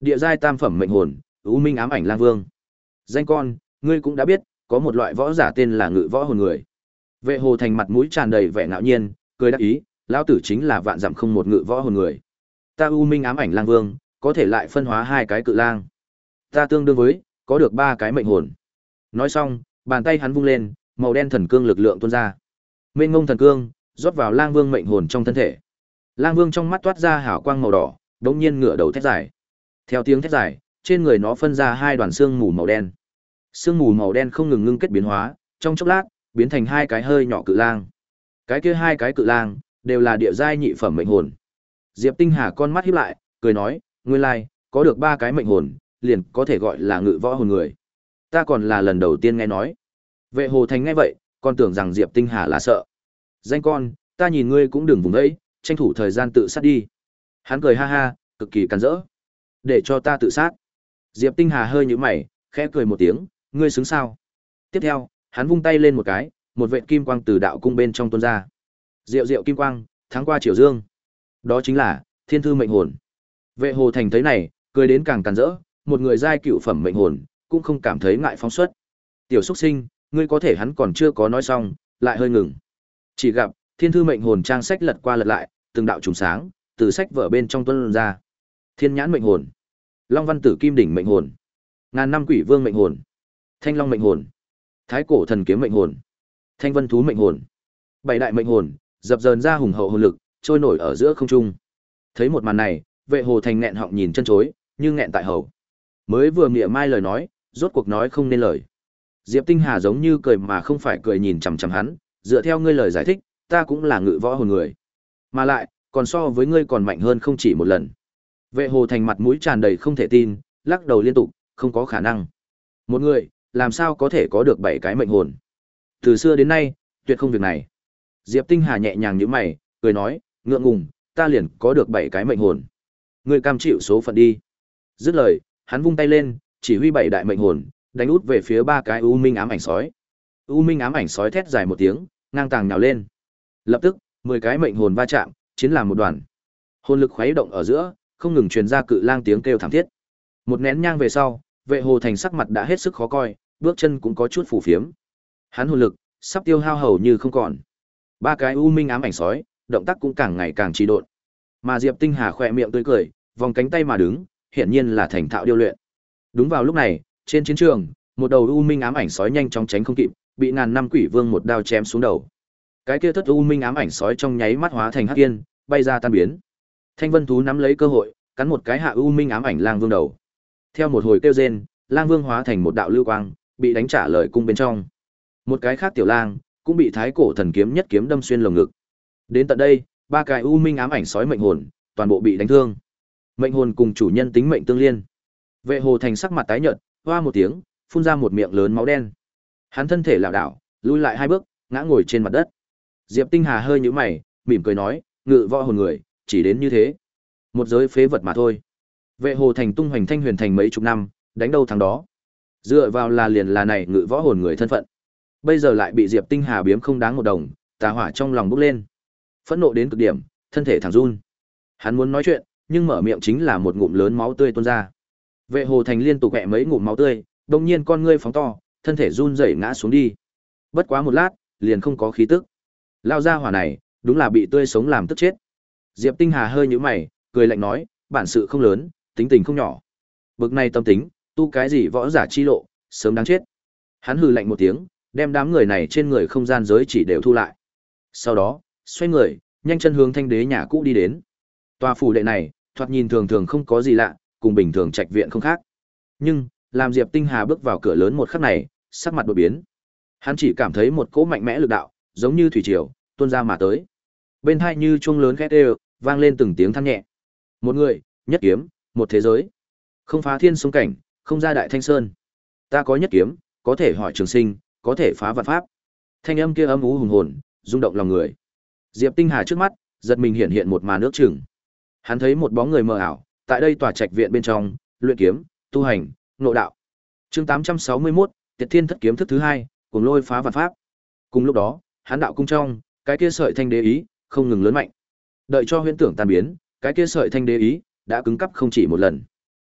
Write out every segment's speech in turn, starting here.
Địa giai tam phẩm mệnh hồn, U Minh ám ảnh lang vương. Danh con, ngươi cũng đã biết, có một loại võ giả tên là ngự võ hồn người. Vệ Hồ Thành mặt mũi tràn đầy vẻ ngạo nhiên, cười đáp ý, lão tử chính là vạn dặm không một ngự võ hồn người. Ta U Minh ám ảnh lang vương, có thể lại phân hóa hai cái cự lang. Ta tương đương với có được ba cái mệnh hồn. Nói xong, bàn tay hắn vung lên, màu đen thần cương lực lượng tuôn ra. Mênh ngông thần cương rót vào lang vương mệnh hồn trong thân thể. Lang vương trong mắt toát ra hào quang màu đỏ, đống nhiên ngửa đầu thét dài. Theo tiếng thét dài, trên người nó phân ra hai đoàn xương mù màu đen. Xương mù màu đen không ngừng ngưng kết biến hóa, trong chốc lát, biến thành hai cái hơi nhỏ cự lang. Cái kia hai cái cự lang đều là địa giai nhị phẩm mệnh hồn. Diệp Tinh Hà con mắt híp lại, cười nói, nguyên lai, có được ba cái mệnh hồn, liền có thể gọi là ngự võ hồn người. Ta còn là lần đầu tiên nghe nói. Vệ Hồ Thành nghe vậy, con tưởng rằng Diệp Tinh Hà là sợ. Danh con, ta nhìn ngươi cũng đừng vùng đấy, tranh thủ thời gian tự sát đi. Hắn cười ha ha, cực kỳ cắn rỡ. Để cho ta tự sát. Diệp Tinh Hà hơi nhíu mày, khẽ cười một tiếng, ngươi xứng sao? Tiếp theo, hắn vung tay lên một cái, một vệt kim quang từ đạo cung bên trong tuôn ra. Diệu diệu kim quang, tháng qua triều dương. Đó chính là Thiên thư mệnh hồn. Vệ Hồ Thành thấy này, cười đến càng càn rỡ, một người giai cựu phẩm mệnh hồn, cũng không cảm thấy ngại phóng xuất. Tiểu Súc sinh, ngươi có thể hắn còn chưa có nói xong, lại hơi ngừng. Chỉ gặp, Thiên thư mệnh hồn trang sách lật qua lật lại, từng đạo trùng sáng, từ sách vở bên trong tuôn ra. Thiên nhãn mệnh hồn, Long văn tử kim đỉnh mệnh hồn, ngàn năm quỷ vương mệnh hồn, Thanh long mệnh hồn, Thái cổ thần kiếm mệnh hồn, Thanh vân thú mệnh hồn. Bảy đại mệnh hồn, dập dờn ra hùng hậu hồn lực, trôi nổi ở giữa không trung. Thấy một màn này, Vệ Hồ Thành nghẹn họng nhìn chân chối, nhưng nghẹn tại hầu. Mới vừa mỉa mai lời nói, rốt cuộc nói không nên lời. Diệp Tinh Hà giống như cười mà không phải cười nhìn chằm chằm hắn, dựa theo ngươi lời giải thích, ta cũng là ngự võ hồn người. Mà lại, còn so với ngươi còn mạnh hơn không chỉ một lần. Vệ Hồ Thành mặt mũi tràn đầy không thể tin, lắc đầu liên tục, không có khả năng. Một người, làm sao có thể có được bảy cái mệnh hồn? Từ xưa đến nay, tuyệt không việc này. Diệp Tinh Hà nhẹ nhàng như mày, cười nói, ngượng ngùng, ta liền có được bảy cái mệnh hồn. Ngươi cam chịu số phận đi. Dứt lời, hắn vung tay lên, chỉ huy bảy đại mệnh hồn, đánh út về phía ba cái u minh ám ảnh sói. U minh ám ảnh sói thét dài một tiếng, ngang tàng nhào lên. Lập tức, mười cái mệnh hồn va chạm, chiến làm một đoàn. Hồn lực khuấy động ở giữa, không ngừng truyền ra cự lang tiếng kêu thảm thiết. Một nén nhang về sau, Vệ Hồ Thành sắc mặt đã hết sức khó coi, bước chân cũng có chút phù phiếm. Hắn hồn lực sắp tiêu hao hầu như không còn. Ba cái u minh ám ảnh sói, động tác cũng càng ngày càng trì độn. Mà Diệp Tinh Hà khỏe miệng tươi cười, vòng cánh tay mà đứng, hiển nhiên là thành thạo điêu luyện. Đúng vào lúc này, trên chiến trường, một đầu u minh ám ảnh sói nhanh chóng tránh không kịp, bị ngàn năm quỷ vương một đao chém xuống đầu. Cái kia thất u minh ám ảnh sói trong nháy mắt hóa thành hắc yên, bay ra tan biến. Thanh Vân thú nắm lấy cơ hội, cắn một cái hạ u minh ám ảnh lang vương đầu. Theo một hồi kêu rên, lang vương hóa thành một đạo lưu quang, bị đánh trả lời cung bên trong. Một cái khác tiểu lang cũng bị thái cổ thần kiếm nhất kiếm đâm xuyên lồng ngực. Đến tận đây, ba cái u minh ám ảnh sói mệnh hồn, toàn bộ bị đánh thương. Mệnh hồn cùng chủ nhân tính mệnh tương liên. Vệ Hồ Thành sắc mặt tái nhợt, hoa một tiếng, phun ra một miệng lớn máu đen. Hắn thân thể lảo đảo, lùi lại hai bước, ngã ngồi trên mặt đất. Diệp Tinh Hà hơi nhíu mày, mỉm cười nói, ngự võ hồn người, chỉ đến như thế. Một giới phế vật mà thôi. Vệ Hồ Thành tung hoành thanh huyền thành mấy chục năm, đánh đâu thắng đó. Dựa vào là liền là này ngự võ hồn người thân phận. Bây giờ lại bị Diệp Tinh Hà biếm không đáng một đồng, tà hỏa trong lòng bốc lên. Phẫn nộ đến cực điểm, thân thể thẳng run. Hắn muốn nói chuyện, nhưng mở miệng chính là một ngụm lớn máu tươi tuôn ra. Vệ Hồ Thành liên tục quẹ mấy ngụm máu tươi, đột nhiên con ngươi phóng to, thân thể run rẩy ngã xuống đi. Bất quá một lát, liền không có khí tức. Lao ra hỏa này, đúng là bị tươi sống làm tức chết. Diệp Tinh Hà hơi nhíu mày, cười lạnh nói, bản sự không lớn, tính tình không nhỏ. Bực này tâm tính, tu cái gì võ giả chi lộ, sớm đáng chết. Hắn hừ lạnh một tiếng, đem đám người này trên người không gian giới chỉ đều thu lại. Sau đó, xoay người, nhanh chân hướng thanh đế nhà cũ đi đến. Tòa phủ đệ này, thoạt nhìn thường thường không có gì lạ, cùng bình thường trạch viện không khác. Nhưng, làm Diệp Tinh Hà bước vào cửa lớn một khắc này, sắc mặt đột biến. Hắn chỉ cảm thấy một cỗ mạnh mẽ lực đạo, giống như thủy triều, tuôn ra mà tới. Bên hai như chuông lớn khét đều, vang lên từng tiếng than nhẹ. Một người, nhất kiếm, một thế giới. Không phá thiên sông cảnh, không ra đại thanh sơn. Ta có nhất kiếm, có thể hỏi trường sinh, có thể phá vạn pháp. Thanh âm kia âm u hùng hồn, rung động lòng người. Diệp Tinh Hà trước mắt, giật mình hiện hiện một màn nước chừng. Hắn thấy một bóng người mờ ảo, tại đây tòa trạch viện bên trong, luyện kiếm, tu hành, nội đạo. Chương 861, Tiệt Thiên Thất kiếm thức thứ hai, cùng lôi phá vạn pháp. Cùng lúc đó, hắn đạo cung trong, cái kia sợi thanh đế ý, không ngừng lớn mạnh. Đợi cho huyễn tưởng tan biến, cái kia sợi thanh đế ý đã cứng cắp không chỉ một lần.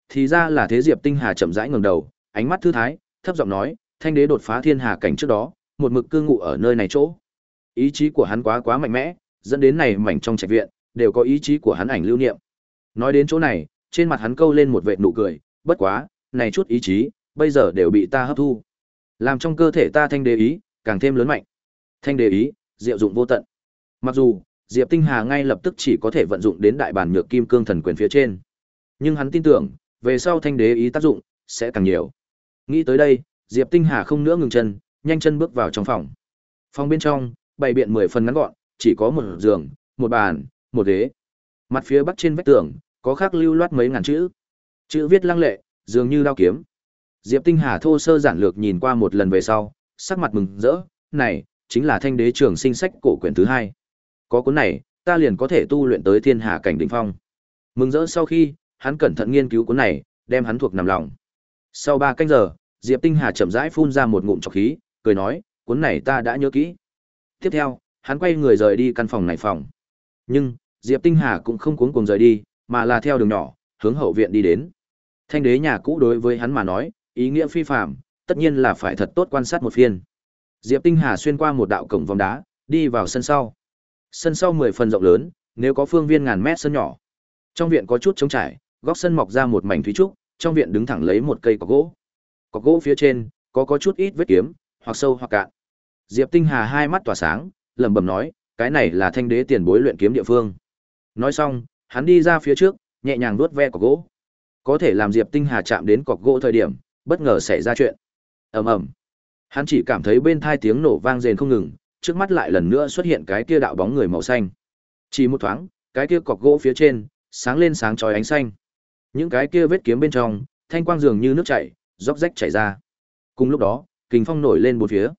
Thì ra là thế Diệp Tinh Hà chậm rãi ngẩng đầu, ánh mắt thư thái, thấp giọng nói, thanh đế đột phá thiên hà cảnh trước đó, một mực cư ngụ ở nơi này chỗ. Ý chí của hắn quá quá mạnh mẽ, dẫn đến này mảnh trong trạch viện đều có ý chí của hắn ảnh lưu niệm. Nói đến chỗ này, trên mặt hắn câu lên một vệt nụ cười, bất quá, này chút ý chí, bây giờ đều bị ta hấp thu. Làm trong cơ thể ta thanh đế ý, càng thêm lớn mạnh. Thanh đế ý, diệu dụng vô tận. Mặc dù, Diệp Tinh Hà ngay lập tức chỉ có thể vận dụng đến đại bản nhược kim cương thần quyền phía trên. Nhưng hắn tin tưởng, về sau thanh đế ý tác dụng sẽ càng nhiều. Nghĩ tới đây, Diệp Tinh Hà không nữa ngừng chân, nhanh chân bước vào trong phòng. Phòng bên trong, bày biện mười phần ngắn gọn, chỉ có một giường, một bàn, một ghế. Mặt phía bắc trên vách tường, có khắc lưu loát mấy ngàn chữ. Chữ viết lăng lệ, dường như đao kiếm. Diệp Tinh Hà thô sơ giản lược nhìn qua một lần về sau, sắc mặt mừng rỡ, này, chính là thanh đế trường sinh sách cổ quyển thứ hai. Có cuốn này, ta liền có thể tu luyện tới thiên hạ cảnh đỉnh phong. Mừng rỡ sau khi, hắn cẩn thận nghiên cứu cuốn này, đem hắn thuộc nằm lòng. Sau ba canh giờ, Diệp Tinh Hà chậm rãi phun ra một ngụm trọc khí, cười nói, cuốn này ta đã nhớ kỹ. Tiếp theo, hắn quay người rời đi căn phòng này phòng. Nhưng, Diệp Tinh Hà cũng không cuống cuồng rời đi, mà là theo đường nhỏ, hướng hậu viện đi đến. Thanh đế nhà cũ đối với hắn mà nói, ý nghĩa phi phàm, tất nhiên là phải thật tốt quan sát một phiên. Diệp Tinh Hà xuyên qua một đạo cổng vòng đá, đi vào sân sau. Sân sau mười phần rộng lớn, nếu có phương viên ngàn mét sân nhỏ. Trong viện có chút trống trải, góc sân mọc ra một mảnh thúy trúc, trong viện đứng thẳng lấy một cây cọc gỗ. Cọc gỗ phía trên có có chút ít vết kiếm, hoặc sâu hoặc cạn. Diệp Tinh Hà hai mắt tỏa sáng, lẩm bẩm nói, cái này là thanh đế tiền bối luyện kiếm địa phương. Nói xong, hắn đi ra phía trước, nhẹ nhàng vuốt ve cọc gỗ. Có thể làm Diệp Tinh Hà chạm đến cọc gỗ thời điểm, bất ngờ xảy ra chuyện. Ầm ầm. Hắn chỉ cảm thấy bên thai tiếng nổ vang rền không ngừng, trước mắt lại lần nữa xuất hiện cái kia đạo bóng người màu xanh. Chỉ một thoáng, cái kia cọc gỗ phía trên sáng lên sáng chói ánh xanh. Những cái kia vết kiếm bên trong, thanh quang dường như nước chảy, róc rách chảy ra. Cùng lúc đó, kình phong nổi lên bốn phía,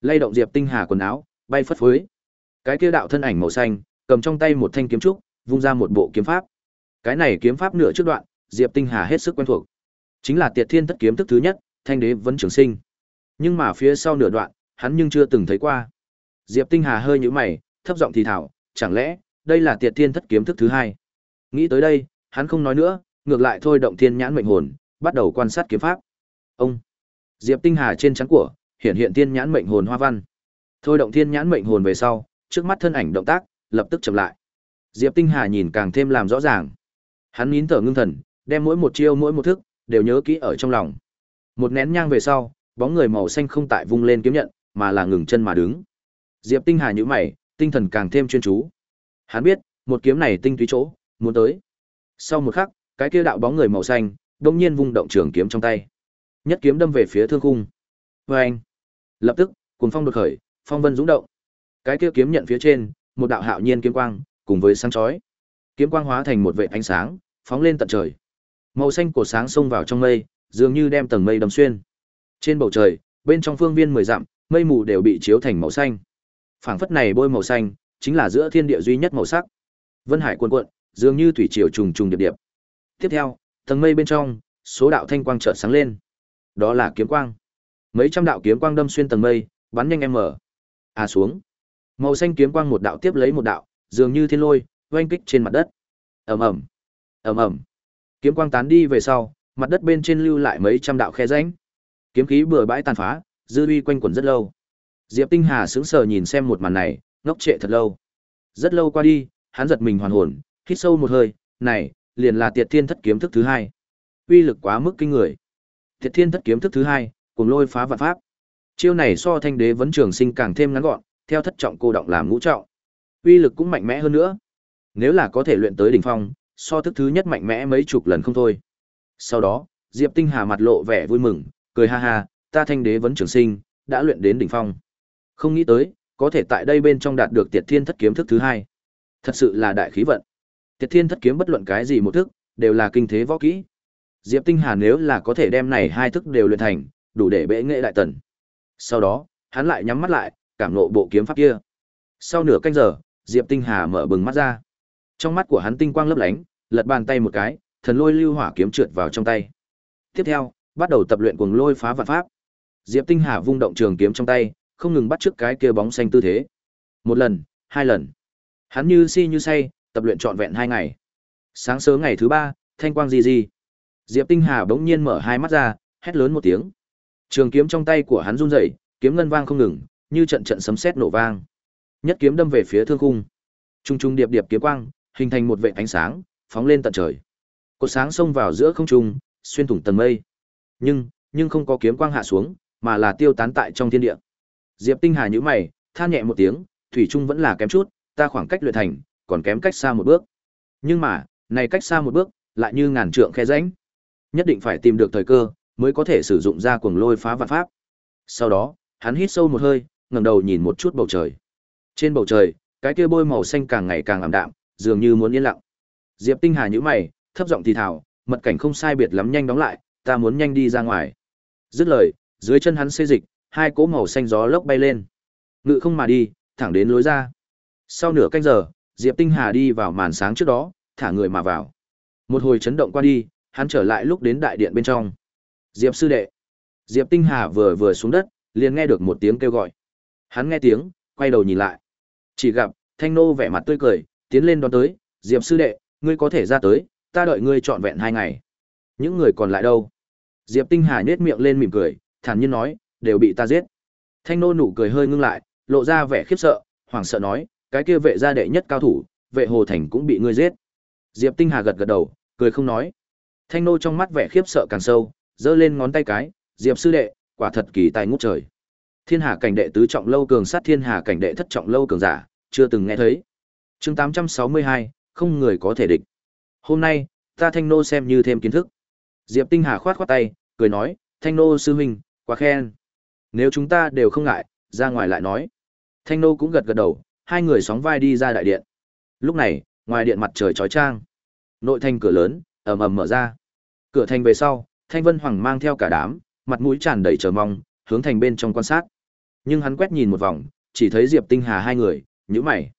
lay động Diệp Tinh Hà quần áo, bay phất phới. Cái kia đạo thân ảnh màu xanh, cầm trong tay một thanh kiếm trúc, vung ra một bộ kiếm pháp. Cái này kiếm pháp nửa trước đoạn, Diệp Tinh Hà hết sức quen thuộc. Chính là Tiệt Thiên Thất kiếm thức thứ nhất, Thanh Đế vẫn trường sinh. Nhưng mà phía sau nửa đoạn, hắn nhưng chưa từng thấy qua. Diệp Tinh Hà hơi nhíu mày, thấp giọng thì thào, chẳng lẽ đây là Tiệt Thiên Thất kiếm thức thứ hai? Nghĩ tới đây, hắn không nói nữa, ngược lại thôi động thiên nhãn mệnh hồn, bắt đầu quan sát kiếm pháp. Ông Diệp Tinh Hà trên trán của hiện hiện thiên nhãn mệnh hồn hoa văn. Thôi động thiên nhãn mệnh hồn về sau, trước mắt thân ảnh động tác lập tức chậm lại. Diệp Tinh Hà nhìn càng thêm làm rõ ràng. Hắn nín thở ngưng thần, đem mỗi một chiêu mỗi một thức đều nhớ kỹ ở trong lòng. Một nén nhang về sau, bóng người màu xanh không tại vung lên kiếm nhận, mà là ngừng chân mà đứng. Diệp Tinh Hà nhíu mày, tinh thần càng thêm chuyên chú. Hắn biết, một kiếm này tinh túy chỗ, muốn tới. Sau một khắc, cái kia đạo bóng người màu xanh, đột nhiên vung động trường kiếm trong tay. Nhất kiếm đâm về phía thương khung. Oeng! Lập tức, cuồng phong đột khởi, phong vân dũng động. Cái kia kiếm nhận phía trên, một đạo hạo nhiên kiếm quang, cùng với sáng chói. Kiếm quang hóa thành một vệt ánh sáng, phóng lên tận trời. Màu xanh của sáng xông vào trong mây, dường như đem tầng mây đâm xuyên. Trên bầu trời, bên trong phương viên mười dặm, mây mù đều bị chiếu thành màu xanh. Phảng phất này bôi màu xanh, chính là giữa thiên địa duy nhất màu sắc. Vân hải cuồn cuộn, dường như thủy triều trùng trùng điệp điệp. Tiếp theo, tầng mây bên trong, số đạo thanh quang chợt sáng lên. Đó là kiếm quang. Mấy trăm đạo kiếm quang đâm xuyên tầng mây, bắn nhanh em mở. À xuống. Màu xanh kiếm quang một đạo tiếp lấy một đạo, dường như thiên lôi, oanh kích trên mặt đất. Ầm ầm. Ầm ầm. Kiếm quang tán đi về sau, mặt đất bên trên lưu lại mấy trăm đạo khe rãnh. Kiếm khí bừa bãi tàn phá, dư uy quanh quẩn rất lâu. Diệp Tinh Hà sững sờ nhìn xem một màn này, ngốc trệ thật lâu. Rất lâu qua đi, hắn giật mình hoàn hồn, hít sâu một hơi, này, liền là Tiệt Thiên Thất kiếm thức thứ hai. Uy lực quá mức kinh người. Tiệt Thiên Thất kiếm thức thứ hai, cùng lôi phá vạn pháp. Chiêu này so Thanh Đế vấn trường sinh càng thêm ngắn gọn, theo thất trọng cô động làm ngũ trọng. Uy lực cũng mạnh mẽ hơn nữa. Nếu là có thể luyện tới đỉnh phong, so thức thứ nhất mạnh mẽ mấy chục lần không thôi. Sau đó, Diệp Tinh Hà mặt lộ vẻ vui mừng, cười ha ha, ta thanh đế vấn trường sinh, đã luyện đến đỉnh phong. Không nghĩ tới, có thể tại đây bên trong đạt được Tiệt Thiên Thất kiếm thức thứ hai. Thật sự là đại khí vận. Tiệt Thiên Thất kiếm bất luận cái gì một thức, đều là kinh thế võ kỹ. Diệp Tinh Hà nếu là có thể đem này hai thức đều luyện thành, đủ để bệ nghệ đại tần. Sau đó, hắn lại nhắm mắt lại, cảm ngộ bộ kiếm pháp kia. Sau nửa canh giờ, Diệp Tinh Hà mở bừng mắt ra. Trong mắt của hắn tinh quang lấp lánh, lật bàn tay một cái, thần lôi lưu hỏa kiếm trượt vào trong tay. Tiếp theo, bắt đầu tập luyện cuồng lôi phá vạn pháp. Diệp Tinh Hà vung động trường kiếm trong tay, không ngừng bắt trước cái kia bóng xanh tư thế. Một lần, hai lần. Hắn như si như say, tập luyện trọn vẹn hai ngày. Sáng sớm ngày thứ ba, thanh quang gì gì. Diệp Tinh Hà bỗng nhiên mở hai mắt ra, hét lớn một tiếng. Trường kiếm trong tay của hắn run rẩy, kiếm ngân vang không ngừng, như trận trận sấm sét nổ vang. Nhất kiếm đâm về phía thương khung. Trung trung điệp điệp kiếm quang, hình thành một vệt ánh sáng, phóng lên tận trời. Cột sáng xông vào giữa không trung, xuyên thủng tầng mây. Nhưng, nhưng không có kiếm quang hạ xuống, mà là tiêu tán tại trong thiên địa. Diệp Tinh Hà nhíu mày, than nhẹ một tiếng, thủy trung vẫn là kém chút, ta khoảng cách luyện thành, còn kém cách xa một bước. Nhưng mà, này cách xa một bước, lại như ngàn trượng khe rãnh. Nhất định phải tìm được thời cơ, mới có thể sử dụng ra cuồng lôi phá vạn pháp. Sau đó, hắn hít sâu một hơi, ngẩng đầu nhìn một chút bầu trời. Trên bầu trời, cái kia bôi màu xanh càng ngày càng ảm đạm, dường như muốn yên lặng. Diệp Tinh Hà nhíu mày, thấp giọng thì thào, mật cảnh không sai biệt lắm nhanh đóng lại, ta muốn nhanh đi ra ngoài. Dứt lời, dưới chân hắn xê dịch, hai cỗ màu xanh gió lốc bay lên. Ngự không mà đi, thẳng đến lối ra. Sau nửa canh giờ, Diệp Tinh Hà đi vào màn sáng trước đó, thả người mà vào. Một hồi chấn động qua đi, hắn trở lại lúc đến đại điện bên trong. Diệp sư đệ. Diệp Tinh Hà vừa vừa xuống đất, liền nghe được một tiếng kêu gọi. Hắn nghe tiếng, quay đầu nhìn lại. Chỉ gặp, Thanh Nô vẻ mặt tươi cười, tiến lên đón tới, Diệp sư đệ, ngươi có thể ra tới, ta đợi ngươi trọn vẹn hai ngày. Những người còn lại đâu? Diệp Tinh Hà nhếch miệng lên mỉm cười, thản nhiên nói, đều bị ta giết. Thanh Nô nụ cười hơi ngưng lại, lộ ra vẻ khiếp sợ, hoảng sợ nói, cái kia vệ gia đệ nhất cao thủ, vệ hồ thành cũng bị ngươi giết. Diệp Tinh Hà gật gật đầu, cười không nói. Thanh Nô trong mắt vẻ khiếp sợ càng sâu, giơ lên ngón tay cái, Diệp sư đệ, quả thật kỳ tài ngút trời. Thiên Hà cảnh đệ tứ trọng lâu cường sát Thiên Hà cảnh đệ thất trọng lâu cường giả, chưa từng nghe thấy. Chương 862, không người có thể địch. Hôm nay, ta Thanh Nô xem như thêm kiến thức. Diệp Tinh Hà khoát khoát tay, cười nói, Thanh Nô sư huynh, quá khen. Nếu chúng ta đều không ngại, ra ngoài lại nói. Thanh Nô cũng gật gật đầu, hai người sóng vai đi ra đại điện. Lúc này, ngoài điện mặt trời chói chang. Nội thành cửa lớn, ầm ầm mở ra. Cửa thành về sau, Thanh Vân Hoàng mang theo cả đám, mặt mũi tràn đầy chờ mong, hướng thành bên trong quan sát. Nhưng hắn quét nhìn một vòng, chỉ thấy Diệp Tinh Hà hai người, nhíu mày.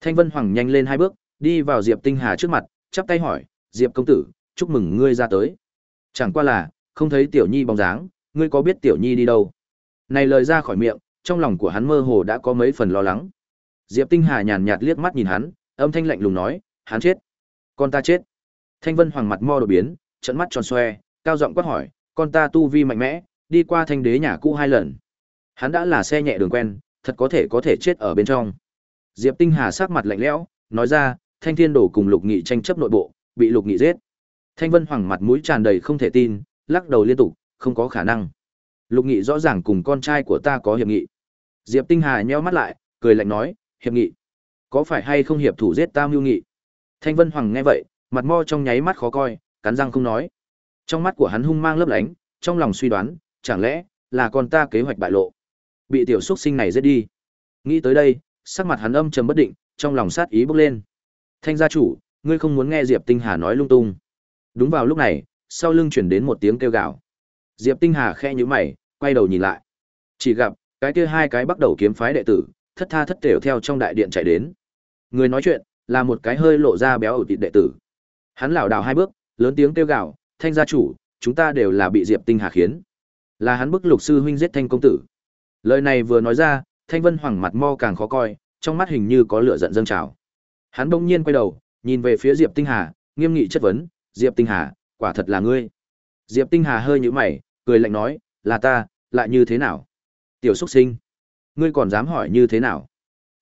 Thanh Vân Hoàng nhanh lên hai bước, đi vào Diệp Tinh Hà trước mặt, chắp tay hỏi, "Diệp công tử, chúc mừng ngươi ra tới." Chẳng qua là, không thấy Tiểu Nhi bóng dáng, ngươi có biết Tiểu Nhi đi đâu? Này lời ra khỏi miệng, trong lòng của hắn mơ hồ đã có mấy phần lo lắng. Diệp Tinh Hà nhàn nhạt liếc mắt nhìn hắn, âm thanh lạnh lùng nói, hắn chết. Con ta chết. Thanh Vân Hoàng mặt mo đột biến, trận mắt tròn xoe, cao giọng quát hỏi, con ta tu vi mạnh mẽ, đi qua thanh đế nhà cũ hai lần. Hắn đã là xe nhẹ đường quen, thật có thể có thể chết ở bên trong. Diệp Tinh Hà sắc mặt lạnh lẽo, nói ra, Thanh Thiên Đổ cùng Lục Nghị tranh chấp nội bộ, bị Lục Nghị giết. Thanh Vân Hoàng mặt mũi tràn đầy không thể tin, lắc đầu liên tục, không có khả năng. Lục Nghị rõ ràng cùng con trai của ta có hiệp nghị. Diệp Tinh Hà nheo mắt lại, cười lạnh nói, hiệp nghị. Có phải hay không hiệp thủ giết ta mưu nghị? Thanh Vân Hoàng nghe vậy, mặt mo trong nháy mắt khó coi, cắn răng không nói. Trong mắt của hắn hung mang lấp lánh, trong lòng suy đoán, chẳng lẽ là con ta kế hoạch bại lộ, bị tiểu xuất sinh này giết đi. Nghĩ tới đây, sắc mặt hắn âm trầm bất định, trong lòng sát ý bốc lên. Thanh gia chủ, ngươi không muốn nghe Diệp Tinh Hà nói lung tung. Đúng vào lúc này, sau lưng chuyển đến một tiếng kêu gào. Diệp Tinh Hà khẽ nhíu mày, quay đầu nhìn lại. Chỉ gặp, cái kia hai cái bắt đầu kiếm phái đệ tử, thất tha thất tiểu theo trong đại điện chạy đến. Người nói chuyện, là một cái hơi lộ ra béo ủ thịt đệ tử. Hắn lảo đảo hai bước, lớn tiếng kêu gào, "Thanh gia chủ, chúng ta đều là bị Diệp Tinh Hà khiến." Là hắn bức Lục sư huynh giết Thanh công tử. Lời này vừa nói ra, Thanh Vân Hoàng mặt mo càng khó coi, trong mắt hình như có lửa giận dâng trào. Hắn bỗng nhiên quay đầu, nhìn về phía Diệp Tinh Hà, nghiêm nghị chất vấn, "Diệp Tinh Hà, quả thật là ngươi?" Diệp Tinh Hà hơi nhíu mày, cười lạnh nói, "Là ta, lại như thế nào?" "Tiểu Súc sinh, ngươi còn dám hỏi như thế nào?"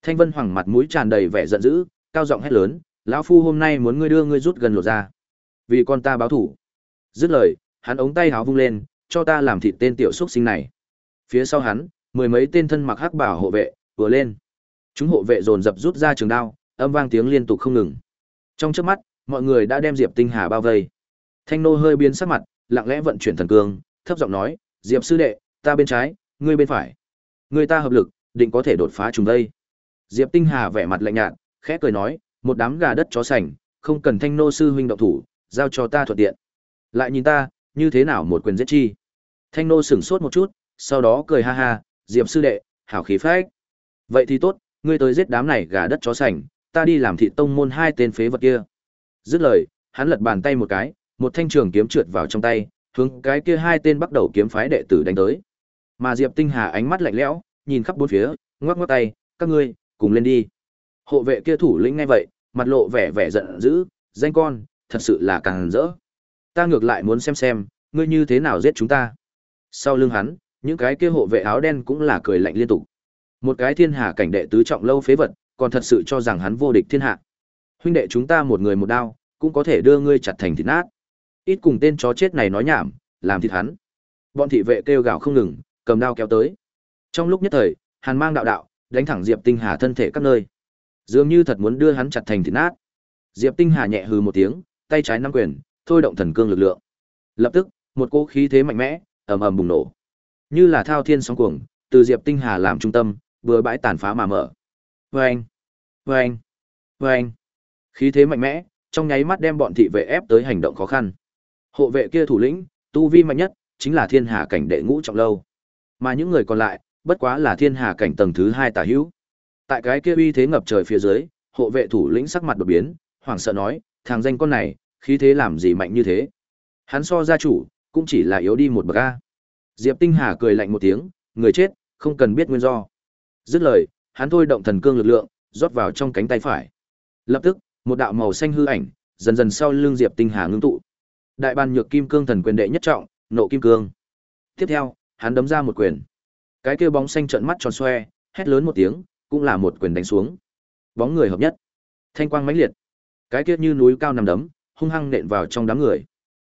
Thanh Vân Hoàng mặt mũi tràn đầy vẻ giận dữ, cao giọng hét lớn, "Lão phu hôm nay muốn ngươi đưa ngươi rút gần lột ra, vì con ta báo thù. Dứt lời, hắn ống tay háo vung lên, "Cho ta làm thịt tên tiểu Súc sinh này." Phía sau hắn, mười mấy tên thân mặc hắc bảo hộ vệ vừa lên. Chúng hộ vệ dồn dập rút ra trường đao, âm vang tiếng liên tục không ngừng. Trong chớp mắt, mọi người đã đem Diệp Tinh Hà bao vây. Thanh nô hơi biến sắc mặt, lặng lẽ vận chuyển thần cương, thấp giọng nói, "Diệp sư đệ, ta bên trái, ngươi bên phải. Người ta hợp lực, định có thể đột phá chúng đây." Diệp Tinh Hà vẻ mặt lạnh nhạt, khẽ cười nói, "Một đám gà đất chó sành, không cần Thanh nô sư huynh động thủ, giao cho ta thuận tiện." Lại nhìn ta, như thế nào một quyền giết chi? Thanh nô sững sốt một chút, sau đó cười ha ha, "Diệp sư đệ, hảo khí phách. Vậy thì tốt, ngươi tới giết đám này gà đất chó sành, ta đi làm thị tông môn hai tên phế vật kia." Dứt lời, hắn lật bàn tay một cái, một thanh trường kiếm trượt vào trong tay, hướng cái kia hai tên bắt đầu kiếm phái đệ tử đánh tới. Mà Diệp Tinh Hà ánh mắt lạnh lẽo, nhìn khắp bốn phía, ngoắc ngoắc tay, "Các ngươi, cùng lên đi." Hộ vệ kia thủ lĩnh ngay vậy, mặt lộ vẻ vẻ giận dữ, "Danh con, thật sự là càng rỡ." Ta ngược lại muốn xem xem, ngươi như thế nào giết chúng ta. Sau lưng hắn, những cái kia hộ vệ áo đen cũng là cười lạnh liên tục. Một cái thiên hà cảnh đệ tứ trọng lâu phế vật, còn thật sự cho rằng hắn vô địch thiên hạ. Huynh đệ chúng ta một người một đao, cũng có thể đưa ngươi chặt thành thịt nát. Ít cùng tên chó chết này nói nhảm, làm thịt hắn. Bọn thị vệ kêu gào không ngừng, cầm đao kéo tới. Trong lúc nhất thời, Hàn Mang đạo đạo, đánh thẳng Diệp Tinh Hà thân thể các nơi. Dường như thật muốn đưa hắn chặt thành thịt nát. Diệp Tinh Hà nhẹ hừ một tiếng, tay trái nắm quyền, thôi động thần cương lực lượng. Lập tức, một cỗ khí thế mạnh mẽ ầm ầm bùng nổ. Như là thao thiên sóng cuồng, từ Diệp Tinh Hà làm trung tâm, vừa bãi tàn phá mà mở. vâng vâng vâng Khí thế mạnh mẽ, trong nháy mắt đem bọn thị vệ ép tới hành động khó khăn. Hộ vệ kia thủ lĩnh, tu vi mạnh nhất, chính là Thiên Hà cảnh đệ ngũ trọng lâu. Mà những người còn lại, bất quá là Thiên Hà cảnh tầng thứ hai tả hữu. Tại cái kia uy thế ngập trời phía dưới, hộ vệ thủ lĩnh sắc mặt đột biến, hoảng sợ nói, thằng danh con này, khí thế làm gì mạnh như thế? Hắn so gia chủ, cũng chỉ là yếu đi một bậc a. Diệp Tinh Hà cười lạnh một tiếng, người chết, không cần biết nguyên do. Dứt lời, hắn thôi động thần cương lực lượng, rót vào trong cánh tay phải. Lập tức, một đạo màu xanh hư ảnh, dần dần sau lưng Diệp Tinh Hà ngưng tụ. Đại ban nhược kim cương thần quyền đệ nhất trọng, nộ kim cương. Tiếp theo, hắn đấm ra một quyền. Cái kia bóng xanh trợn mắt tròn xoe, hét lớn một tiếng, cũng là một quyền đánh xuống. Bóng người hợp nhất, thanh quang mãnh liệt. Cái kia như núi cao nằm đấm, hung hăng nện vào trong đám người.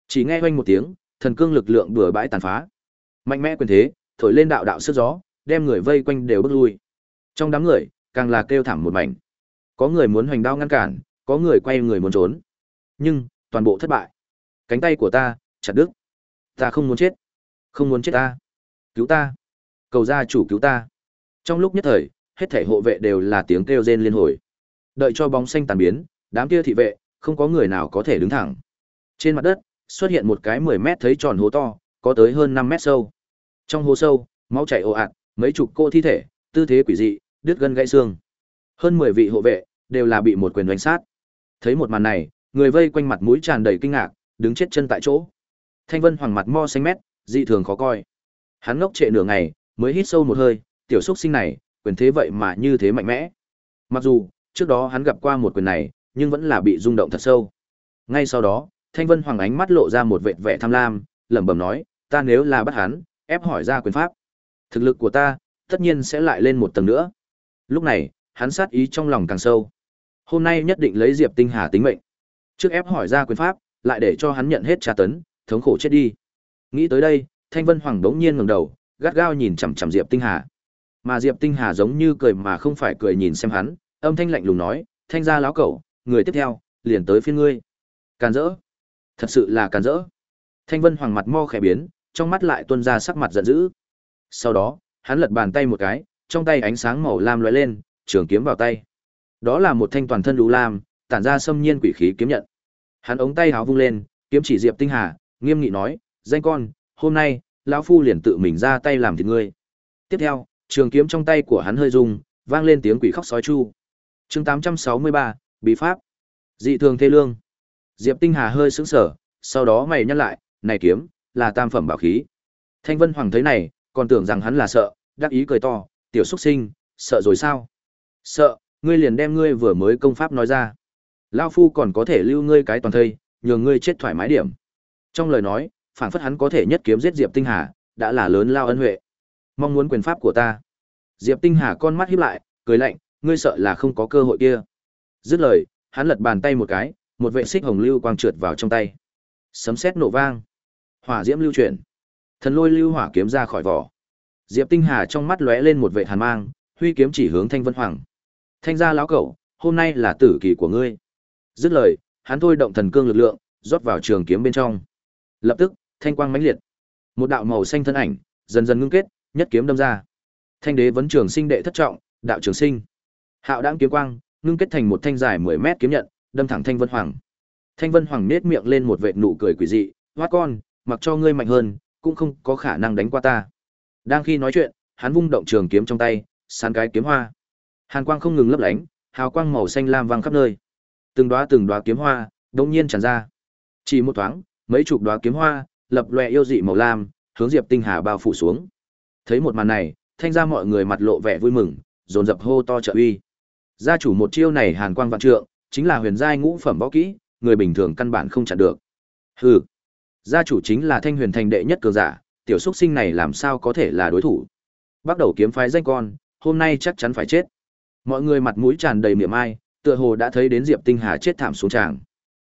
Chỉ nghe oanh một tiếng, thần cương lực lượng bừa bãi tàn phá. Mạnh mẽ quyền thế, thổi lên đạo đạo sức gió, đem người vây quanh đều bước lui. Trong đám người, càng là kêu thảm một mảnh. Có người muốn hoành đao ngăn cản, có người quay người muốn trốn. Nhưng, toàn bộ thất bại. Cánh tay của ta, chặt đứt. Ta không muốn chết. Không muốn chết ta. Cứu ta. Cầu gia chủ cứu ta. Trong lúc nhất thời, hết thể hộ vệ đều là tiếng kêu rên liên hồi. Đợi cho bóng xanh tàn biến, đám kia thị vệ, không có người nào có thể đứng thẳng. Trên mặt đất, xuất hiện một cái 10 mét thấy tròn hố to, có tới hơn năm mét sâu. Trong hố sâu, máu chảy ồ ạt, mấy chục cô thi thể, tư thế quỷ dị, đứt gân gãy xương. Hơn 10 vị hộ vệ đều là bị một quyền đánh sát. Thấy một màn này, người vây quanh mặt mũi tràn đầy kinh ngạc, đứng chết chân tại chỗ. Thanh Vân hoàng mặt mo xanh mét, dị thường khó coi. Hắn ngốc trệ nửa ngày, mới hít sâu một hơi, tiểu xúc sinh này, quyền thế vậy mà như thế mạnh mẽ. Mặc dù, trước đó hắn gặp qua một quyền này, nhưng vẫn là bị rung động thật sâu. Ngay sau đó, Thanh Vân Hoàng ánh mắt lộ ra một vệt vẻ tham lam, lẩm bẩm nói, ta nếu là bắt hắn, ép hỏi ra quyền pháp. Thực lực của ta, tất nhiên sẽ lại lên một tầng nữa. Lúc này, hắn sát ý trong lòng càng sâu. Hôm nay nhất định lấy Diệp Tinh Hà tính mệnh. Trước ép hỏi ra quyền pháp, lại để cho hắn nhận hết tra tấn, thống khổ chết đi. Nghĩ tới đây, Thanh Vân Hoàng đống nhiên ngẩng đầu, gắt gao nhìn chằm chằm Diệp Tinh Hà. Mà Diệp Tinh Hà giống như cười mà không phải cười nhìn xem hắn, âm thanh lạnh lùng nói, "Thanh gia lão cẩu, người tiếp theo, liền tới phiên ngươi." Càn rỡ. Thật sự là càn rỡ. Thanh Vân Hoàng mặt mo khẽ biến, trong mắt lại tuôn ra sắc mặt giận dữ. Sau đó, hắn lật bàn tay một cái, trong tay ánh sáng màu lam lóe lên, trường kiếm vào tay. Đó là một thanh toàn thân lũ lam, tản ra xâm nhiên quỷ khí kiếm nhận. Hắn ống tay háo vung lên, kiếm chỉ Diệp Tinh Hà, nghiêm nghị nói, "Danh con, hôm nay, lão phu liền tự mình ra tay làm thịt ngươi." Tiếp theo, trường kiếm trong tay của hắn hơi rung, vang lên tiếng quỷ khóc sói chu. Chương 863, bí pháp. Dị thường thê lương. Diệp Tinh Hà hơi sững sờ, sau đó mày nhăn lại, này kiếm, là tam phẩm bảo khí. Thanh Vân Hoàng thấy này, còn tưởng rằng hắn là sợ, đắc ý cười to, tiểu xuất sinh, sợ rồi sao? Sợ, ngươi liền đem ngươi vừa mới công pháp nói ra. Lao phu còn có thể lưu ngươi cái toàn thây, nhường ngươi chết thoải mái điểm. Trong lời nói, phản phất hắn có thể nhất kiếm giết Diệp Tinh Hà, đã là lớn lao ân huệ. Mong muốn quyền pháp của ta. Diệp Tinh Hà con mắt híp lại, cười lạnh, ngươi sợ là không có cơ hội kia. Dứt lời, hắn lật bàn tay một cái, một vệ xích hồng lưu quang trượt vào trong tay. Sấm sét nổ vang, hỏa diễm lưu chuyển, thần lôi lưu hỏa kiếm ra khỏi vỏ. Diệp Tinh Hà trong mắt lóe lên một vệ hàn mang, huy kiếm chỉ hướng Thanh Vân Hoàng. Thanh gia lão cẩu, hôm nay là tử kỳ của ngươi. Dứt lời, hắn thôi động thần cương lực lượng, rót vào trường kiếm bên trong. Lập tức, thanh quang mãnh liệt, một đạo màu xanh thân ảnh dần dần ngưng kết, nhất kiếm đâm ra. Thanh đế vấn trường sinh đệ thất trọng, đạo trường sinh. Hạo đãng kiếm quang, ngưng kết thành một thanh dài 10 mét kiếm nhận, đâm thẳng Thanh Vân Hoàng. Thanh Vân Hoàng nết miệng lên một vệt nụ cười quỷ dị, "Hoát con, mặc cho ngươi mạnh hơn, cũng không có khả năng đánh qua ta." Đang khi nói chuyện, hắn vung động trường kiếm trong tay, sán cái kiếm hoa. Hàn quang không ngừng lấp lánh, hào quang màu xanh lam vang khắp nơi. Từng đóa từng đóa kiếm hoa đông nhiên tràn ra. Chỉ một thoáng, mấy chục đóa kiếm hoa lập lòe yêu dị màu lam, hướng Diệp Tinh Hà bao phủ xuống. Thấy một màn này, thanh ra mọi người mặt lộ vẻ vui mừng, dồn dập hô to trợ uy. Gia chủ một chiêu này Hàn Quang vạn trượng, chính là huyền giai ngũ phẩm võ kỹ, người bình thường căn bản không chặn được. Hừ, Gia chủ chính là Thanh Huyền Thành đệ nhất cường giả, tiểu xuất sinh này làm sao có thể là đối thủ. Bắt đầu kiếm phái danh con, hôm nay chắc chắn phải chết. Mọi người mặt mũi tràn đầy miệng ai, tựa hồ đã thấy đến Diệp Tinh Hà chết thảm xuống tràng.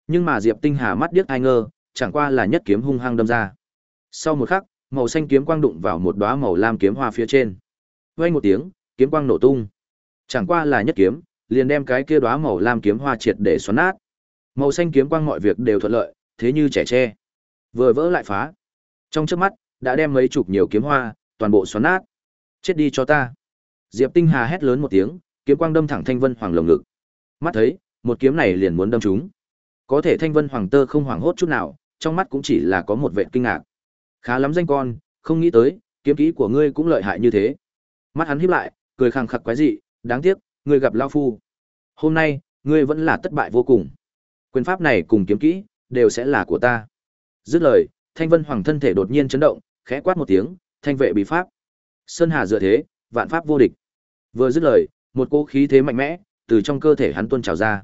Nhưng mà Diệp Tinh Hà mắt điếc ai ngơ, chẳng qua là nhất kiếm hung hăng đâm ra. Sau một khắc, màu xanh kiếm quang đụng vào một đóa màu lam kiếm hoa phía trên. Vang một tiếng, kiếm quang nổ tung. Chẳng qua là nhất kiếm, liền đem cái kia đóa màu lam kiếm hoa triệt để xoắn nát. Màu xanh kiếm quang mọi việc đều thuận lợi, thế như trẻ tre. Vừa vỡ lại phá. Trong chớp mắt, đã đem mấy chục nhiều kiếm hoa, toàn bộ xoắn nát. Chết đi cho ta. Diệp Tinh Hà hét lớn một tiếng, kiếm quang đâm thẳng Thanh Vân Hoàng lồng ngực. Mắt thấy, một kiếm này liền muốn đâm chúng. Có thể Thanh Vân Hoàng tơ không hoảng hốt chút nào, trong mắt cũng chỉ là có một vệ kinh ngạc. Khá lắm danh con, không nghĩ tới, kiếm kỹ của ngươi cũng lợi hại như thế. Mắt hắn híp lại, cười khăng khặc quái dị, đáng tiếc, ngươi gặp lão phu. Hôm nay, ngươi vẫn là thất bại vô cùng. Quyền pháp này cùng kiếm kỹ đều sẽ là của ta. Dứt lời, Thanh Vân Hoàng thân thể đột nhiên chấn động, khẽ quát một tiếng, thanh vệ bị pháp. Sơn Hà dựa thế, vạn pháp vô địch. Vừa dứt lời, một cỗ khí thế mạnh mẽ từ trong cơ thể hắn tuôn trào ra.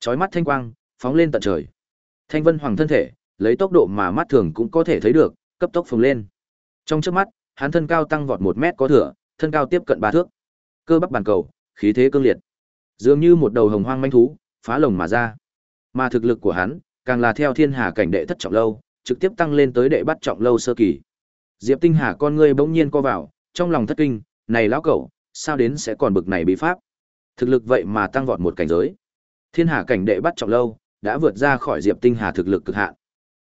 Chói mắt thanh quang, phóng lên tận trời. Thanh Vân Hoàng thân thể, lấy tốc độ mà mắt thường cũng có thể thấy được, cấp tốc phồng lên. Trong chớp mắt, hắn thân cao tăng vọt một mét có thừa, thân cao tiếp cận ba thước. Cơ bắp bàn cầu, khí thế cương liệt. Dường như một đầu hồng hoang manh thú, phá lồng mà ra. Mà thực lực của hắn, càng là theo thiên hà cảnh đệ thất trọng lâu, trực tiếp tăng lên tới đệ bắt trọng lâu sơ kỳ. Diệp Tinh Hà con ngươi bỗng nhiên co vào, trong lòng thất kinh, này lão cẩu, sao đến sẽ còn bực này bí pháp? Thực lực vậy mà tăng vọt một cảnh giới. Thiên hà cảnh đệ bắt trọng lâu, đã vượt ra khỏi Diệp Tinh Hà thực lực cực hạn.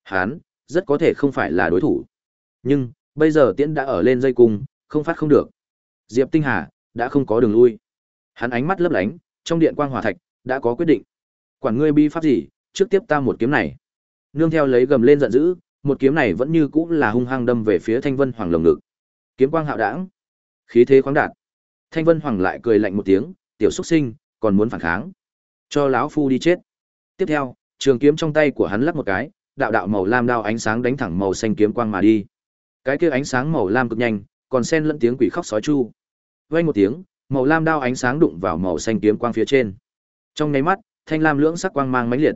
Hắn, rất có thể không phải là đối thủ. Nhưng, bây giờ tiễn đã ở lên dây cung, không phát không được. Diệp Tinh Hà, đã không có đường lui. Hắn ánh mắt lấp lánh, trong điện quang hỏa thạch, đã có quyết định. Quản ngươi bi pháp gì, trước tiếp ta một kiếm này. Nương theo lấy gầm lên giận dữ, một kiếm này vẫn như cũ là hung hăng đâm về phía Thanh Vân Hoàng lồng ngực. Kiếm quang hạo Đãng, khí thế khoáng đạt. Thanh Vân Hoàng lại cười lạnh một tiếng, tiểu xuất sinh, còn muốn phản kháng. Cho lão phu đi chết. Tiếp theo, trường kiếm trong tay của hắn lắc một cái, đạo đạo màu lam đao ánh sáng đánh thẳng màu xanh kiếm quang mà đi. Cái kia ánh sáng màu lam cực nhanh, còn xen lẫn tiếng quỷ khóc sói chu. Vang một tiếng, màu lam đao ánh sáng đụng vào màu xanh kiếm quang phía trên. Trong nháy mắt, thanh lam lưỡng sắc quang mang mãnh liệt.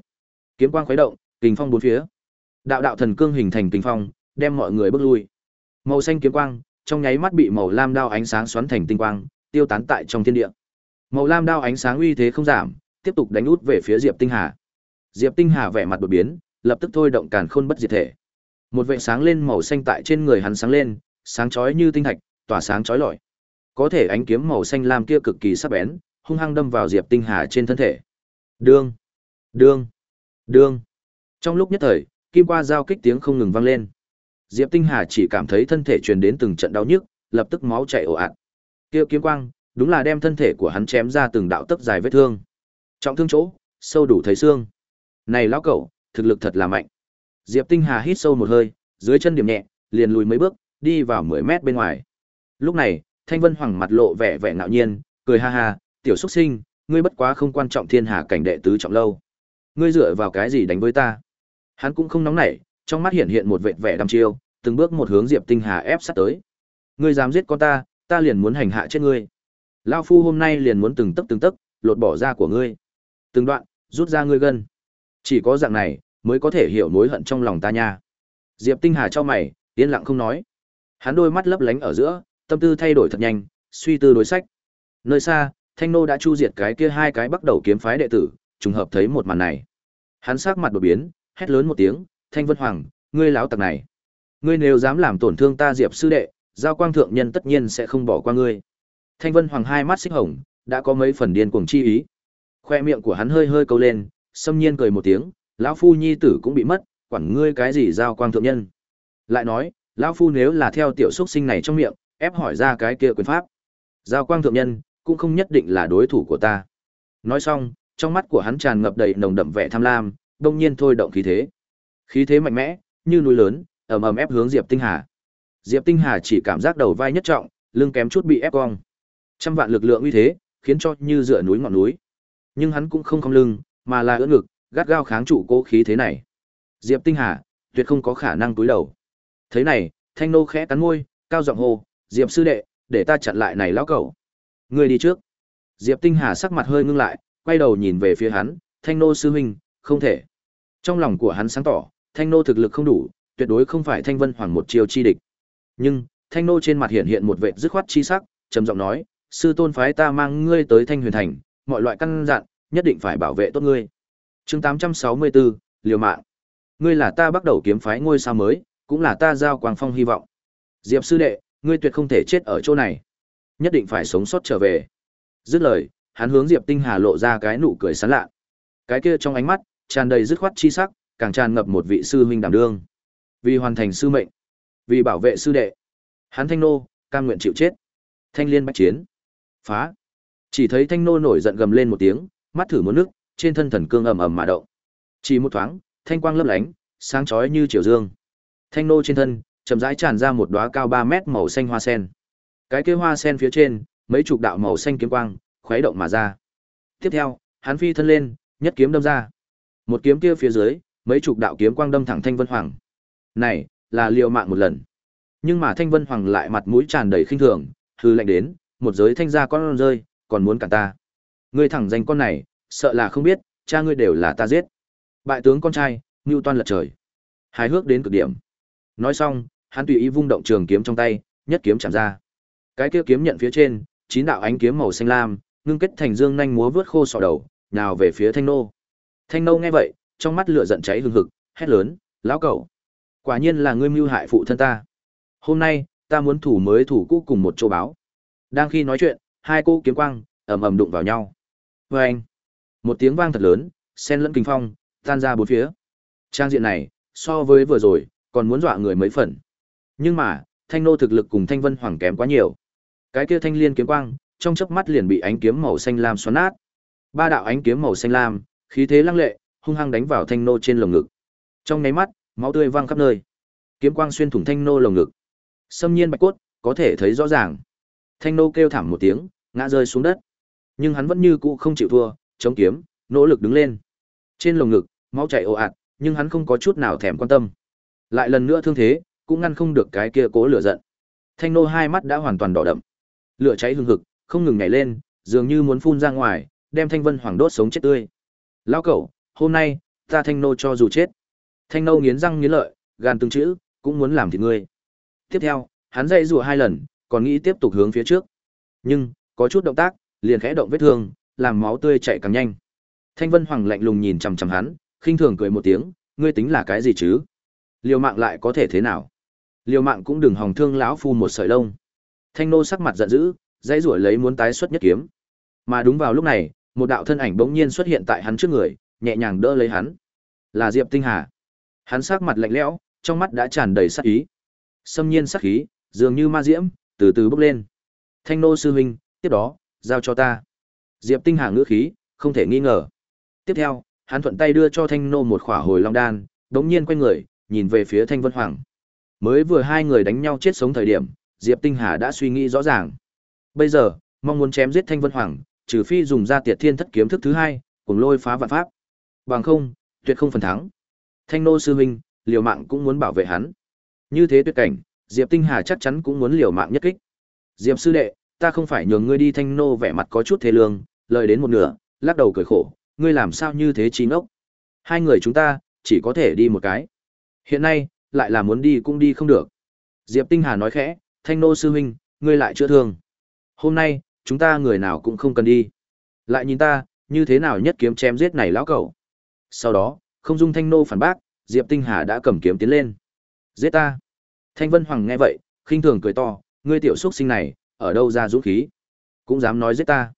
Kiếm quang khuấy động, kình phong bốn phía. Đạo đạo thần cương hình thành kình phong, đem mọi người bước lui. Màu xanh kiếm quang, trong nháy mắt bị màu lam đao ánh sáng xoắn thành tinh quang, tiêu tán tại trong thiên địa. Màu lam đao ánh sáng uy thế không giảm, tiếp tục đánh út về phía Diệp Tinh Hà. Diệp Tinh Hà vẻ mặt đột biến, lập tức thôi động càn khôn bất diệt thể. Một vệ sáng lên màu xanh tại trên người hắn sáng lên, sáng chói như tinh thạch, tỏa sáng chói lọi. Có thể ánh kiếm màu xanh lam kia cực kỳ sắc bén, hung hăng đâm vào Diệp Tinh Hà trên thân thể. Đương, đương, đương. Trong lúc nhất thời, kim qua giao kích tiếng không ngừng vang lên. Diệp Tinh Hà chỉ cảm thấy thân thể truyền đến từng trận đau nhức, lập tức máu chảy ồ ạt. Kia kiếm quang, đúng là đem thân thể của hắn chém ra từng đạo tấc dài vết thương. Trọng thương chỗ, sâu đủ thấy xương. Này lão cẩu, thực lực thật là mạnh. Diệp Tinh Hà hít sâu một hơi, dưới chân điểm nhẹ, liền lùi mấy bước, đi vào 10 mét bên ngoài. Lúc này, Thanh Vân Hoàng mặt lộ vẻ vẻ ngạo nhiên, cười ha ha, "Tiểu xuất sinh, ngươi bất quá không quan trọng thiên hà cảnh đệ tứ trọng lâu. Ngươi dựa vào cái gì đánh với ta?" Hắn cũng không nóng nảy, trong mắt hiện hiện một vệt vẻ đăm chiêu, từng bước một hướng Diệp Tinh Hà ép sát tới. "Ngươi dám giết con ta, ta liền muốn hành hạ chết ngươi. Lão phu hôm nay liền muốn từng tấc từng tấc lột bỏ da của ngươi. Từng đoạn, rút ra ngươi gân. Chỉ có dạng này mới có thể hiểu mối hận trong lòng ta nha." Diệp Tinh Hà cho mày, yên lặng không nói. Hắn đôi mắt lấp lánh ở giữa, tâm tư thay đổi thật nhanh, suy tư đối sách. Nơi xa, Thanh Nô đã chu diệt cái kia hai cái bắt đầu kiếm phái đệ tử, trùng hợp thấy một màn này. Hắn sắc mặt đột biến, hét lớn một tiếng, "Thanh Vân Hoàng, ngươi láo tặc này, ngươi nếu dám làm tổn thương ta Diệp sư đệ, giao quang thượng nhân tất nhiên sẽ không bỏ qua ngươi." Thanh Vân Hoàng hai mắt xích hồng, đã có mấy phần điên cuồng chi ý. Khoe miệng của hắn hơi hơi câu lên, xâm nhiên cười một tiếng, lão phu nhi tử cũng bị mất, quản ngươi cái gì giao quang thượng nhân. Lại nói, lão phu nếu là theo tiểu xuất sinh này trong miệng, ép hỏi ra cái kia quyền pháp. Giao quang thượng nhân, cũng không nhất định là đối thủ của ta. Nói xong, trong mắt của hắn tràn ngập đầy nồng đậm vẻ tham lam, đông nhiên thôi động khí thế. Khí thế mạnh mẽ, như núi lớn, ầm ầm ép hướng Diệp Tinh Hà. Diệp Tinh Hà chỉ cảm giác đầu vai nhất trọng, lưng kém chút bị ép cong. Trăm vạn lực lượng uy thế, khiến cho như dựa núi ngọn núi. Nhưng hắn cũng không không lưng, mà là ưỡn ngực, gắt gao kháng trụ cố khí thế này. Diệp Tinh Hà, tuyệt không có khả năng túi đầu. Thế này, Thanh nô khẽ cắn môi, cao giọng hô, "Diệp sư đệ, để ta chặn lại này lão cẩu." Ngươi đi trước. Diệp Tinh Hà sắc mặt hơi ngưng lại, quay đầu nhìn về phía hắn, "Thanh nô sư huynh, không thể." Trong lòng của hắn sáng tỏ, Thanh nô thực lực không đủ, tuyệt đối không phải Thanh Vân Hoàng một chiêu chi địch. Nhưng, Thanh nô trên mặt hiện hiện một vẻ dứt khoát chi sắc, trầm giọng nói, sư tôn phái ta mang ngươi tới Thanh Huyền Thành, mọi loại căn dặn, nhất định phải bảo vệ tốt ngươi. Chương 864, Liều mạng. Ngươi là ta bắt đầu kiếm phái ngôi sao mới, cũng là ta giao quang phong hy vọng. Diệp sư đệ, ngươi tuyệt không thể chết ở chỗ này, nhất định phải sống sót trở về. Dứt lời, hắn hướng Diệp Tinh Hà lộ ra cái nụ cười sán lạ. Cái kia trong ánh mắt tràn đầy dứt khoát chi sắc, càng tràn ngập một vị sư huynh đảm đương. Vì hoàn thành sư mệnh, vì bảo vệ sư đệ, hắn Thanh nô cam nguyện chịu chết. Thanh liên bách chiến, phá. Chỉ thấy Thanh nô nổi giận gầm lên một tiếng, mắt thử muốn nước, trên thân thần cương ầm ầm mà động. Chỉ một thoáng, thanh quang lấp lánh, sáng chói như chiều dương. Thanh nô trên thân, chậm rãi tràn ra một đóa cao 3 mét màu xanh hoa sen. Cái kia hoa sen phía trên, mấy chục đạo màu xanh kiếm quang khuấy động mà ra. Tiếp theo, hắn phi thân lên, nhất kiếm đâm ra. Một kiếm kia phía dưới, mấy chục đạo kiếm quang đâm thẳng Thanh Vân Hoàng. Này, là liều mạng một lần. Nhưng mà Thanh Vân Hoàng lại mặt mũi tràn đầy khinh thường, hư lạnh đến, một giới thanh gia con rơi, còn muốn cản ta. Ngươi thẳng danh con này, sợ là không biết, cha ngươi đều là ta giết. Bại tướng con trai, Ngưu Toan lật trời. Hài hước đến cực điểm. Nói xong, hắn tùy ý vung động trường kiếm trong tay, nhất kiếm chạm ra. Cái kia kiếm nhận phía trên, chín đạo ánh kiếm màu xanh lam, ngưng kết thành dương nhanh múa vớt khô sọ đầu, nào về phía Thanh nô. Thanh nô nghe vậy, trong mắt lửa giận cháy hừng hực, hét lớn, "Lão cẩu, quả nhiên là ngươi mưu hại phụ thân ta. Hôm nay, ta muốn thủ mới thủ cũ cùng một chỗ báo." Đang khi nói chuyện, hai cô kiếm quang ầm ầm đụng vào nhau. Oeng! Một tiếng vang thật lớn, xen lẫn kinh phong, tan ra bốn phía. Trang diện này, so với vừa rồi, còn muốn dọa người mấy phần. Nhưng mà, Thanh nô thực lực cùng Thanh Vân Hoàng kém quá nhiều. Cái kia thanh liên kiếm quang, trong chớp mắt liền bị ánh kiếm màu xanh lam xoắn nát. Ba đạo ánh kiếm màu xanh lam, khí thế lăng lệ, hung hăng đánh vào thanh nô trên lồng ngực. Trong nháy mắt, máu tươi văng khắp nơi. Kiếm quang xuyên thủng thanh nô lồng ngực. Xâm nhiên bạch cốt, có thể thấy rõ ràng. Thanh nô kêu thảm một tiếng, ngã rơi xuống đất. Nhưng hắn vẫn như cũ không chịu thua, chống kiếm, nỗ lực đứng lên. Trên lồng ngực, máu chảy ồ ạt, nhưng hắn không có chút nào thèm quan tâm. Lại lần nữa thương thế, cũng ngăn không được cái kia cố lửa giận. Thanh nô hai mắt đã hoàn toàn đỏ đậm. Lửa cháy hừng hực, không ngừng nhảy lên, dường như muốn phun ra ngoài, đem Thanh Vân Hoàng đốt sống chết tươi. Lão cẩu, hôm nay, ta Thanh nô cho dù chết. Thanh nô nghiến răng nghiến lợi, gan từng chữ, cũng muốn làm thịt ngươi. Tiếp theo, hắn dãy rủa hai lần, còn nghĩ tiếp tục hướng phía trước. Nhưng, có chút động tác, liền khẽ động vết thương, làm máu tươi chảy càng nhanh. Thanh Vân Hoàng lạnh lùng nhìn chằm chằm hắn, khinh thường cười một tiếng, ngươi tính là cái gì chứ? Liều mạng lại có thể thế nào? Liều mạng cũng đừng hòng thương lão phu một sợi lông. Thanh nô sắc mặt giận dữ, dãy rủa lấy muốn tái xuất nhất kiếm. Mà đúng vào lúc này, một đạo thân ảnh bỗng nhiên xuất hiện tại hắn trước người, nhẹ nhàng đỡ lấy hắn. Là Diệp Tinh Hà. Hắn sắc mặt lạnh lẽo, trong mắt đã tràn đầy sát ý. Xâm nhiên sát khí, dường như ma diễm, từ từ bước lên. Thanh nô sư huynh, tiếp đó, giao cho ta. Diệp Tinh Hà ngữ khí, không thể nghi ngờ. Tiếp theo, hắn thuận tay đưa cho Thanh nô một khỏa hồi long đan, đống nhiên quay người, nhìn về phía Thanh Vân Hoàng. Mới vừa hai người đánh nhau chết sống thời điểm, Diệp Tinh Hà đã suy nghĩ rõ ràng. Bây giờ, mong muốn chém giết Thanh Vân Hoàng, trừ phi dùng ra Tiệt Thiên Thất kiếm thức thứ hai, cùng lôi phá vạn pháp. Bằng không, tuyệt không phần thắng. Thanh nô sư huynh, liều mạng cũng muốn bảo vệ hắn. Như thế tuyệt cảnh, Diệp Tinh Hà chắc chắn cũng muốn liều mạng nhất kích. Diệp sư đệ, ta không phải nhường ngươi đi thanh nô vẻ mặt có chút thế lương, lời đến một nửa, lắc đầu cười khổ, ngươi làm sao như thế chi ngốc. Hai người chúng ta, chỉ có thể đi một cái. Hiện nay, lại là muốn đi cũng đi không được. Diệp Tinh Hà nói khẽ, thanh nô sư huynh, ngươi lại chữa thương. Hôm nay, chúng ta người nào cũng không cần đi. Lại nhìn ta, như thế nào nhất kiếm chém giết này lão cẩu. Sau đó, không dung thanh nô phản bác, Diệp Tinh Hà đã cầm kiếm tiến lên. Giết ta. Thanh Vân Hoàng nghe vậy, khinh thường cười to, ngươi tiểu xuất sinh này, ở đâu ra dũng khí? Cũng dám nói giết ta.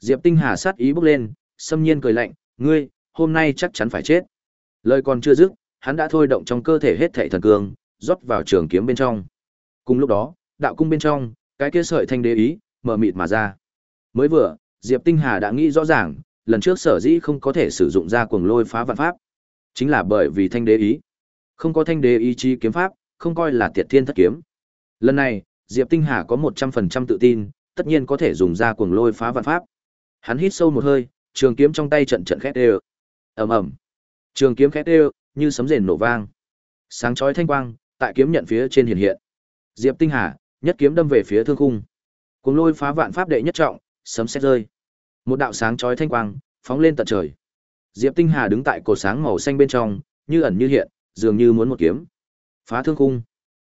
Diệp Tinh Hà sát ý bốc lên, xâm nhiên cười lạnh, ngươi, hôm nay chắc chắn phải chết. Lời còn chưa dứt, hắn đã thôi động trong cơ thể hết thảy thần cương, rót vào trường kiếm bên trong. Cùng lúc đó, đạo cung bên trong, cái kia sợi thanh đế ý, mở mịt mà ra. Mới vừa, Diệp Tinh Hà đã nghĩ rõ ràng, lần trước sở dĩ không có thể sử dụng ra cuồng lôi phá vạn pháp, chính là bởi vì thanh đế ý. Không có thanh đế ý chi kiếm pháp, không coi là tiệt thiên thất kiếm. Lần này, Diệp Tinh Hà có 100% tự tin, tất nhiên có thể dùng ra cuồng lôi phá vạn pháp. Hắn hít sâu một hơi, trường kiếm trong tay trận trận khét đều. Ầm ầm. Trường kiếm khét đều, như sấm rền nổ vang. Sáng chói thanh quang, tại kiếm nhận phía trên hiện hiện. Diệp Tinh Hà, nhất kiếm đâm về phía thương khung. Cuồng lôi phá vạn pháp đệ nhất trọng, sấm sét rơi. Một đạo sáng chói thanh quang, phóng lên tận trời. Diệp Tinh Hà đứng tại cột sáng màu xanh bên trong, như ẩn như hiện, dường như muốn một kiếm. Phá thương khung.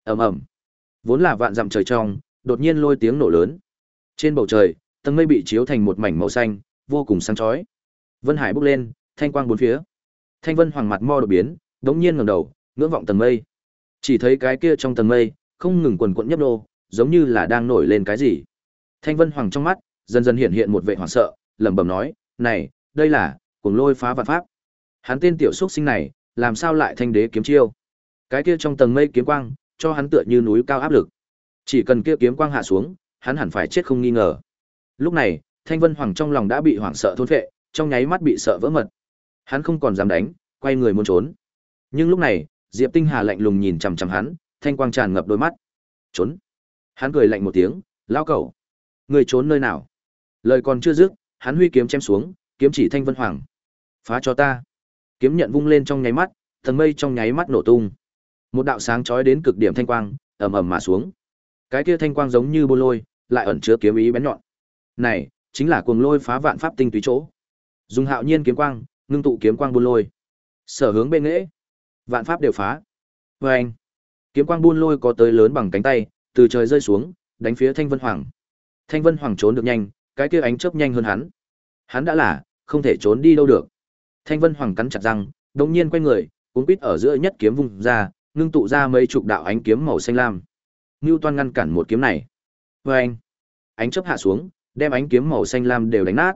Ầm ầm. Vốn là vạn dặm trời trong, đột nhiên lôi tiếng nổ lớn. Trên bầu trời, tầng mây bị chiếu thành một mảnh màu xanh, vô cùng sáng chói. Vân Hải bốc lên, thanh quang bốn phía. Thanh Vân Hoàng mặt mo đột biến, đống nhiên ngẩng đầu, ngưỡng vọng tầng mây. Chỉ thấy cái kia trong tầng mây, không ngừng quần quận nhấp nô, giống như là đang nổi lên cái gì. Thanh Vân Hoàng trong mắt, dần dần hiện hiện một vẻ hoảng sợ, lẩm bẩm nói, "Này, đây là cuồng lôi phá vạn pháp." Hắn tên tiểu xuất sinh này, làm sao lại thanh đế kiếm chiêu? Cái kia trong tầng mây kiếm quang, cho hắn tựa như núi cao áp lực. Chỉ cần kia kiếm quang hạ xuống, hắn hẳn phải chết không nghi ngờ. Lúc này, Thanh Vân Hoàng trong lòng đã bị hoảng sợ thôn vệ, trong nháy mắt bị sợ vỡ mật. Hắn không còn dám đánh, quay người muốn trốn. Nhưng lúc này, Diệp Tinh Hà lạnh lùng nhìn chằm chằm hắn, thanh quang tràn ngập đôi mắt. Trốn. Hắn cười lạnh một tiếng, lao cẩu, người trốn nơi nào? Lời còn chưa dứt, hắn huy kiếm chém xuống, kiếm chỉ Thanh Vân Hoàng. Phá cho ta. Kiếm nhận vung lên trong nháy mắt, thần mây trong nháy mắt nổ tung. Một đạo sáng chói đến cực điểm thanh quang, ầm ầm mà xuống. Cái kia thanh quang giống như bô lôi, lại ẩn chứa kiếm ý bén nhọn. Này, chính là cuồng lôi phá vạn pháp tinh túy chỗ. Dùng hạo nhiên kiếm quang, ngưng tụ kiếm quang buôn lôi. Sở hướng bên nghệ, vạn pháp đều phá. vê anh, kiếm quang buôn lôi có tới lớn bằng cánh tay, từ trời rơi xuống, đánh phía Thanh Vân Hoàng. Thanh Vân Hoàng trốn được nhanh, cái kia ánh chớp nhanh hơn hắn. Hắn đã là, không thể trốn đi đâu được. Thanh Vân Hoàng cắn chặt răng, đột nhiên quay người, cuốn quít ở giữa nhất kiếm vùng ra, ngưng tụ ra mấy chục đạo ánh kiếm màu xanh lam. Ngưu Toan ngăn cản một kiếm này. Và anh, ánh chớp hạ xuống, đem ánh kiếm màu xanh lam đều đánh nát.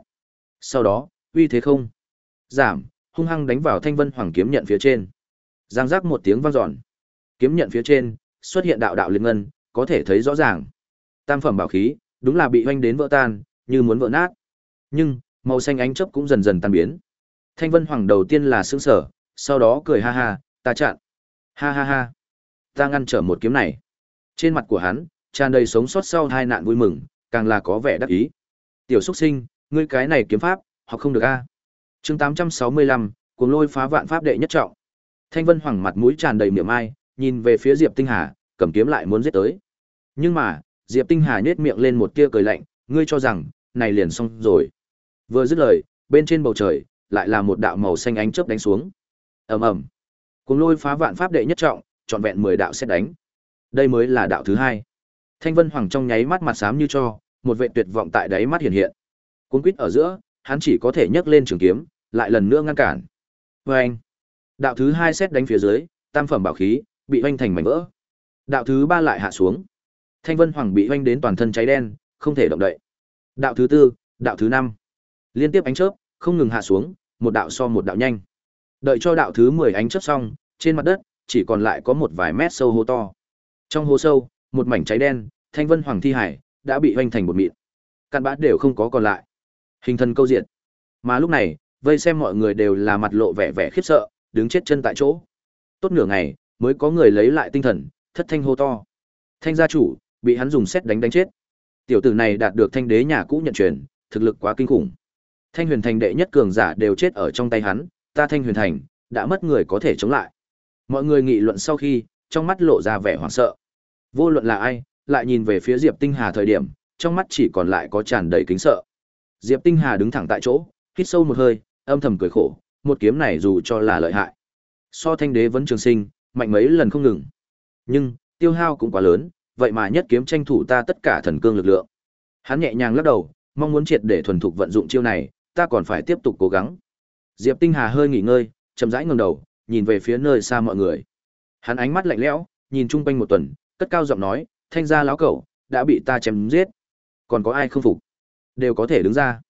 Sau đó, uy thế không giảm, hung hăng đánh vào Thanh Vân Hoàng kiếm nhận phía trên. Giang giác một tiếng vang dọn. Kiếm nhận phía trên xuất hiện đạo đạo liên ngân, có thể thấy rõ ràng. Tam phẩm bảo khí, đúng là bị hoanh đến vỡ tan, như muốn vỡ nát. Nhưng, màu xanh ánh chớp cũng dần dần tan biến. Thanh Vân Hoàng đầu tiên là sững sở, sau đó cười ha ha, ta chặn. Ha ha ha. Ta ngăn trở một kiếm này. Trên mặt của hắn, tràn đầy sống sót sau hai nạn vui mừng, càng là có vẻ đắc ý. Tiểu xuất sinh, ngươi cái này kiếm pháp, học không được a. Chương 865, cuồng lôi phá vạn pháp đệ nhất trọng. Thanh Vân Hoàng mặt mũi tràn đầy miệng ai, nhìn về phía Diệp Tinh Hà, cầm kiếm lại muốn giết tới. Nhưng mà, Diệp Tinh Hà nhếch miệng lên một tia cười lạnh, ngươi cho rằng, này liền xong rồi. Vừa dứt lời, bên trên bầu trời, lại là một đạo màu xanh ánh chớp đánh xuống. Ầm ầm. Cùng lôi phá vạn pháp đệ nhất trọng, trọn vẹn 10 đạo xét đánh. Đây mới là đạo thứ hai. Thanh Vân Hoàng trong nháy mắt mặt xám như cho, một vệ tuyệt vọng tại đáy mắt hiện hiện. Cuốn quýt ở giữa, hắn chỉ có thể nhấc lên trường kiếm, lại lần nữa ngăn cản. Oeng. Đạo thứ hai xét đánh phía dưới, tam phẩm bảo khí bị oanh thành mảnh vỡ. Đạo thứ ba lại hạ xuống. Thanh Vân Hoàng bị oanh đến toàn thân cháy đen, không thể động đậy. Đạo thứ tư, đạo thứ năm, liên tiếp ánh chớp, không ngừng hạ xuống, một đạo so một đạo nhanh. Đợi cho đạo thứ 10 ánh chớp xong, trên mặt đất chỉ còn lại có một vài mét sâu hố to. Trong hố sâu, một mảnh cháy đen, Thanh Vân Hoàng thi hải đã bị hoành thành một mịn. Căn bát đều không có còn lại. Hình thân câu diện. Mà lúc này, vây xem mọi người đều là mặt lộ vẻ vẻ khiếp sợ, đứng chết chân tại chỗ. Tốt nửa ngày, mới có người lấy lại tinh thần, thất thanh hô to. Thanh gia chủ, bị hắn dùng xét đánh đánh chết. Tiểu tử này đạt được thanh đế nhà cũ nhận truyền, thực lực quá kinh khủng. Thanh huyền thành đệ nhất cường giả đều chết ở trong tay hắn, ta thanh huyền thành, đã mất người có thể chống lại. Mọi người nghị luận sau khi, trong mắt lộ ra vẻ hoảng sợ. Vô luận là ai, lại nhìn về phía Diệp Tinh Hà thời điểm, trong mắt chỉ còn lại có tràn đầy kính sợ. Diệp Tinh Hà đứng thẳng tại chỗ, hít sâu một hơi, âm thầm cười khổ, một kiếm này dù cho là lợi hại. So thanh đế vẫn trường sinh, mạnh mấy lần không ngừng. Nhưng, tiêu hao cũng quá lớn, vậy mà nhất kiếm tranh thủ ta tất cả thần cương lực lượng. Hắn nhẹ nhàng lắc đầu, mong muốn triệt để thuần thục vận dụng chiêu này, ta còn phải tiếp tục cố gắng. Diệp Tinh Hà hơi nghỉ ngơi, chậm rãi ngẩng đầu, nhìn về phía nơi xa mọi người. Hắn ánh mắt lạnh lẽo, nhìn chung quanh một tuần, cất cao giọng nói, thanh gia lão cẩu, đã bị ta chém giết. Còn có ai không phục? Đều có thể đứng ra.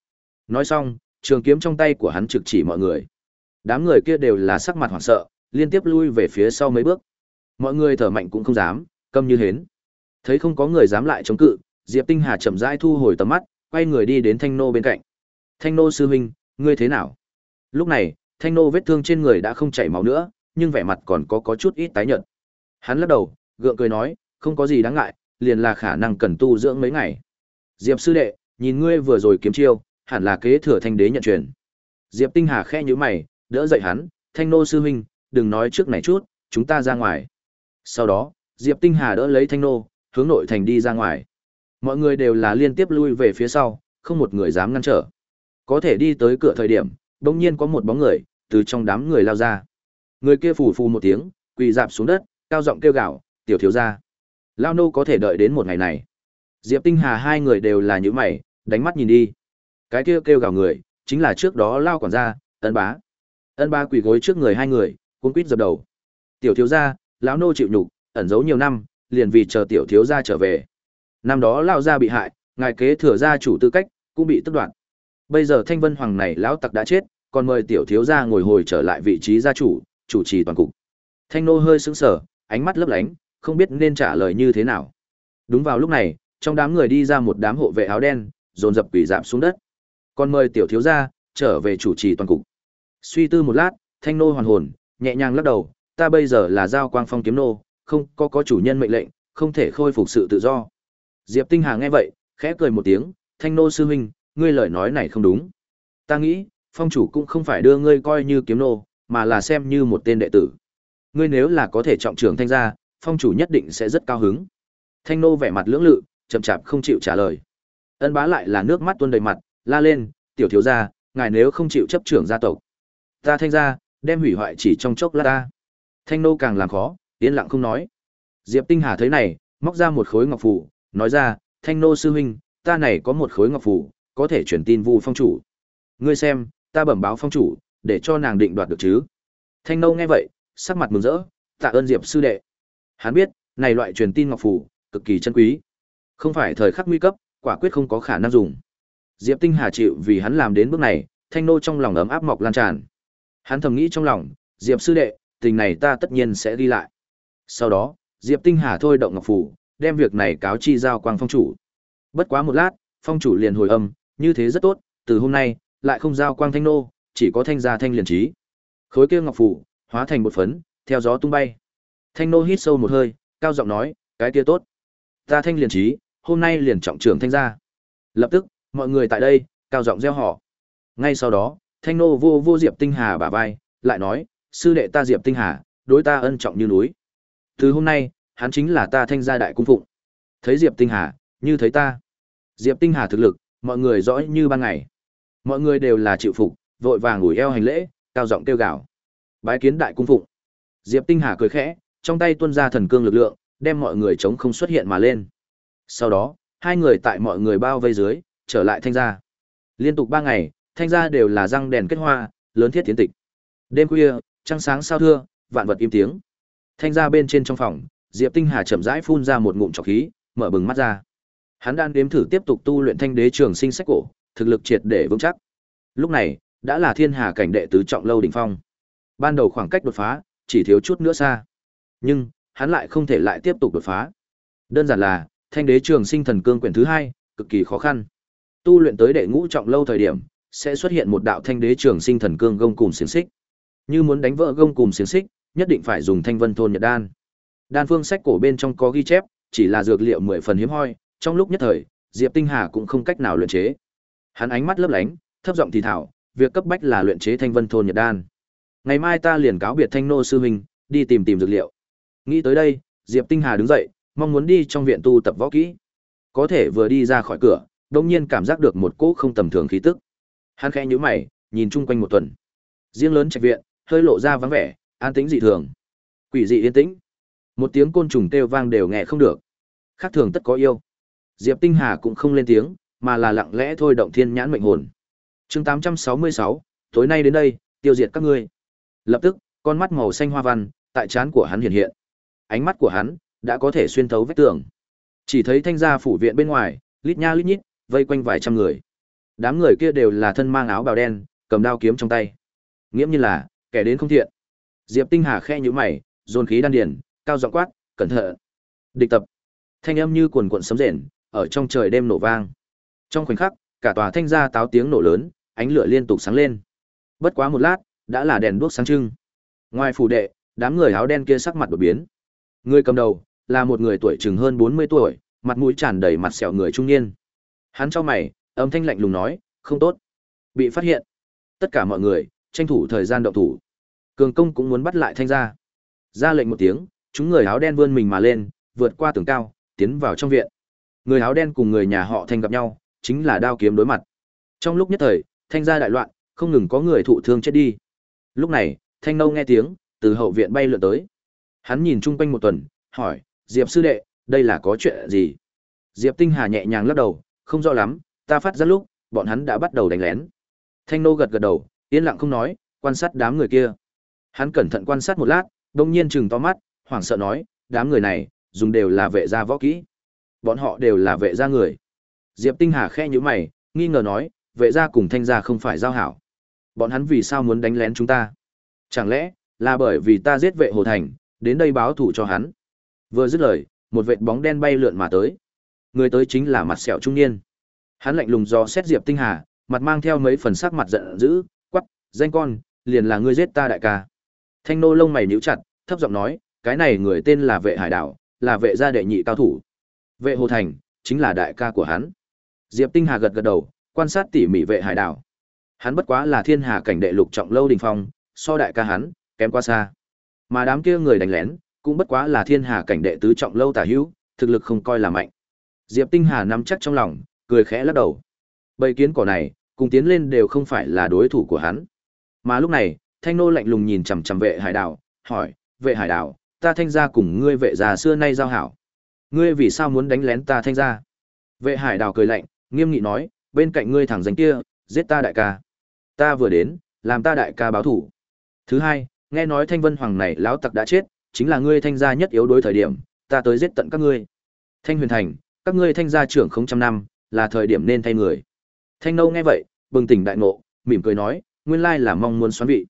Nói xong, trường kiếm trong tay của hắn trực chỉ mọi người. Đám người kia đều là sắc mặt hoảng sợ, liên tiếp lui về phía sau mấy bước. Mọi người thở mạnh cũng không dám, câm như hến. Thấy không có người dám lại chống cự, Diệp Tinh Hà chậm rãi thu hồi tầm mắt, quay người đi đến Thanh Nô bên cạnh. Thanh Nô sư huynh, ngươi thế nào? Lúc này, Thanh Nô vết thương trên người đã không chảy máu nữa, nhưng vẻ mặt còn có có chút ít tái nhợt. Hắn lắc đầu, gượng cười nói, không có gì đáng ngại, liền là khả năng cần tu dưỡng mấy ngày. Diệp sư đệ, nhìn ngươi vừa rồi kiếm chiêu, hẳn là kế thừa thanh đế nhận truyền. Diệp Tinh Hà khẽ nhíu mày, đỡ dậy hắn, "Thanh nô sư huynh, đừng nói trước này chút, chúng ta ra ngoài." Sau đó, Diệp Tinh Hà đỡ lấy Thanh nô, hướng nội thành đi ra ngoài. Mọi người đều là liên tiếp lui về phía sau, không một người dám ngăn trở. Có thể đi tới cửa thời điểm, đông nhiên có một bóng người từ trong đám người lao ra. Người kia phù phù một tiếng, quỳ dạp xuống đất, cao giọng kêu gào, "Tiểu thiếu gia, lao nô có thể đợi đến một ngày này." Diệp Tinh Hà hai người đều là những mày, đánh mắt nhìn đi. Cái kia kêu, kêu gào người, chính là trước đó lao quản gia, Ân Bá. Ân Bá quỳ gối trước người hai người, cuống quýt dập đầu. "Tiểu thiếu gia, lão nô chịu nhục, ẩn giấu nhiều năm, liền vì chờ tiểu thiếu gia trở về. Năm đó lao gia bị hại, ngài kế thừa gia chủ tư cách, cũng bị tức đoạt. Bây giờ Thanh Vân Hoàng này lão tặc đã chết, còn mời tiểu thiếu gia ngồi hồi trở lại vị trí gia chủ, chủ trì toàn cục. Thanh nô hơi sững sờ, ánh mắt lấp lánh, không biết nên trả lời như thế nào. Đúng vào lúc này, trong đám người đi ra một đám hộ vệ áo đen, dồn dập quỳ dạp xuống đất. Còn mời tiểu thiếu gia trở về chủ trì toàn cục. Suy tư một lát, Thanh nô hoàn hồn, nhẹ nhàng lắc đầu, ta bây giờ là giao quang phong kiếm nô, không có có chủ nhân mệnh lệnh, không thể khôi phục sự tự do. Diệp Tinh Hà nghe vậy, khẽ cười một tiếng, Thanh nô sư huynh, ngươi lời nói này không đúng. Ta nghĩ, phong chủ cũng không phải đưa ngươi coi như kiếm nô, mà là xem như một tên đệ tử. Ngươi nếu là có thể trọng trưởng thanh gia, phong chủ nhất định sẽ rất cao hứng. Thanh nô vẻ mặt lưỡng lự, chậm chạp không chịu trả lời. Ân bá lại là nước mắt tuôn đầy mặt, la lên, tiểu thiếu gia, ngài nếu không chịu chấp trưởng gia tộc, ta thanh gia đem hủy hoại chỉ trong chốc lát ta. Thanh nô càng làm khó, yên lặng không nói. Diệp Tinh Hà thấy này, móc ra một khối ngọc phù, nói ra, Thanh nô sư huynh, ta này có một khối ngọc phù, có thể truyền tin Vu phong chủ. Ngươi xem, ta bẩm báo phong chủ, để cho nàng định đoạt được chứ. Thanh nô nghe vậy, sắc mặt mừng rỡ, tạ ơn Diệp sư đệ. Hắn biết, này loại truyền tin ngọc phủ cực kỳ chân quý. Không phải thời khắc nguy cấp, quả quyết không có khả năng dùng. Diệp Tinh Hà chịu vì hắn làm đến bước này, thanh nô trong lòng ấm áp mọc lan tràn. Hắn thầm nghĩ trong lòng, Diệp sư đệ, tình này ta tất nhiên sẽ ghi lại. Sau đó, Diệp Tinh Hà thôi động ngọc phủ, đem việc này cáo chi giao quang phong chủ. Bất quá một lát, phong chủ liền hồi âm, như thế rất tốt, từ hôm nay, lại không giao quang thanh nô, chỉ có thanh gia thanh liền trí. Khối kia ngọc phủ hóa thành một phấn, theo gió tung bay. Thanh nô hít sâu một hơi, cao giọng nói, cái kia tốt. Ta thanh liền trí, hôm nay liền trọng trưởng thanh gia. Lập tức, mọi người tại đây, cao giọng reo hò. Ngay sau đó, thanh nô vô vô Diệp Tinh Hà bả vai, lại nói, sư đệ ta Diệp Tinh Hà, đối ta ân trọng như núi. Từ hôm nay, hắn chính là ta thanh gia đại cung phụng. Thấy Diệp Tinh Hà, như thấy ta. Diệp Tinh Hà thực lực, mọi người rõ như ban ngày. Mọi người đều là chịu phục, vội vàng ủi eo hành lễ, cao giọng kêu gào. Bái kiến đại cung phụng. Diệp Tinh Hà cười khẽ, trong tay Tuân ra thần cương lực lượng, đem mọi người chống không xuất hiện mà lên. Sau đó, hai người tại mọi người bao vây dưới, trở lại thanh gia. Liên tục ba ngày, thanh gia đều là răng đèn kết hoa, lớn thiết tiến tịch. Đêm khuya, trăng sáng sao thưa, vạn vật im tiếng. Thanh gia bên trên trong phòng, Diệp Tinh Hà chậm rãi phun ra một ngụm trọc khí, mở bừng mắt ra. Hắn đang đếm thử tiếp tục tu luyện thanh đế trường sinh sách cổ, thực lực triệt để vững chắc. Lúc này, đã là thiên hà cảnh đệ tứ trọng lâu đỉnh phong. Ban đầu khoảng cách đột phá, chỉ thiếu chút nữa xa. Nhưng, hắn lại không thể lại tiếp tục đột phá. Đơn giản là, thanh đế trường sinh thần cương quyển thứ hai, cực kỳ khó khăn. Tu luyện tới đệ ngũ trọng lâu thời điểm, sẽ xuất hiện một đạo thanh đế trường sinh thần cương gông cùng xiển xích. Như muốn đánh vỡ gông cùng xiển xích, nhất định phải dùng thanh vân thôn nhật đan. Đan phương sách cổ bên trong có ghi chép, chỉ là dược liệu mười phần hiếm hoi, trong lúc nhất thời, Diệp Tinh Hà cũng không cách nào luyện chế. Hắn ánh mắt lấp lánh, thấp giọng thì thảo, việc cấp bách là luyện chế thanh vân thôn nhật đan. Ngày mai ta liền cáo biệt thanh nô sư huynh, đi tìm tìm dược liệu. Nghĩ tới đây, Diệp Tinh Hà đứng dậy, mong muốn đi trong viện tu tập võ kỹ. Có thể vừa đi ra khỏi cửa, đột nhiên cảm giác được một cỗ không tầm thường khí tức. Hắn khẽ nhíu mày, nhìn chung quanh một tuần. Riêng lớn trạch viện, hơi lộ ra vắng vẻ, an tĩnh dị thường. Quỷ dị yên tĩnh. Một tiếng côn trùng kêu vang đều nghe không được. Khác thường tất có yêu. Diệp Tinh Hà cũng không lên tiếng, mà là lặng lẽ thôi động thiên nhãn mệnh hồn. Chương 866, tối nay đến đây, tiêu diệt các ngươi. Lập tức, con mắt màu xanh hoa văn tại trán của hắn hiện hiện. Ánh mắt của hắn đã có thể xuyên thấu vách tường. Chỉ thấy thanh gia phủ viện bên ngoài, lít nha lít nhít, vây quanh vài trăm người. Đám người kia đều là thân mang áo bào đen, cầm đao kiếm trong tay. Nghiễm như là kẻ đến không thiện. Diệp Tinh Hà khe nhíu mày, dồn khí đan điền, cao giọng quát, "Cẩn thận!" Địch tập. Thanh âm như cuồn cuộn sấm rền, ở trong trời đêm nổ vang. Trong khoảnh khắc, cả tòa thanh gia táo tiếng nổ lớn, ánh lửa liên tục sáng lên. Bất quá một lát, đã là đèn đuốc sáng trưng. Ngoài phủ đệ, đám người áo đen kia sắc mặt đổi biến. Người cầm đầu là một người tuổi chừng hơn 40 tuổi, mặt mũi tràn đầy mặt sẹo người trung niên. Hắn cho mày, âm thanh lạnh lùng nói, "Không tốt, bị phát hiện." Tất cả mọi người tranh thủ thời gian động thủ. Cường công cũng muốn bắt lại thanh gia. Ra lệnh một tiếng, chúng người áo đen vươn mình mà lên, vượt qua tường cao, tiến vào trong viện. Người áo đen cùng người nhà họ Thanh gặp nhau, chính là đao kiếm đối mặt. Trong lúc nhất thời, thanh gia đại loạn, không ngừng có người thụ thương chết đi. Lúc này, Thanh Nâu nghe tiếng, từ hậu viện bay lượn tới. Hắn nhìn chung quanh một tuần, hỏi, Diệp sư đệ, đây là có chuyện gì? Diệp Tinh Hà nhẹ nhàng lắc đầu, không rõ lắm, ta phát ra lúc, bọn hắn đã bắt đầu đánh lén. Thanh nô gật gật đầu, yên lặng không nói, quan sát đám người kia. Hắn cẩn thận quan sát một lát, đông nhiên chừng to mắt, hoảng sợ nói, đám người này, dùng đều là vệ gia võ kỹ. Bọn họ đều là vệ gia người. Diệp Tinh Hà khẽ nhíu mày, nghi ngờ nói, vệ gia cùng thanh gia không phải giao hảo. Bọn hắn vì sao muốn đánh lén chúng ta? Chẳng lẽ là bởi vì ta giết vệ Hồ Thành, đến đây báo thù cho hắn? Vừa dứt lời, một vệt bóng đen bay lượn mà tới. Người tới chính là mặt sẹo trung niên. Hắn lạnh lùng do xét Diệp Tinh Hà, mặt mang theo mấy phần sắc mặt giận dữ, quắc, danh con, liền là ngươi giết ta đại ca. Thanh nô lông mày nhíu chặt, thấp giọng nói, cái này người tên là vệ hải đảo, là vệ gia đệ nhị cao thủ. Vệ Hồ Thành, chính là đại ca của hắn. Diệp Tinh Hà gật gật đầu, quan sát tỉ mỉ vệ hải đảo. Hắn bất quá là thiên hà cảnh đệ lục trọng lâu đình phong, so đại ca hắn, kém quá xa. Mà đám kia người đánh lén, cũng bất quá là thiên hà cảnh đệ tứ trọng lâu tả hữu, thực lực không coi là mạnh. Diệp Tinh Hà nắm chắc trong lòng, cười khẽ lắc đầu. Bầy kiến cỏ này, cùng tiến lên đều không phải là đối thủ của hắn. Mà lúc này, Thanh nô lạnh lùng nhìn chằm chằm vệ hải đảo, hỏi, vệ hải đảo, ta thanh gia cùng ngươi vệ già xưa nay giao hảo. Ngươi vì sao muốn đánh lén ta thanh gia? Vệ hải đảo cười lạnh, nghiêm nghị nói, bên cạnh ngươi thẳng danh kia, giết ta đại ca. Ta vừa đến, làm ta đại ca báo thủ. Thứ hai, nghe nói thanh vân hoàng này lão tặc đã chết, chính là ngươi thanh gia nhất yếu đối thời điểm, ta tới giết tận các ngươi. Thanh huyền thành, các ngươi thanh gia trưởng không trăm năm, là thời điểm nên thay người. Thanh nâu nghe vậy, bừng tỉnh đại ngộ, mỉm cười nói, nguyên lai là mong muốn xoán vị.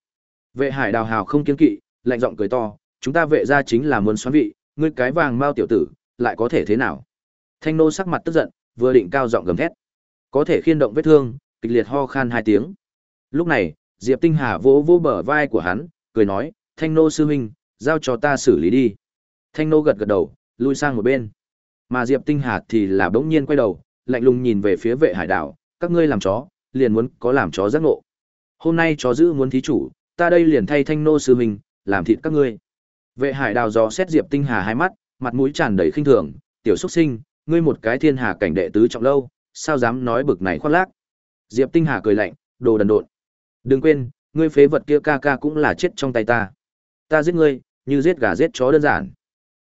Vệ hải đào hào không kiên kỵ, lạnh giọng cười to, chúng ta vệ gia chính là muốn xoán vị, ngươi cái vàng mao tiểu tử, lại có thể thế nào? Thanh nô sắc mặt tức giận, vừa định cao giọng gầm thét. Có thể khiên động vết thương, kịch liệt ho khan hai tiếng. Lúc này, Diệp Tinh Hà vỗ vỗ bờ vai của hắn, cười nói, Thanh nô sư huynh, giao cho ta xử lý đi. Thanh nô gật gật đầu, lui sang một bên. Mà Diệp Tinh Hà thì là bỗng nhiên quay đầu, lạnh lùng nhìn về phía vệ hải đảo, các ngươi làm chó, liền muốn có làm chó giác ngộ. Hôm nay chó giữ muốn thí chủ, ta đây liền thay thanh nô sư huynh, làm thịt các ngươi. Vệ hải đào dò xét Diệp Tinh Hà hai mắt, mặt mũi tràn đầy khinh thường, tiểu xuất sinh, ngươi một cái thiên hà cảnh đệ tứ trọng lâu, sao dám nói bực này khoác lác. Diệp Tinh Hà cười lạnh, đồ đần độn. Đừng quên, ngươi phế vật kia ca ca cũng là chết trong tay ta. Ta giết ngươi, như giết gà giết chó đơn giản.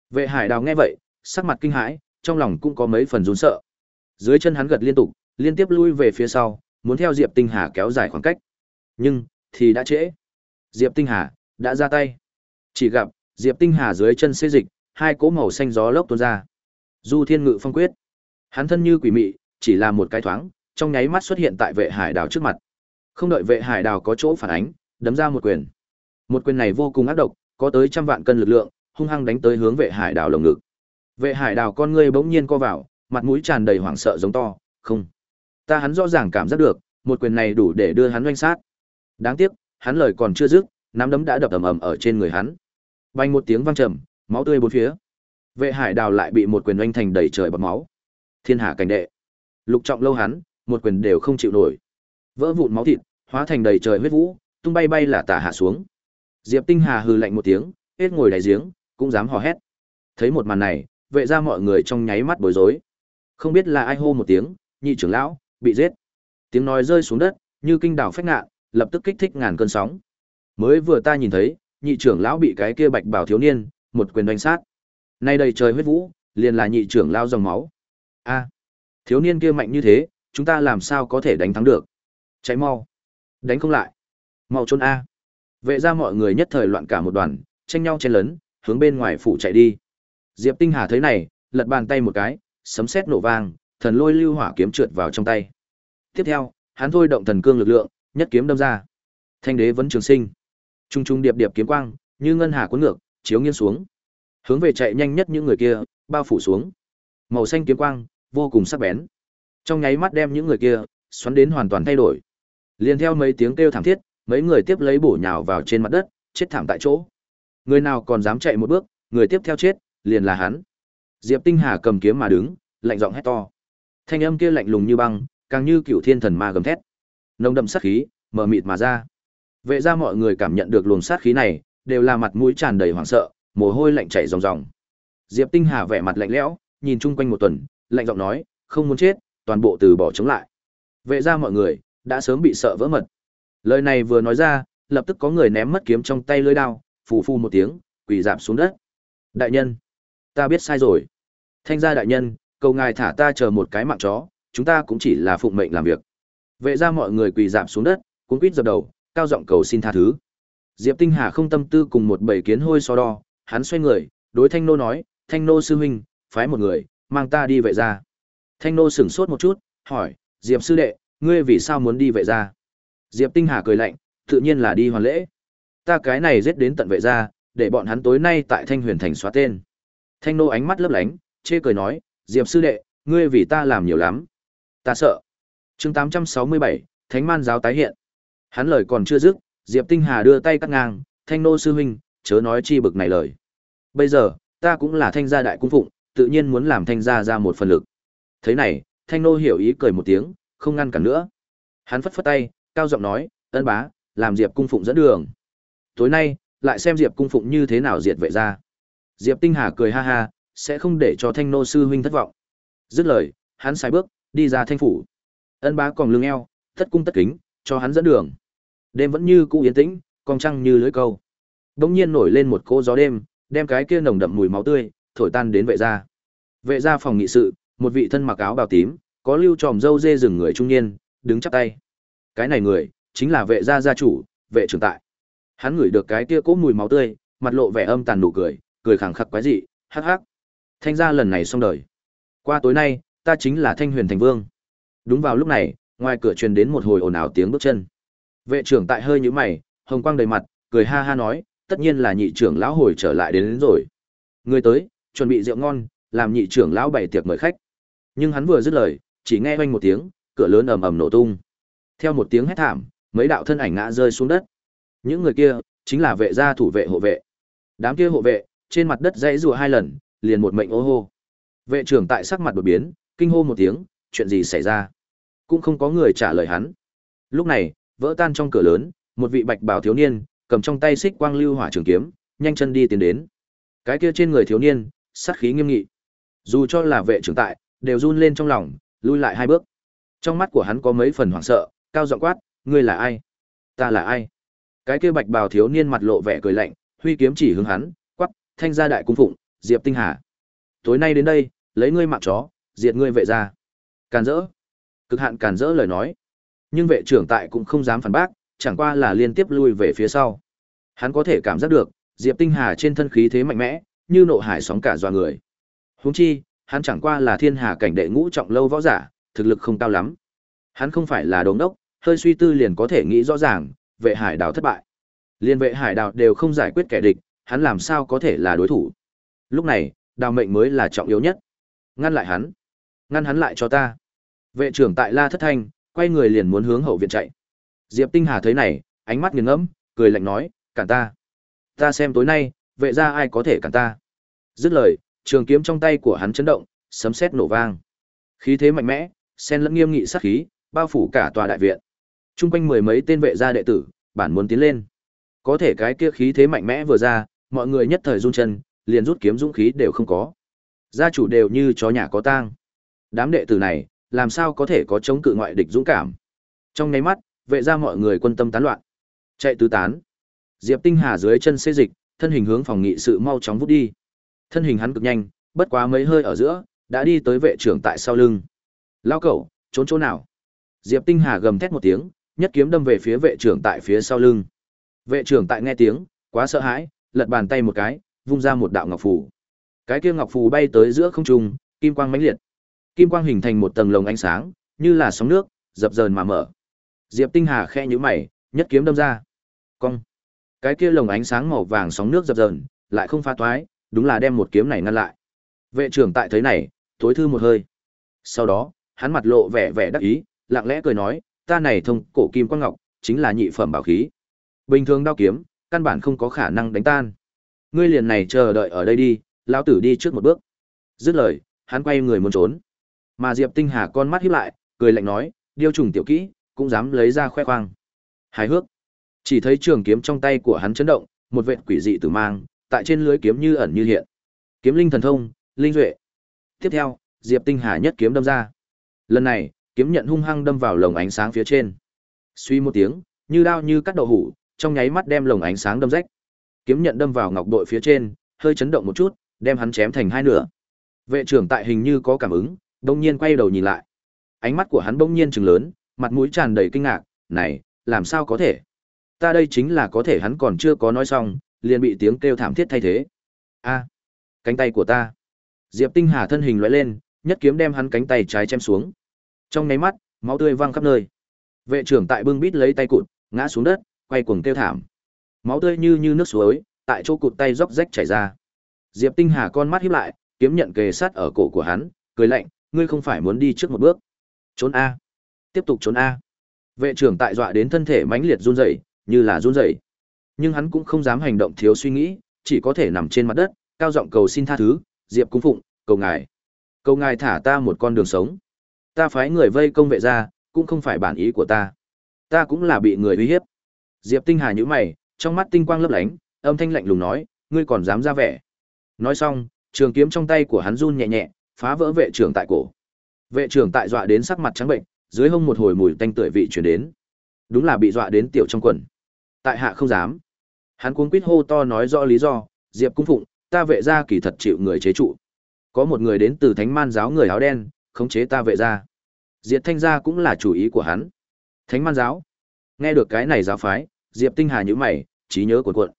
Vệ hải đào nghe vậy, sắc mặt kinh hãi, trong lòng cũng có mấy phần run sợ. Dưới chân hắn gật liên tục, liên tiếp lui về phía sau, muốn theo Diệp Tinh Hà kéo dài khoảng cách. Nhưng, thì đã trễ. Diệp Tinh Hà đã ra tay. Chỉ gặp Diệp Tinh Hà dưới chân xê dịch, hai cỗ màu xanh gió lốc tuôn ra. Du Thiên Ngự Phong Quyết. Hắn thân như quỷ mị, chỉ là một cái thoáng, trong nháy mắt xuất hiện tại Vệ Hải Đào trước mặt. Không đợi Vệ Hải Đào có chỗ phản ánh, đấm ra một quyền. Một quyền này vô cùng ác độc, có tới trăm vạn cân lực lượng, hung hăng đánh tới hướng Vệ Hải Đào lồng ngực. Vệ Hải Đào con ngươi bỗng nhiên co vào, mặt mũi tràn đầy hoảng sợ giống to, "Không, ta hắn rõ ràng cảm giác được, một quyền này đủ để đưa hắn oanh sát." Đáng tiếc, hắn lời còn chưa dứt, nắm đấm đã đập ầm ầm ở trên người hắn. Vang một tiếng vang trầm, máu tươi bốn phía. Vệ Hải Đào lại bị một quyền oanh thành đầy trời bọt máu. Thiên hạ cảnh đệ. Lục Trọng lâu hắn, một quyền đều không chịu nổi. Vỡ vụn máu thịt, hóa thành đầy trời huyết vũ, tung bay bay là tả hạ xuống. Diệp Tinh Hà hừ lạnh một tiếng, hết ngồi đáy giếng, cũng dám hò hét. Thấy một màn này, vệ ra mọi người trong nháy mắt bối rối. Không biết là ai hô một tiếng, nhị trưởng lão, bị giết. Tiếng nói rơi xuống đất, như kinh đảo phách ngạ, lập tức kích thích ngàn cơn sóng. Mới vừa ta nhìn thấy, nhị trưởng lão bị cái kia bạch bảo thiếu niên, một quyền đánh sát. Nay đầy trời huyết vũ, liền là nhị trưởng lao dòng máu. A, thiếu niên kia mạnh như thế, chúng ta làm sao có thể đánh thắng được? Cháy mau, đánh không lại. Mau trốn a. Vệ ra mọi người nhất thời loạn cả một đoàn, tranh nhau chen lấn, hướng bên ngoài phủ chạy đi. Diệp Tinh Hà thấy này, lật bàn tay một cái, sấm sét nổ vang, thần lôi lưu hỏa kiếm trượt vào trong tay. Tiếp theo, hắn thôi động thần cương lực lượng, nhất kiếm đâm ra. Thanh đế vẫn trường sinh. Trung trung điệp điệp kiếm quang, như ngân hà cuốn ngược, chiếu nghiêng xuống. Hướng về chạy nhanh nhất những người kia, bao phủ xuống. Màu xanh kiếm quang, vô cùng sắc bén. Trong nháy mắt đem những người kia xoắn đến hoàn toàn thay đổi. liền theo mấy tiếng kêu thảm thiết, mấy người tiếp lấy bổ nhào vào trên mặt đất, chết thảm tại chỗ. Người nào còn dám chạy một bước, người tiếp theo chết, liền là hắn. Diệp Tinh Hà cầm kiếm mà đứng, lạnh giọng hét to. Thanh âm kia lạnh lùng như băng, càng như cựu thiên thần ma gầm thét. Nồng đậm sát khí, mờ mịt mà ra. Vệ ra mọi người cảm nhận được luồng sát khí này, đều là mặt mũi tràn đầy hoảng sợ, mồ hôi lạnh chảy ròng ròng. Diệp Tinh Hà vẻ mặt lạnh lẽo, nhìn chung quanh một tuần, lạnh giọng nói, không muốn chết, toàn bộ từ bỏ chống lại. Vệ ra mọi người, đã sớm bị sợ vỡ mật. Lời này vừa nói ra, lập tức có người ném mất kiếm trong tay lưỡi đao, phù phù một tiếng, quỳ giảm xuống đất. Đại nhân, ta biết sai rồi. Thanh gia đại nhân, cầu ngài thả ta chờ một cái mạng chó, chúng ta cũng chỉ là phụng mệnh làm việc. Vệ ra mọi người quỳ giảm xuống đất, cuống quýt dập đầu, cao giọng cầu xin tha thứ. Diệp Tinh Hà không tâm tư cùng một bầy kiến hôi so đo, hắn xoay người, đối Thanh Nô nói, Thanh Nô sư huynh, phái một người, mang ta đi vệ ra. Thanh Nô sửng sốt một chút, hỏi, Diệp sư đệ, ngươi vì sao muốn đi vệ ra? Diệp Tinh Hà cười lạnh, tự nhiên là đi hoàn lễ. Ta cái này giết đến tận vệ ra, để bọn hắn tối nay tại Thanh Huyền Thành xóa tên. Thanh Nô ánh mắt lấp lánh, chê cười nói, Diệp sư đệ, ngươi vì ta làm nhiều lắm. Ta sợ. chương 867, Thánh Man giáo tái hiện. Hắn lời còn chưa dứt, Diệp Tinh Hà đưa tay cắt ngang, Thanh Nô sư huynh, chớ nói chi bực này lời. Bây giờ, ta cũng là thanh gia đại cung phụng, tự nhiên muốn làm thanh gia ra một phần lực. Thế này, Thanh Nô hiểu ý cười một tiếng, không ngăn cản nữa. Hắn phất phất tay, cao giọng nói, ân bá, làm Diệp cung phụng dẫn đường. Tối nay, lại xem Diệp cung phụng như thế nào diệt vệ ra. Diệp Tinh Hà cười ha ha, sẽ không để cho Thanh Nô sư huynh thất vọng. Dứt lời, hắn sai bước, đi ra thanh phủ. Ân bá còn lưng eo, thất cung tất kính, cho hắn dẫn đường. Đêm vẫn như cũ yên tĩnh, con trăng như lưới câu. Đống nhiên nổi lên một cỗ gió đêm, đem cái kia nồng đậm mùi máu tươi thổi tan đến vệ gia. Vệ gia phòng nghị sự, một vị thân mặc áo bào tím, có lưu tròm râu dê rừng người trung niên, đứng chắp tay. Cái này người, chính là vệ gia gia chủ, vệ trưởng tại. Hắn ngửi được cái kia cỗ mùi máu tươi, mặt lộ vẻ âm tàn nụ cười, cười khẳng khặc quái dị, hắc hắc. Thanh gia lần này xong đời. Qua tối nay, ta chính là Thanh Huyền Thành Vương. Đúng vào lúc này, ngoài cửa truyền đến một hồi ồn ào tiếng bước chân. Vệ trưởng tại hơi nhíu mày, hồng quang đầy mặt, cười ha ha nói, tất nhiên là nhị trưởng lão hồi trở lại đến, đến rồi. Người tới, chuẩn bị rượu ngon, làm nhị trưởng lão bày tiệc mời khách. Nhưng hắn vừa dứt lời, chỉ nghe oanh một tiếng, cửa lớn ầm ầm nổ tung. Theo một tiếng hét thảm, mấy đạo thân ảnh ngã rơi xuống đất. Những người kia chính là vệ gia thủ vệ hộ vệ. Đám kia hộ vệ, trên mặt đất dãy rùa hai lần, liền một mệnh ô hô. Vệ trưởng tại sắc mặt đột biến, kinh hô một tiếng, chuyện gì xảy ra? Cũng không có người trả lời hắn. Lúc này, vỡ tan trong cửa lớn, một vị bạch bào thiếu niên, cầm trong tay xích quang lưu hỏa trường kiếm, nhanh chân đi tiến đến. Cái kia trên người thiếu niên, sát khí nghiêm nghị. Dù cho là vệ trưởng tại, đều run lên trong lòng, lui lại hai bước. Trong mắt của hắn có mấy phần hoảng sợ, cao giọng quát, ngươi là ai? Ta là ai? Cái kia bạch bào thiếu niên mặt lộ vẻ cười lạnh, huy kiếm chỉ hướng hắn, quát, thanh gia đại cung phụng, Diệp Tinh Hà. Tối nay đến đây, lấy ngươi mạng chó, diệt ngươi vệ gia. Càn rỡ. Cực hạn càn rỡ lời nói. Nhưng vệ trưởng tại cũng không dám phản bác, chẳng qua là liên tiếp lui về phía sau. Hắn có thể cảm giác được, Diệp Tinh Hà trên thân khí thế mạnh mẽ, như nộ hải sóng cả dọa người. Huống chi, hắn chẳng qua là thiên hà cảnh đệ ngũ trọng lâu võ giả, thực lực không cao lắm. Hắn không phải là đống đốc, hơi suy tư liền có thể nghĩ rõ ràng, vệ hải đảo thất bại. Liên vệ hải đảo đều không giải quyết kẻ địch, hắn làm sao có thể là đối thủ. Lúc này, đào mệnh mới là trọng yếu nhất. Ngăn lại hắn. Ngăn hắn lại cho ta. Vệ trưởng tại La Thất Thanh, quay người liền muốn hướng hậu viện chạy. Diệp Tinh Hà thấy này, ánh mắt nghiền ngẫm, cười lạnh nói, cản ta. Ta xem tối nay, vệ ra ai có thể cản ta. Dứt lời, trường kiếm trong tay của hắn chấn động, sấm sét nổ vang. Khí thế mạnh mẽ, sen lẫn nghiêm nghị sát khí, bao phủ cả tòa đại viện. Trung quanh mười mấy tên vệ gia đệ tử, bản muốn tiến lên. Có thể cái kia khí thế mạnh mẽ vừa ra, mọi người nhất thời run chân, liền rút kiếm dũng khí đều không có. Gia chủ đều như chó nhà có tang. Đám đệ tử này, làm sao có thể có chống cự ngoại địch dũng cảm. Trong nháy mắt, vệ ra mọi người quân tâm tán loạn. Chạy tứ tán. Diệp Tinh Hà dưới chân xê dịch, thân hình hướng phòng nghị sự mau chóng vút đi. Thân hình hắn cực nhanh, bất quá mấy hơi ở giữa, đã đi tới vệ trưởng tại sau lưng. Lao cẩu, trốn chỗ nào? Diệp Tinh Hà gầm thét một tiếng, nhất kiếm đâm về phía vệ trưởng tại phía sau lưng. Vệ trưởng tại nghe tiếng, quá sợ hãi, lật bàn tay một cái, vung ra một đạo ngọc phù. Cái kia ngọc phù bay tới giữa không trung, kim quang mãnh liệt. Kim quang hình thành một tầng lồng ánh sáng, như là sóng nước, dập dờn mà mở. Diệp Tinh Hà khẽ nhíu mày, nhất kiếm đâm ra. Cong. Cái kia lồng ánh sáng màu vàng sóng nước dập dờn, lại không phá toái, đúng là đem một kiếm này ngăn lại. Vệ trưởng tại thấy này, tối thư một hơi. Sau đó, hắn mặt lộ vẻ vẻ đắc ý, lặng lẽ cười nói, ta này thông cổ kim quan ngọc, chính là nhị phẩm bảo khí. Bình thường đao kiếm, căn bản không có khả năng đánh tan. Ngươi liền này chờ đợi ở đây đi, lão tử đi trước một bước. Dứt lời, hắn quay người muốn trốn. Mà Diệp Tinh Hà con mắt híp lại, cười lạnh nói, điêu trùng tiểu kỹ, cũng dám lấy ra khoe khoang. Hài hước. Chỉ thấy trường kiếm trong tay của hắn chấn động, một vệt quỷ dị tử mang, tại trên lưới kiếm như ẩn như hiện. Kiếm linh thần thông, linh duệ. Tiếp theo, Diệp Tinh Hà nhất kiếm đâm ra. Lần này, kiếm nhận hung hăng đâm vào lồng ánh sáng phía trên. Suy một tiếng, như đao như cắt đậu hủ, trong nháy mắt đem lồng ánh sáng đâm rách. Kiếm nhận đâm vào ngọc bội phía trên, hơi chấn động một chút, đem hắn chém thành hai nửa. Vệ trưởng tại hình như có cảm ứng, đông nhiên quay đầu nhìn lại. Ánh mắt của hắn bỗng nhiên trừng lớn, mặt mũi tràn đầy kinh ngạc, này, làm sao có thể? Ta đây chính là có thể hắn còn chưa có nói xong, liền bị tiếng kêu thảm thiết thay thế. A, cánh tay của ta. Diệp Tinh Hà thân hình lóe lên, nhất kiếm đem hắn cánh tay trái chém xuống. Trong nháy mắt, máu tươi văng khắp nơi. Vệ trưởng tại bưng bít lấy tay cụt, ngã xuống đất, quay cuồng kêu thảm. Máu tươi như như nước suối, tại chỗ cụt tay róc rách chảy ra. Diệp Tinh Hà con mắt híp lại, kiếm nhận kề sát ở cổ của hắn, cười lạnh, ngươi không phải muốn đi trước một bước. Trốn a. Tiếp tục trốn a. Vệ trưởng tại dọa đến thân thể mãnh liệt run rẩy, như là run rẩy. Nhưng hắn cũng không dám hành động thiếu suy nghĩ, chỉ có thể nằm trên mặt đất, cao giọng cầu xin tha thứ, Diệp cung phụng, cầu ngài. Cầu ngài thả ta một con đường sống. Ta phái người vây công vệ ra, cũng không phải bản ý của ta. Ta cũng là bị người uy hiếp. Diệp Tinh Hà nhíu mày, trong mắt tinh quang lấp lánh, âm thanh lạnh lùng nói, ngươi còn dám ra vẻ. Nói xong, trường kiếm trong tay của hắn run nhẹ nhẹ, phá vỡ vệ trưởng tại cổ. Vệ trưởng tại dọa đến sắc mặt trắng bệnh, dưới hông một hồi mùi tanh tưởi vị truyền đến. Đúng là bị dọa đến tiểu trong quần. Tại hạ không dám. Hắn cuống quýt hô to nói rõ lý do, Diệp cung phụng, ta vệ gia kỳ thật chịu người chế trụ. Có một người đến từ Thánh Man giáo người áo đen, khống chế ta vệ gia. Diệt Thanh gia cũng là chủ ý của hắn. Thánh Man giáo. Nghe được cái này giáo phái, Diệp Tinh Hà nhíu mày, trí nhớ cuộn cuộn.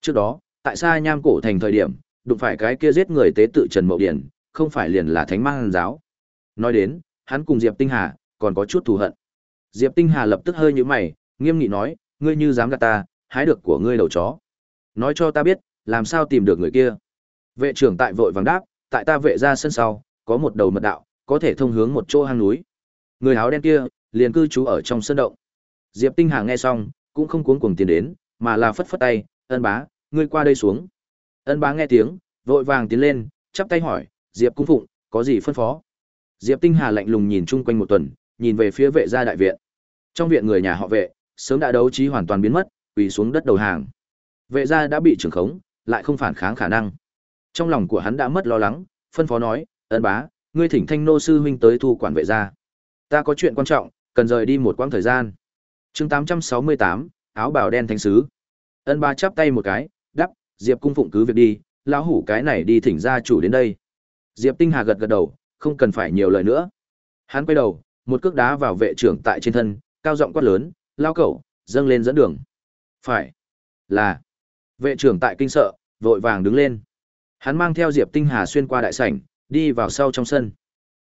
Trước đó, tại sao Nham cổ thành thời điểm, đụng phải cái kia giết người tế tự Trần Mậu Điển, không phải liền là Thánh Man giáo. Nói đến, hắn cùng Diệp Tinh Hà còn có chút thù hận. Diệp Tinh Hà lập tức hơi nhíu mày, nghiêm nghị nói, ngươi như dám gạt ta, hái được của ngươi đầu chó. Nói cho ta biết, làm sao tìm được người kia. Vệ trưởng tại vội vàng đáp, tại ta vệ ra sân sau, có một đầu mật đạo, có thể thông hướng một chỗ hang núi. Người áo đen kia, liền cư trú ở trong sân động. Diệp Tinh Hà nghe xong, cũng không cuống cuồng tiến đến, mà là phất phất tay, ân bá, ngươi qua đây xuống. Ân bá nghe tiếng, vội vàng tiến lên, chắp tay hỏi, Diệp cung phụng, có gì phân phó? Diệp Tinh Hà lạnh lùng nhìn chung quanh một tuần, nhìn về phía vệ gia đại viện. Trong viện người nhà họ vệ, sớm đã đấu trí hoàn toàn biến mất, quỳ xuống đất đầu hàng. Vệ gia đã bị trưởng khống, lại không phản kháng khả năng. Trong lòng của hắn đã mất lo lắng, phân phó nói, ân bá, ngươi thỉnh thanh nô sư huynh tới thu quản vệ gia. Ta có chuyện quan trọng, cần rời đi một quãng thời gian. chương 868, áo bào đen thánh sứ. Ân bá chắp tay một cái, đắp, Diệp cung phụng cứ việc đi, lão hủ cái này đi thỉnh gia chủ đến đây. Diệp Tinh Hà gật gật đầu, không cần phải nhiều lời nữa. Hắn quay đầu, một cước đá vào vệ trưởng tại trên thân, cao giọng quát lớn, lao cẩu, dâng lên dẫn đường. Phải. Là. Vệ trưởng tại kinh sợ, vội vàng đứng lên. Hắn mang theo Diệp Tinh Hà xuyên qua đại sảnh, đi vào sau trong sân.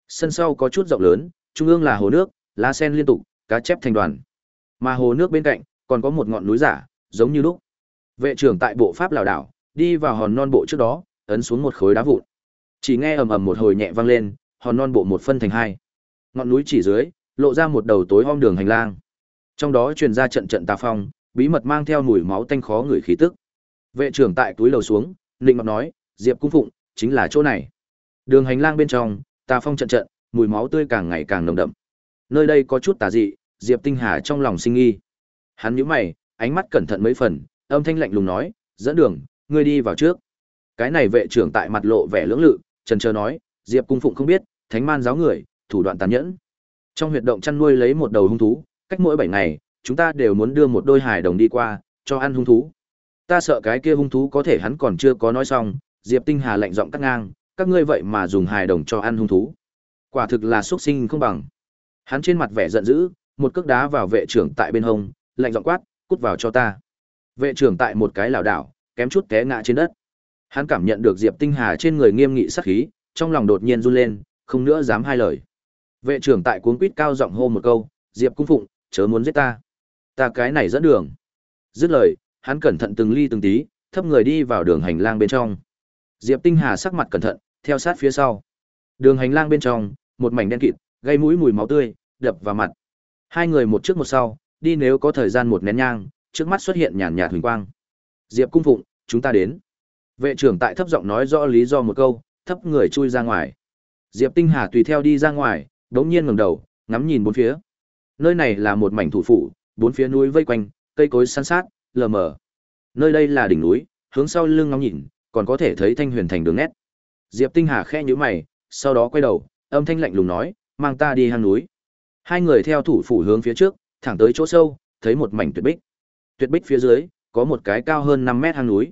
Sân sau có chút rộng lớn, trung ương là hồ nước, lá sen liên tục, cá chép thành đoàn. Mà hồ nước bên cạnh còn có một ngọn núi giả, giống như lúc. Vệ trưởng tại bộ pháp lảo đảo, đi vào hòn non bộ trước đó, ấn xuống một khối đá vụn. Chỉ nghe ầm ầm một hồi nhẹ vang lên, hòn non bộ một phân thành hai. Ngọn núi chỉ dưới, lộ ra một đầu tối om đường hành lang. Trong đó truyền ra trận trận tà phong, bí mật mang theo mùi máu tanh khó người khí tức. Vệ trưởng tại túi lầu xuống, Ninh Ngọc nói, Diệp Cung Phụng, chính là chỗ này. Đường hành lang bên trong, tà phong trận trận, mùi máu tươi càng ngày càng nồng đậm. Nơi đây có chút tà dị, Diệp Tinh Hà trong lòng sinh nghi. Hắn nhíu mày, ánh mắt cẩn thận mấy phần, âm thanh lạnh lùng nói, dẫn đường, ngươi đi vào trước. Cái này vệ trưởng tại mặt lộ vẻ lưỡng lự, trần chờ nói, Diệp Cung Phụng không biết, thánh man giáo người, thủ đoạn tàn nhẫn. Trong huyệt động chăn nuôi lấy một đầu hung thú, cách mỗi 7 ngày, chúng ta đều muốn đưa một đôi hài đồng đi qua, cho ăn hung thú. Ta sợ cái kia hung thú có thể hắn còn chưa có nói xong, Diệp Tinh Hà lạnh giọng cắt ngang, các ngươi vậy mà dùng hài đồng cho ăn hung thú. Quả thực là xuất sinh không bằng. Hắn trên mặt vẻ giận dữ, một cước đá vào vệ trưởng tại bên hông, lạnh giọng quát, cút vào cho ta. Vệ trưởng tại một cái lảo đảo, kém chút té ngã trên đất. Hắn cảm nhận được Diệp Tinh Hà trên người nghiêm nghị sát khí, trong lòng đột nhiên run lên, không nữa dám hai lời. Vệ trưởng tại cuống quýt cao giọng hô một câu, "Diệp cung phụng, chớ muốn giết ta. Ta cái này dẫn đường." Dứt lời, hắn cẩn thận từng ly từng tí, thấp người đi vào đường hành lang bên trong. Diệp Tinh Hà sắc mặt cẩn thận, theo sát phía sau. Đường hành lang bên trong, một mảnh đen kịt, gây mũi mùi máu tươi, đập vào mặt. Hai người một trước một sau, đi nếu có thời gian một nén nhang, trước mắt xuất hiện nhàn nhạt huỳnh quang. Diệp cung phụng, chúng ta đến. Vệ trưởng tại thấp giọng nói rõ lý do một câu, thấp người chui ra ngoài. Diệp Tinh Hà tùy theo đi ra ngoài, đống nhiên ngẩng đầu, ngắm nhìn bốn phía. Nơi này là một mảnh thủ phủ, bốn phía núi vây quanh, cây cối san sát, lờ mờ. Nơi đây là đỉnh núi, hướng sau lưng ngắm nhìn, còn có thể thấy thanh huyền thành đường nét. Diệp Tinh Hà khẽ nhíu mày, sau đó quay đầu, âm thanh lạnh lùng nói, mang ta đi hang núi. Hai người theo thủ phủ hướng phía trước, thẳng tới chỗ sâu, thấy một mảnh tuyệt bích. Tuyệt bích phía dưới, có một cái cao hơn 5 mét hang núi.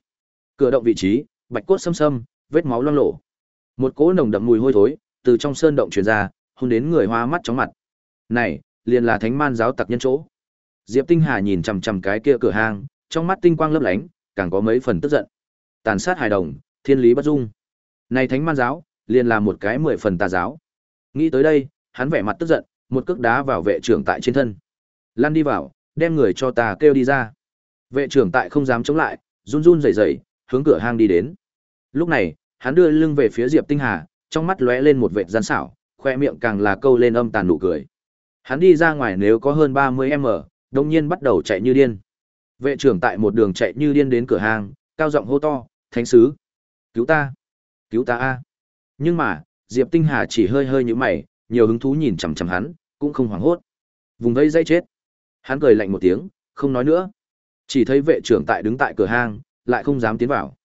Cửa động vị trí, bạch cốt xâm xâm, vết máu loang lổ. Một cỗ nồng đậm mùi hôi thối từ trong sơn động truyền ra, hôn đến người hoa mắt chóng mặt. Này, liền là thánh man giáo tặc nhân chỗ. Diệp Tinh Hà nhìn chằm chằm cái kia cửa hang, trong mắt tinh quang lấp lánh, càng có mấy phần tức giận. Tàn sát hài đồng, thiên lý bất dung. Này thánh man giáo, liền là một cái mười phần tà giáo. Nghĩ tới đây, hắn vẻ mặt tức giận, một cước đá vào vệ trưởng tại trên thân. Lăn đi vào, đem người cho ta kêu đi ra. Vệ trưởng tại không dám chống lại, run run rẩy rẩy, hướng cửa hang đi đến. Lúc này, hắn đưa lưng về phía Diệp Tinh Hà, trong mắt lóe lên một vệt gian xảo, khoe miệng càng là câu lên âm tàn nụ cười. Hắn đi ra ngoài nếu có hơn 30m, đồng nhiên bắt đầu chạy như điên. Vệ trưởng tại một đường chạy như điên đến cửa hàng, cao giọng hô to, "Thánh sứ, cứu ta! Cứu ta a!" Nhưng mà, Diệp Tinh Hà chỉ hơi hơi nhíu mày, nhiều hứng thú nhìn chằm chằm hắn, cũng không hoảng hốt. Vùng vây dây chết. Hắn cười lạnh một tiếng, không nói nữa. Chỉ thấy vệ trưởng tại đứng tại cửa hàng, lại không dám tiến vào.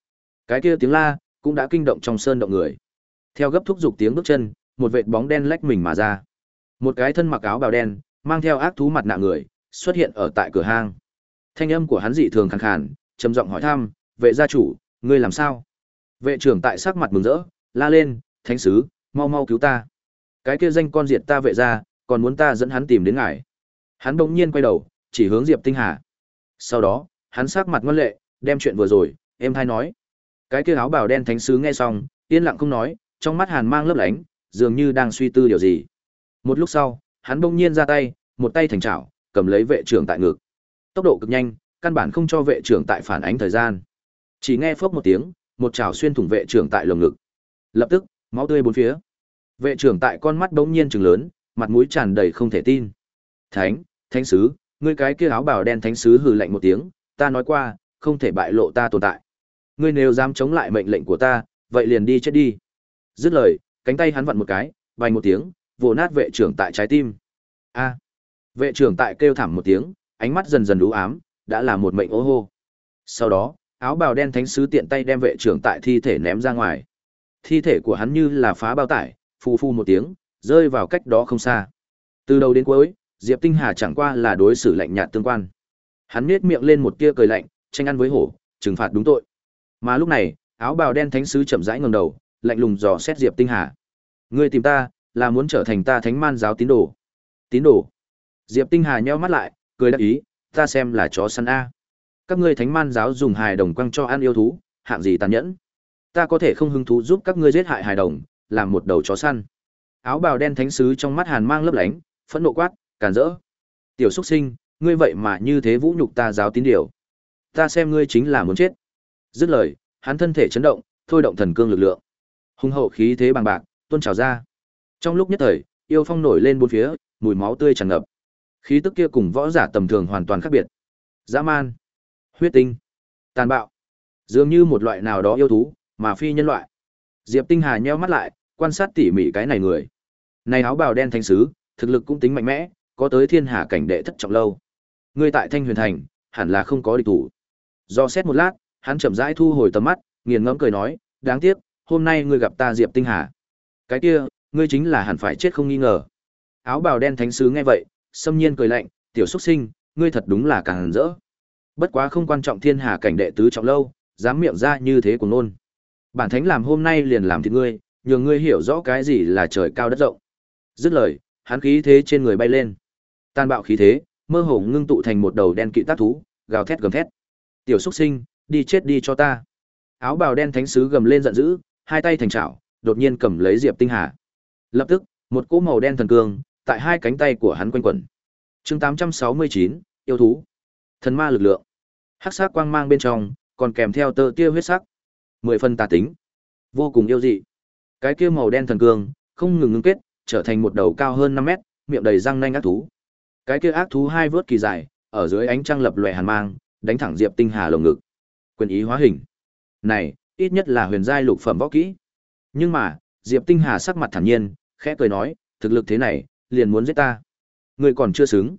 Cái kia tiếng la cũng đã kinh động trong sơn động người. Theo gấp thúc dục tiếng bước chân, một vệt bóng đen lách mình mà ra. Một cái thân mặc áo bào đen, mang theo ác thú mặt nạ người, xuất hiện ở tại cửa hang. Thanh âm của hắn dị thường khàn khàn, trầm giọng hỏi thăm, "Vệ gia chủ, ngươi làm sao?" Vệ trưởng tại sắc mặt mừng rỡ, la lên, "Thánh sứ, mau mau cứu ta. Cái kia danh con diệt ta vệ gia, còn muốn ta dẫn hắn tìm đến ngài." Hắn bỗng nhiên quay đầu, chỉ hướng Diệp Tinh Hà. Sau đó, hắn sắc mặt ngoan lệ, đem chuyện vừa rồi, em thay nói. Cái kia áo bào đen thánh sứ nghe xong, yên lặng không nói, trong mắt hàn mang lấp lánh, dường như đang suy tư điều gì. Một lúc sau, hắn bỗng nhiên ra tay, một tay thành chảo, cầm lấy vệ trưởng tại ngực. Tốc độ cực nhanh, căn bản không cho vệ trưởng tại phản ánh thời gian. Chỉ nghe phốc một tiếng, một chảo xuyên thủng vệ trưởng tại lồng ngực. Lập tức, máu tươi bốn phía. Vệ trưởng tại con mắt bỗng nhiên trừng lớn, mặt mũi tràn đầy không thể tin. "Thánh, thánh sứ, ngươi cái kia áo bào đen thánh sứ hừ lạnh một tiếng, ta nói qua, không thể bại lộ ta tồn tại. Ngươi nếu dám chống lại mệnh lệnh của ta, vậy liền đi chết đi." Dứt lời, cánh tay hắn vặn một cái, vang một tiếng, vồ nát vệ trưởng tại trái tim. A. À. Vệ trưởng tại kêu thảm một tiếng, ánh mắt dần dần u ám, đã là một mệnh ô hô. Sau đó, áo bào đen thánh sứ tiện tay đem vệ trưởng tại thi thể ném ra ngoài. Thi thể của hắn như là phá bao tải, phu phu một tiếng, rơi vào cách đó không xa. Từ đầu đến cuối, Diệp Tinh Hà chẳng qua là đối xử lạnh nhạt tương quan. Hắn nhếch miệng lên một tia cười lạnh, tranh ăn với hổ, trừng phạt đúng tội. Mà lúc này, áo bào đen thánh sứ chậm rãi ngẩng đầu, lạnh lùng dò xét Diệp Tinh Hà. Ngươi tìm ta, là muốn trở thành ta thánh man giáo tín đồ. Tín đồ? Diệp Tinh Hà nheo mắt lại, cười đáp ý, ta xem là chó săn a. Các ngươi thánh man giáo dùng hài đồng quăng cho ăn yêu thú, hạng gì tàn nhẫn? Ta có thể không hứng thú giúp các ngươi giết hại hài đồng, làm một đầu chó săn. Áo bào đen thánh sứ trong mắt hàn mang lấp lánh, phẫn nộ quát, càn rỡ. Tiểu xuất sinh, ngươi vậy mà như thế vũ nhục ta giáo tín điều. Ta xem ngươi chính là muốn chết. Dứt lời, hắn thân thể chấn động, thôi động thần cương lực lượng hùng hậu khí thế bằng bạc, tuôn trào ra. Trong lúc nhất thời, yêu phong nổi lên bốn phía, mùi máu tươi tràn ngập. Khí tức kia cùng võ giả tầm thường hoàn toàn khác biệt. Dã man, huyết tinh, tàn bạo, dường như một loại nào đó yêu thú, mà phi nhân loại. Diệp Tinh Hà nheo mắt lại, quan sát tỉ mỉ cái này người. Này áo bào đen thanh sứ, thực lực cũng tính mạnh mẽ, có tới thiên hà cảnh đệ thất trọng lâu. Người tại Thanh Huyền Thành, hẳn là không có địch thủ. Do xét một lát, hắn chậm rãi thu hồi tầm mắt, nghiền ngẫm cười nói, đáng tiếc, hôm nay ngươi gặp ta Diệp Tinh Hà. Cái kia, ngươi chính là hẳn phải chết không nghi ngờ. Áo bào đen thánh sứ nghe vậy, xâm nhiên cười lạnh, tiểu xuất sinh, ngươi thật đúng là càng rỡ. Bất quá không quan trọng thiên hà cảnh đệ tứ trọng lâu, dám miệng ra như thế của nôn. Bản thánh làm hôm nay liền làm thịt ngươi, nhường ngươi hiểu rõ cái gì là trời cao đất rộng. Dứt lời, hắn khí thế trên người bay lên. Tàn bạo khí thế, mơ hồ ngưng tụ thành một đầu đen kỵ tác thú, gào thét gầm thét. Tiểu xuất sinh, đi chết đi cho ta. Áo bào đen thánh sứ gầm lên giận dữ, hai tay thành chảo, đột nhiên cầm lấy Diệp Tinh Hà. Lập tức, một cỗ màu đen thần cương tại hai cánh tay của hắn quanh quẩn. Chương 869, yêu thú. Thần ma lực lượng. Hắc sắc quang mang bên trong, còn kèm theo tơ tia huyết sắc. Mười phần tà tính, vô cùng yêu dị. Cái kia màu đen thần cương, không ngừng ngưng kết, trở thành một đầu cao hơn 5 mét, miệng đầy răng nanh ác thú. Cái kia ác thú hai vớt kỳ dài, ở dưới ánh trăng lập lòe hàn mang, đánh thẳng Diệp Tinh Hà lồng ngực. Quyền ý hóa hình. Này, ít nhất là huyền giai lục phẩm võ kỹ. Nhưng mà, Diệp Tinh Hà sắc mặt thản nhiên, khẽ cười nói, thực lực thế này, liền muốn giết ta. Ngươi còn chưa xứng.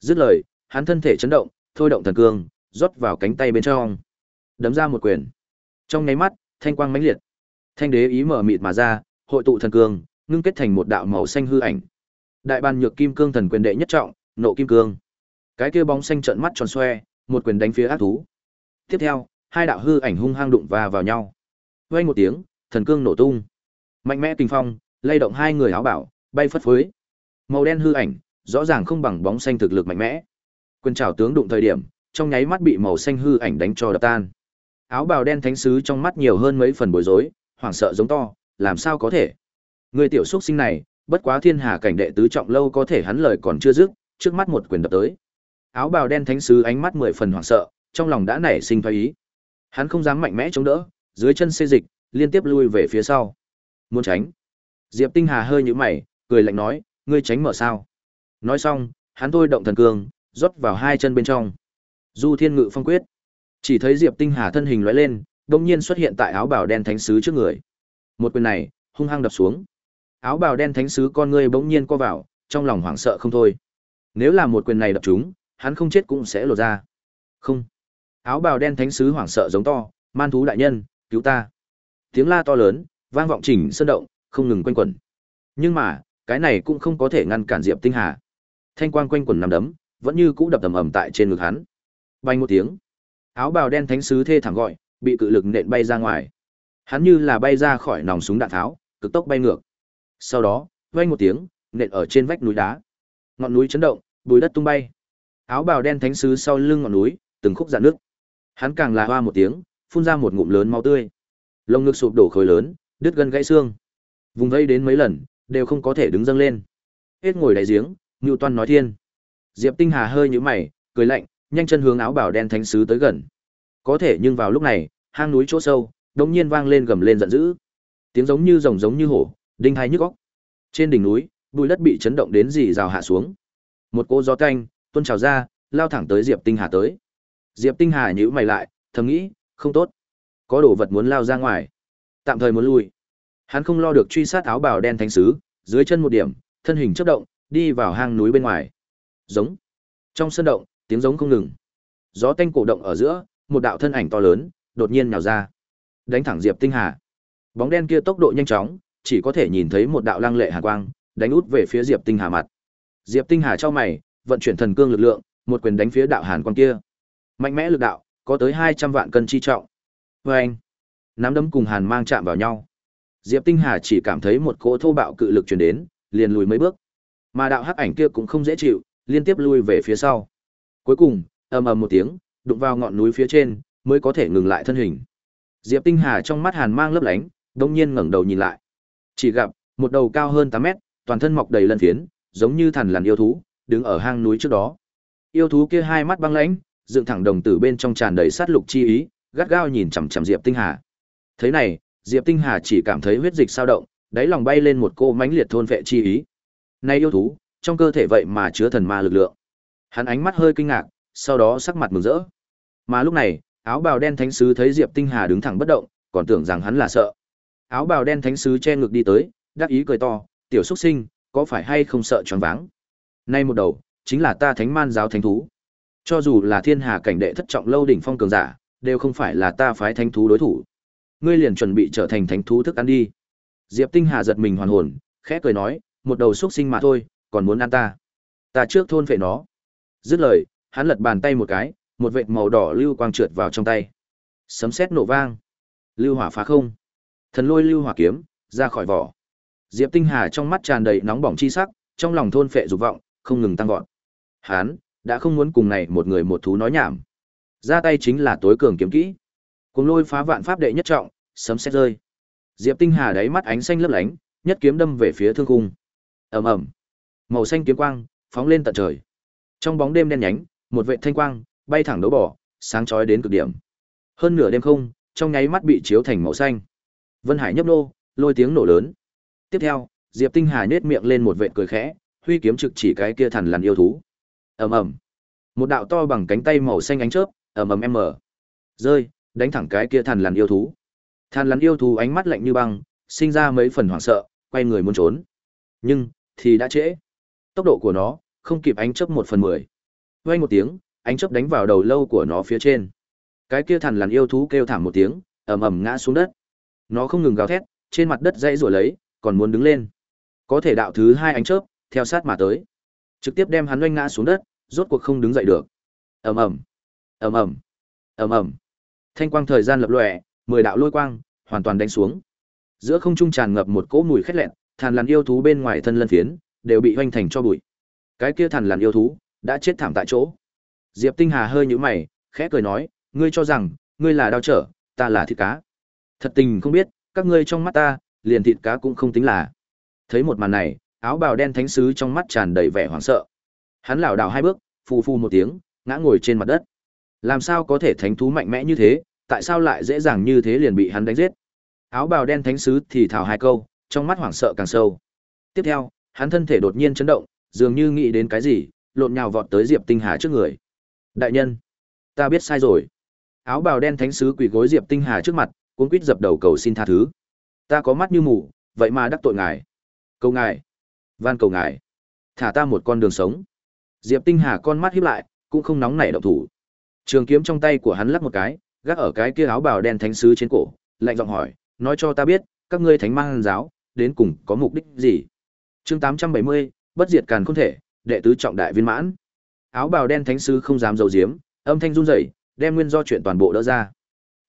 Dứt lời, hắn thân thể chấn động, thôi động thần cương, rót vào cánh tay bên trong. Đấm ra một quyền. Trong nháy mắt, thanh quang mãnh liệt. Thanh đế ý mở mịt mà ra, hội tụ thần cương, ngưng kết thành một đạo màu xanh hư ảnh. Đại ban nhược kim cương thần quyền đệ nhất trọng, nộ kim cương. Cái kia bóng xanh trợn mắt tròn xoe, một quyền đánh phía ác thú. Tiếp theo, hai đạo hư ảnh hung hăng đụng va vào nhau. Vang một tiếng, thần cương nổ tung. Mạnh mẽ kinh phong, lay động hai người áo bảo, bay phất phới. Màu đen hư ảnh, rõ ràng không bằng bóng xanh thực lực mạnh mẽ. quân trảo tướng đụng thời điểm, trong nháy mắt bị màu xanh hư ảnh đánh cho đập tan. Áo bào đen thánh sứ trong mắt nhiều hơn mấy phần bối rối, hoảng sợ giống to, làm sao có thể? Người tiểu xuất sinh này, bất quá thiên hà cảnh đệ tứ trọng lâu có thể hắn lời còn chưa dứt, trước mắt một quyền đập tới. Áo bào đen thánh sứ ánh mắt mười phần hoảng sợ, trong lòng đã nảy sinh phái ý. Hắn không dám mạnh mẽ chống đỡ, dưới chân xê dịch, liên tiếp lui về phía sau. Muốn tránh. Diệp Tinh Hà hơi nhíu mày, cười lạnh nói, ngươi tránh mở sao? Nói xong, hắn thôi động thần cương, rót vào hai chân bên trong. Du Thiên Ngự Phong Quyết. Chỉ thấy Diệp Tinh Hà thân hình lóe lên, đột nhiên xuất hiện tại áo bào đen thánh sứ trước người. Một quyền này, hung hăng đập xuống. Áo bào đen thánh sứ con ngươi bỗng nhiên co vào, trong lòng hoảng sợ không thôi. Nếu là một quyền này đập trúng, hắn không chết cũng sẽ lột ra. Không. Áo bào đen thánh sứ hoảng sợ giống to, "Man thú đại nhân, cứu ta!" Tiếng la to lớn, vang vọng chỉnh sơn động, không ngừng quanh quẩn. Nhưng mà, cái này cũng không có thể ngăn cản Diệp Tinh Hà. Thanh quang quanh quẩn nằm đấm, vẫn như cũ đập tầm ầm tại trên ngực hắn. Bay một tiếng, áo bào đen thánh sứ thê thảm gọi, bị cự lực nện bay ra ngoài. Hắn như là bay ra khỏi nòng súng đạn tháo, cực tốc bay ngược. Sau đó, vang một tiếng, nện ở trên vách núi đá. Ngọn núi chấn động, bùi đất tung bay. Áo bào đen thánh sứ sau lưng ngọn núi, từng khúc dạn nước. Hắn càng là hoa một tiếng, phun ra một ngụm lớn máu tươi. Lông ngực sụp đổ khối lớn, đứt gân gãy xương. Vùng vây đến mấy lần, đều không có thể đứng dâng lên. Hết ngồi đại giếng, Ngưu Toan nói thiên. Diệp Tinh Hà hơi nhíu mày, cười lạnh, nhanh chân hướng áo bảo đen thánh sứ tới gần. Có thể nhưng vào lúc này, hang núi chỗ sâu, đột nhiên vang lên gầm lên giận dữ. Tiếng giống như rồng giống như hổ, đinh hai nhức óc. Trên đỉnh núi, bụi đất bị chấn động đến rì rào hạ xuống. Một cô gió canh, tuôn trào ra, lao thẳng tới Diệp Tinh Hà tới. Diệp Tinh Hà nhíu mày lại, thầm nghĩ, không tốt. Có đồ vật muốn lao ra ngoài. Tạm thời muốn lui. Hắn không lo được truy sát áo bào đen thánh sứ, dưới chân một điểm, thân hình chớp động, đi vào hang núi bên ngoài. Giống. Trong sân động, tiếng giống không ngừng. Gió tanh cổ động ở giữa, một đạo thân ảnh to lớn, đột nhiên nhào ra. Đánh thẳng Diệp Tinh Hà. Bóng đen kia tốc độ nhanh chóng, chỉ có thể nhìn thấy một đạo lăng lệ hàn quang, đánh út về phía Diệp Tinh Hà mặt. Diệp Tinh Hà cho mày, vận chuyển thần cương lực lượng, một quyền đánh phía đạo hàn quang kia. Mạnh mẽ lực đạo, có tới 200 vạn cân chi trọng. vê anh, nắm đấm cùng hàn mang chạm vào nhau. Diệp Tinh Hà chỉ cảm thấy một cỗ thô bạo cự lực truyền đến, liền lùi mấy bước. Mà đạo hắc ảnh kia cũng không dễ chịu, liên tiếp lui về phía sau. Cuối cùng, ầm ầm một tiếng, đụng vào ngọn núi phía trên, mới có thể ngừng lại thân hình. Diệp Tinh Hà trong mắt hàn mang lấp lánh, đông nhiên ngẩng đầu nhìn lại. Chỉ gặp một đầu cao hơn 8 mét, toàn thân mọc đầy lân phiến, giống như thần lằn yêu thú, đứng ở hang núi trước đó. Yêu thú kia hai mắt băng lãnh, dựng thẳng đồng tử bên trong tràn đầy sát lục chi ý, gắt gao nhìn chằm chằm Diệp Tinh Hà. Thế này, Diệp Tinh Hà chỉ cảm thấy huyết dịch sao động, đáy lòng bay lên một cô mãnh liệt thôn vệ chi ý. Nay yêu thú, trong cơ thể vậy mà chứa thần ma lực lượng. Hắn ánh mắt hơi kinh ngạc, sau đó sắc mặt mừng rỡ. Mà lúc này, áo bào đen thánh sứ thấy Diệp Tinh Hà đứng thẳng bất động, còn tưởng rằng hắn là sợ. Áo bào đen thánh sứ che ngực đi tới, đáp ý cười to, "Tiểu xuất sinh, có phải hay không sợ choáng váng? Nay một đầu, chính là ta Thánh Man giáo thánh thú. Cho dù là thiên hà cảnh đệ thất trọng lâu đỉnh phong cường giả, đều không phải là ta phái thánh thú đối thủ. Ngươi liền chuẩn bị trở thành thánh thú thức ăn đi." Diệp Tinh Hà giật mình hoàn hồn, khẽ cười nói, "Một đầu xuất sinh mà thôi, còn muốn ăn ta? Ta trước thôn phệ nó." Dứt lời, hắn lật bàn tay một cái, một vệt màu đỏ lưu quang trượt vào trong tay. Sấm sét nổ vang, lưu hỏa phá không. Thần lôi lưu hỏa kiếm ra khỏi vỏ. Diệp Tinh Hà trong mắt tràn đầy nóng bỏng chi sắc, trong lòng thôn phệ dục vọng, không ngừng tăng vọt. Hắn đã không muốn cùng này một người một thú nói nhảm. Ra tay chính là tối cường kiếm kỹ. Cùng lôi phá vạn pháp đệ nhất trọng, sấm sét rơi. Diệp Tinh Hà đáy mắt ánh xanh lấp lánh, nhất kiếm đâm về phía thương cung. Ầm ầm. Màu xanh kiếm quang phóng lên tận trời. Trong bóng đêm đen nhánh, một vệ thanh quang bay thẳng đấu bỏ, sáng chói đến cực điểm. Hơn nửa đêm không, trong nháy mắt bị chiếu thành màu xanh. Vân Hải nhấp nô, lôi tiếng nổ lớn. Tiếp theo, Diệp Tinh Hà nhếch miệng lên một vệt cười khẽ, huy kiếm trực chỉ cái kia thần lằn yêu thú. Ầm ầm. Một đạo to bằng cánh tay màu xanh ánh chớp, ầm ầm em mở. Rơi, đánh thẳng cái kia thằn lằn yêu thú. thằn lằn yêu thú ánh mắt lạnh như băng, sinh ra mấy phần hoảng sợ, quay người muốn trốn. Nhưng, thì đã trễ. Tốc độ của nó, không kịp ánh chớp một phần mười. Vang một tiếng, ánh chớp đánh vào đầu lâu của nó phía trên. Cái kia thằn lằn yêu thú kêu thảm một tiếng, ầm ầm ngã xuống đất. Nó không ngừng gào thét, trên mặt đất dãy rồi lấy, còn muốn đứng lên. Có thể đạo thứ hai ánh chớp, theo sát mà tới, trực tiếp đem hắn oanh ngã xuống đất, rốt cuộc không đứng dậy được. Ầm ầm, ầm ầm, ầm ầm. Thanh quang thời gian lập lòe, mười đạo lôi quang hoàn toàn đánh xuống. Giữa không trung tràn ngập một cỗ mùi khét lẹn, thàn lằn yêu thú bên ngoài thân lân phiến đều bị hoành thành cho bụi. Cái kia thàn lằn yêu thú đã chết thảm tại chỗ. Diệp Tinh Hà hơi nhíu mày, khẽ cười nói, ngươi cho rằng ngươi là đao trở, ta là thịt cá. Thật tình không biết, các ngươi trong mắt ta, liền thịt cá cũng không tính là. Thấy một màn này, áo bào đen thánh sứ trong mắt tràn đầy vẻ hoảng sợ. Hắn lảo đảo hai bước, phù phù một tiếng, ngã ngồi trên mặt đất. Làm sao có thể thánh thú mạnh mẽ như thế, tại sao lại dễ dàng như thế liền bị hắn đánh giết? Áo bào đen thánh sứ thì thào hai câu, trong mắt hoảng sợ càng sâu. Tiếp theo, hắn thân thể đột nhiên chấn động, dường như nghĩ đến cái gì, lộn nhào vọt tới Diệp Tinh Hà trước người. "Đại nhân, ta biết sai rồi." Áo bào đen thánh sứ quỳ gối Diệp Tinh Hà trước mặt, cuống quýt dập đầu cầu xin tha thứ. "Ta có mắt như mù, vậy mà đắc tội ngài. Cầu ngài, van cầu ngài, thả ta một con đường sống." Diệp Tinh Hà con mắt híp lại, cũng không nóng nảy động thủ. Trường kiếm trong tay của hắn lắc một cái, gác ở cái kia áo bào đen thánh sứ trên cổ, lạnh giọng hỏi, nói cho ta biết, các ngươi thánh mang giáo, đến cùng có mục đích gì? Chương 870, bất diệt càn khôn thể, đệ tứ trọng đại viên mãn. Áo bào đen thánh sứ không dám giấu giếm, âm thanh run rẩy, đem nguyên do chuyện toàn bộ đỡ ra.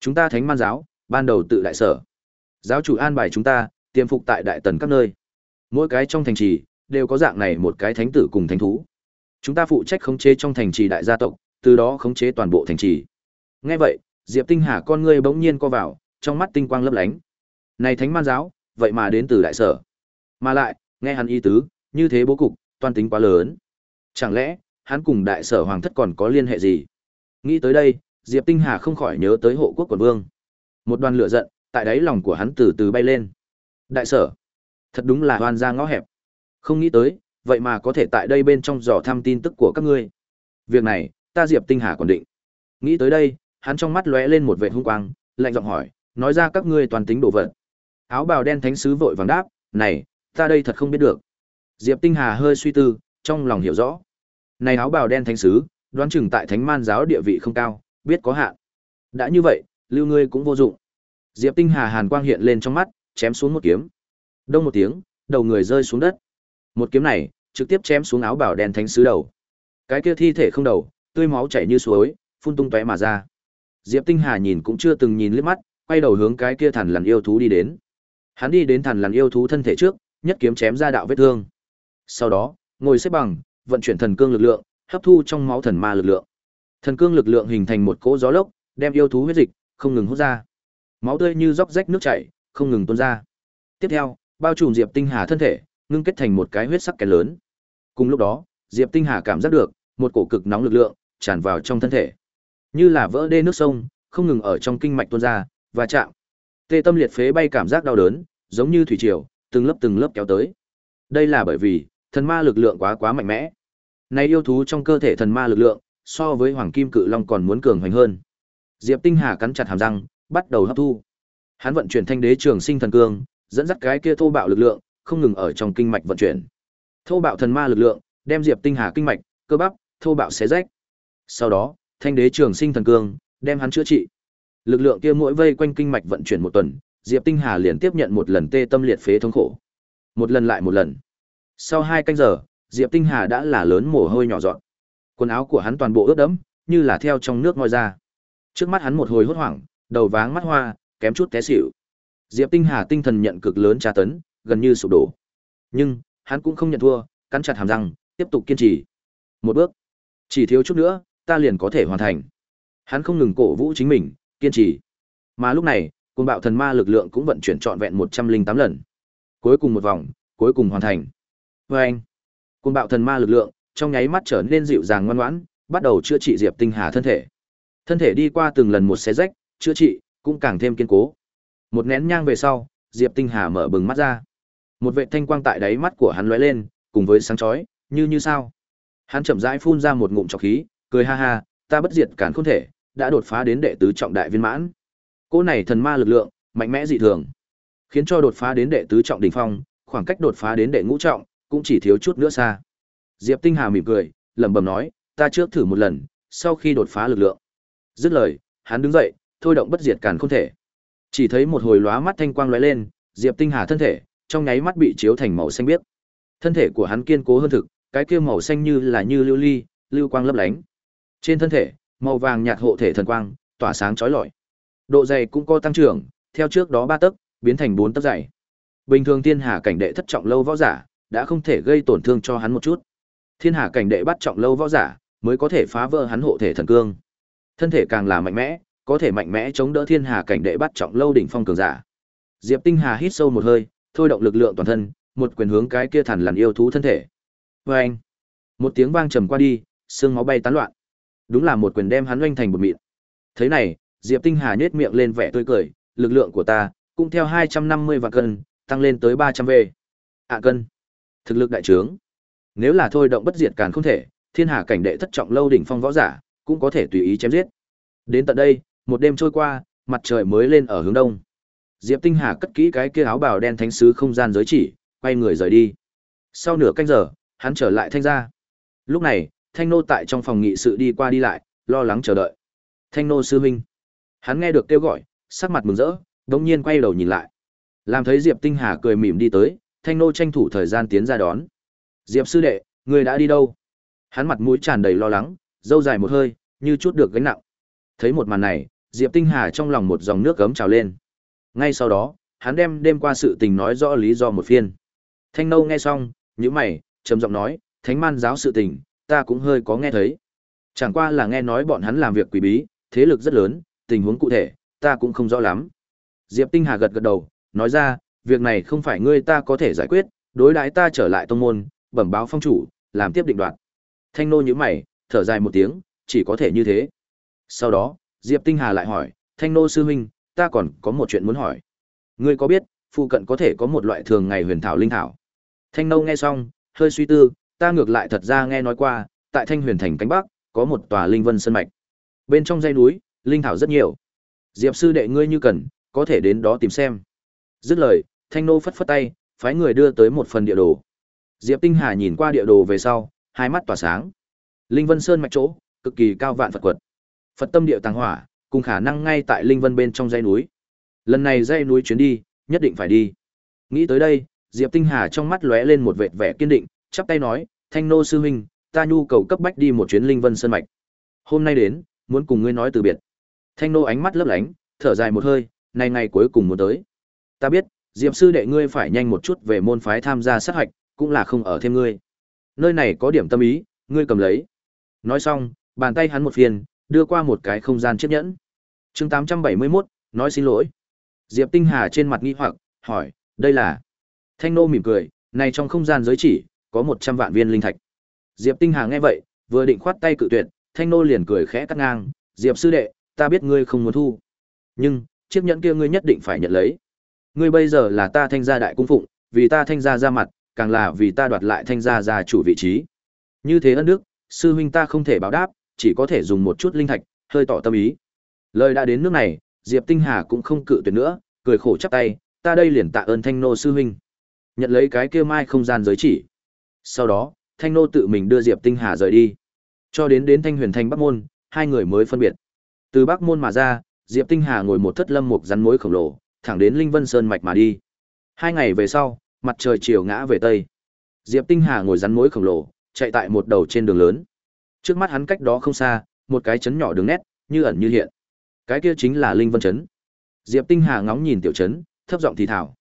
Chúng ta thánh man giáo, ban đầu tự đại sở. Giáo chủ an bài chúng ta, tiêm phục tại đại tần các nơi. Mỗi cái trong thành trì đều có dạng này một cái thánh tử cùng thánh thú. Chúng ta phụ trách khống chế trong thành trì đại gia tộc, từ đó khống chế toàn bộ thành trì. Nghe vậy, Diệp Tinh Hà con ngươi bỗng nhiên co vào, trong mắt tinh quang lấp lánh. Này Thánh Man giáo, vậy mà đến từ đại sở. Mà lại, nghe hắn y tứ, như thế bố cục, toan tính quá lớn. Chẳng lẽ, hắn cùng đại sở hoàng thất còn có liên hệ gì? Nghĩ tới đây, Diệp Tinh Hà không khỏi nhớ tới hộ quốc quận vương. Một đoàn lửa giận, tại đáy lòng của hắn từ từ bay lên. Đại sở, thật đúng là hoan ra ngõ hẹp. Không nghĩ tới, vậy mà có thể tại đây bên trong dò thăm tin tức của các ngươi. Việc này, ta Diệp Tinh Hà còn định. Nghĩ tới đây, hắn trong mắt lóe lên một vẻ hung quang, lạnh giọng hỏi, nói ra các ngươi toàn tính đồ vật. Áo bào đen thánh sứ vội vàng đáp, này, ta đây thật không biết được. Diệp Tinh Hà hơi suy tư, trong lòng hiểu rõ. Này áo bào đen thánh sứ, đoán chừng tại thánh man giáo địa vị không cao, biết có hạn. Đã như vậy, lưu ngươi cũng vô dụng. Diệp Tinh Hà hàn quang hiện lên trong mắt, chém xuống một kiếm. Đông một tiếng, đầu người rơi xuống đất. Một kiếm này, trực tiếp chém xuống áo bào đen thánh sứ đầu. Cái kia thi thể không đầu, tươi máu chảy như suối, phun tung tóe mà ra. Diệp Tinh Hà nhìn cũng chưa từng nhìn liếc mắt, quay đầu hướng cái kia thần lằn yêu thú đi đến. Hắn đi đến thần lằn yêu thú thân thể trước, nhất kiếm chém ra đạo vết thương. Sau đó, ngồi xếp bằng, vận chuyển thần cương lực lượng, hấp thu trong máu thần ma lực lượng. Thần cương lực lượng hình thành một cỗ gió lốc, đem yêu thú huyết dịch không ngừng hút ra. Máu tươi như róc rách nước chảy, không ngừng tuôn ra. Tiếp theo, bao trùm Diệp Tinh Hà thân thể, ngưng kết thành một cái huyết sắc kén lớn. Cùng lúc đó, Diệp Tinh Hà cảm giác được một cổ cực nóng lực lượng tràn vào trong thân thể, như là vỡ đê nước sông, không ngừng ở trong kinh mạch tuôn ra và chạm. Tê tâm liệt phế bay cảm giác đau đớn, giống như thủy triều, từng lớp từng lớp kéo tới. Đây là bởi vì thần ma lực lượng quá quá mạnh mẽ. Này yêu thú trong cơ thể thần ma lực lượng, so với hoàng kim cự long còn muốn cường hoành hơn. Diệp Tinh Hà cắn chặt hàm răng, bắt đầu hấp thu. Hắn vận chuyển thanh đế trường sinh thần cương, dẫn dắt cái kia thô bạo lực lượng, không ngừng ở trong kinh mạch vận chuyển. Thô bạo thần ma lực lượng, đem Diệp Tinh Hà kinh mạch, cơ bắp, thô bạo xé rách. Sau đó, thanh đế trường sinh thần cương, đem hắn chữa trị. Lực lượng kia mỗi vây quanh kinh mạch vận chuyển một tuần, Diệp Tinh Hà liền tiếp nhận một lần tê tâm liệt phế thống khổ. Một lần lại một lần. Sau hai canh giờ, Diệp Tinh Hà đã là lớn mồ hôi nhỏ giọt. Quần áo của hắn toàn bộ ướt đẫm, như là theo trong nước ngoi ra. Trước mắt hắn một hồi hốt hoảng, đầu váng mắt hoa, kém chút té xỉu. Diệp Tinh Hà tinh thần nhận cực lớn tra tấn, gần như sụp đổ. Nhưng, hắn cũng không nhận thua, cắn chặt hàm răng, tiếp tục kiên trì. Một bước, chỉ thiếu chút nữa, ta liền có thể hoàn thành. Hắn không ngừng cổ vũ chính mình, kiên trì. Mà lúc này, côn bạo thần ma lực lượng cũng vận chuyển trọn vẹn 108 lần. Cuối cùng một vòng, cuối cùng hoàn thành. vê anh, côn bạo thần ma lực lượng, trong nháy mắt trở nên dịu dàng ngoan ngoãn, bắt đầu chữa trị Diệp Tinh Hà thân thể. Thân thể đi qua từng lần một xé rách, chữa trị, cũng càng thêm kiên cố. Một nén nhang về sau, Diệp Tinh Hà mở bừng mắt ra. Một vệ thanh quang tại đáy mắt của hắn lóe lên, cùng với sáng chói, như như sao. Hắn chậm rãi phun ra một ngụm trọc khí, cười ha ha, ta bất diệt cản không thể, đã đột phá đến đệ tứ trọng đại viên mãn. Cô này thần ma lực lượng, mạnh mẽ dị thường, khiến cho đột phá đến đệ tứ trọng đỉnh phong, khoảng cách đột phá đến đệ ngũ trọng cũng chỉ thiếu chút nữa xa. Diệp Tinh Hà mỉm cười, lẩm bẩm nói, ta trước thử một lần, sau khi đột phá lực lượng. Dứt lời, hắn đứng dậy, thôi động bất diệt cản không thể. Chỉ thấy một hồi lóa mắt thanh quang lóe lên, Diệp Tinh Hà thân thể, trong nháy mắt bị chiếu thành màu xanh biếc. Thân thể của hắn kiên cố hơn thực, cái kia màu xanh như là như lưu ly, lưu quang lấp lánh. Trên thân thể, màu vàng nhạt hộ thể thần quang, tỏa sáng chói lọi. Độ dày cũng có tăng trưởng, theo trước đó ba tấc, biến thành bốn tấc dày. Bình thường thiên hà cảnh đệ thất trọng lâu võ giả, đã không thể gây tổn thương cho hắn một chút. Thiên hà cảnh đệ bắt trọng lâu võ giả, mới có thể phá vỡ hắn hộ thể thần cương. Thân thể càng là mạnh mẽ, có thể mạnh mẽ chống đỡ thiên hà cảnh đệ bắt trọng lâu đỉnh phong cường giả. Diệp Tinh Hà hít sâu một hơi, thôi động lực lượng toàn thân, một quyền hướng cái kia thần lằn yêu thú thân thể. Oeng! Một tiếng vang trầm qua đi, xương máu bay tán loạn. Đúng là một quyền đem hắn oanh thành một mịn. Thế này, Diệp Tinh Hà nhếch miệng lên vẻ tươi cười, lực lượng của ta cũng theo 250 vạn cân, tăng lên tới 300 v. ạ cân. Thực lực đại trướng. Nếu là thôi động bất diệt càn không thể, thiên hà cảnh đệ thất trọng lâu đỉnh phong võ giả, cũng có thể tùy ý chém giết. Đến tận đây, một đêm trôi qua, mặt trời mới lên ở hướng đông. Diệp Tinh Hà cất kỹ cái kia áo bào đen thánh sứ không gian giới chỉ, quay người rời đi. Sau nửa canh giờ, hắn trở lại thanh gia. Lúc này, Thanh nô tại trong phòng nghị sự đi qua đi lại, lo lắng chờ đợi. Thanh nô sư huynh. Hắn nghe được kêu gọi, sắc mặt mừng rỡ, đột nhiên quay đầu nhìn lại. Làm thấy Diệp Tinh Hà cười mỉm đi tới, Thanh nô tranh thủ thời gian tiến ra đón. Diệp sư đệ, người đã đi đâu? Hắn mặt mũi tràn đầy lo lắng, dâu dài một hơi, như chút được gánh nặng. Thấy một màn này, Diệp Tinh Hà trong lòng một dòng nước gấm trào lên. Ngay sau đó, hắn đem đêm qua sự tình nói rõ lý do một phiên. Thanh Nâu nghe xong, nhíu mày, trầm giọng nói, "Thánh Man giáo sự tình, ta cũng hơi có nghe thấy. Chẳng qua là nghe nói bọn hắn làm việc quỷ bí, thế lực rất lớn, tình huống cụ thể, ta cũng không rõ lắm." Diệp Tinh Hà gật gật đầu, nói ra, "Việc này không phải ngươi ta có thể giải quyết, đối đãi ta trở lại tông môn, bẩm báo phong chủ, làm tiếp định đoạt." Thanh nô nhíu mày, thở dài một tiếng, chỉ có thể như thế. Sau đó, Diệp Tinh Hà lại hỏi, Thanh nô sư huynh, ta còn có một chuyện muốn hỏi. Ngươi có biết, phụ cận có thể có một loại thường ngày huyền thảo linh thảo? Thanh nô nghe xong, hơi suy tư, ta ngược lại thật ra nghe nói qua, tại Thanh Huyền thành cánh bắc, có một tòa linh vân sơn mạch. Bên trong dãy núi, linh thảo rất nhiều. Diệp sư đệ ngươi như cần, có thể đến đó tìm xem. Dứt lời, Thanh nô phất phất tay, phái người đưa tới một phần địa đồ. Diệp Tinh Hà nhìn qua địa đồ về sau, hai mắt tỏa sáng. Linh Vân Sơn mạch chỗ, cực kỳ cao vạn Phật quật. Phật tâm địa tàng hỏa, cùng khả năng ngay tại Linh Vân bên trong dãy núi. Lần này dãy núi chuyến đi, nhất định phải đi. Nghĩ tới đây, Diệp Tinh Hà trong mắt lóe lên một vệt vẻ kiên định, chắp tay nói, "Thanh nô sư huynh, ta nhu cầu cấp bách đi một chuyến Linh Vân Sơn mạch. Hôm nay đến, muốn cùng ngươi nói từ biệt." Thanh nô ánh mắt lấp lánh, thở dài một hơi, "Này ngày cuối cùng muốn tới. Ta biết, Diệp sư đệ ngươi phải nhanh một chút về môn phái tham gia sát hạch, cũng là không ở thêm ngươi." nơi này có điểm tâm ý, ngươi cầm lấy. Nói xong, bàn tay hắn một phiền, đưa qua một cái không gian chiếc nhẫn. chương 871, nói xin lỗi. Diệp Tinh Hà trên mặt nghi hoặc, hỏi, đây là... Thanh nô mỉm cười, này trong không gian giới chỉ, có 100 vạn viên linh thạch. Diệp Tinh Hà nghe vậy, vừa định khoát tay cự tuyệt, Thanh nô liền cười khẽ cắt ngang, Diệp sư đệ, ta biết ngươi không muốn thu. Nhưng, chiếc nhẫn kia ngươi nhất định phải nhận lấy. Ngươi bây giờ là ta thanh gia đại cung phụng, vì ta thanh gia ra mặt, càng là vì ta đoạt lại thanh gia gia chủ vị trí. Như thế ân đức, sư huynh ta không thể báo đáp, chỉ có thể dùng một chút linh thạch, hơi tỏ tâm ý. Lời đã đến nước này, Diệp Tinh Hà cũng không cự tuyệt nữa, cười khổ chắp tay, ta đây liền tạ ơn Thanh nô sư huynh. Nhận lấy cái kia mai không gian giới chỉ. Sau đó, Thanh nô tự mình đưa Diệp Tinh Hà rời đi. Cho đến đến Thanh Huyền Thanh Bắc môn, hai người mới phân biệt. Từ Bắc môn mà ra, Diệp Tinh Hà ngồi một thất lâm mục rắn mối khổng lồ, thẳng đến Linh Vân Sơn mạch mà đi. Hai ngày về sau, mặt trời chiều ngã về tây. Diệp Tinh Hà ngồi rắn mối khổng lồ, chạy tại một đầu trên đường lớn. Trước mắt hắn cách đó không xa, một cái chấn nhỏ đường nét, như ẩn như hiện. Cái kia chính là Linh Vân trấn. Diệp Tinh Hà ngóng nhìn tiểu trấn, thấp giọng thì thảo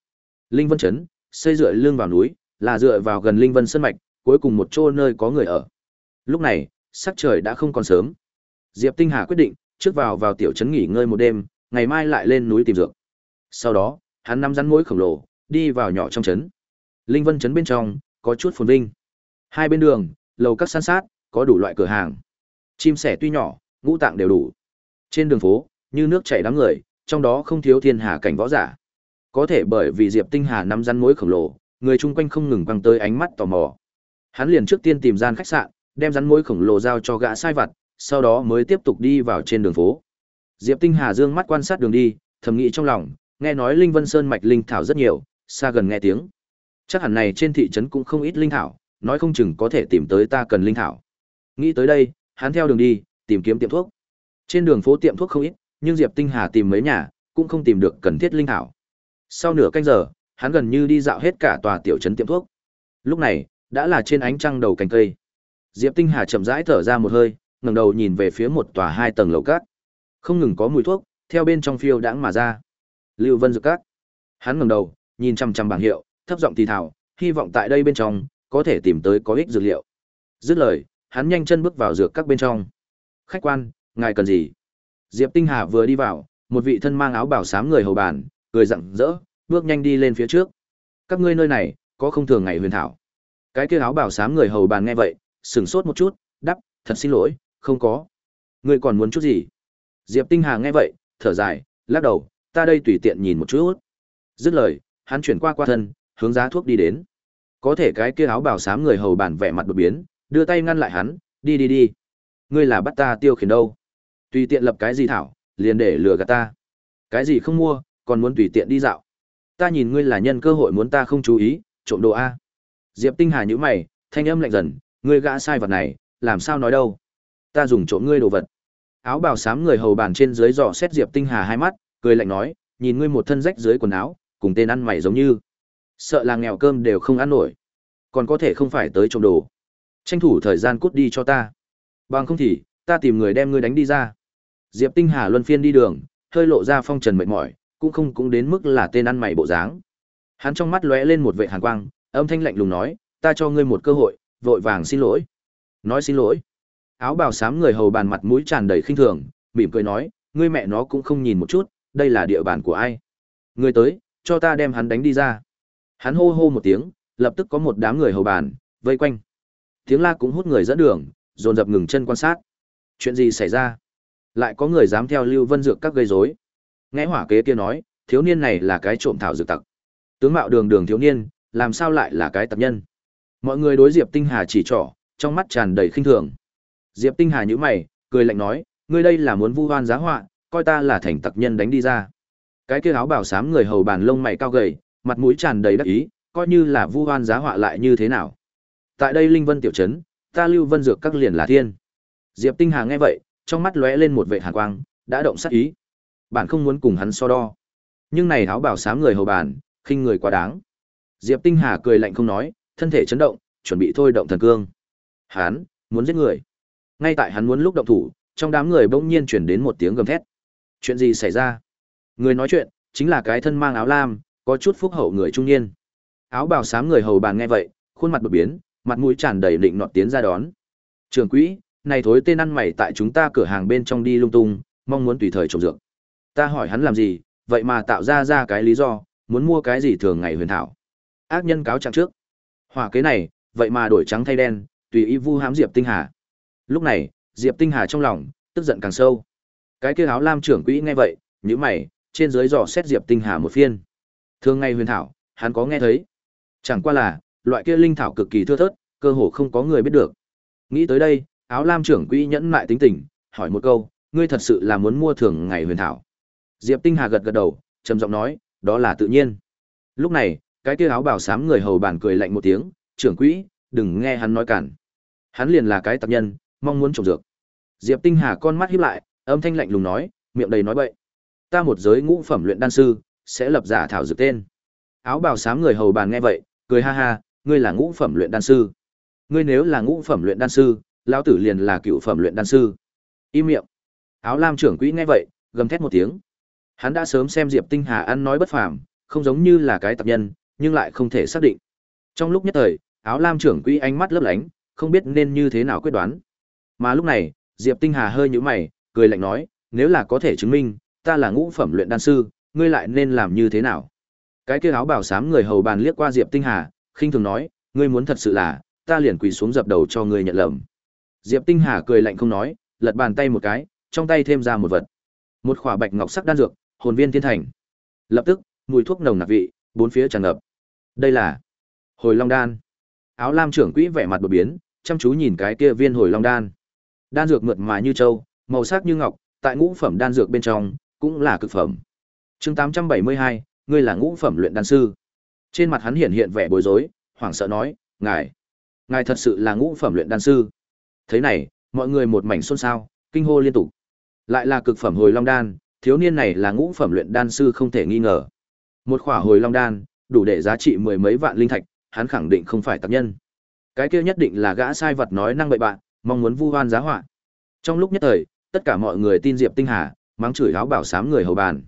Linh Vân trấn, xây dựa lưng vào núi, là dựa vào gần Linh Vân sơn mạch, cuối cùng một chỗ nơi có người ở. Lúc này, sắc trời đã không còn sớm. Diệp Tinh Hà quyết định, trước vào vào tiểu trấn nghỉ ngơi một đêm, ngày mai lại lên núi tìm dược. Sau đó, hắn nắm rắn mối khổng lồ, đi vào nhỏ trong trấn. Linh Vân trấn bên trong có chút phồn vinh. Hai bên đường, lầu các san sát, có đủ loại cửa hàng. Chim sẻ tuy nhỏ, ngũ tạng đều đủ. Trên đường phố, như nước chảy đám người, trong đó không thiếu thiên hà cảnh võ giả. Có thể bởi vì Diệp Tinh Hà nắm rắn mối khổng lồ, người chung quanh không ngừng quăng tới ánh mắt tò mò. Hắn liền trước tiên tìm gian khách sạn, đem rắn mối khổng lồ giao cho gã sai vặt, sau đó mới tiếp tục đi vào trên đường phố. Diệp Tinh Hà dương mắt quan sát đường đi, thầm nghĩ trong lòng, nghe nói Linh Vân Sơn mạch linh thảo rất nhiều, xa gần nghe tiếng. Chắc hẳn này trên thị trấn cũng không ít linh thảo, nói không chừng có thể tìm tới ta cần linh thảo. Nghĩ tới đây, hắn theo đường đi, tìm kiếm tiệm thuốc. Trên đường phố tiệm thuốc không ít, nhưng Diệp Tinh Hà tìm mấy nhà, cũng không tìm được cần thiết linh thảo. Sau nửa canh giờ, hắn gần như đi dạo hết cả tòa tiểu trấn tiệm thuốc. Lúc này, đã là trên ánh trăng đầu cành cây. Diệp Tinh Hà chậm rãi thở ra một hơi, ngẩng đầu nhìn về phía một tòa hai tầng lầu cát. Không ngừng có mùi thuốc theo bên trong phiêu đãng mà ra. Lưu Vân Dược Cát. Hắn ngẩng đầu, nhìn chăm chăm bảng hiệu, thấp giọng thì thào, hy vọng tại đây bên trong có thể tìm tới có ích dược liệu. Dứt lời, hắn nhanh chân bước vào dược các bên trong. Khách quan, ngài cần gì? Diệp Tinh Hà vừa đi vào, một vị thân mang áo bảo sám người hầu bàn, cười rặng rỡ, bước nhanh đi lên phía trước. Các ngươi nơi này có không thường ngày huyền thảo? Cái kia áo bảo sám người hầu bàn nghe vậy, sững sốt một chút, đáp, thật xin lỗi, không có. Ngươi còn muốn chút gì? Diệp Tinh Hà nghe vậy, thở dài, lắc đầu, ta đây tùy tiện nhìn một chút. Dứt lời, hắn chuyển qua qua thân, hướng giá thuốc đi đến. Có thể cái kia áo bảo sám người hầu bàn vẻ mặt đột biến, đưa tay ngăn lại hắn, đi đi đi. Ngươi là bắt ta tiêu khiển đâu? Tùy tiện lập cái gì thảo, liền để lừa gạt ta. Cái gì không mua, còn muốn tùy tiện đi dạo. Ta nhìn ngươi là nhân cơ hội muốn ta không chú ý, trộm đồ a. Diệp Tinh Hà nhíu mày, thanh âm lạnh dần, ngươi gã sai vật này, làm sao nói đâu? Ta dùng trộm ngươi đồ vật. Áo bào xám người hầu bàn trên dưới dò xét Diệp Tinh Hà hai mắt, cười lạnh nói, nhìn ngươi một thân rách dưới quần áo, cùng tên ăn mày giống như. Sợ là nghèo cơm đều không ăn nổi. Còn có thể không phải tới trộm đồ. Tranh thủ thời gian cút đi cho ta. Bằng không thì, ta tìm người đem ngươi đánh đi ra. Diệp Tinh Hà luân phiên đi đường, hơi lộ ra phong trần mệt mỏi, cũng không cũng đến mức là tên ăn mày bộ dáng. Hắn trong mắt lóe lên một vệ hàn quang, âm thanh lạnh lùng nói, ta cho ngươi một cơ hội, vội vàng xin lỗi. Nói xin lỗi. Áo bào xám người hầu bàn mặt mũi tràn đầy khinh thường, mỉm cười nói, ngươi mẹ nó cũng không nhìn một chút, đây là địa bàn của ai. Ngươi tới, cho ta đem hắn đánh đi ra. Hắn hô hô một tiếng, lập tức có một đám người hầu bàn, vây quanh. Tiếng la cũng hút người dẫn đường, dồn dập ngừng chân quan sát. Chuyện gì xảy ra? Lại có người dám theo Lưu Vân Dược các gây rối. Nghe hỏa kế kia nói, thiếu niên này là cái trộm thảo dược tặc. Tướng mạo đường đường thiếu niên, làm sao lại là cái tập nhân? Mọi người đối Diệp Tinh Hà chỉ trỏ, trong mắt tràn đầy khinh thường. Diệp Tinh Hà nhíu mày, cười lạnh nói, ngươi đây là muốn vu oan giá họa, coi ta là thành tặc nhân đánh đi ra. Cái kia áo bảo xám người hầu bàn lông mày cao gầy, mặt mũi tràn đầy đắc ý, coi như là vu oan giá họa lại như thế nào. Tại đây Linh Vân tiểu trấn, ta Lưu Vân dược các liền là thiên. Diệp Tinh Hà nghe vậy, trong mắt lóe lên một vệ hàn quang, đã động sát ý. Bạn không muốn cùng hắn so đo. Nhưng này áo bào sám người hầu bàn, khinh người quá đáng. Diệp Tinh Hà cười lạnh không nói, thân thể chấn động, chuẩn bị thôi động thần cương. Hắn muốn giết người. Ngay tại hắn muốn lúc động thủ, trong đám người bỗng nhiên chuyển đến một tiếng gầm thét. Chuyện gì xảy ra? Người nói chuyện, chính là cái thân mang áo lam, có chút phúc hậu người trung niên. Áo bào sám người hầu bàn nghe vậy, khuôn mặt đột biến, mặt mũi tràn đầy định nọt tiến ra đón. Trường quỹ, này thối tên ăn mày tại chúng ta cửa hàng bên trong đi lung tung, mong muốn tùy thời trồng dược. Ta hỏi hắn làm gì, vậy mà tạo ra ra cái lý do, muốn mua cái gì thường ngày huyền thảo. Ác nhân cáo trạng trước. Hỏa kế này, vậy mà đổi trắng thay đen, tùy ý vu hãm Diệp Tinh Hà. Lúc này, Diệp Tinh Hà trong lòng, tức giận càng sâu. Cái kia áo lam trưởng quỹ nghe vậy, nhíu mày, trên dưới dò xét Diệp Tinh Hà một phiên. Thường ngày huyền thảo, hắn có nghe thấy. Chẳng qua là, loại kia linh thảo cực kỳ thưa thớt, cơ hồ không có người biết được. Nghĩ tới đây, áo lam trưởng quỹ nhẫn mại tính tình, hỏi một câu, ngươi thật sự là muốn mua thường ngày huyền thảo? Diệp Tinh Hà gật gật đầu, trầm giọng nói, đó là tự nhiên. Lúc này, cái kia áo bảo sám người hầu bàn cười lạnh một tiếng, trưởng quỹ, đừng nghe hắn nói cản. Hắn liền là cái tập nhân, mong muốn trồng dược. Diệp Tinh Hà con mắt híp lại, âm thanh lạnh lùng nói, miệng đầy nói bậy. Ta một giới ngũ phẩm luyện đan sư, sẽ lập giả thảo dược tên. Áo bào sám người hầu bàn nghe vậy, cười ha ha, ngươi là ngũ phẩm luyện đan sư. Ngươi nếu là ngũ phẩm luyện đan sư, lão tử liền là cựu phẩm luyện đan sư. Im miệng. Áo lam trưởng quỹ nghe vậy, gầm thét một tiếng. Hắn đã sớm xem Diệp Tinh Hà ăn nói bất phàm, không giống như là cái tập nhân, nhưng lại không thể xác định. Trong lúc nhất thời, áo lam trưởng quỹ ánh mắt lấp lánh, không biết nên như thế nào quyết đoán. Mà lúc này, Diệp Tinh Hà hơi nhíu mày, cười lạnh nói, nếu là có thể chứng minh, ta là ngũ phẩm luyện đan sư, ngươi lại nên làm như thế nào? Cái kia áo bảo sám người hầu bàn liếc qua Diệp Tinh Hà, khinh thường nói, ngươi muốn thật sự là, ta liền quỳ xuống dập đầu cho ngươi nhận lầm. Diệp Tinh Hà cười lạnh không nói, lật bàn tay một cái, trong tay thêm ra một vật. Một khỏa bạch ngọc sắc đan dược, hồn viên thiên thành. Lập tức, mùi thuốc nồng nặc vị, bốn phía tràn ngập. Đây là Hồi Long đan. Áo lam trưởng quỹ vẻ mặt đột biến, chăm chú nhìn cái kia viên Hồi Long đan. Đan dược mượt mà như châu, màu sắc như ngọc, tại ngũ phẩm đan dược bên trong, cũng là cực phẩm. Chương 872, ngươi là ngũ phẩm luyện đan sư. Trên mặt hắn hiện hiện vẻ bối rối, hoảng sợ nói, "Ngài, ngài thật sự là ngũ phẩm luyện đan sư?" Thế này, mọi người một mảnh xôn xao, kinh hô liên tục. Lại là cực phẩm hồi long đan, thiếu niên này là ngũ phẩm luyện đan sư không thể nghi ngờ. Một khỏa hồi long đan, đủ để giá trị mười mấy vạn linh thạch, hắn khẳng định không phải tập nhân. Cái kia nhất định là gã sai vật nói năng bậy bạn, mong muốn vu oan giá họa. Trong lúc nhất thời, tất cả mọi người tin Diệp Tinh Hà, mắng chửi áo bảo sám người hầu bàn.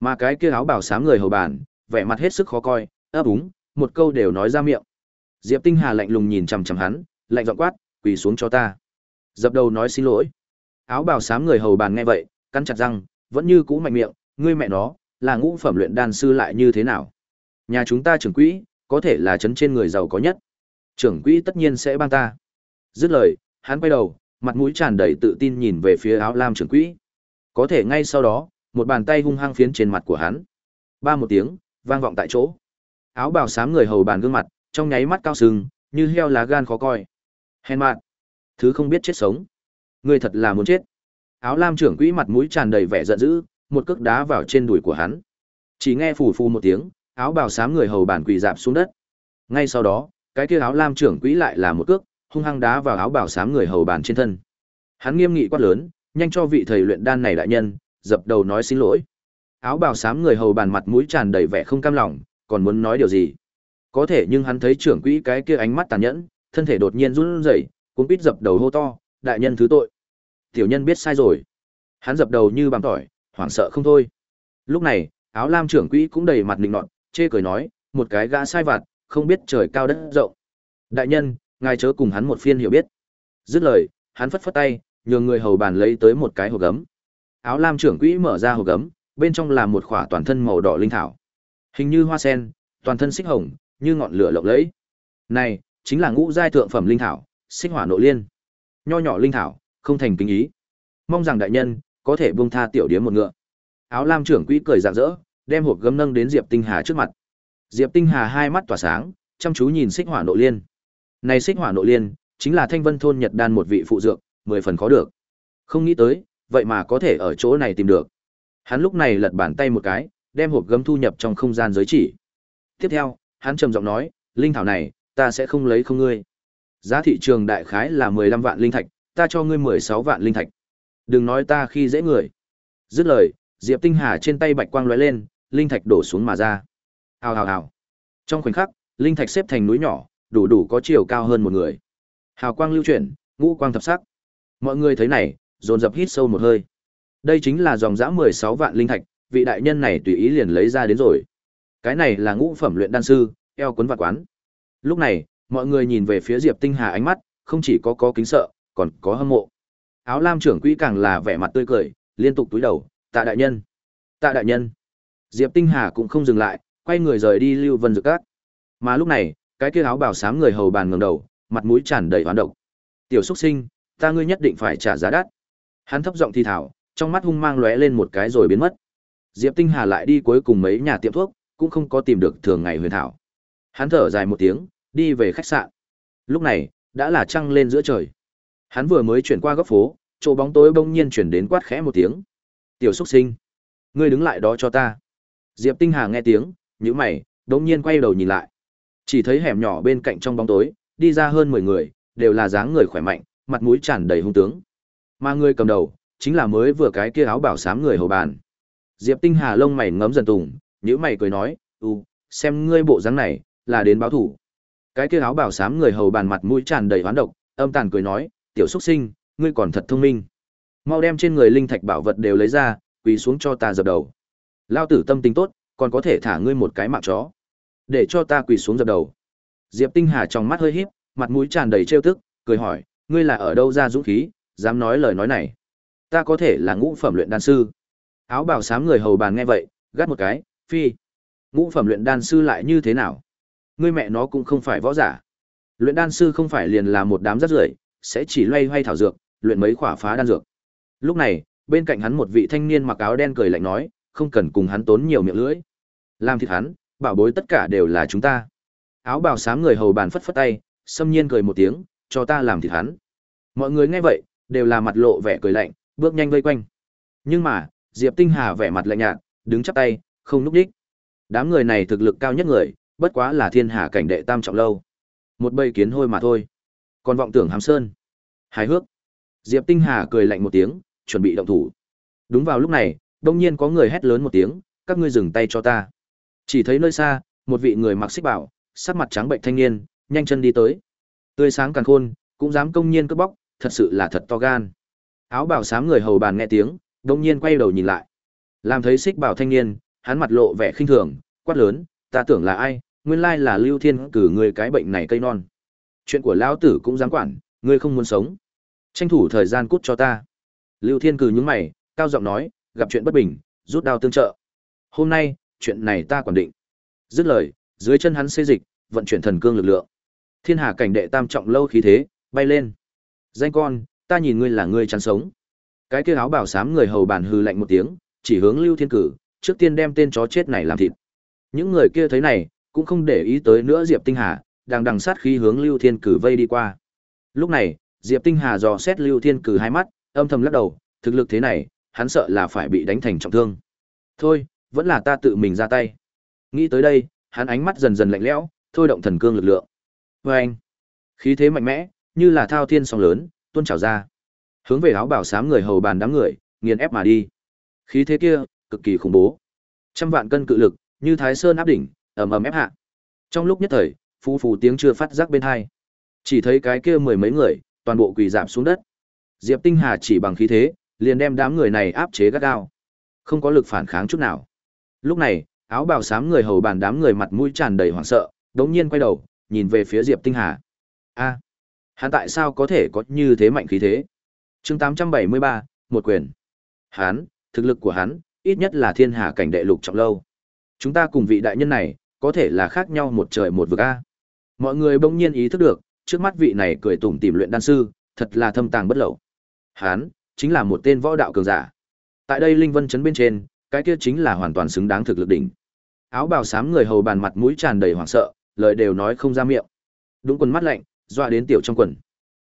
Mà cái kia áo bảo sám người hầu bàn, vẻ mặt hết sức khó coi, ấp úng, một câu đều nói ra miệng. Diệp Tinh Hà lạnh lùng nhìn chằm chằm hắn, lạnh giọng quát, quỳ xuống cho ta. Dập đầu nói xin lỗi. Áo bào xám người hầu bàn nghe vậy, cắn chặt răng, vẫn như cũ mạnh miệng, ngươi mẹ nó, là ngũ phẩm luyện đan sư lại như thế nào? Nhà chúng ta trưởng quỹ, có thể là chấn trên người giàu có nhất. Trưởng quỹ tất nhiên sẽ ban ta. Dứt lời, hắn quay đầu, mặt mũi tràn đầy tự tin nhìn về phía áo lam trưởng quỹ. Có thể ngay sau đó, một bàn tay hung hăng phiến trên mặt của hắn. Ba một tiếng, vang vọng tại chỗ. Áo bào xám người hầu bàn gương mặt, trong nháy mắt cao sừng, như heo lá gan khó coi. Hèn mạn, thứ không biết chết sống. Ngươi thật là muốn chết. Áo lam trưởng quỹ mặt mũi tràn đầy vẻ giận dữ, một cước đá vào trên đùi của hắn. Chỉ nghe phù phù một tiếng, áo bào xám người hầu bàn quỳ dạp xuống đất. Ngay sau đó, cái kia áo lam trưởng quỹ lại là một cước, hung hăng đá vào áo bào xám người hầu bàn trên thân. Hắn nghiêm nghị quát lớn, nhanh cho vị thầy luyện đan này đại nhân, dập đầu nói xin lỗi. Áo bào xám người hầu bàn mặt mũi tràn đầy vẻ không cam lòng, còn muốn nói điều gì. Có thể nhưng hắn thấy trưởng quỹ cái kia ánh mắt tàn nhẫn, thân thể đột nhiên run rẩy, cuống quýt dập đầu hô to, đại nhân thứ tội. Tiểu nhân biết sai rồi. Hắn dập đầu như bằng tỏi, hoảng sợ không thôi. Lúc này, áo lam trưởng quỹ cũng đầy mặt nịnh nọt, chê cười nói, một cái gã sai vặt, không biết trời cao đất rộng. Đại nhân, ngài chớ cùng hắn một phiên hiểu biết. Dứt lời, hắn phất phất tay, nhường người hầu bàn lấy tới một cái hộp gấm. Áo lam trưởng quỹ mở ra hộp gấm, bên trong là một khỏa toàn thân màu đỏ linh thảo. Hình như hoa sen, toàn thân xích hồng, như ngọn lửa lộng lẫy. Này, chính là ngũ giai thượng phẩm linh thảo, xích hỏa nội liên. Nho nhỏ linh thảo, không thành kính ý. Mong rằng đại nhân có thể buông tha tiểu điếm một ngựa. Áo lam trưởng quỹ cười rạng rỡ, đem hộp gấm nâng đến Diệp Tinh Hà trước mặt. Diệp Tinh Hà hai mắt tỏa sáng, chăm chú nhìn xích hỏa nội liên. Này xích hỏa nội liên, chính là Thanh Vân thôn Nhật đan một vị phụ dược, mười phần khó được. Không nghĩ tới, vậy mà có thể ở chỗ này tìm được. Hắn lúc này lật bàn tay một cái, đem hộp gấm thu nhập trong không gian giới chỉ. Tiếp theo, hắn trầm giọng nói, linh thảo này, ta sẽ không lấy không ngươi. Giá thị trường đại khái là 15 vạn linh thạch, ta cho ngươi 16 vạn linh thạch. Đừng nói ta khi dễ người. Dứt lời, Diệp Tinh Hà trên tay bạch quang lóe lên, linh thạch đổ xuống mà ra. Hào hào hào. Trong khoảnh khắc, linh thạch xếp thành núi nhỏ, đủ đủ có chiều cao hơn một người. Hào quang lưu chuyển, ngũ quang thập sắc. Mọi người thấy này, dồn dập hít sâu một hơi. Đây chính là dòng dã 16 vạn linh thạch, vị đại nhân này tùy ý liền lấy ra đến rồi. Cái này là ngũ phẩm luyện đan sư, eo cuốn vật quán. Lúc này, mọi người nhìn về phía Diệp Tinh Hà ánh mắt, không chỉ có có kính sợ, còn có hâm mộ. Áo lam trưởng quỹ càng là vẻ mặt tươi cười, liên tục túi đầu, "Tạ đại nhân, tạ đại nhân." Diệp Tinh Hà cũng không dừng lại, quay người rời đi Lưu Vân Dược Các. Mà lúc này, cái kia áo bào xám người hầu bàn ngẩng đầu, mặt mũi tràn đầy oán độc. "Tiểu xuất sinh, ta ngươi nhất định phải trả giá đắt." Hắn thấp giọng thi thảo, trong mắt hung mang lóe lên một cái rồi biến mất. Diệp Tinh Hà lại đi cuối cùng mấy nhà tiệm thuốc, cũng không có tìm được thường ngày huyền thảo. Hắn thở dài một tiếng, đi về khách sạn. Lúc này, đã là trăng lên giữa trời. Hắn vừa mới chuyển qua góc phố, chỗ bóng tối bỗng nhiên chuyển đến quát khẽ một tiếng. "Tiểu Súc sinh, ngươi đứng lại đó cho ta." Diệp Tinh Hà nghe tiếng, nhíu mày, bỗng nhiên quay đầu nhìn lại. Chỉ thấy hẻm nhỏ bên cạnh trong bóng tối, đi ra hơn 10 người, đều là dáng người khỏe mạnh, mặt mũi tràn đầy hung tướng. Mà người cầm đầu, chính là mới vừa cái kia áo bảo xám người hầu bàn. Diệp Tinh Hà lông mày ngấm dần tùng, nhíu mày cười nói, "U, xem ngươi bộ dáng này, là đến báo thủ." Cái kia áo bảo xám người hầu bàn mặt mũi tràn đầy hoán độc, âm tàn cười nói, "Tiểu xuất sinh, ngươi còn thật thông minh. Mau đem trên người linh thạch bảo vật đều lấy ra, quỳ xuống cho ta dập đầu." Lao tử tâm tính tốt, còn có thể thả ngươi một cái mạng chó. Để cho ta quỳ xuống dập đầu. Diệp Tinh Hà trong mắt hơi híp, mặt mũi tràn đầy trêu tức, cười hỏi, ngươi là ở đâu ra dũng khí, dám nói lời nói này? Ta có thể là ngũ phẩm luyện đan sư. Áo bào xám người hầu bàn nghe vậy, gắt một cái, phi. Ngũ phẩm luyện đan sư lại như thế nào? Ngươi mẹ nó cũng không phải võ giả. Luyện đan sư không phải liền là một đám rác rưởi, sẽ chỉ loay hoay thảo dược, luyện mấy khỏa phá đan dược. Lúc này, bên cạnh hắn một vị thanh niên mặc áo đen cười lạnh nói, không cần cùng hắn tốn nhiều miệng lưỡi. Làm thịt hắn, bảo bối tất cả đều là chúng ta. Áo bào xám người hầu bàn phất phất tay, xâm nhiên cười một tiếng, cho ta làm thịt hắn. Mọi người nghe vậy, đều là mặt lộ vẻ cười lạnh, bước nhanh vây quanh. Nhưng mà, Diệp Tinh Hà vẻ mặt lạnh nhạt, đứng chắp tay, không núp đích. Đám người này thực lực cao nhất người, bất quá là thiên hà cảnh đệ tam trọng lâu. Một bầy kiến hôi mà thôi. Còn vọng tưởng hàm sơn. Hài hước. Diệp Tinh Hà cười lạnh một tiếng, chuẩn bị động thủ. Đúng vào lúc này, đông nhiên có người hét lớn một tiếng, các ngươi dừng tay cho ta. Chỉ thấy nơi xa, một vị người mặc xích bảo, sắc mặt trắng bệnh thanh niên, nhanh chân đi tới. Tươi sáng càn khôn, cũng dám công nhiên cướp bóc, thật sự là thật to gan. Áo bảo sám người hầu bàn nghe tiếng, đông nhiên quay đầu nhìn lại. Làm thấy xích bảo thanh niên, hắn mặt lộ vẻ khinh thường, quát lớn, ta tưởng là ai, nguyên lai là Lưu Thiên cử người cái bệnh này cây non. Chuyện của lão tử cũng dám quản, ngươi không muốn sống. Tranh thủ thời gian cút cho ta. Lưu Thiên cử nhướng mày, cao giọng nói, gặp chuyện bất bình, rút đao tương trợ. Hôm nay, chuyện này ta quản định. Dứt lời, dưới chân hắn xê dịch, vận chuyển thần cương lực lượng. Thiên Hà cảnh đệ tam trọng lâu khí thế, bay lên. Danh con, ta nhìn ngươi là ngươi chán sống. Cái kia áo bảo sám người hầu bàn hừ lạnh một tiếng, chỉ hướng Lưu Thiên Cử, trước tiên đem tên chó chết này làm thịt. Những người kia thấy này, cũng không để ý tới nữa Diệp Tinh Hà, đang đằng sát khí hướng Lưu Thiên Cử vây đi qua. Lúc này, Diệp Tinh Hà dò xét Lưu Thiên Cử hai mắt, âm thầm lắc đầu, thực lực thế này, hắn sợ là phải bị đánh thành trọng thương. Thôi, vẫn là ta tự mình ra tay. Nghĩ tới đây, hắn ánh mắt dần dần lạnh lẽo, thôi động thần cương lực lượng. Với anh, khí thế mạnh mẽ, như là thao thiên song lớn, tuôn trào ra. Hướng về áo bảo sám người hầu bàn đám người, nghiền ép mà đi. Khí thế kia, cực kỳ khủng bố. Trăm vạn cân cự lực, như thái sơn áp đỉnh, ầm ầm ép hạ. Trong lúc nhất thời, phù phù tiếng chưa phát giác bên hai. Chỉ thấy cái kia mười mấy người, toàn bộ quỳ giảm xuống đất. Diệp Tinh Hà chỉ bằng khí thế, liền đem đám người này áp chế gắt gao. Không có lực phản kháng chút nào. Lúc này, áo bào xám người hầu bàn đám người mặt mũi tràn đầy hoảng sợ, đống nhiên quay đầu, nhìn về phía Diệp Tinh Hà. A, hắn tại sao có thể có như thế mạnh khí thế? Chương 873, một quyền. Hắn, thực lực của hắn, ít nhất là thiên hà cảnh đệ lục trọng lâu. Chúng ta cùng vị đại nhân này, có thể là khác nhau một trời một vực a. Mọi người bỗng nhiên ý thức được, trước mắt vị này cười tủm tỉm luyện đan sư, thật là thâm tàng bất lậu. Hắn, chính là một tên võ đạo cường giả. Tại đây Linh Vân chấn bên trên, cái kia chính là hoàn toàn xứng đáng thực lực đỉnh. Áo bào xám người hầu bàn mặt mũi tràn đầy hoảng sợ, lời đều nói không ra miệng. Đúng quần mắt lạnh, dọa đến tiểu trong quần.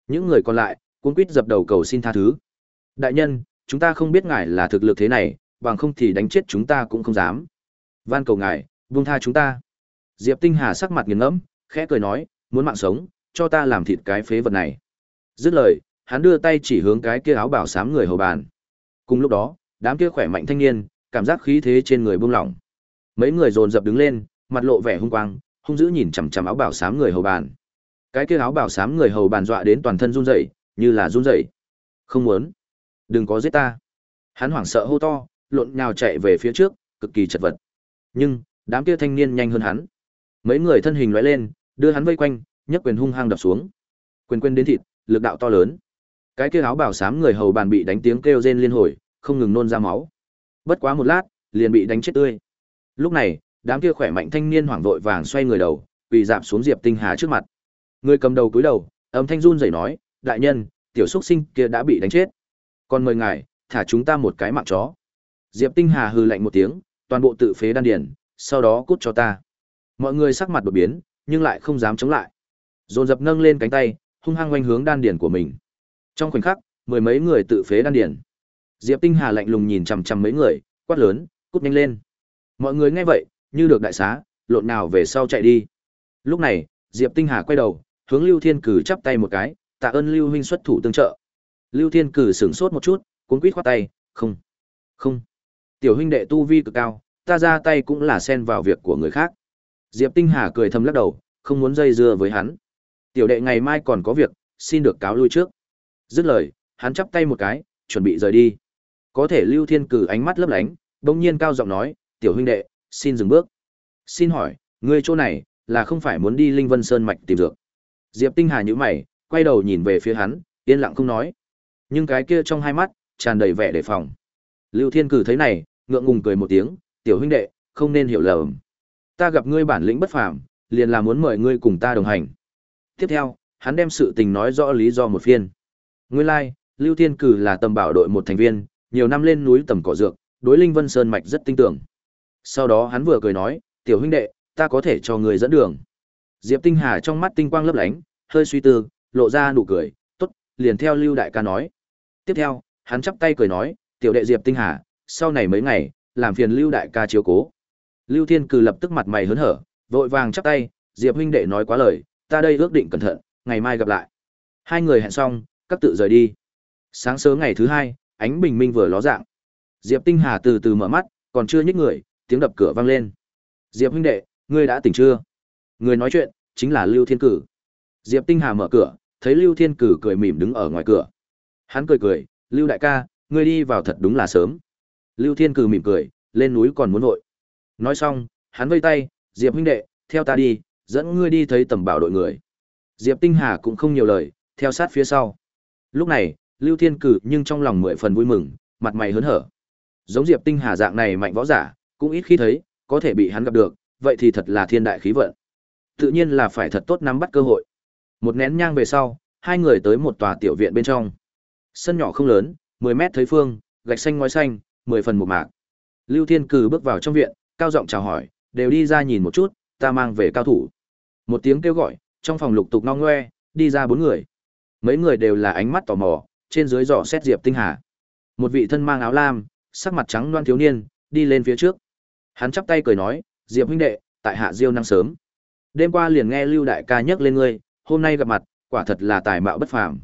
Những người còn lại, cuốn quýt dập đầu cầu xin tha thứ. Đại nhân, chúng ta không biết ngài là thực lực thế này, bằng không thì đánh chết chúng ta cũng không dám. Van cầu ngài, buông tha chúng ta. Diệp Tinh Hà sắc mặt nghiền ngẫm, khẽ cười nói, muốn mạng sống, cho ta làm thịt cái phế vật này. Dứt lời, hắn đưa tay chỉ hướng cái kia áo bảo sám người hầu bàn. Cùng lúc đó, đám kia khỏe mạnh thanh niên, cảm giác khí thế trên người buông lỏng. Mấy người dồn dập đứng lên, mặt lộ vẻ hung quang, hung dữ nhìn chằm chằm áo bảo sám người hầu bàn. Cái kia áo bảo sám người hầu bàn dọa đến toàn thân run rẩy, như là run rẩy. Không muốn, đừng có giết ta. Hắn hoảng sợ hô to, lộn nhào chạy về phía trước, cực kỳ chật vật. Nhưng, đám kia thanh niên nhanh hơn hắn. Mấy người thân hình lóe lên, đưa hắn vây quanh, nhấc quyền hung hăng đập xuống. Quyền quyền đến thịt, lực đạo to lớn. Cái kia áo bảo xám người hầu bàn bị đánh tiếng kêu rên liên hồi, không ngừng nôn ra máu. Bất quá một lát, liền bị đánh chết tươi. Lúc này, đám kia khỏe mạnh thanh niên hoảng vội vàng xoay người đầu, quỳ dạp xuống Diệp Tinh Hà trước mặt. Người cầm đầu cúi đầu, âm thanh run rẩy nói, đại nhân, tiểu xuất sinh kia đã bị đánh chết. Còn mời ngài, thả chúng ta một cái mạng chó. Diệp Tinh Hà hừ lạnh một tiếng, toàn bộ tự phế đan điền, sau đó cút cho ta. Mọi người sắc mặt đột biến, nhưng lại không dám chống lại. Dồn dập nâng lên cánh tay, hung hăng quanh hướng đan điền của mình. Trong khoảnh khắc, mười mấy người tự phế đan điền. Diệp Tinh Hà lạnh lùng nhìn chằm chằm mấy người, quát lớn, cút nhanh lên. Mọi người nghe vậy, như được đại xá, lộn nào về sau chạy đi. Lúc này, Diệp Tinh Hà quay đầu, hướng Lưu Thiên Cử chắp tay một cái, tạ ơn Lưu huynh xuất thủ tương trợ. Lưu Thiên Cử sửng sốt một chút, cuốn quýt khoát tay, "Không, không. Tiểu huynh đệ tu vi cực cao, ta ra tay cũng là xen vào việc của người khác." Diệp Tinh Hà cười thầm lắc đầu, không muốn dây dưa với hắn. "Tiểu đệ ngày mai còn có việc, xin được cáo lui trước." Dứt lời, hắn chắp tay một cái, chuẩn bị rời đi. Có thể Lưu Thiên Cử ánh mắt lấp lánh, bỗng nhiên cao giọng nói, "Tiểu huynh đệ, xin dừng bước." "Xin hỏi, ngươi chỗ này là không phải muốn đi Linh Vân Sơn mạch tìm dược?" Diệp Tinh Hà nhíu mày, quay đầu nhìn về phía hắn, yên lặng không nói. Nhưng cái kia trong hai mắt tràn đầy vẻ đề phòng. Lưu Thiên Cử thấy này, ngượng ngùng cười một tiếng, "Tiểu huynh đệ, không nên hiểu lầm. Ta gặp ngươi bản lĩnh bất phàm, liền là muốn mời ngươi cùng ta đồng hành." Tiếp theo, hắn đem sự tình nói rõ lý do một phiên. Nguyên lai, like, Lưu Thiên Cử là tầm bảo đội một thành viên, nhiều năm lên núi tầm cỏ dược, đối Linh Vân Sơn mạch rất tin tưởng. Sau đó hắn vừa cười nói, "Tiểu huynh đệ, ta có thể cho người dẫn đường." Diệp Tinh Hà trong mắt tinh quang lấp lánh, hơi suy tư, lộ ra nụ cười, "Tốt, liền theo Lưu đại ca nói." Tiếp theo, hắn chắp tay cười nói, "Tiểu đệ Diệp Tinh Hà, sau này mấy ngày, làm phiền Lưu đại ca chiếu cố." Lưu Thiên Cừ lập tức mặt mày hớn hở, vội vàng chắp tay, "Diệp huynh đệ nói quá lời, ta đây ước định cẩn thận, ngày mai gặp lại." Hai người hẹn xong, các tự rời đi. Sáng sớm ngày thứ hai, ánh bình minh vừa ló dạng. Diệp Tinh Hà từ từ mở mắt, còn chưa nhích người, tiếng đập cửa vang lên. "Diệp huynh đệ, ngươi đã tỉnh chưa?" Người nói chuyện chính là Lưu Thiên Cử. Diệp Tinh Hà mở cửa, thấy Lưu Thiên Cử cười mỉm đứng ở ngoài cửa. Hắn cười cười, "Lưu đại ca, ngươi đi vào thật đúng là sớm." Lưu Thiên Cử mỉm cười, lên núi còn muốn vội. Nói xong, hắn vây tay, Diệp huynh đệ, theo ta đi, dẫn ngươi đi thấy tầm bảo đội người. Diệp Tinh Hà cũng không nhiều lời, theo sát phía sau. Lúc này, Lưu Thiên Cử nhưng trong lòng mười phần vui mừng, mặt mày hớn hở. Giống Diệp Tinh Hà dạng này mạnh võ giả, cũng ít khi thấy, có thể bị hắn gặp được, vậy thì thật là thiên đại khí vận. Tự nhiên là phải thật tốt nắm bắt cơ hội. Một nén nhang về sau, hai người tới một tòa tiểu viện bên trong. Sân nhỏ không lớn, 10 mét thấy phương, gạch xanh ngói xanh, 10 phần một mạc. Lưu Thiên Cử bước vào trong viện, cao giọng chào hỏi, đều đi ra nhìn một chút, ta mang về cao thủ. Một tiếng kêu gọi, trong phòng lục tục ngong ngoe, đi ra bốn người. Mấy người đều là ánh mắt tò mò, trên dưới dò xét Diệp Tinh Hà. Một vị thân mang áo lam, sắc mặt trắng loan thiếu niên, đi lên phía trước. Hắn chắp tay cười nói, Diệp huynh đệ, tại hạ diêu năng sớm. Đêm qua liền nghe Lưu đại ca nhắc lên ngươi, hôm nay gặp mặt, quả thật là tài mạo bất phàm.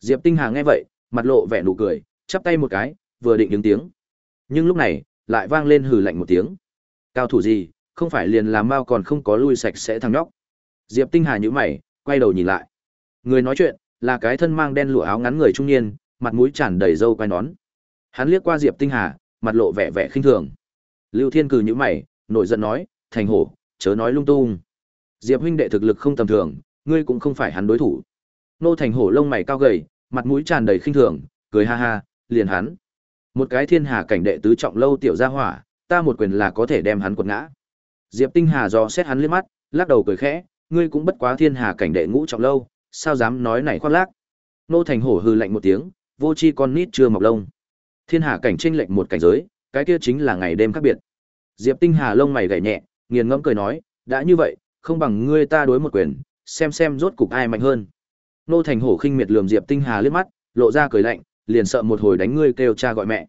Diệp Tinh Hà nghe vậy, mặt lộ vẻ nụ cười, chắp tay một cái, vừa định ứng tiếng. Nhưng lúc này, lại vang lên hừ lạnh một tiếng. Cao thủ gì, không phải liền làm mau còn không có lui sạch sẽ thằng nhóc. Diệp Tinh Hà nhíu mày, quay đầu nhìn lại. Người nói chuyện là cái thân mang đen lụa áo ngắn người trung niên, mặt mũi tràn đầy râu quai nón. Hắn liếc qua Diệp Tinh Hà, mặt lộ vẻ vẻ khinh thường. Lưu Thiên Cừ nhíu mày, nổi giận nói, "Thành hổ, chớ nói lung tung. Diệp huynh đệ thực lực không tầm thường, ngươi cũng không phải hắn đối thủ." Nô Thành hổ lông mày cao gầy, mặt mũi tràn đầy khinh thường, cười ha ha, liền hắn. Một cái thiên hà cảnh đệ tứ trọng lâu tiểu gia hỏa, ta một quyền là có thể đem hắn quật ngã. Diệp Tinh Hà dò xét hắn liếc mắt, lắc đầu cười khẽ, ngươi cũng bất quá thiên hà cảnh đệ ngũ trọng lâu, sao dám nói này khoác lác. Nô Thành Hổ hừ lạnh một tiếng, vô chi con nít chưa mọc lông. Thiên hà cảnh chênh lệnh một cảnh giới, cái kia chính là ngày đêm khác biệt. Diệp Tinh Hà lông mày gảy nhẹ, nghiền ngẫm cười nói, đã như vậy, không bằng ngươi ta đối một quyền, xem xem rốt cục ai mạnh hơn. Nô Thành Hổ khinh miệt lườm Diệp Tinh Hà liếc mắt, lộ ra cười lạnh, liền sợ một hồi đánh ngươi kêu cha gọi mẹ.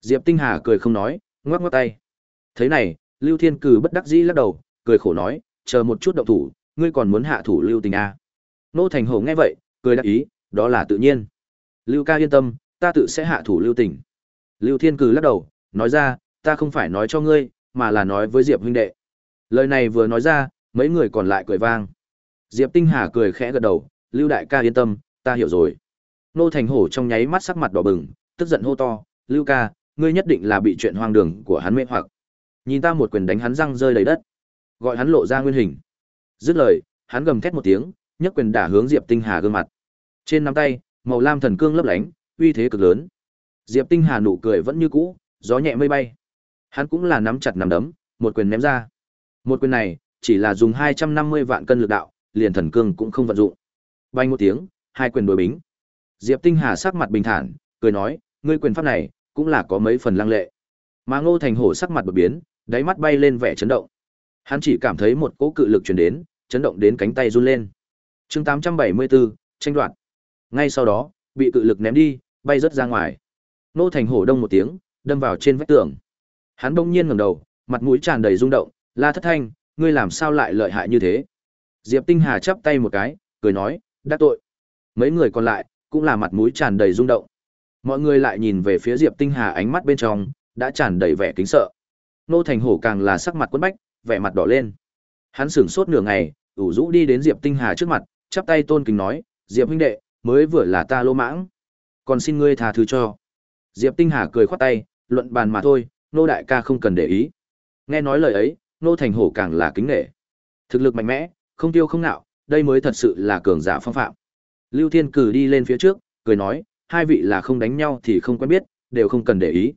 Diệp Tinh Hà cười không nói, ngoắc ngoắc tay. Thế này, Lưu Thiên Cử bất đắc dĩ lắc đầu, cười khổ nói, chờ một chút động thủ, ngươi còn muốn hạ thủ Lưu Tình a? À? Nô Thành Hổ nghe vậy, cười đáp ý, đó là tự nhiên. Lưu ca yên tâm, ta tự sẽ hạ thủ Lưu Tình. Lưu Thiên Cử lắc đầu, nói ra, ta không phải nói cho ngươi, mà là nói với Diệp huynh đệ. Lời này vừa nói ra, mấy người còn lại cười vang. Diệp Tinh Hà cười khẽ gật đầu, Lưu đại ca yên tâm, ta hiểu rồi. Nô Thành Hổ trong nháy mắt sắc mặt đỏ bừng, tức giận hô to, Lưu ca, ngươi nhất định là bị chuyện hoang đường của hắn mê hoặc. Nhìn ta một quyền đánh hắn răng rơi đầy đất, gọi hắn lộ ra nguyên hình. Dứt lời, hắn gầm thét một tiếng, nhấc quyền đả hướng Diệp Tinh Hà gương mặt. Trên nắm tay, màu lam thần cương lấp lánh, uy thế cực lớn. Diệp Tinh Hà nụ cười vẫn như cũ, gió nhẹ mây bay. Hắn cũng là nắm chặt nắm đấm, một quyền ném ra. Một quyền này, chỉ là dùng 250 vạn cân lực đạo, liền thần cương cũng không vận dụng. Bay một tiếng, hai quyền đối bính. Diệp Tinh Hà sắc mặt bình thản, cười nói, ngươi quyền pháp này cũng là có mấy phần lăng lệ. Mà Ngô Thành Hổ sắc mặt đột biến, đáy mắt bay lên vẻ chấn động. Hắn chỉ cảm thấy một cỗ cự lực truyền đến, chấn động đến cánh tay run lên. Chương 874, tranh đoạt. Ngay sau đó, bị cự lực ném đi, bay rất ra ngoài. Ngô Thành Hổ đông một tiếng, đâm vào trên vách tường. Hắn bỗng nhiên ngẩng đầu, mặt mũi tràn đầy rung động, "La Thất Thanh, ngươi làm sao lại lợi hại như thế?" Diệp Tinh Hà chắp tay một cái, cười nói, đã tội." Mấy người còn lại cũng là mặt mũi tràn đầy rung động. Mọi người lại nhìn về phía Diệp Tinh Hà ánh mắt bên trong đã tràn đầy vẻ kính sợ. Nô Thành Hổ càng là sắc mặt quấn bách, vẻ mặt đỏ lên. Hắn sửng sốt nửa ngày, ủ rũ đi đến Diệp Tinh Hà trước mặt, chắp tay tôn kính nói, "Diệp huynh đệ, mới vừa là ta lô mãng, còn xin ngươi tha thứ cho." Diệp Tinh Hà cười khoát tay, luận bàn mà thôi, nô đại ca không cần để ý. Nghe nói lời ấy, nô Thành Hổ càng là kính nể. Thực lực mạnh mẽ, không tiêu không nạo, đây mới thật sự là cường giả phong phạm. Lưu Thiên Cử đi lên phía trước, cười nói, hai vị là không đánh nhau thì không quen biết, đều không cần để ý.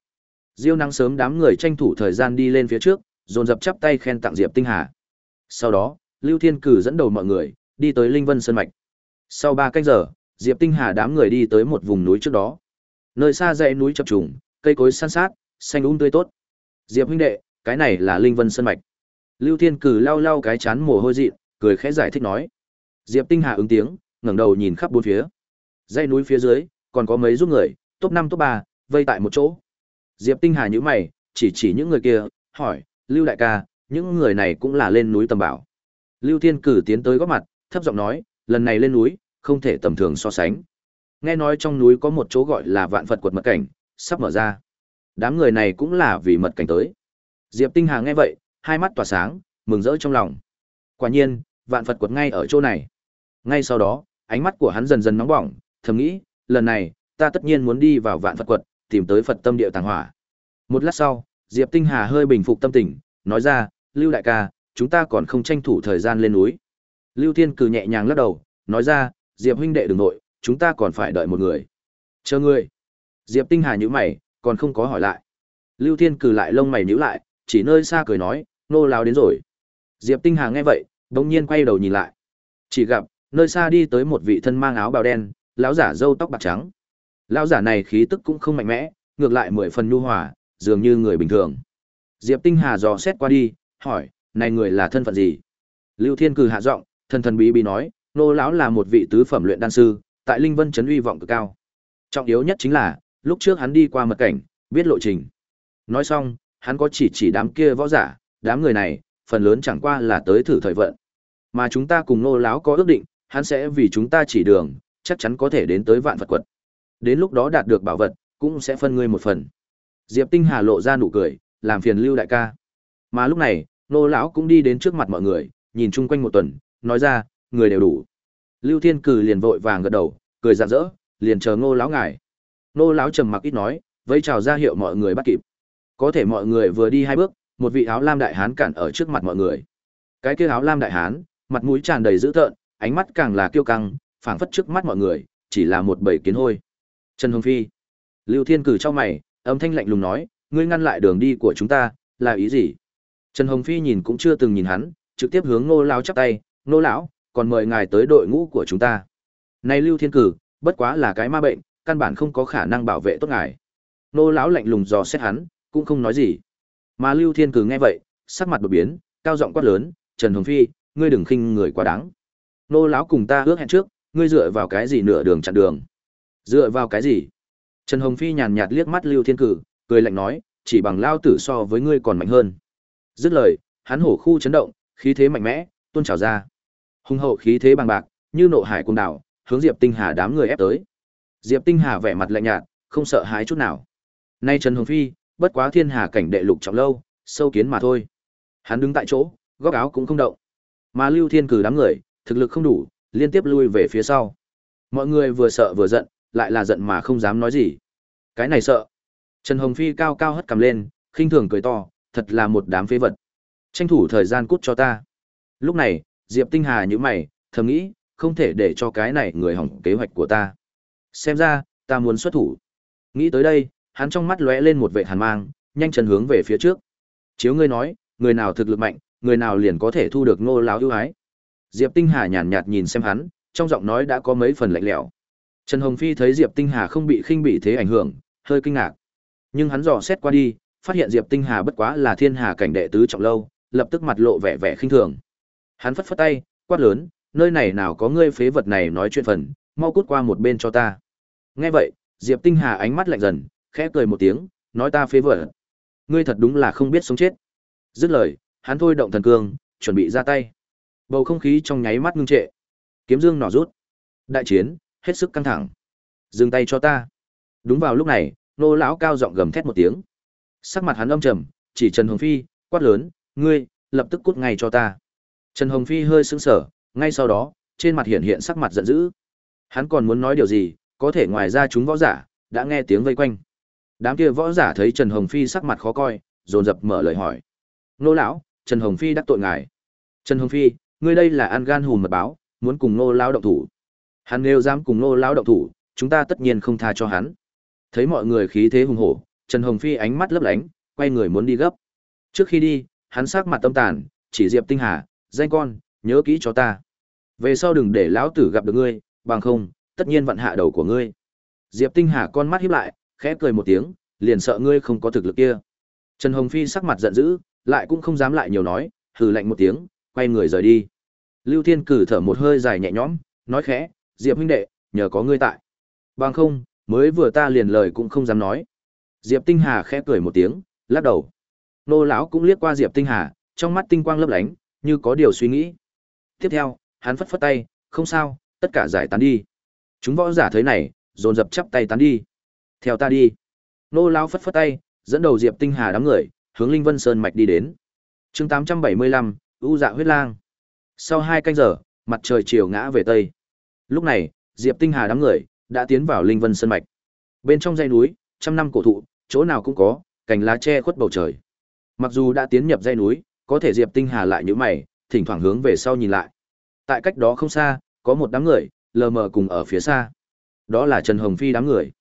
Diêu Năng sớm đám người tranh thủ thời gian đi lên phía trước, dồn dập chắp tay khen tặng Diệp Tinh Hà. Sau đó, Lưu Thiên Cử dẫn đầu mọi người, đi tới Linh Vân Sơn Mạch. Sau ba canh giờ, Diệp Tinh Hà đám người đi tới một vùng núi trước đó. Nơi xa dãy núi chập trùng, cây cối san sát, xanh um tươi tốt. Diệp huynh đệ, cái này là Linh Vân Sơn Mạch. Lưu Thiên Cử lau lau cái chán mồ hôi dị, cười khẽ giải thích nói. Diệp Tinh Hà ứng tiếng, ngẩng đầu nhìn khắp bốn phía. Dãy núi phía dưới, còn có mấy giúp người, top 5 top 3, vây tại một chỗ. Diệp Tinh Hà nhíu mày, chỉ chỉ những người kia, hỏi, Lưu đại ca, những người này cũng là lên núi tầm bảo. Lưu Thiên Cử tiến tới góp mặt, thấp giọng nói, lần này lên núi, không thể tầm thường so sánh. Nghe nói trong núi có một chỗ gọi là vạn Phật quật mật cảnh, sắp mở ra. Đám người này cũng là vì mật cảnh tới. Diệp Tinh Hà nghe vậy, hai mắt tỏa sáng, mừng rỡ trong lòng. Quả nhiên, vạn Phật quật ngay ở chỗ này. Ngay sau đó, ánh mắt của hắn dần dần nóng bỏng, thầm nghĩ, lần này, ta tất nhiên muốn đi vào vạn Phật quật, tìm tới Phật tâm địa tàng hỏa. Một lát sau, Diệp Tinh Hà hơi bình phục tâm tình, nói ra, Lưu đại ca, chúng ta còn không tranh thủ thời gian lên núi. Lưu Thiên Cử nhẹ nhàng lắc đầu, nói ra, Diệp huynh đệ đừng nội, chúng ta còn phải đợi một người. Chờ người. Diệp Tinh Hà nhíu mày, còn không có hỏi lại. Lưu Thiên Cử lại lông mày nhíu lại, chỉ nơi xa cười nói, nô lão đến rồi. Diệp Tinh Hà nghe vậy, đông nhiên quay đầu nhìn lại. Chỉ gặp, nơi xa đi tới một vị thân mang áo bào đen, lão giả râu tóc bạc trắng. Lão giả này khí tức cũng không mạnh mẽ, ngược lại mười phần nhu hòa, dường như người bình thường. Diệp Tinh Hà dò xét qua đi, hỏi, này người là thân phận gì? Lưu Thiên Cử hạ giọng, thần thần bí bí nói, nô lão là một vị tứ phẩm luyện đan sư, tại Linh Vân trấn uy vọng cực cao. Trọng yếu nhất chính là, lúc trước hắn đi qua mật cảnh, biết lộ trình. Nói xong, hắn có chỉ chỉ đám kia võ giả, đám người này, phần lớn chẳng qua là tới thử thời vận. Mà chúng ta cùng nô lão có ước định, hắn sẽ vì chúng ta chỉ đường, chắc chắn có thể đến tới vạn vật quật. Đến lúc đó đạt được bảo vật, cũng sẽ phân ngươi một phần. Diệp Tinh Hà lộ ra nụ cười, làm phiền Lưu đại ca. Mà lúc này, nô lão cũng đi đến trước mặt mọi người, nhìn chung quanh một tuần, nói ra, người đều đủ. Lưu Thiên Cử liền vội vàng gật đầu, cười rạng rỡ, liền chờ Ngô lão ngài. nô lão trầm mặc ít nói, vẫy chào ra hiệu mọi người bắt kịp. Có thể mọi người vừa đi hai bước, một vị áo lam đại hán cản ở trước mặt mọi người. Cái kia áo lam đại hán, mặt mũi tràn đầy dữ tợn, ánh mắt càng là kiêu căng, phảng phất trước mắt mọi người, chỉ là một bầy kiến hôi. Trần Hồng Phi. Lưu Thiên Cử cho mày, âm thanh lạnh lùng nói, ngươi ngăn lại đường đi của chúng ta, là ý gì? Trần Hồng Phi nhìn cũng chưa từng nhìn hắn, trực tiếp hướng Ngô lão chắp tay, "Ngô lão, còn mời ngài tới đội ngũ của chúng ta." Này Lưu Thiên Cử, bất quá là cái ma bệnh, căn bản không có khả năng bảo vệ tốt ngài. Ngô lão lạnh lùng dò xét hắn, cũng không nói gì. Mà Lưu Thiên Cử nghe vậy, sắc mặt đột biến, cao giọng quát lớn, "Trần Hồng Phi, ngươi đừng khinh người quá đáng. nô lão cùng ta ước hẹn trước, ngươi dựa vào cái gì nửa đường chặn đường?" "Dựa vào cái gì?" Trần Hồng Phi nhàn nhạt liếc mắt Lưu Thiên Cử, cười lạnh nói, "Chỉ bằng lao tử so với ngươi còn mạnh hơn." Dứt lời, hắn hổ khu chấn động, khí thế mạnh mẽ, tuôn trào ra. Hùng hậu khí thế bằng bạc, như nộ hải cuồng đảo, hướng Diệp Tinh Hà đám người ép tới. Diệp Tinh Hà vẻ mặt lạnh nhạt, không sợ hãi chút nào. Nay Trần Hồng Phi, bất quá thiên hà cảnh đệ lục trọng lâu, sâu kiến mà thôi. Hắn đứng tại chỗ, góc áo cũng không động. Mà Lưu Thiên cử đám người, thực lực không đủ, liên tiếp lui về phía sau. Mọi người vừa sợ vừa giận, lại là giận mà không dám nói gì. Cái này sợ. Trần Hồng Phi cao cao hất cầm lên, khinh thường cười to, thật là một đám phế vật. Tranh thủ thời gian cút cho ta. Lúc này, Diệp Tinh Hà như mày, thầm nghĩ, không thể để cho cái này người hỏng kế hoạch của ta. Xem ra, ta muốn xuất thủ. Nghĩ tới đây, hắn trong mắt lóe lên một vệ hàn mang, nhanh chân hướng về phía trước. Chiếu ngươi nói, người nào thực lực mạnh, người nào liền có thể thu được ngô láo ưu ái. Diệp Tinh Hà nhàn nhạt nhìn xem hắn, trong giọng nói đã có mấy phần lạnh lẽo. Trần Hồng Phi thấy Diệp Tinh Hà không bị khinh bị thế ảnh hưởng, hơi kinh ngạc. Nhưng hắn dò xét qua đi, phát hiện Diệp Tinh Hà bất quá là thiên hà cảnh đệ tứ trọng lâu, lập tức mặt lộ vẻ vẻ khinh thường. Hắn phất phất tay, quát lớn, nơi này nào có ngươi phế vật này nói chuyện phần, mau cút qua một bên cho ta. Nghe vậy, Diệp Tinh Hà ánh mắt lạnh dần, khẽ cười một tiếng, nói ta phế vật. Ngươi thật đúng là không biết sống chết. Dứt lời, hắn thôi động thần cương, chuẩn bị ra tay. Bầu không khí trong nháy mắt ngưng trệ. Kiếm dương nỏ rút. Đại chiến, hết sức căng thẳng. Dừng tay cho ta. Đúng vào lúc này, nô lão cao giọng gầm thét một tiếng. Sắc mặt hắn âm trầm, chỉ Trần Hồng Phi, quát lớn, ngươi, lập tức cút ngay cho ta. Trần Hồng Phi hơi sững sờ, ngay sau đó, trên mặt hiện hiện sắc mặt giận dữ. Hắn còn muốn nói điều gì, có thể ngoài ra chúng võ giả, đã nghe tiếng vây quanh. Đám kia võ giả thấy Trần Hồng Phi sắc mặt khó coi, dồn dập mở lời hỏi. Nô lão, Trần Hồng Phi đắc tội ngài. Trần Hồng Phi, ngươi đây là an gan hùm mật báo, muốn cùng nô lão động thủ. Hắn nếu dám cùng nô lão động thủ, chúng ta tất nhiên không tha cho hắn. Thấy mọi người khí thế hùng hổ, Trần Hồng Phi ánh mắt lấp lánh, quay người muốn đi gấp. Trước khi đi, hắn sắc mặt tâm tàn, chỉ Diệp Tinh Hà, danh con, nhớ kỹ cho ta. Về sau đừng để lão tử gặp được ngươi, bằng không, tất nhiên vận hạ đầu của ngươi. Diệp Tinh Hà con mắt híp lại, khẽ cười một tiếng, liền sợ ngươi không có thực lực kia. Trần Hồng Phi sắc mặt giận dữ, lại cũng không dám lại nhiều nói, hừ lạnh một tiếng, quay người rời đi. Lưu Thiên cử thở một hơi dài nhẹ nhõm, nói khẽ, Diệp huynh đệ, nhờ có ngươi tại. Bằng không, mới vừa ta liền lời cũng không dám nói. Diệp Tinh Hà khẽ cười một tiếng, lắc đầu. Nô lão cũng liếc qua Diệp Tinh Hà, trong mắt tinh quang lấp lánh, như có điều suy nghĩ. Tiếp theo, hắn phất phất tay, không sao, tất cả giải tán đi. Chúng võ giả thấy này, dồn dập chắp tay tán đi. Theo ta đi. Nô lão phất phất tay, dẫn đầu Diệp Tinh Hà đám người, hướng Linh Vân Sơn mạch đi đến. Chương 875, U Dạ huyết lang. Sau hai canh giờ, mặt trời chiều ngã về tây. Lúc này, Diệp Tinh Hà đám người đã tiến vào Linh Vân Sơn mạch. Bên trong dãy núi, trăm năm cổ thụ, chỗ nào cũng có, cành lá che khuất bầu trời. Mặc dù đã tiến nhập dãy núi, có thể Diệp Tinh Hà lại nhíu mày, thỉnh thoảng hướng về sau nhìn lại. Tại cách đó không xa, có một đám người, lờ mờ cùng ở phía xa. Đó là Trần Hồng Phi đám người.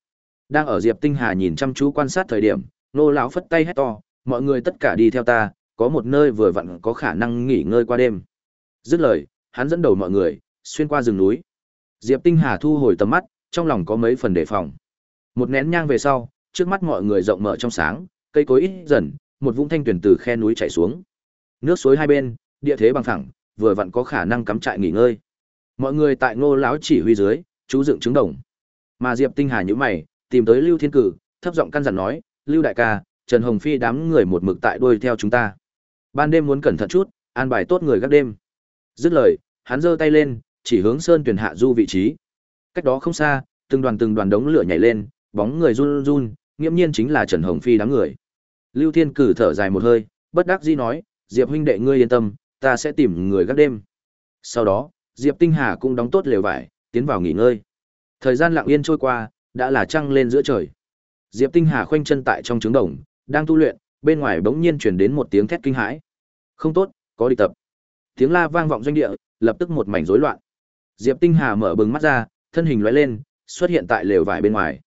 Đang ở Diệp Tinh Hà nhìn chăm chú quan sát thời điểm, nô lão phất tay hét to, mọi người tất cả đi theo ta, có một nơi vừa vặn có khả năng nghỉ ngơi qua đêm. Dứt lời, hắn dẫn đầu mọi người, xuyên qua rừng núi. Diệp Tinh Hà thu hồi tầm mắt, trong lòng có mấy phần đề phòng. Một nén nhang về sau, trước mắt mọi người rộng mở trong sáng, cây cối ít dần, một vũng thanh tuyển từ khe núi chảy xuống. Nước suối hai bên, địa thế bằng phẳng, vừa vặn có khả năng cắm trại nghỉ ngơi. Mọi người tại Ngô lão chỉ huy dưới, chú dựng trứng đồng. Mà Diệp Tinh Hà nhíu mày, tìm tới Lưu Thiên Cử, thấp giọng căn dặn nói, "Lưu đại ca, Trần Hồng Phi đám người một mực tại đuôi theo chúng ta. Ban đêm muốn cẩn thận chút, an bài tốt người gác đêm." Dứt lời, hắn giơ tay lên, chỉ hướng sơn tuyển hạ du vị trí. Cách đó không xa, từng đoàn từng đoàn đống lửa nhảy lên, bóng người run run, nghiêm nhiên chính là Trần Hồng Phi đám người. Lưu Thiên Cử thở dài một hơi, bất đắc dĩ nói, Diệp huynh đệ ngươi yên tâm, ta sẽ tìm người gác đêm. Sau đó, Diệp Tinh Hà cũng đóng tốt lều vải, tiến vào nghỉ ngơi. Thời gian lặng yên trôi qua, đã là trăng lên giữa trời. Diệp Tinh Hà khoanh chân tại trong trứng đồng, đang tu luyện, bên ngoài bỗng nhiên truyền đến một tiếng thét kinh hãi. Không tốt, có địch tập. Tiếng la vang vọng doanh địa, lập tức một mảnh rối loạn. Diệp Tinh Hà mở bừng mắt ra, thân hình lóe lên, xuất hiện tại lều vải bên ngoài.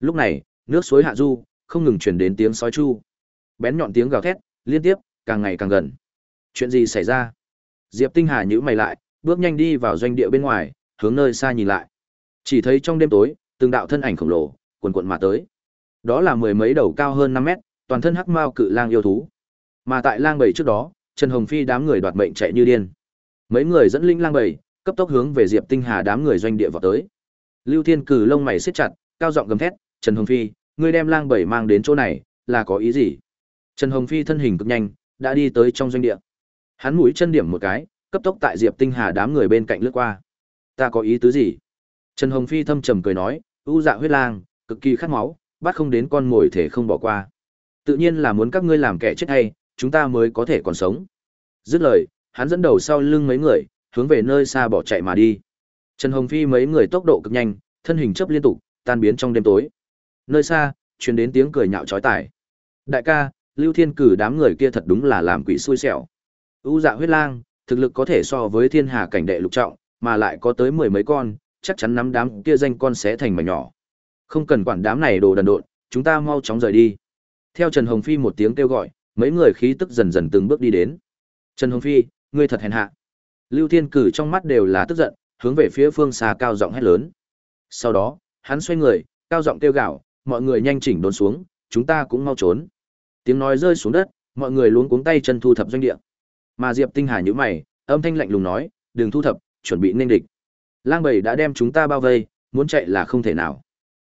Lúc này, nước suối hạ du, không ngừng truyền đến tiếng sói chu. Bén nhọn tiếng gào thét, liên tiếp, càng ngày càng gần. Chuyện gì xảy ra? Diệp Tinh Hà nhíu mày lại, bước nhanh đi vào doanh địa bên ngoài, hướng nơi xa nhìn lại. Chỉ thấy trong đêm tối, từng đạo thân ảnh khổng lồ, cuồn cuộn mà tới. Đó là mười mấy đầu cao hơn 5 mét, toàn thân hắc mao cự lang yêu thú. Mà tại lang bầy trước đó, Trần Hồng Phi đám người đoạt mệnh chạy như điên. Mấy người dẫn linh lang bầy, cấp tốc hướng về Diệp Tinh Hà đám người doanh địa vào tới. Lưu Thiên Cử lông mày siết chặt, cao giọng gầm thét, "Trần Hồng Phi, ngươi đem lang bầy mang đến chỗ này, là có ý gì?" Trần Hồng Phi thân hình cực nhanh, đã đi tới trong doanh địa. Hắn mũi chân điểm một cái, cấp tốc tại Diệp Tinh Hà đám người bên cạnh lướt qua. "Ta có ý tứ gì?" Trần Hồng Phi thâm trầm cười nói, "U Dạ huyết lang, cực kỳ khát máu, bắt không đến con mồi thể không bỏ qua. Tự nhiên là muốn các ngươi làm kẻ chết hay, chúng ta mới có thể còn sống." Dứt lời, hắn dẫn đầu sau lưng mấy người, hướng về nơi xa bỏ chạy mà đi. Trần Hồng Phi mấy người tốc độ cực nhanh, thân hình chớp liên tục, tan biến trong đêm tối. Nơi xa, truyền đến tiếng cười nhạo chói tai. Đại ca, Lưu Thiên Cử đám người kia thật đúng là làm quỷ xui xẻo. U Dạ huyết lang, thực lực có thể so với Thiên Hà cảnh đệ lục trọng, mà lại có tới mười mấy con, chắc chắn nắm đám kia danh con sẽ thành mảnh nhỏ. Không cần quản đám này đồ đần độn, chúng ta mau chóng rời đi. Theo Trần Hồng Phi một tiếng kêu gọi, mấy người khí tức dần dần từng bước đi đến. Trần Hồng Phi, ngươi thật hèn hạ. Lưu Thiên Cử trong mắt đều là tức giận, hướng về phía phương xa cao giọng hét lớn. Sau đó, hắn xoay người, cao giọng kêu gào, mọi người nhanh chỉnh đốn xuống, chúng ta cũng mau trốn. Tiếng nói rơi xuống đất, mọi người luống cuống tay chân thu thập doanh địa. Mà Diệp Tinh Hà nhíu mày, âm thanh lạnh lùng nói, "Đừng thu thập, chuẩn bị nên địch." Lang bầy đã đem chúng ta bao vây, muốn chạy là không thể nào.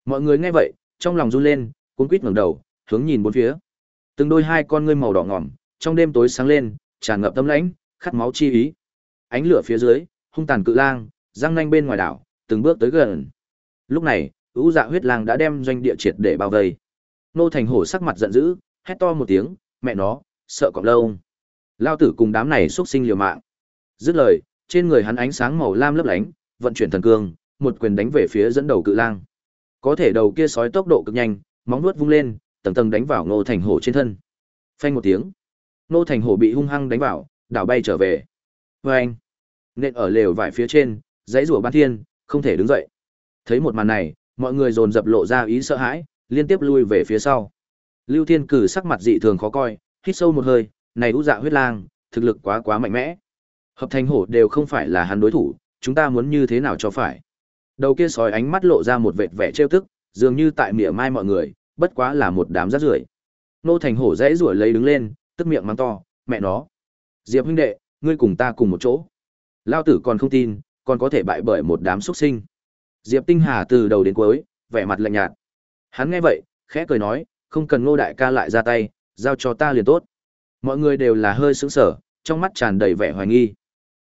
Mọi người nghe vậy, trong lòng run lên, cuống quýt ngẩng đầu, hướng nhìn bốn phía. Từng đôi hai con ngươi màu đỏ ngòm, trong đêm tối sáng lên, tràn ngập tâm lãnh, khát máu chi ý. Ánh lửa phía dưới, hung tàn cự lang, răng nanh bên ngoài đảo, từng bước tới gần. Lúc này, ưu dạ huyết lang đã đem doanh địa triệt để bao vây. Nô Thành Hổ sắc mặt giận dữ, hét to một tiếng, mẹ nó, sợ cọp lâu. Lao tử cùng đám này xuất sinh liều mạng. Dứt lời, trên người hắn ánh sáng màu lam lấp lánh, vận chuyển thần cương, một quyền đánh về phía dẫn đầu cự lang. Có thể đầu kia sói tốc độ cực nhanh, móng vuốt vung lên, tầng tầng đánh vào Ngô Thành Hổ trên thân. Phanh một tiếng, Ngô Thành Hổ bị hung hăng đánh vào, đảo bay trở về. Và anh, ở lều vải phía trên, dãy rủa ban thiên, không thể đứng dậy. Thấy một màn này, mọi người dồn dập lộ ra ý sợ hãi, liên tiếp lui về phía sau. Lưu Thiên Cử sắc mặt dị thường khó coi, hít sâu một hơi, này Vũ dạ huyết lang, thực lực quá quá mạnh mẽ. Hợp thành hổ đều không phải là hắn đối thủ, chúng ta muốn như thế nào cho phải. Đầu kia sói ánh mắt lộ ra một vệt vẻ trêu tức, dường như tại mỉa mai mọi người, bất quá là một đám rác rưởi. Nô Thành hổ dãy rủi lấy đứng lên, tức miệng mắng to, mẹ nó. Diệp huynh đệ, ngươi cùng ta cùng một chỗ. Lao tử còn không tin, còn có thể bại bởi một đám xuất sinh. Diệp Tinh Hà từ đầu đến cuối, vẻ mặt lạnh nhạt. Hắn nghe vậy, khẽ cười nói, không cần ngô đại ca lại ra tay, giao cho ta liền tốt. Mọi người đều là hơi sững sờ, trong mắt tràn đầy vẻ hoài nghi.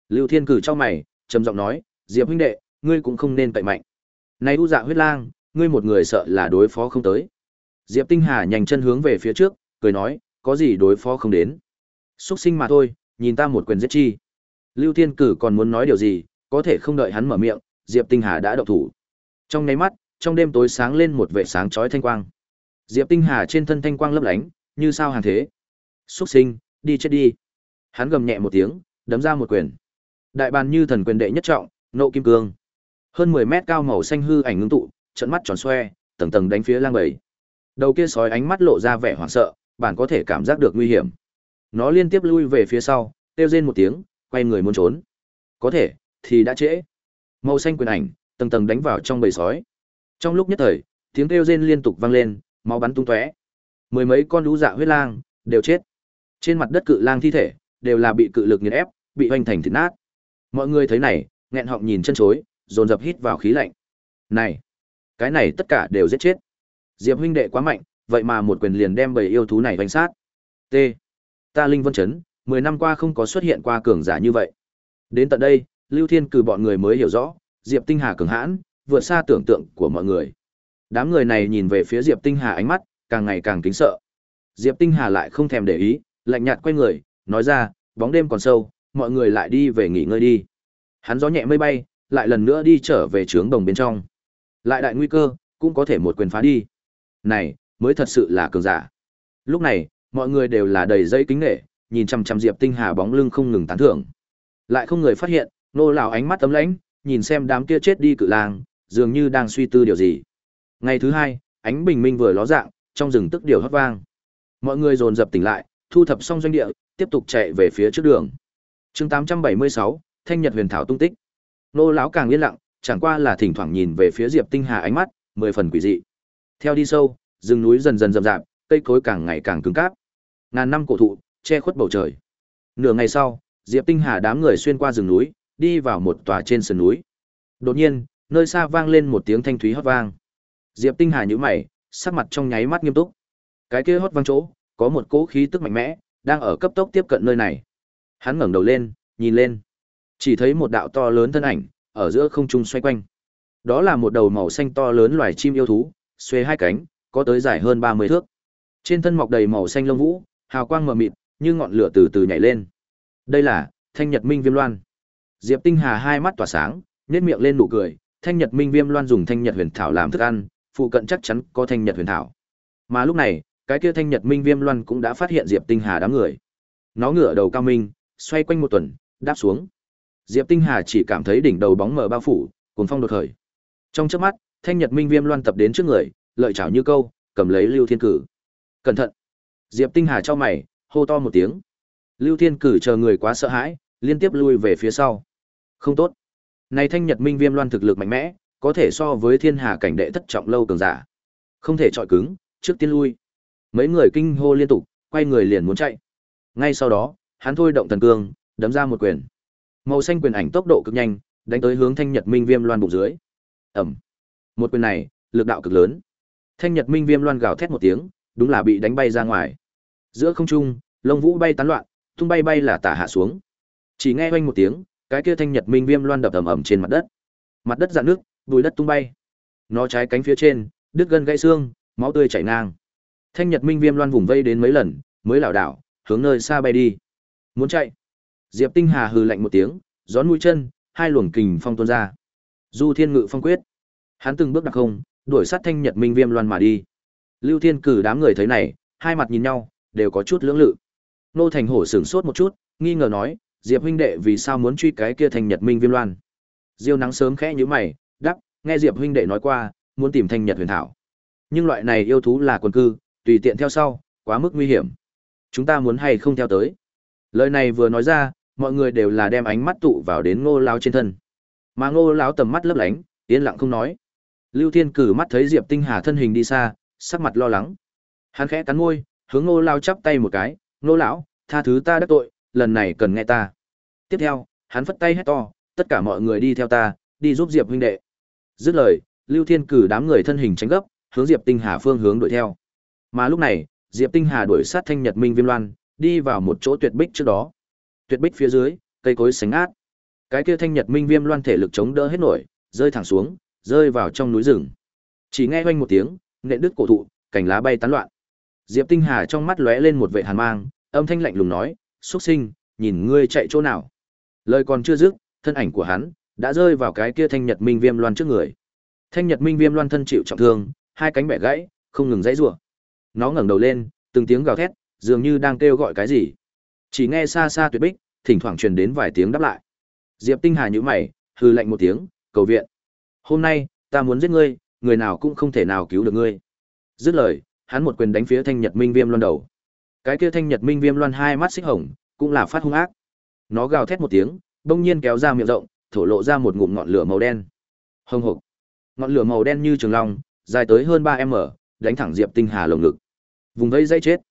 Lưu Thiên cử trong mày, trầm giọng nói, Diệp huynh đệ, ngươi cũng không nên cậy mạnh. Này u dạ huyết lang, ngươi một người sợ là đối phó không tới. Diệp Tinh Hà nhanh chân hướng về phía trước, cười nói, có gì đối phó không đến. Xuất sinh mà thôi, nhìn ta một quyền giết chi. Lưu Thiên Cử còn muốn nói điều gì, có thể không đợi hắn mở miệng, Diệp Tinh Hà đã động thủ. Trong nháy mắt, trong đêm tối sáng lên một vệ sáng chói thanh quang. Diệp Tinh Hà trên thân thanh quang lấp lánh, như sao hàng thế. Xuất sinh, đi chết đi. Hắn gầm nhẹ một tiếng, đấm ra một quyền. Đại bàn như thần quyền đệ nhất trọng, nộ kim cương. Hơn 10 mét cao màu xanh hư ảnh ngưng tụ, trận mắt tròn xoe, tầng tầng đánh phía lang bầy. Đầu kia sói ánh mắt lộ ra vẻ hoảng sợ, bạn có thể cảm giác được nguy hiểm. Nó liên tiếp lui về phía sau, kêu rên một tiếng, quay người muốn trốn. Có thể, thì đã trễ. Màu xanh quyền ảnh, tầng tầng đánh vào trong bầy sói. Trong lúc nhất thời, tiếng kêu rên liên tục vang lên, máu bắn tung tóe. Mười mấy con lũ dạ huyết lang đều chết. Trên mặt đất cự lang thi thể đều là bị cự lực nghiền ép, bị hoành thành thịt nát. Mọi người thấy này, nghẹn họng nhìn chân chối, dồn dập hít vào khí lạnh. Này, cái này tất cả đều giết chết. Diệp huynh đệ quá mạnh, vậy mà một quyền liền đem bầy yêu thú này vành sát. T. Ta Linh Vân Chấn, 10 năm qua không có xuất hiện qua cường giả như vậy. Đến tận đây, Lưu Thiên cử bọn người mới hiểu rõ, Diệp Tinh Hà cường hãn, vượt xa tưởng tượng của mọi người. Đám người này nhìn về phía Diệp Tinh Hà ánh mắt, càng ngày càng kính sợ. Diệp Tinh Hà lại không thèm để ý, lạnh nhạt quay người, nói ra, bóng đêm còn sâu, mọi người lại đi về nghỉ ngơi đi. Hắn gió nhẹ mây bay, lại lần nữa đi trở về trướng đồng bên trong. Lại đại nguy cơ, cũng có thể một quyền phá đi. Này, mới thật sự là cường giả. Lúc này, mọi người đều là đầy dây kính nghệ, nhìn chằm chằm Diệp Tinh Hà bóng lưng không ngừng tán thưởng. Lại không người phát hiện, nô lão ánh mắt tấm lãnh, nhìn xem đám kia chết đi cự lang, dường như đang suy tư điều gì. Ngày thứ hai, ánh bình minh vừa ló dạng, trong rừng tức điều hót vang. Mọi người dồn dập tỉnh lại, thu thập xong doanh địa, tiếp tục chạy về phía trước đường. Chương 876, Thanh Nhật Huyền Thảo tung tích. Nô lão càng yên lặng, chẳng qua là thỉnh thoảng nhìn về phía Diệp Tinh Hà ánh mắt mười phần quỷ dị. Theo đi sâu, rừng núi dần dần rậm rạp, cây cối càng ngày càng cứng cáp. Ngàn năm cổ thụ che khuất bầu trời. Nửa ngày sau, Diệp Tinh Hà đám người xuyên qua rừng núi, đi vào một tòa trên sườn núi. Đột nhiên, nơi xa vang lên một tiếng thanh thúy hót vang. Diệp Tinh Hà nhíu mày, sắc mặt trong nháy mắt nghiêm túc. Cái kia hót vang chỗ, có một cỗ khí tức mạnh mẽ, đang ở cấp tốc tiếp cận nơi này. Hắn ngẩng đầu lên, nhìn lên, chỉ thấy một đạo to lớn thân ảnh ở giữa không trung xoay quanh. Đó là một đầu màu xanh to lớn loài chim yêu thú, xuê hai cánh, có tới dài hơn 30 thước. Trên thân mọc đầy màu xanh lông vũ, hào quang mờ mịt, như ngọn lửa từ từ nhảy lên. Đây là Thanh Nhật Minh Viêm Loan. Diệp Tinh Hà hai mắt tỏa sáng, nhếch miệng lên nụ cười, Thanh Nhật Minh Viêm Loan dùng Thanh Nhật Huyền Thảo làm thức ăn, phụ cận chắc chắn có Thanh Nhật Huyền Thảo. Mà lúc này, cái kia Thanh Nhật Minh Viêm Loan cũng đã phát hiện Diệp Tinh Hà đám người. Nó ngửa đầu cao minh, xoay quanh một tuần, đáp xuống. Diệp Tinh Hà chỉ cảm thấy đỉnh đầu bóng mờ bao phủ, cuồn phong đột khởi. Trong chớp mắt, Thanh Nhật Minh Viêm Loan tập đến trước người, lợi chảo như câu, cầm lấy Lưu Thiên Cử. Cẩn thận! Diệp Tinh Hà cho mày, hô to một tiếng. Lưu Thiên Cử chờ người quá sợ hãi, liên tiếp lui về phía sau. Không tốt. Này Thanh Nhật Minh Viêm Loan thực lực mạnh mẽ, có thể so với Thiên Hà cảnh đệ thất trọng lâu cường giả. Không thể chọi cứng, trước tiên lui. Mấy người kinh hô liên tục, quay người liền muốn chạy. Ngay sau đó, hắn thôi động thần cương, đấm ra một quyền. Màu xanh quyền ảnh tốc độ cực nhanh, đánh tới hướng Thanh Nhật Minh Viêm Loan bụng dưới. Ầm. Một quyền này, lực đạo cực lớn. Thanh Nhật Minh Viêm Loan gào thét một tiếng, đúng là bị đánh bay ra ngoài. Giữa không trung, lông vũ bay tán loạn, tung bay bay là tả hạ xuống. Chỉ nghe oanh một tiếng, cái kia Thanh Nhật Minh Viêm Loan đập ầm ầm trên mặt đất. Mặt đất dạn nước, bùi đất tung bay. Nó trái cánh phía trên, đứt gân gãy xương, máu tươi chảy ngang. Thanh Nhật Minh Viêm Loan vùng vây đến mấy lần, mới lảo đảo, hướng nơi xa bay đi. Muốn chạy. Diệp Tinh Hà hừ lạnh một tiếng, gión mũi chân, hai luồng kình phong tuôn ra. Du Thiên Ngự Phong quyết. Hắn từng bước đặc không, đuổi sát Thanh Nhật Minh Viêm Loan mà đi. Lưu Thiên Cử đám người thấy này, hai mặt nhìn nhau, đều có chút lưỡng lự. Nô Thành Hổ sửng sốt một chút, nghi ngờ nói, Diệp huynh đệ vì sao muốn truy cái kia Thanh Nhật Minh Viêm Loan? Diêu Nắng sớm khẽ nhíu mày, đáp, nghe Diệp huynh đệ nói qua, muốn tìm Thanh Nhật Huyền Thảo. Nhưng loại này yêu thú là quần cư, tùy tiện theo sau, quá mức nguy hiểm. Chúng ta muốn hay không theo tới? Lời này vừa nói ra, mọi người đều là đem ánh mắt tụ vào đến Ngô lão trên thân. Mà Ngô lão tầm mắt lấp lánh, yên lặng không nói. Lưu Thiên cử mắt thấy Diệp Tinh Hà thân hình đi xa, sắc mặt lo lắng. Hắn khẽ cắn môi, hướng Ngô lão chắp tay một cái, "Ngô lão, tha thứ ta đắc tội, lần này cần nghe ta." Tiếp theo, hắn phất tay hét to, "Tất cả mọi người đi theo ta, đi giúp Diệp huynh đệ." Dứt lời, Lưu Thiên cử đám người thân hình tránh gấp, hướng Diệp Tinh Hà phương hướng đuổi theo. Mà lúc này, Diệp Tinh Hà đuổi sát Thanh Nhật Minh Viêm Loan, đi vào một chỗ tuyệt bích trước đó. Tuyệt bích phía dưới, cây cối sánh át. Cái kia Thanh Nhật Minh Viêm Loan thể lực chống đỡ hết nổi, rơi thẳng xuống, rơi vào trong núi rừng. Chỉ nghe oanh một tiếng, nện đứt cổ thụ, cành lá bay tán loạn. Diệp Tinh Hà trong mắt lóe lên một vẻ hàn mang, âm thanh lạnh lùng nói, "Xuất sinh, nhìn ngươi chạy chỗ nào?" Lời còn chưa dứt, thân ảnh của hắn đã rơi vào cái kia Thanh Nhật Minh Viêm Loan trước người. Thanh Nhật Minh Viêm Loan thân chịu trọng thương, hai cánh bẻ gãy, không ngừng rãy rủa. Nó ngẩng đầu lên, từng tiếng gào thét, dường như đang kêu gọi cái gì. Chỉ nghe xa xa tuyệt bích, thỉnh thoảng truyền đến vài tiếng đáp lại. Diệp Tinh Hà nhíu mày, hừ lạnh một tiếng, cầu viện. Hôm nay, ta muốn giết ngươi, người nào cũng không thể nào cứu được ngươi. Dứt lời, hắn một quyền đánh phía Thanh Nhật Minh Viêm Loan đầu. Cái kia Thanh Nhật Minh Viêm Loan hai mắt xích hồng, cũng là phát hung ác. Nó gào thét một tiếng, bỗng nhiên kéo ra miệng rộng, thổ lộ ra một ngụm ngọn lửa màu đen. Hồng hộc. Ngọn lửa màu đen như trường long, dài tới hơn 3m, đánh thẳng Diệp Tinh Hà lồng ngực. Vùng vây dây chết.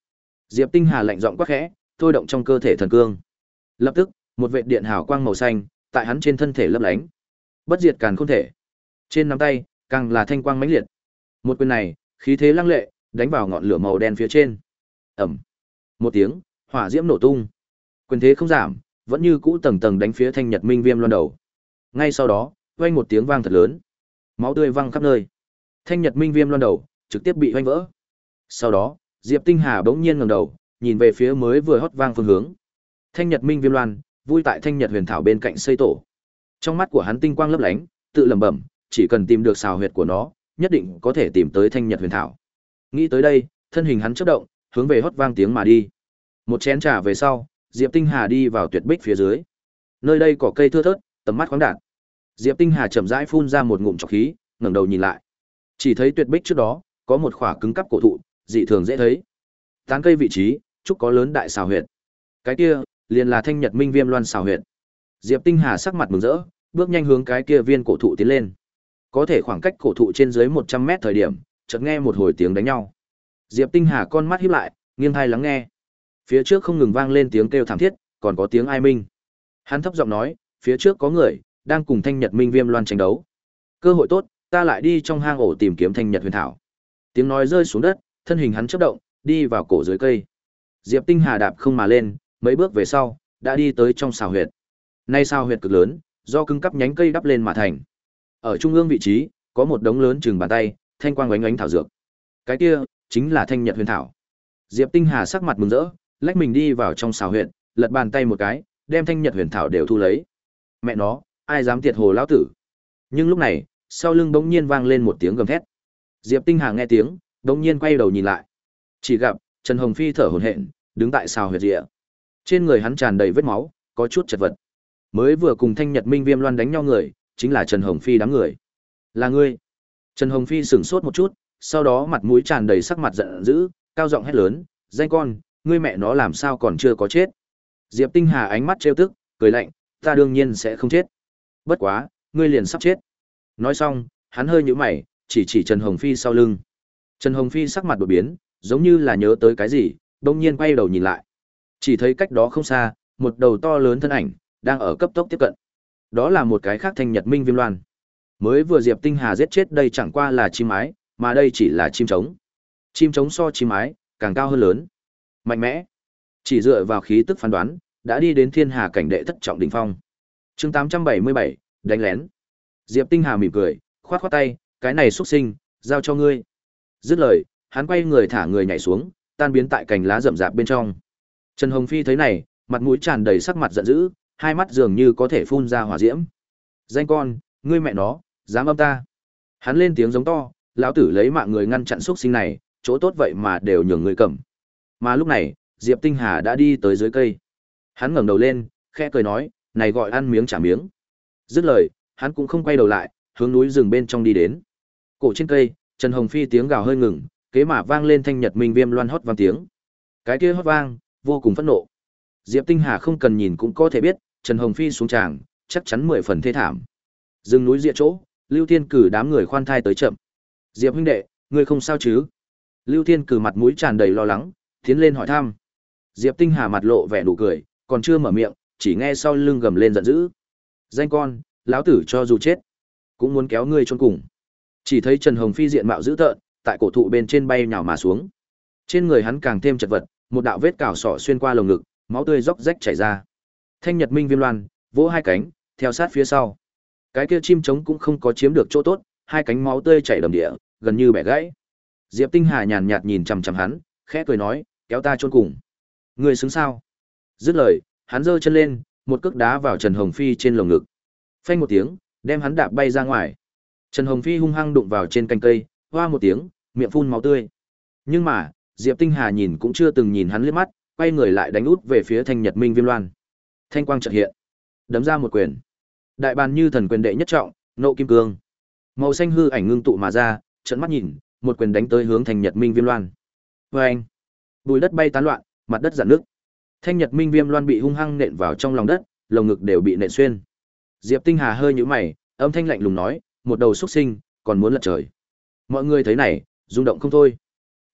Diệp Tinh Hà lạnh giọng quát khẽ, thôi động trong cơ thể thần cương. Lập tức, một vệt điện hào quang màu xanh tại hắn trên thân thể lấp lánh. Bất diệt càn khôn thể. Trên nắm tay, càng là thanh quang mãnh liệt. Một quyền này, khí thế lăng lệ, đánh vào ngọn lửa màu đen phía trên. Ầm. Một tiếng, hỏa diễm nổ tung. Quyền thế không giảm, vẫn như cũ tầng tầng đánh phía Thanh Nhật Minh Viêm loan đầu. Ngay sau đó, vang một tiếng vang thật lớn. Máu tươi văng khắp nơi. Thanh Nhật Minh Viêm loan đầu trực tiếp bị hoanh vỡ. Sau đó, Diệp Tinh Hà bỗng nhiên ngẩng đầu, nhìn về phía mới vừa hót vang phương hướng. Thanh Nhật Minh Viêm Loan, vui tại Thanh Nhật Huyền Thảo bên cạnh xây tổ. Trong mắt của hắn tinh quang lấp lánh, tự lẩm bẩm, chỉ cần tìm được xào huyệt của nó, nhất định có thể tìm tới Thanh Nhật Huyền Thảo. Nghĩ tới đây, thân hình hắn chớp động, hướng về hót vang tiếng mà đi. Một chén trà về sau, Diệp Tinh Hà đi vào tuyệt bích phía dưới. Nơi đây có cây thưa thớt, tầm mắt khoáng đạt. Diệp Tinh Hà chậm rãi phun ra một ngụm trọc khí, ngẩng đầu nhìn lại. Chỉ thấy tuyệt bích trước đó, có một khỏa cứng cắp cổ thụ, dị thường dễ thấy. Tán cây vị trí, trúc có lớn đại xào huyệt. Cái kia, liền là Thanh Nhật Minh Viêm Loan xào huyệt. Diệp Tinh Hà sắc mặt mừng rỡ, bước nhanh hướng cái kia viên cổ thụ tiến lên. Có thể khoảng cách cổ thụ trên dưới 100 mét thời điểm, chợt nghe một hồi tiếng đánh nhau. Diệp Tinh Hà con mắt híp lại, nghiêng tai lắng nghe. Phía trước không ngừng vang lên tiếng kêu thảm thiết, còn có tiếng ai minh. Hắn thấp giọng nói, phía trước có người đang cùng Thanh Nhật Minh Viêm Loan tranh đấu. Cơ hội tốt, ta lại đi trong hang ổ tìm kiếm Thanh Nhật Huyền Thảo. Tiếng nói rơi xuống đất, thân hình hắn chớp động, đi vào cổ dưới cây. Diệp Tinh Hà đạp không mà lên, mấy bước về sau, đã đi tới trong xào huyệt. Nay xào huyệt cực lớn, do cứng cắp nhánh cây đắp lên mà thành. Ở trung ương vị trí, có một đống lớn chừng bàn tay, thanh quang ánh ánh thảo dược. Cái kia chính là thanh nhật huyền thảo. Diệp Tinh Hà sắc mặt mừng rỡ, lách mình đi vào trong xào huyện lật bàn tay một cái, đem thanh nhật huyền thảo đều thu lấy. Mẹ nó, ai dám tiệt hồ lão tử? Nhưng lúc này, sau lưng bỗng nhiên vang lên một tiếng gầm thét. Diệp Tinh Hà nghe tiếng, bỗng nhiên quay đầu nhìn lại. Chỉ gặp Trần Hồng Phi thở hổn hển, đứng tại xào huyệt rịa. Trên người hắn tràn đầy vết máu, có chút chật vật. Mới vừa cùng Thanh Nhật Minh Viêm Loan đánh nhau người, chính là Trần Hồng Phi đám người. Là ngươi? Trần Hồng Phi sững sốt một chút, sau đó mặt mũi tràn đầy sắc mặt giận dữ, cao giọng hét lớn, "Danh con, ngươi mẹ nó làm sao còn chưa có chết?" Diệp Tinh Hà ánh mắt trêu tức, cười lạnh, "Ta đương nhiên sẽ không chết. Bất quá, ngươi liền sắp chết." Nói xong, hắn hơi nhíu mày, chỉ chỉ Trần Hồng Phi sau lưng. Trần Hồng Phi sắc mặt đột biến, giống như là nhớ tới cái gì, đông nhiên quay đầu nhìn lại. Chỉ thấy cách đó không xa, một đầu to lớn thân ảnh, đang ở cấp tốc tiếp cận. Đó là một cái khác thanh nhật minh viêm loan. Mới vừa Diệp Tinh Hà giết chết đây chẳng qua là chim mái, mà đây chỉ là chim trống. Chim trống so chim mái, càng cao hơn lớn. Mạnh mẽ. Chỉ dựa vào khí tức phán đoán, đã đi đến thiên hà cảnh đệ thất trọng đỉnh phong. chương 877, đánh lén. Diệp Tinh Hà mỉm cười, khoát khoát tay, cái này xuất sinh, giao cho ngươi. Dứt lời, hắn quay người thả người nhảy xuống, tan biến tại cành lá rậm rạp bên trong. Trần Hồng Phi thấy này, mặt mũi tràn đầy sắc mặt giận dữ, hai mắt dường như có thể phun ra hỏa diễm. Danh con, ngươi mẹ nó, dám âm ta. Hắn lên tiếng giống to, lão tử lấy mạng người ngăn chặn xuất sinh này, chỗ tốt vậy mà đều nhường người cầm. Mà lúc này, Diệp Tinh Hà đã đi tới dưới cây. Hắn ngẩng đầu lên, khẽ cười nói, này gọi ăn miếng trả miếng. Dứt lời, hắn cũng không quay đầu lại, hướng núi rừng bên trong đi đến. Cổ trên cây, Trần Hồng Phi tiếng gào hơi ngừng, kế mà vang lên thanh nhật minh viêm loan hót vang tiếng. Cái kia hót vang, vô cùng phẫn nộ. Diệp Tinh Hà không cần nhìn cũng có thể biết, Trần Hồng Phi xuống tràng, chắc chắn mười phần thê thảm. Dừng núi diệt chỗ, Lưu Thiên cử đám người khoan thai tới chậm. Diệp huynh đệ, ngươi không sao chứ? Lưu Thiên cử mặt mũi tràn đầy lo lắng, tiến lên hỏi thăm. Diệp Tinh Hà mặt lộ vẻ nụ cười, còn chưa mở miệng, chỉ nghe sau lưng gầm lên giận dữ. Danh con, lão tử cho dù chết, cũng muốn kéo ngươi chôn cùng. Chỉ thấy Trần Hồng Phi diện mạo dữ tợn, tại cổ thụ bên trên bay nhào mà xuống. Trên người hắn càng thêm chật vật, một đạo vết cào sọ xuyên qua lồng ngực, máu tươi róc rách chảy ra. Thanh Nhật Minh Viêm Loan, vỗ hai cánh, theo sát phía sau. Cái kia chim trống cũng không có chiếm được chỗ tốt, hai cánh máu tươi chảy đầm địa, gần như bẻ gãy. Diệp Tinh Hà nhàn nhạt nhìn chằm chằm hắn, khẽ cười nói, kéo ta chôn cùng. Người xứng sao? Dứt lời, hắn giơ chân lên, một cước đá vào Trần Hồng Phi trên lồng ngực. Phanh một tiếng, đem hắn đạp bay ra ngoài. Trần Hồng Phi hung hăng đụng vào trên cành cây, hoa một tiếng, miệng phun máu tươi. Nhưng mà, Diệp Tinh Hà nhìn cũng chưa từng nhìn hắn liếc mắt, quay người lại đánh út về phía thanh nhật minh viêm loan thanh quang chợt hiện, đấm ra một quyền. Đại bàn như thần quyền đệ nhất trọng, nộ kim cương. Màu xanh hư ảnh ngưng tụ mà ra trận mắt nhìn, một quyền đánh tới hướng thanh nhật minh viêm loan. Vê anh, bùi đất bay tán loạn, mặt đất giãn nước thanh nhật minh viêm loan bị hung hăng nện vào trong lòng đất, lồng ngực đều bị nện xuyên. Diệp tinh hà hơi nhũ mày, âm thanh lạnh lùng nói, một đầu xuất sinh, còn muốn lật trời. Mọi người thấy này, rung động không thôi.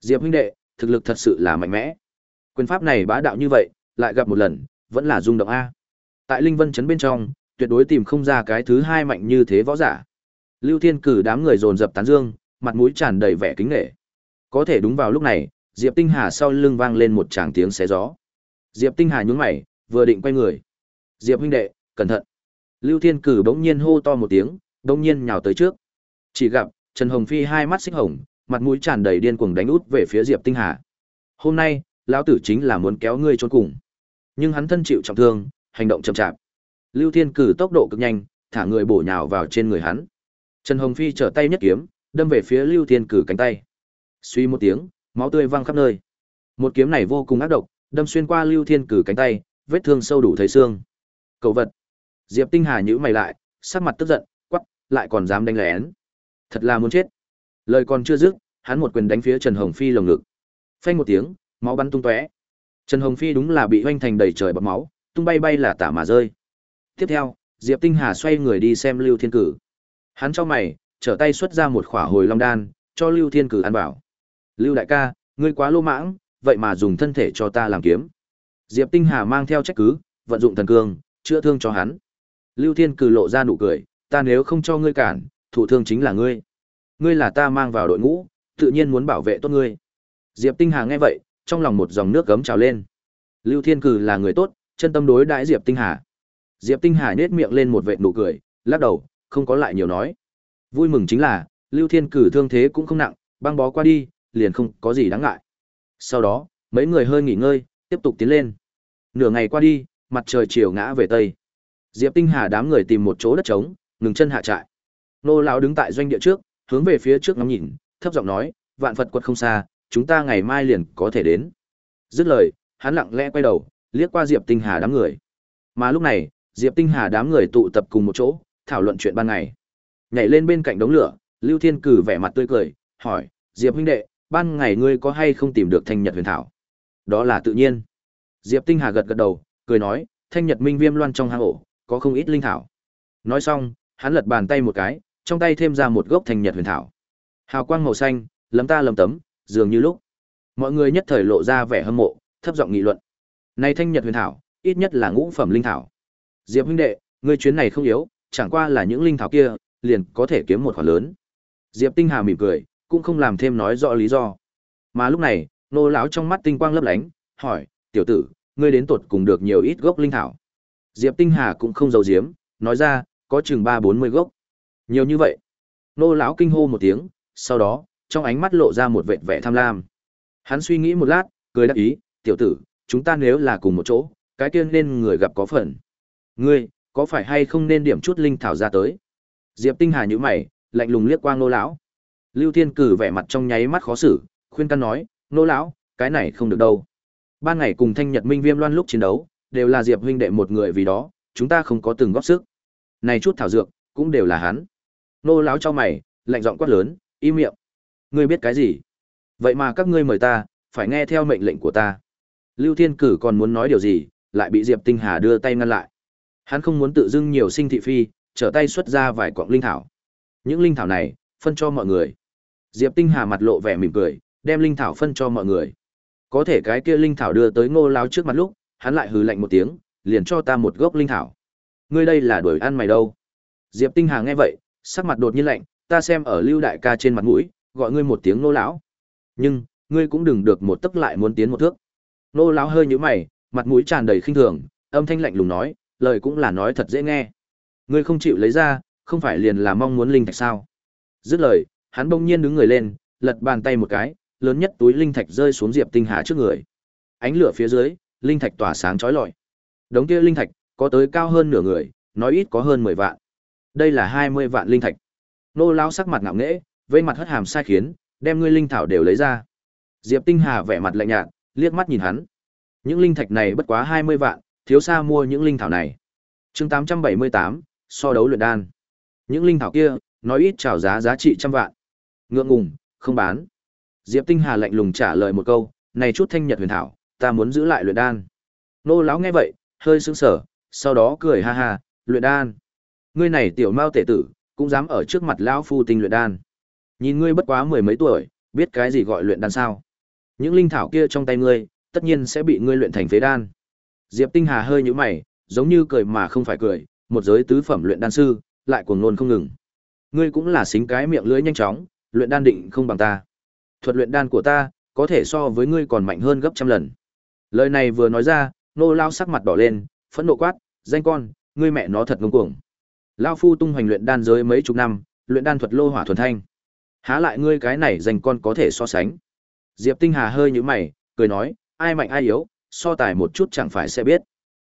Diệp huynh đệ, thực lực thật sự là mạnh mẽ. Quyền pháp này bá đạo như vậy, lại gặp một lần vẫn là rung động a. Tại linh vân chấn bên trong, tuyệt đối tìm không ra cái thứ hai mạnh như thế võ giả. Lưu thiên cử đám người dồn dập tán dương, mặt mũi tràn đầy vẻ kính nghệ có thể đúng vào lúc này, diệp tinh hà sau lưng vang lên một tràng tiếng xé gió. Diệp tinh hà nhún mày, vừa định quay người. Diệp huynh đệ, cẩn thận. Lưu thiên cử bỗng nhiên hô to một tiếng, bỗng nhiên nhào tới trước. Chỉ gặp, trần hồng phi hai mắt xích hồng, mặt mũi tràn đầy điên cuồng đánh út về phía diệp tinh hà. Hôm nay, lão tử chính là muốn kéo ngươi trốn cùng nhưng hắn thân chịu trọng thương, hành động chậm chạp. Lưu thiên cử tốc độ cực nhanh, thả người bổ nhào vào trên người hắn. Trần hồng phi trở tay nhất kiếm, đâm về phía lưu thiên cử cánh tay. Suy một tiếng, máu tươi văng khắp nơi. Một kiếm này vô cùng ác độc, đâm xuyên qua lưu thiên cử cánh tay, vết thương sâu đủ thấy xương. Cậu vật. Diệp tinh hà nhữ mày lại, sắc mặt tức giận quắp lại còn dám đánh lén. Thật là muốn chết. Lời còn chưa dứt, hắn một quyền đánh phía trần hồng phi lồng ngực. Phanh một tiếng, máu bắn tung tóe trần hồng phi đúng là bị oanh thành đầy trời bọt máu, tung bay bay là tả mà rơi. Tiếp theo, diệp tinh hà xoay người đi xem lưu thiên cử. Hắn cho mày, trở tay xuất ra một khỏa hồi long đan, cho lưu thiên cử ăn bảo. Lưu đại ca, ngươi quá lô mãng, vậy mà dùng thân thể cho ta làm kiếm. Diệp tinh hà mang theo trách cứ, vận dụng thần cương, chữa thương cho hắn. Lưu thiên cử lộ ra nụ cười, ta nếu không cho ngươi cản, thủ thương chính là ngươi. Ngươi là ta mang vào đội ngũ, tự nhiên muốn bảo vệ tốt ngươi. Diệp tinh hà nghe vậy trong lòng một dòng nước gấm trào lên. Lưu thiên cử là người tốt, chân tâm đối đãi diệp tinh hà. Diệp tinh hà nét miệng lên một vệt nụ cười, lắc đầu, không có lại nhiều nói. Vui mừng chính là, lưu thiên cử thương thế cũng không nặng, băng bó qua đi, liền không có gì đáng ngại. Sau đó, mấy người hơi nghỉ ngơi, tiếp tục tiến lên. Nửa ngày qua đi, mặt trời chiều ngã về tây. Diệp tinh hà đám người tìm một chỗ đất trống, ngừng chân hạ trại. Nô lão đứng tại doanh địa trước, hướng về phía trước ngắm nhìn, thấp giọng nói, vạn phật quật không xa chúng ta ngày mai liền có thể đến. Dứt lời, hắn lặng lẽ quay đầu, liếc qua diệp tinh hà đám người. Mà lúc này, diệp tinh hà đám người tụ tập cùng một chỗ, thảo luận chuyện ban ngày. Nhảy lên bên cạnh đống lửa, lưu thiên cử vẻ mặt tươi cười, hỏi, diệp huynh đệ, ban ngày ngươi có hay không tìm được thanh nhật huyền thảo? Đó là tự nhiên. Diệp tinh hà gật gật đầu, cười nói, thanh nhật minh viêm loan trong hang ổ, có không ít linh thảo. Nói xong, hắn lật bàn tay một cái, trong tay thêm ra một gốc thanh nhật huyền thảo. Hào quang màu xanh, lấm ta lấm tấm dường như lúc. Mọi người nhất thời lộ ra vẻ hâm mộ, thấp giọng nghị luận. Này thanh nhật huyền thảo, ít nhất là ngũ phẩm linh thảo. Diệp huynh đệ, ngươi chuyến này không yếu, chẳng qua là những linh thảo kia, liền có thể kiếm một khoản lớn. Diệp tinh hà mỉm cười, cũng không làm thêm nói rõ lý do. Mà lúc này, nô lão trong mắt tinh quang lấp lánh, hỏi, tiểu tử, ngươi đến tột cùng được nhiều ít gốc linh thảo? Diệp tinh hà cũng không giấu giếm, nói ra, có chừng ba bốn mươi gốc. Nhiều như vậy? Nô lão kinh hô một tiếng, sau đó trong ánh mắt lộ ra một vệt vẻ tham lam. Hắn suy nghĩ một lát, cười đáp ý, tiểu tử, chúng ta nếu là cùng một chỗ, cái kia nên người gặp có phần. Ngươi, có phải hay không nên điểm chút linh thảo ra tới? Diệp tinh hà nhíu mày, lạnh lùng liếc qua nô lão. Lưu thiên cử vẻ mặt trong nháy mắt khó xử, khuyên can nói nô lão, cái này không được đâu. Ban ngày cùng thanh nhật minh viêm loan lúc chiến đấu, đều là diệp huynh đệ một người vì đó, chúng ta không có từng góp sức. Này chút thảo dược, cũng đều là hắn. Nô lão cho mày, lạnh giọng quát lớn, im miệng ngươi biết cái gì? Vậy mà các ngươi mời ta, phải nghe theo mệnh lệnh của ta. Lưu thiên cử còn muốn nói điều gì, lại bị diệp tinh hà đưa tay ngăn lại. Hắn không muốn tự dưng nhiều sinh thị phi, trở tay xuất ra vài quặng linh thảo. Những linh thảo này, phân cho mọi người. Diệp tinh hà mặt lộ vẻ mỉm cười, đem linh thảo phân cho mọi người. Có thể cái kia linh thảo đưa tới ngô Láo trước mặt lúc, hắn lại hừ lạnh một tiếng, liền cho ta một gốc linh thảo. Ngươi đây là đuổi ăn mày đâu? Diệp tinh hà nghe vậy, sắc mặt đột nhiên lạnh, ta xem ở lưu đại ca trên mặt mũi gọi ngươi một tiếng nô lão. Nhưng, ngươi cũng đừng được một tấc lại muốn tiến một thước. Nô lão hơi nhũ mày, mặt mũi tràn đầy khinh thường, âm thanh lạnh lùng nói, lời cũng là nói thật dễ nghe. Ngươi không chịu lấy ra, không phải liền là mong muốn linh thạch sao? Dứt lời, hắn bỗng nhiên đứng người lên, lật bàn tay một cái, lớn nhất túi linh thạch rơi xuống diệp tinh hà trước người. Ánh lửa phía dưới, linh thạch tỏa sáng chói lọi. Đống kia linh thạch, có tới cao hơn nửa người, nói ít có hơn mười vạn. Đây là hai mươi vạn linh thạch. Nô lão sắc mặt ngạo nghễ vây mặt hất hàm sai khiến đem ngươi linh thảo đều lấy ra diệp tinh hà vẻ mặt lạnh nhạt liếc mắt nhìn hắn Những linh thạch này bất quá 20 vạn, thiếu xa mua những linh thảo này. Chương 878, so đấu luyện đan. Những linh thảo kia, nói ít chào giá giá trị trăm vạn. Ngượng ngùng, không bán. Diệp Tinh Hà lạnh lùng trả lời một câu, này chút thanh nhật huyền thảo, ta muốn giữ lại luyện đan. Nô lão nghe vậy, hơi sững sờ, sau đó cười ha ha, luyện đan. Ngươi này tiểu mao tể tử, cũng dám ở trước mặt lão phu tinh luyện đan. Nhìn ngươi bất quá mười mấy tuổi, biết cái gì gọi luyện đan sao? Những linh thảo kia trong tay ngươi, tất nhiên sẽ bị ngươi luyện thành phế đan. Diệp Tinh Hà hơi nhíu mày, giống như cười mà không phải cười, một giới tứ phẩm luyện đan sư, lại cuồng nôn không ngừng. Ngươi cũng là xính cái miệng lưỡi nhanh chóng, luyện đan định không bằng ta. Thuật luyện đan của ta, có thể so với ngươi còn mạnh hơn gấp trăm lần. Lời này vừa nói ra, nô lao sắc mặt đỏ lên, phẫn nộ quát, danh con, ngươi mẹ nó thật ngông cuồng. Lao phu tung hoành luyện đan giới mấy chục năm, luyện đan thuật lô hỏa thuần thanh. Há lại ngươi cái này dành con có thể so sánh. Diệp Tinh Hà hơi nhíu mày, cười nói, ai mạnh ai yếu, so tài một chút chẳng phải sẽ biết.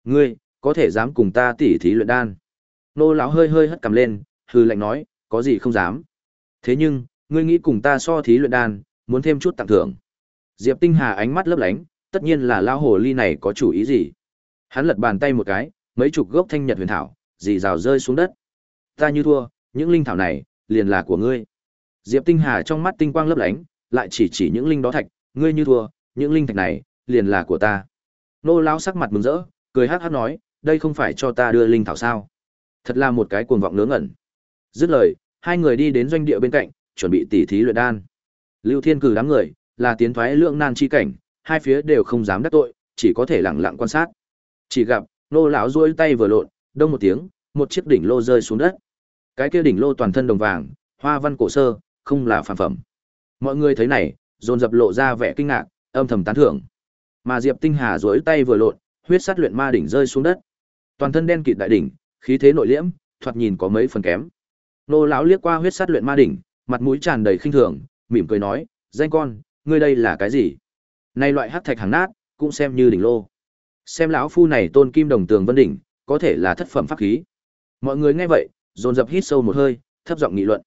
Ngươi, có thể dám cùng ta tỉ thí luyện đan. Nô lão hơi hơi hất cằm lên, hư lạnh nói, có gì không dám. Thế nhưng, ngươi nghĩ cùng ta so thí luyện đan, muốn thêm chút tặng thưởng. Diệp Tinh Hà ánh mắt lấp lánh, tất nhiên là lao hồ ly này có chủ ý gì. Hắn lật bàn tay một cái, mấy chục gốc thanh nhật huyền thảo, dì rào rơi xuống đất. Ta như thua, những linh thảo này, liền là của ngươi. Diệp Tinh Hà trong mắt tinh quang lấp lánh, lại chỉ chỉ những linh đó thạch, ngươi như thua, những linh thạch này, liền là của ta. Nô lão sắc mặt mừng rỡ, cười hắc hắc nói, đây không phải cho ta đưa linh thảo sao? Thật là một cái cuồng vọng nướng ngẩn. Dứt lời, hai người đi đến doanh địa bên cạnh, chuẩn bị tỉ thí luyện đan. Lưu Thiên cử đám người, là tiến thoái lượng nan chi cảnh, hai phía đều không dám đắc tội, chỉ có thể lặng lặng quan sát. Chỉ gặp, nô lão duỗi tay vừa lộn, đông một tiếng, một chiếc đỉnh lô rơi xuống đất. Cái kia đỉnh lô toàn thân đồng vàng, hoa văn cổ sơ, không là phàm phẩm. Mọi người thấy này, dồn dập lộ ra vẻ kinh ngạc, âm thầm tán thưởng. Mà Diệp Tinh Hà duỗi tay vừa lộn, huyết sát luyện ma đỉnh rơi xuống đất. Toàn thân đen kịt đại đỉnh, khí thế nội liễm, thoạt nhìn có mấy phần kém. Nô lão liếc qua huyết sát luyện ma đỉnh, mặt mũi tràn đầy khinh thường, mỉm cười nói, "Danh con, ngươi đây là cái gì?" Nay loại hắc thạch hàng nát, cũng xem như đỉnh lô. Xem lão phu này tôn kim đồng tường vân đỉnh, có thể là thất phẩm pháp khí. Mọi người nghe vậy, dồn dập hít sâu một hơi, thấp giọng nghị luận.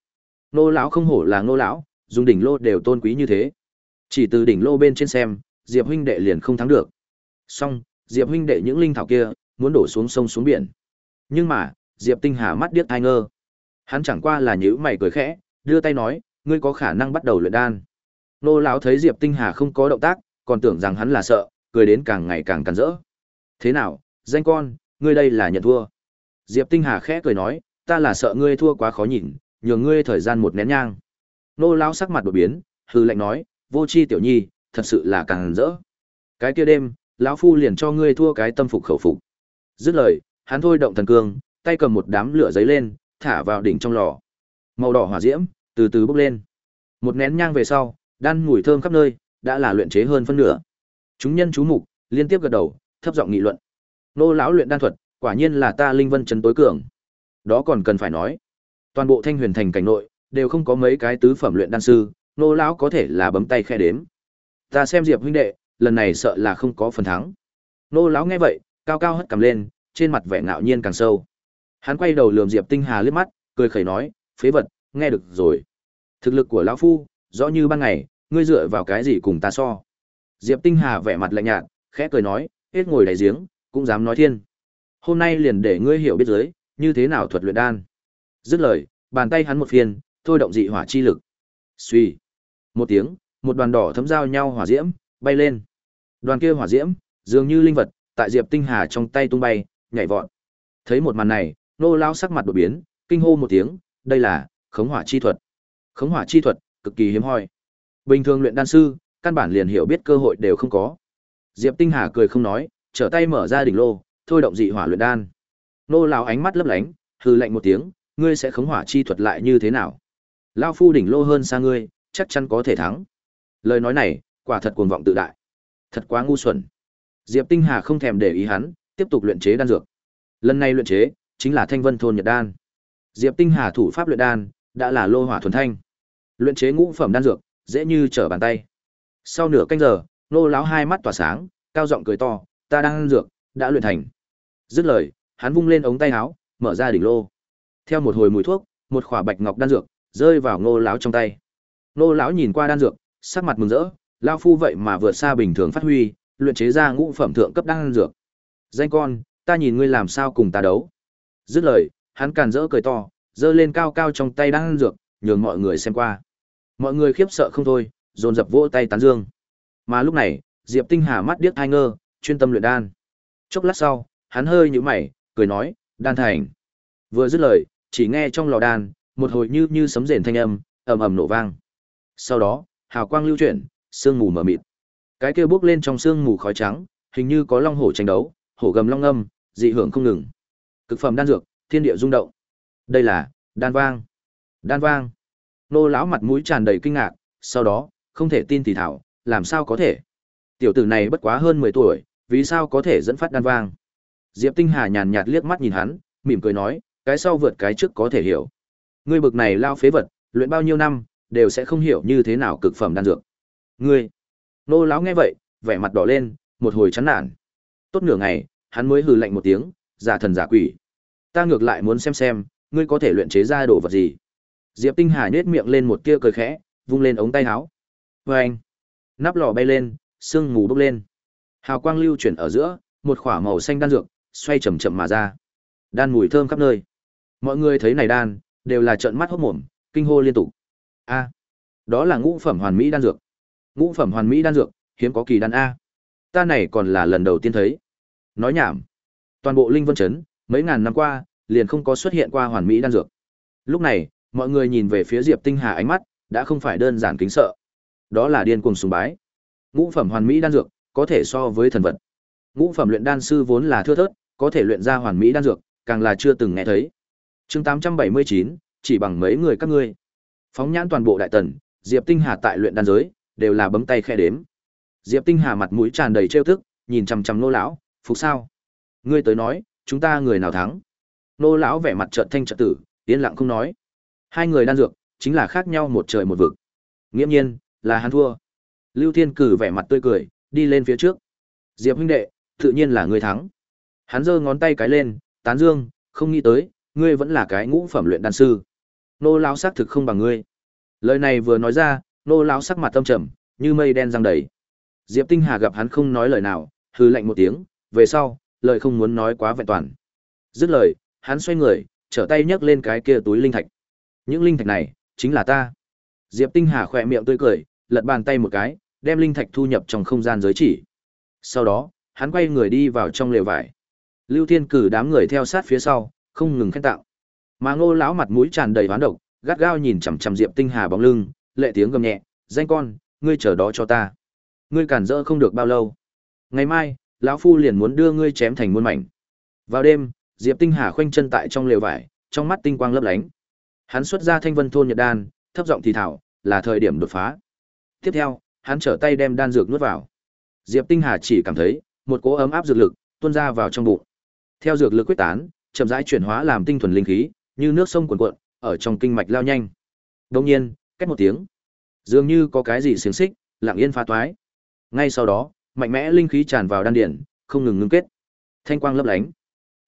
Nô lão không hổ là nô lão, dùng đỉnh lô đều tôn quý như thế. Chỉ từ đỉnh lô bên trên xem, Diệp huynh đệ liền không thắng được. Song, Diệp huynh đệ những linh thảo kia, muốn đổ xuống sông xuống biển. Nhưng mà, Diệp Tinh Hà mắt điếc ai ngơ. Hắn chẳng qua là nhíu mày cười khẽ, đưa tay nói, ngươi có khả năng bắt đầu luyện đan. Nô lão thấy Diệp Tinh Hà không có động tác, còn tưởng rằng hắn là sợ, cười đến càng ngày càng càn rỡ. Thế nào, danh con, ngươi đây là nhận thua. Diệp Tinh Hà khẽ cười nói, ta là sợ ngươi thua quá khó nhìn, nhường ngươi thời gian một nén nhang. Nô lão sắc mặt đột biến, hư lạnh nói, vô chi tiểu nhi, thật sự là càng rỡ. Cái kia đêm, lão phu liền cho ngươi thua cái tâm phục khẩu phục. Dứt lời, hắn thôi động thần cương, tay cầm một đám lửa giấy lên, thả vào đỉnh trong lò. Màu đỏ hỏa diễm từ từ bốc lên. Một nén nhang về sau, đan mùi thơm khắp nơi, đã là luyện chế hơn phân nửa. Chúng nhân chú mục, liên tiếp gật đầu, thấp giọng nghị luận. Nô lão luyện đan thuật, quả nhiên là ta linh vân trấn tối cường. Đó còn cần phải nói. Toàn bộ Thanh Huyền thành cảnh nội đều không có mấy cái tứ phẩm luyện đan sư, nô lão có thể là bấm tay khe đếm. Ta xem Diệp huynh đệ, lần này sợ là không có phần thắng. Nô lão nghe vậy, cao cao hất cầm lên, trên mặt vẻ ngạo nhiên càng sâu. Hắn quay đầu lườm Diệp Tinh Hà liếc mắt, cười khẩy nói, phế vật, nghe được rồi. Thực lực của lão phu, rõ như ban ngày, ngươi dựa vào cái gì cùng ta so? Diệp Tinh Hà vẻ mặt lạnh nhạt, khẽ cười nói, hết ngồi đáy giếng, cũng dám nói thiên. Hôm nay liền để ngươi hiểu biết giới, như thế nào thuật luyện đan. Dứt lời, bàn tay hắn một phiên, thôi động dị hỏa chi lực. Suy. Một tiếng, một đoàn đỏ thấm giao nhau hỏa diễm, bay lên. Đoàn kia hỏa diễm, dường như linh vật, tại Diệp Tinh Hà trong tay tung bay, nhảy vọt. Thấy một màn này, nô lao sắc mặt đột biến, kinh hô một tiếng, đây là khống hỏa chi thuật. Khống hỏa chi thuật, cực kỳ hiếm hoi. Bình thường luyện đan sư, căn bản liền hiểu biết cơ hội đều không có. Diệp Tinh Hà cười không nói, trở tay mở ra đỉnh lô, thôi động dị hỏa luyện đan. Nô lão ánh mắt lấp lánh, hừ lạnh một tiếng, ngươi sẽ khống hỏa chi thuật lại như thế nào? Lão phu đỉnh lô hơn xa ngươi, chắc chắn có thể thắng. Lời nói này, quả thật cuồng vọng tự đại. Thật quá ngu xuẩn. Diệp Tinh Hà không thèm để ý hắn, tiếp tục luyện chế đan dược. Lần này luyện chế chính là Thanh Vân thôn Nhật đan. Diệp Tinh Hà thủ pháp luyện đan đã là lô hỏa thuần thanh. Luyện chế ngũ phẩm đan dược, dễ như trở bàn tay. Sau nửa canh giờ, nô lão hai mắt tỏa sáng, cao giọng cười to, ta đang ăn dược, đã luyện thành. Dứt lời, hắn vung lên ống tay áo, mở ra đỉnh lô. Theo một hồi mùi thuốc, một khỏa bạch ngọc đan dược rơi vào Ngô lão trong tay. Ngô lão nhìn qua đan dược, sắc mặt mừng rỡ, lao phu vậy mà vượt xa bình thường phát huy, luyện chế ra ngũ phẩm thượng cấp đan dược. Danh con, ta nhìn ngươi làm sao cùng ta đấu. Dứt lời, hắn càn rỡ cười to, giơ lên cao cao trong tay đan dược, nhường mọi người xem qua. Mọi người khiếp sợ không thôi, dồn dập vỗ tay tán dương. Mà lúc này, Diệp Tinh Hà mắt điếc hai ngơ, chuyên tâm luyện đan. Chốc lát sau, hắn hơi nhũ mày, cười nói, "Đan thành." Vừa dứt lời, chỉ nghe trong lò đan, một hồi như như sấm rền thanh âm, ầm ầm nổ vang. Sau đó, hào quang lưu chuyển, sương mù mờ mịt. Cái kia bốc lên trong sương mù khói trắng, hình như có long hổ tranh đấu, hổ gầm long âm, dị hưởng không ngừng. Cực phẩm đan dược, thiên địa rung động. Đây là đan vang. Đan vang. Nô lão mặt mũi tràn đầy kinh ngạc, sau đó, không thể tin thì thảo, làm sao có thể? Tiểu tử này bất quá hơn 10 tuổi, vì sao có thể dẫn phát đan vang? Diệp Tinh Hà nhàn nhạt liếc mắt nhìn hắn, mỉm cười nói, cái sau vượt cái trước có thể hiểu. Ngươi bực này lao phế vật, luyện bao nhiêu năm, đều sẽ không hiểu như thế nào cực phẩm đan dược. Ngươi. Nô lão nghe vậy, vẻ mặt đỏ lên, một hồi chán nản. Tốt nửa ngày, hắn mới hừ lạnh một tiếng, giả thần giả quỷ. Ta ngược lại muốn xem xem, ngươi có thể luyện chế ra đồ vật gì. Diệp Tinh Hà nhếch miệng lên một tia cười khẽ, vung lên ống tay áo. Oeng! Nắp lò bay lên, sương mù bốc lên. Hào quang lưu chuyển ở giữa, một khỏa màu xanh đan dược xoay chậm chậm mà ra. Đan mùi thơm khắp nơi. Mọi người thấy này đan, đều là trợn mắt hốt mồm, kinh hô liên tục. A, đó là ngũ phẩm hoàn mỹ đan dược. Ngũ phẩm hoàn mỹ đan dược, hiếm có kỳ đan a. Ta này còn là lần đầu tiên thấy. Nói nhảm. Toàn bộ Linh Vân chấn mấy ngàn năm qua, liền không có xuất hiện qua hoàn mỹ đan dược. Lúc này, mọi người nhìn về phía Diệp Tinh Hà ánh mắt, đã không phải đơn giản kính sợ. Đó là điên cuồng sùng bái. Ngũ phẩm hoàn mỹ đan dược, có thể so với thần vật. Ngũ phẩm luyện đan sư vốn là thưa thớt, có thể luyện ra hoàn mỹ đan dược, càng là chưa từng nghe thấy. Chương 879, chỉ bằng mấy người các ngươi. Phóng nhãn toàn bộ đại tần, Diệp Tinh Hà tại luyện đan giới, đều là bấm tay khe đếm. Diệp Tinh Hà mặt mũi tràn đầy trêu tức, nhìn chằm chằm nô lão, phục sao? Ngươi tới nói, chúng ta người nào thắng? Nô lão vẻ mặt trợn thanh trợn tử, yên lặng không nói. Hai người đan dược, chính là khác nhau một trời một vực. Nghiễm nhiên, là hắn thua. Lưu Thiên Cử vẻ mặt tươi cười, đi lên phía trước. Diệp huynh đệ, tự nhiên là ngươi thắng. Hắn giơ ngón tay cái lên, tán dương, không nghĩ tới, ngươi vẫn là cái ngũ phẩm luyện đan sư. Nô lão xác thực không bằng ngươi. Lời này vừa nói ra, nô lão sắc mặt tâm trầm, như mây đen răng đầy. Diệp Tinh Hà gặp hắn không nói lời nào, hừ lạnh một tiếng, về sau, lời không muốn nói quá vẹn toàn. Dứt lời, hắn xoay người, trở tay nhấc lên cái kia túi linh thạch. Những linh thạch này, chính là ta. Diệp Tinh Hà khỏe miệng tươi cười, lật bàn tay một cái, đem linh thạch thu nhập trong không gian giới chỉ. Sau đó, hắn quay người đi vào trong lều vải. Lưu Thiên cử đám người theo sát phía sau, không ngừng khen tạo. Mà Ngô lão mặt mũi tràn đầy hoán độc, gắt gao nhìn chằm chằm Diệp Tinh Hà bóng lưng, lệ tiếng gầm nhẹ, "Danh con, ngươi chờ đó cho ta. Ngươi cản rỡ không được bao lâu. Ngày mai, lão phu liền muốn đưa ngươi chém thành muôn mảnh." Vào đêm, Diệp Tinh Hà khoanh chân tại trong lều vải, trong mắt tinh quang lấp lánh. Hắn xuất ra Thanh Vân thôn Nhật đan, thấp giọng thì thảo, là thời điểm đột phá. Tiếp theo, hắn trở tay đem đan dược nuốt vào. Diệp Tinh Hà chỉ cảm thấy một cỗ ấm áp dược lực tuôn ra vào trong bụng. Theo dược lực quyết tán, chậm rãi chuyển hóa làm tinh thuần linh khí, như nước sông cuồn cuộn, ở trong kinh mạch lao nhanh. Đột nhiên, cách một tiếng, dường như có cái gì xiềng xích, lặng yên phá toái. Ngay sau đó, mạnh mẽ linh khí tràn vào đan điển, không ngừng ngưng kết. Thanh quang lấp lánh,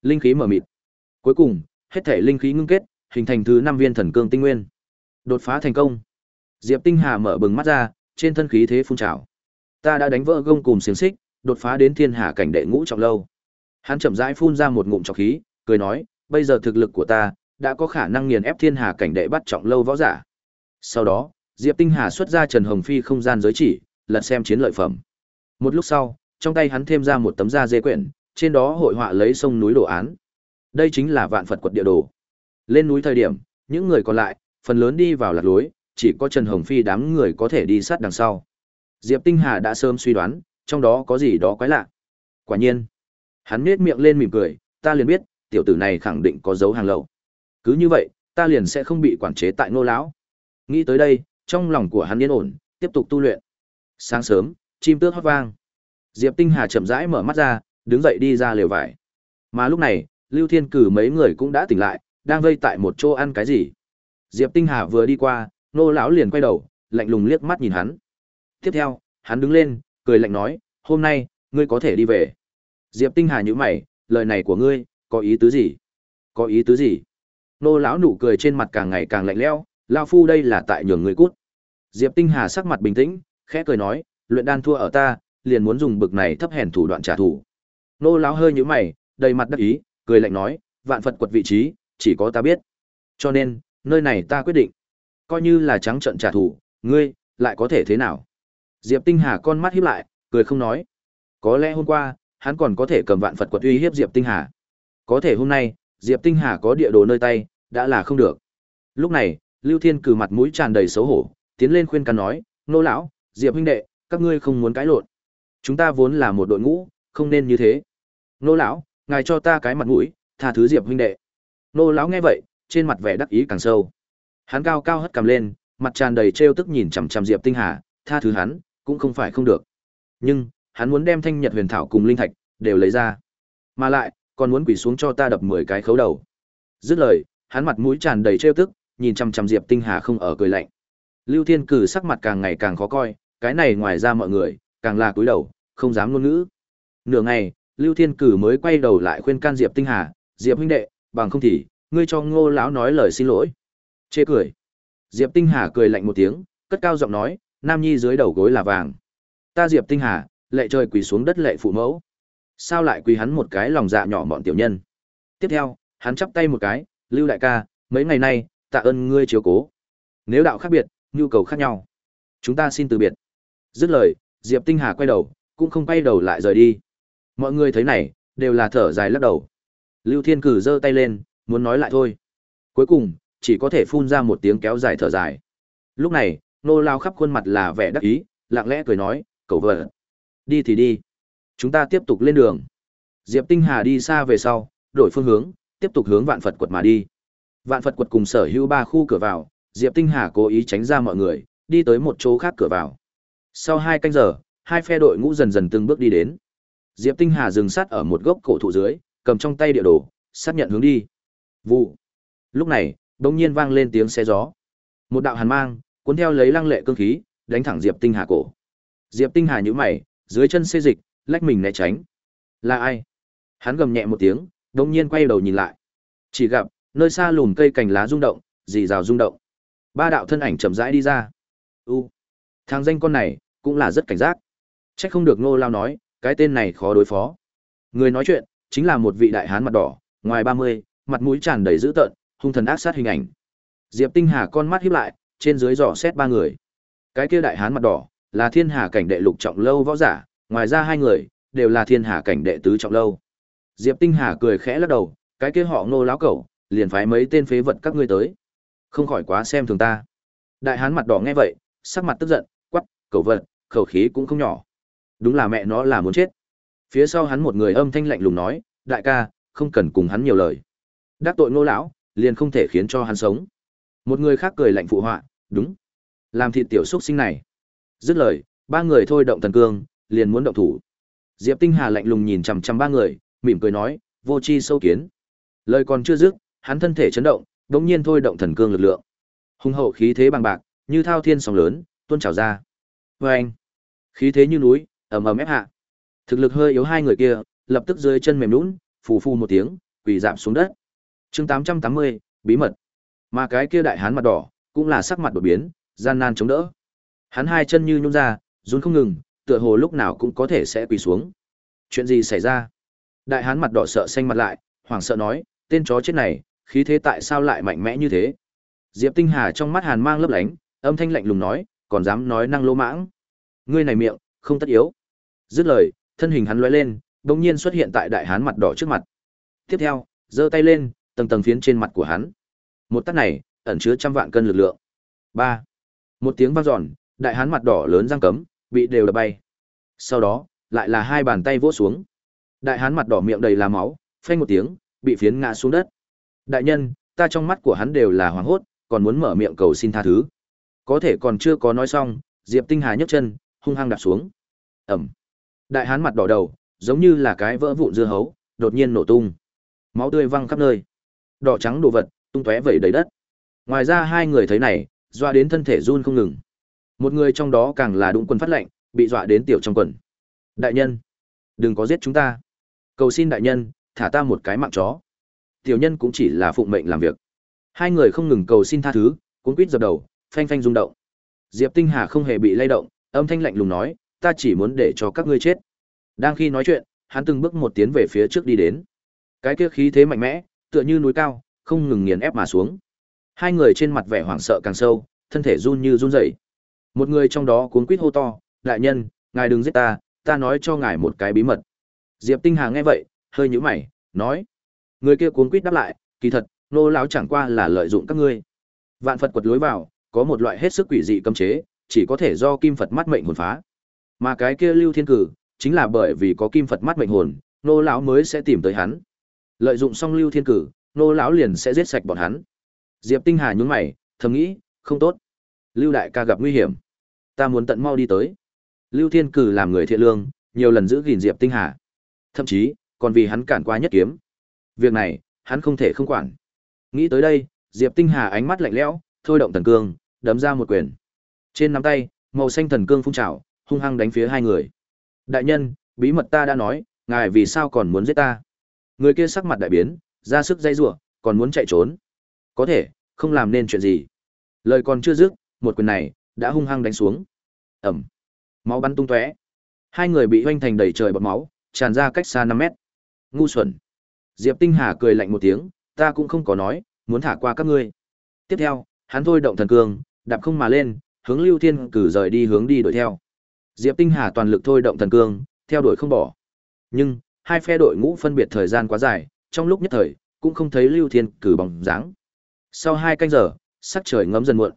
linh khí mở mịt. Cuối cùng, hết thể linh khí ngưng kết, hình thành thứ năm viên thần cương tinh nguyên. Đột phá thành công. Diệp Tinh Hà mở bừng mắt ra, trên thân khí thế phun trào. Ta đã đánh vỡ gông cùm xiềng xích, đột phá đến thiên hà cảnh đệ ngũ trọng lâu. Hắn chậm rãi phun ra một ngụm trọc khí, cười nói, bây giờ thực lực của ta đã có khả năng nghiền ép thiên hà cảnh đệ bắt trọng lâu võ giả. Sau đó, Diệp Tinh Hà xuất ra Trần Hồng Phi không gian giới chỉ, lật xem chiến lợi phẩm. Một lúc sau, trong tay hắn thêm ra một tấm da dê quyển, trên đó hội họa lấy sông núi đồ án. Đây chính là vạn Phật quật địa đồ. Lên núi thời điểm, những người còn lại, phần lớn đi vào lạc lối, chỉ có Trần Hồng Phi đám người có thể đi sát đằng sau. Diệp Tinh Hà đã sớm suy đoán, trong đó có gì đó quái lạ. Quả nhiên, hắn nhếch miệng lên mỉm cười, ta liền biết, tiểu tử này khẳng định có dấu hàng lậu. Cứ như vậy, ta liền sẽ không bị quản chế tại nô lão. Nghĩ tới đây, trong lòng của hắn yên ổn, tiếp tục tu luyện. Sáng sớm, chim tước hót vang. Diệp Tinh Hà chậm rãi mở mắt ra, đứng dậy đi ra lều vải. Mà lúc này, Lưu Thiên Cử mấy người cũng đã tỉnh lại, đang vây tại một chỗ ăn cái gì. Diệp Tinh Hà vừa đi qua, nô lão liền quay đầu, lạnh lùng liếc mắt nhìn hắn. Tiếp theo, hắn đứng lên, cười lạnh nói, hôm nay, ngươi có thể đi về. Diệp Tinh Hà nhíu mày, lời này của ngươi, có ý tứ gì? Có ý tứ gì? Nô lão nụ cười trên mặt càng ngày càng lạnh lẽo, lão phu đây là tại nhường ngươi cút. Diệp Tinh Hà sắc mặt bình tĩnh, khẽ cười nói, luyện đan thua ở ta, liền muốn dùng bực này thấp hèn thủ đoạn trả thù. Nô lão hơi nhíu mày, đầy mặt đắc ý, cười lạnh nói, vạn Phật quật vị trí, chỉ có ta biết. Cho nên, nơi này ta quyết định. Coi như là trắng trận trả thù, ngươi, lại có thể thế nào? Diệp Tinh Hà con mắt híp lại, cười không nói. Có lẽ hôm qua, hắn còn có thể cầm vạn Phật quật uy hiếp Diệp Tinh Hà. Có thể hôm nay, Diệp Tinh Hà có địa đồ nơi tay, đã là không được. Lúc này, Lưu Thiên cử mặt mũi tràn đầy xấu hổ, tiến lên khuyên can nói, nô lão, Diệp huynh đệ, các ngươi không muốn cãi lộn. Chúng ta vốn là một đội ngũ, không nên như thế. Nô lão, ngài cho ta cái mặt mũi, tha thứ Diệp huynh đệ. Nô lão nghe vậy, trên mặt vẻ đắc ý càng sâu. Hắn cao cao hất cằm lên, mặt tràn đầy trêu tức nhìn chằm chằm Diệp Tinh Hà, tha thứ hắn, cũng không phải không được. Nhưng, hắn muốn đem Thanh Nhật Huyền Thảo cùng linh thạch đều lấy ra. Mà lại, còn muốn quỳ xuống cho ta đập 10 cái khấu đầu. Dứt lời, hắn mặt mũi tràn đầy trêu tức, nhìn chằm chằm Diệp Tinh Hà không ở cười lạnh. Lưu Thiên Cử sắc mặt càng ngày càng khó coi, cái này ngoài ra mọi người, càng là cúi đầu, không dám ngôn ngữ. Nửa ngày, Lưu Thiên Cử mới quay đầu lại khuyên can Diệp Tinh Hà, "Diệp huynh đệ, bằng không thì, ngươi cho Ngô lão nói lời xin lỗi." Chê cười. Diệp Tinh Hà cười lạnh một tiếng, cất cao giọng nói, "Nam nhi dưới đầu gối là vàng. Ta Diệp Tinh Hà, lệ trời quỳ xuống đất lệ phụ mẫu. Sao lại quỳ hắn một cái lòng dạ nhỏ mọn tiểu nhân?" Tiếp theo, hắn chắp tay một cái, "Lưu đại ca, mấy ngày nay, tạ ơn ngươi chiếu cố. Nếu đạo khác biệt, nhu cầu khác nhau, chúng ta xin từ biệt." Dứt lời, Diệp Tinh Hà quay đầu, cũng không quay đầu lại rời đi. Mọi người thấy này, đều là thở dài lắc đầu. Lưu Thiên Cử giơ tay lên, muốn nói lại thôi. Cuối cùng, chỉ có thể phun ra một tiếng kéo dài thở dài. Lúc này, nô lao khắp khuôn mặt là vẻ đắc ý, lặng lẽ cười nói, cậu vợ. Đi thì đi. Chúng ta tiếp tục lên đường. Diệp Tinh Hà đi xa về sau, đổi phương hướng, tiếp tục hướng vạn Phật quật mà đi. Vạn Phật quật cùng sở hữu ba khu cửa vào, Diệp Tinh Hà cố ý tránh ra mọi người, đi tới một chỗ khác cửa vào. Sau hai canh giờ, hai phe đội ngũ dần dần từng bước đi đến. Diệp Tinh Hà dừng sát ở một gốc cổ thụ dưới, cầm trong tay địa đồ, xác nhận hướng đi. Vụ. Lúc này, đột nhiên vang lên tiếng xe gió. Một đạo hàn mang, cuốn theo lấy lăng lệ cương khí, đánh thẳng Diệp Tinh Hà cổ. Diệp Tinh Hà nhíu mày, dưới chân xê dịch, lách mình né tránh. Là ai? Hắn gầm nhẹ một tiếng, đột nhiên quay đầu nhìn lại. Chỉ gặp, nơi xa lùm cây cành lá rung động, dị rào rung động. Ba đạo thân ảnh chậm rãi đi ra. U. Thằng danh con này, cũng là rất cảnh giác. Chắc không được Ngô Lao nói, cái tên này khó đối phó. Người nói chuyện, chính là một vị đại hán mặt đỏ, ngoài 30, mặt mũi tràn đầy dữ tợn, hung thần ác sát hình ảnh. Diệp Tinh Hà con mắt híp lại, trên dưới dò xét ba người. Cái kia đại hán mặt đỏ, là thiên hà cảnh đệ lục trọng lâu võ giả, ngoài ra hai người, đều là thiên hà cảnh đệ tứ trọng lâu. Diệp Tinh Hà cười khẽ lắc đầu, cái kia họ ngô láo cẩu, liền phái mấy tên phế vật các ngươi tới. Không khỏi quá xem thường ta. Đại hán mặt đỏ nghe vậy, sắc mặt tức giận, quắc, cẩu vật, khẩu khí cũng không nhỏ. Đúng là mẹ nó là muốn chết. Phía sau hắn một người âm thanh lạnh lùng nói, đại ca, không cần cùng hắn nhiều lời. Đắc tội ngô lão, liền không thể khiến cho hắn sống. Một người khác cười lạnh phụ họa, đúng. Làm thịt tiểu xuất sinh này. Dứt lời, ba người thôi động thần cương, liền muốn động thủ. Diệp Tinh Hà lạnh lùng nhìn chằm chằm ba người, mỉm cười nói, vô chi sâu kiến. Lời còn chưa dứt, hắn thân thể chấn động, đống nhiên thôi động thần cương lực lượng. Hung hậu khí thế bằng bạc, như thao thiên sóng lớn, tuôn trào ra. Và anh, khí thế như núi, ầm ầm ép hạ. Thực lực hơi yếu hai người kia, lập tức dưới chân mềm nhũn, phù phù một tiếng, quỳ rạp xuống đất. Chương 880, bí mật. Mà cái kia đại hán mặt đỏ, cũng là sắc mặt đột biến, gian nan chống đỡ. Hắn hai chân như nhũn ra, run không ngừng, tựa hồ lúc nào cũng có thể sẽ quỳ xuống. Chuyện gì xảy ra? Đại hán mặt đỏ sợ xanh mặt lại, hoảng sợ nói, tên chó chết này, khí thế tại sao lại mạnh mẽ như thế? Diệp Tinh Hà trong mắt hàn mang lấp lánh, âm thanh lạnh lùng nói, còn dám nói năng lỗ mãng. Ngươi này miệng, không tất yếu. Dứt lời, thân hình hắn lóe lên, đột nhiên xuất hiện tại đại hán mặt đỏ trước mặt. Tiếp theo, giơ tay lên, tầng tầng phiến trên mặt của hắn. Một tát này, ẩn chứa trăm vạn cân lực lượng. Ba. Một tiếng vang dọn, đại hán mặt đỏ lớn răng cấm, bị đều đập bay. Sau đó, lại là hai bàn tay vỗ xuống. Đại hán mặt đỏ miệng đầy là máu, phanh một tiếng, bị phiến ngã xuống đất. Đại nhân, ta trong mắt của hắn đều là hoảng hốt, còn muốn mở miệng cầu xin tha thứ. Có thể còn chưa có nói xong, Diệp Tinh Hà nhấc chân, hung hăng đạp xuống. Ẩm. Đại hán mặt đỏ đầu, giống như là cái vỡ vụn dưa hấu, đột nhiên nổ tung. Máu tươi văng khắp nơi. Đỏ trắng đồ vật, tung tóe vẩy đầy đất. Ngoài ra hai người thấy này, dọa đến thân thể run không ngừng. Một người trong đó càng là đụng quân phát lệnh, bị dọa đến tiểu trong quần. Đại nhân, đừng có giết chúng ta. Cầu xin đại nhân, thả ta một cái mạng chó. Tiểu nhân cũng chỉ là phụng mệnh làm việc. Hai người không ngừng cầu xin tha thứ, cuốn quýt dập đầu, phanh phanh rung động. Diệp Tinh Hà không hề bị lay động, âm thanh lạnh lùng nói, ta chỉ muốn để cho các ngươi chết. Đang khi nói chuyện, hắn từng bước một tiến về phía trước đi đến. Cái kia khí thế mạnh mẽ, tựa như núi cao, không ngừng nghiền ép mà xuống. Hai người trên mặt vẻ hoảng sợ càng sâu, thân thể run như run rẩy. Một người trong đó cuốn quýt hô to, "Đại nhân, ngài đừng giết ta, ta nói cho ngài một cái bí mật." Diệp Tinh Hà nghe vậy, hơi nhíu mày, nói: Người kia cuốn quýt đáp lại, "Kỳ thật, nô lão chẳng qua là lợi dụng các ngươi." Vạn Phật quật lối vào, có một loại hết sức quỷ dị cấm chế, chỉ có thể do kim Phật mắt mệnh hồn phá. Mà cái kia Lưu Thiên Cử, chính là bởi vì có kim Phật mắt mệnh hồn, nô lão mới sẽ tìm tới hắn. Lợi dụng xong Lưu Thiên Cử, nô lão liền sẽ giết sạch bọn hắn. Diệp Tinh Hà nhún mày, thầm nghĩ, không tốt. Lưu đại ca gặp nguy hiểm, ta muốn tận mau đi tới. Lưu Thiên Cử làm người thiện lương, nhiều lần giữ gìn Diệp Tinh Hà. Thậm chí, còn vì hắn cản qua nhất kiếm. Việc này, hắn không thể không quản. Nghĩ tới đây, Diệp Tinh Hà ánh mắt lạnh lẽo, thôi động thần cương, đấm ra một quyền. Trên nắm tay, màu xanh thần cương phun trào, hung hăng đánh phía hai người. Đại nhân, bí mật ta đã nói, ngài vì sao còn muốn giết ta? Người kia sắc mặt đại biến, ra sức dây rủa, còn muốn chạy trốn. Có thể, không làm nên chuyện gì. Lời còn chưa dứt, một quyền này đã hung hăng đánh xuống. Ầm. Máu bắn tung tóe. Hai người bị hoanh thành đầy trời bọt máu, tràn ra cách xa năm mét. Ngu xuẩn. Diệp Tinh Hà cười lạnh một tiếng, ta cũng không có nói, muốn thả qua các ngươi. Tiếp theo, hắn thôi động thần cương, đạp không mà lên, hướng Lưu Thiên cử rời đi hướng đi đuổi theo. Diệp Tinh Hà toàn lực thôi động thần cương, theo đuổi không bỏ. Nhưng, hai phe đội ngũ phân biệt thời gian quá dài, trong lúc nhất thời, cũng không thấy Lưu Thiên cử bóng dáng. Sau hai canh giờ, sắc trời ngấm dần muộn.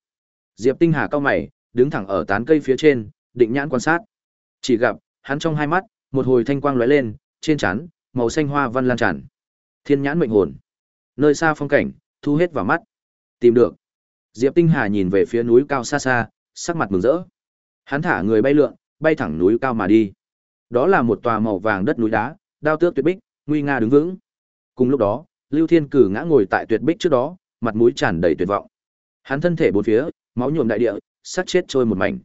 Diệp Tinh Hà cao mày, đứng thẳng ở tán cây phía trên, định nhãn quan sát. Chỉ gặp, hắn trong hai mắt, một hồi thanh quang lóe lên, trên trán, màu xanh hoa văn lan tràn. Thiên nhãn mệnh hồn. Nơi xa phong cảnh, thu hết vào mắt. Tìm được. Diệp Tinh Hà nhìn về phía núi cao xa xa, sắc mặt mừng rỡ. Hắn thả người bay lượn, bay thẳng núi cao mà đi. Đó là một tòa màu vàng đất núi đá, đao tước tuyệt bích, nguy nga đứng vững. Cùng lúc đó, Lưu Thiên Cử ngã ngồi tại tuyệt bích trước đó, mặt mũi tràn đầy tuyệt vọng. Hắn thân thể bốn phía, máu nhuộm đại địa, sát chết trôi một mảnh.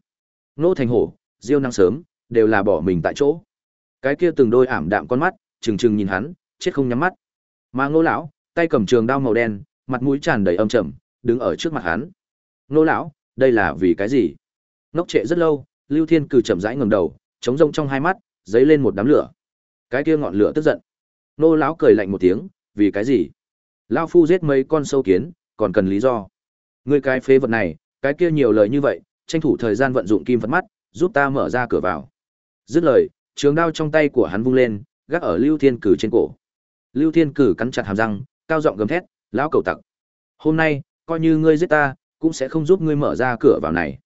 Nô Thành Hổ, Diêu Năng sớm, đều là bỏ mình tại chỗ. Cái kia từng đôi ảm đạm con mắt, trừng trừng nhìn hắn, chết không nhắm mắt. Mà Ngô lão, tay cầm trường đao màu đen, mặt mũi tràn đầy âm trầm, đứng ở trước mặt hắn. Ngô lão, đây là vì cái gì? Ngốc trệ rất lâu, Lưu Thiên Cử chậm rãi ngẩng đầu, chống rông trong hai mắt, dấy lên một đám lửa. Cái kia ngọn lửa tức giận. Nô lão cười lạnh một tiếng, vì cái gì? lao phu giết mấy con sâu kiến, còn cần lý do. Ngươi cái phế vật này, cái kia nhiều lời như vậy, tranh thủ thời gian vận dụng kim vật mắt, giúp ta mở ra cửa vào. Dứt lời, trường đao trong tay của hắn vung lên, gác ở Lưu Thiên Cử trên cổ. Lưu Thiên Cử cắn chặt hàm răng, cao giọng gầm thét, "Lão cầu tặc, hôm nay, coi như ngươi giết ta, cũng sẽ không giúp ngươi mở ra cửa vào này."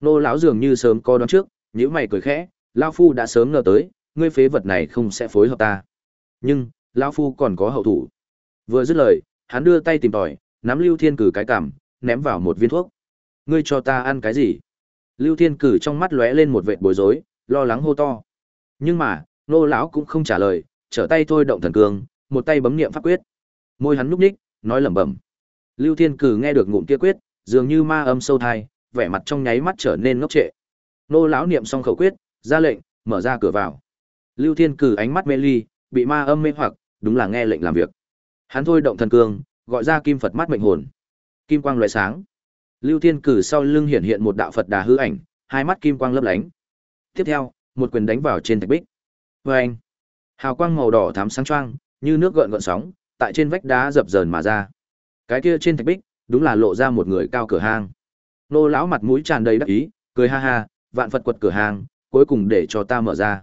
Nô lão dường như sớm có đoán trước, nhíu mày cười khẽ, lão phu đã sớm ngờ tới, ngươi phế vật này không sẽ phối hợp ta. Nhưng, lão phu còn có hậu thủ. Vừa dứt lời, hắn đưa tay tìm tòi, nắm Lưu Thiên Cử cái cằm, ném vào một viên thuốc. Ngươi cho ta ăn cái gì? Lưu Thiên Cử trong mắt lóe lên một vệt bối rối, lo lắng hô to. Nhưng mà, nô lão cũng không trả lời, trở tay thôi động thần cương, một tay bấm niệm pháp quyết. Môi hắn nhúc nhích, nói lẩm bẩm. Lưu Thiên Cử nghe được ngụm kia quyết, dường như ma âm sâu thai, vẻ mặt trong nháy mắt trở nên ngốc trệ. Nô lão niệm xong khẩu quyết, ra lệnh, mở ra cửa vào. Lưu Thiên Cử ánh mắt mê ly, bị ma âm mê hoặc, đúng là nghe lệnh làm việc. Hắn thôi động thần cương, gọi ra kim Phật mắt mệnh hồn. Kim quang lóe sáng. Lưu Thiên Cử sau lưng hiện hiện một đạo Phật đà hư ảnh, hai mắt kim quang lấp lánh. Tiếp theo, một quyền đánh vào trên thạch bích. Oeng! Hào quang màu đỏ thắm sáng choang, như nước gợn gợn sóng, tại trên vách đá dập dờn mà ra. Cái kia trên thạch bích, đúng là lộ ra một người cao cửa hang. Nô lão mặt mũi tràn đầy đắc ý, cười ha ha, vạn Phật quật cửa hàng, cuối cùng để cho ta mở ra.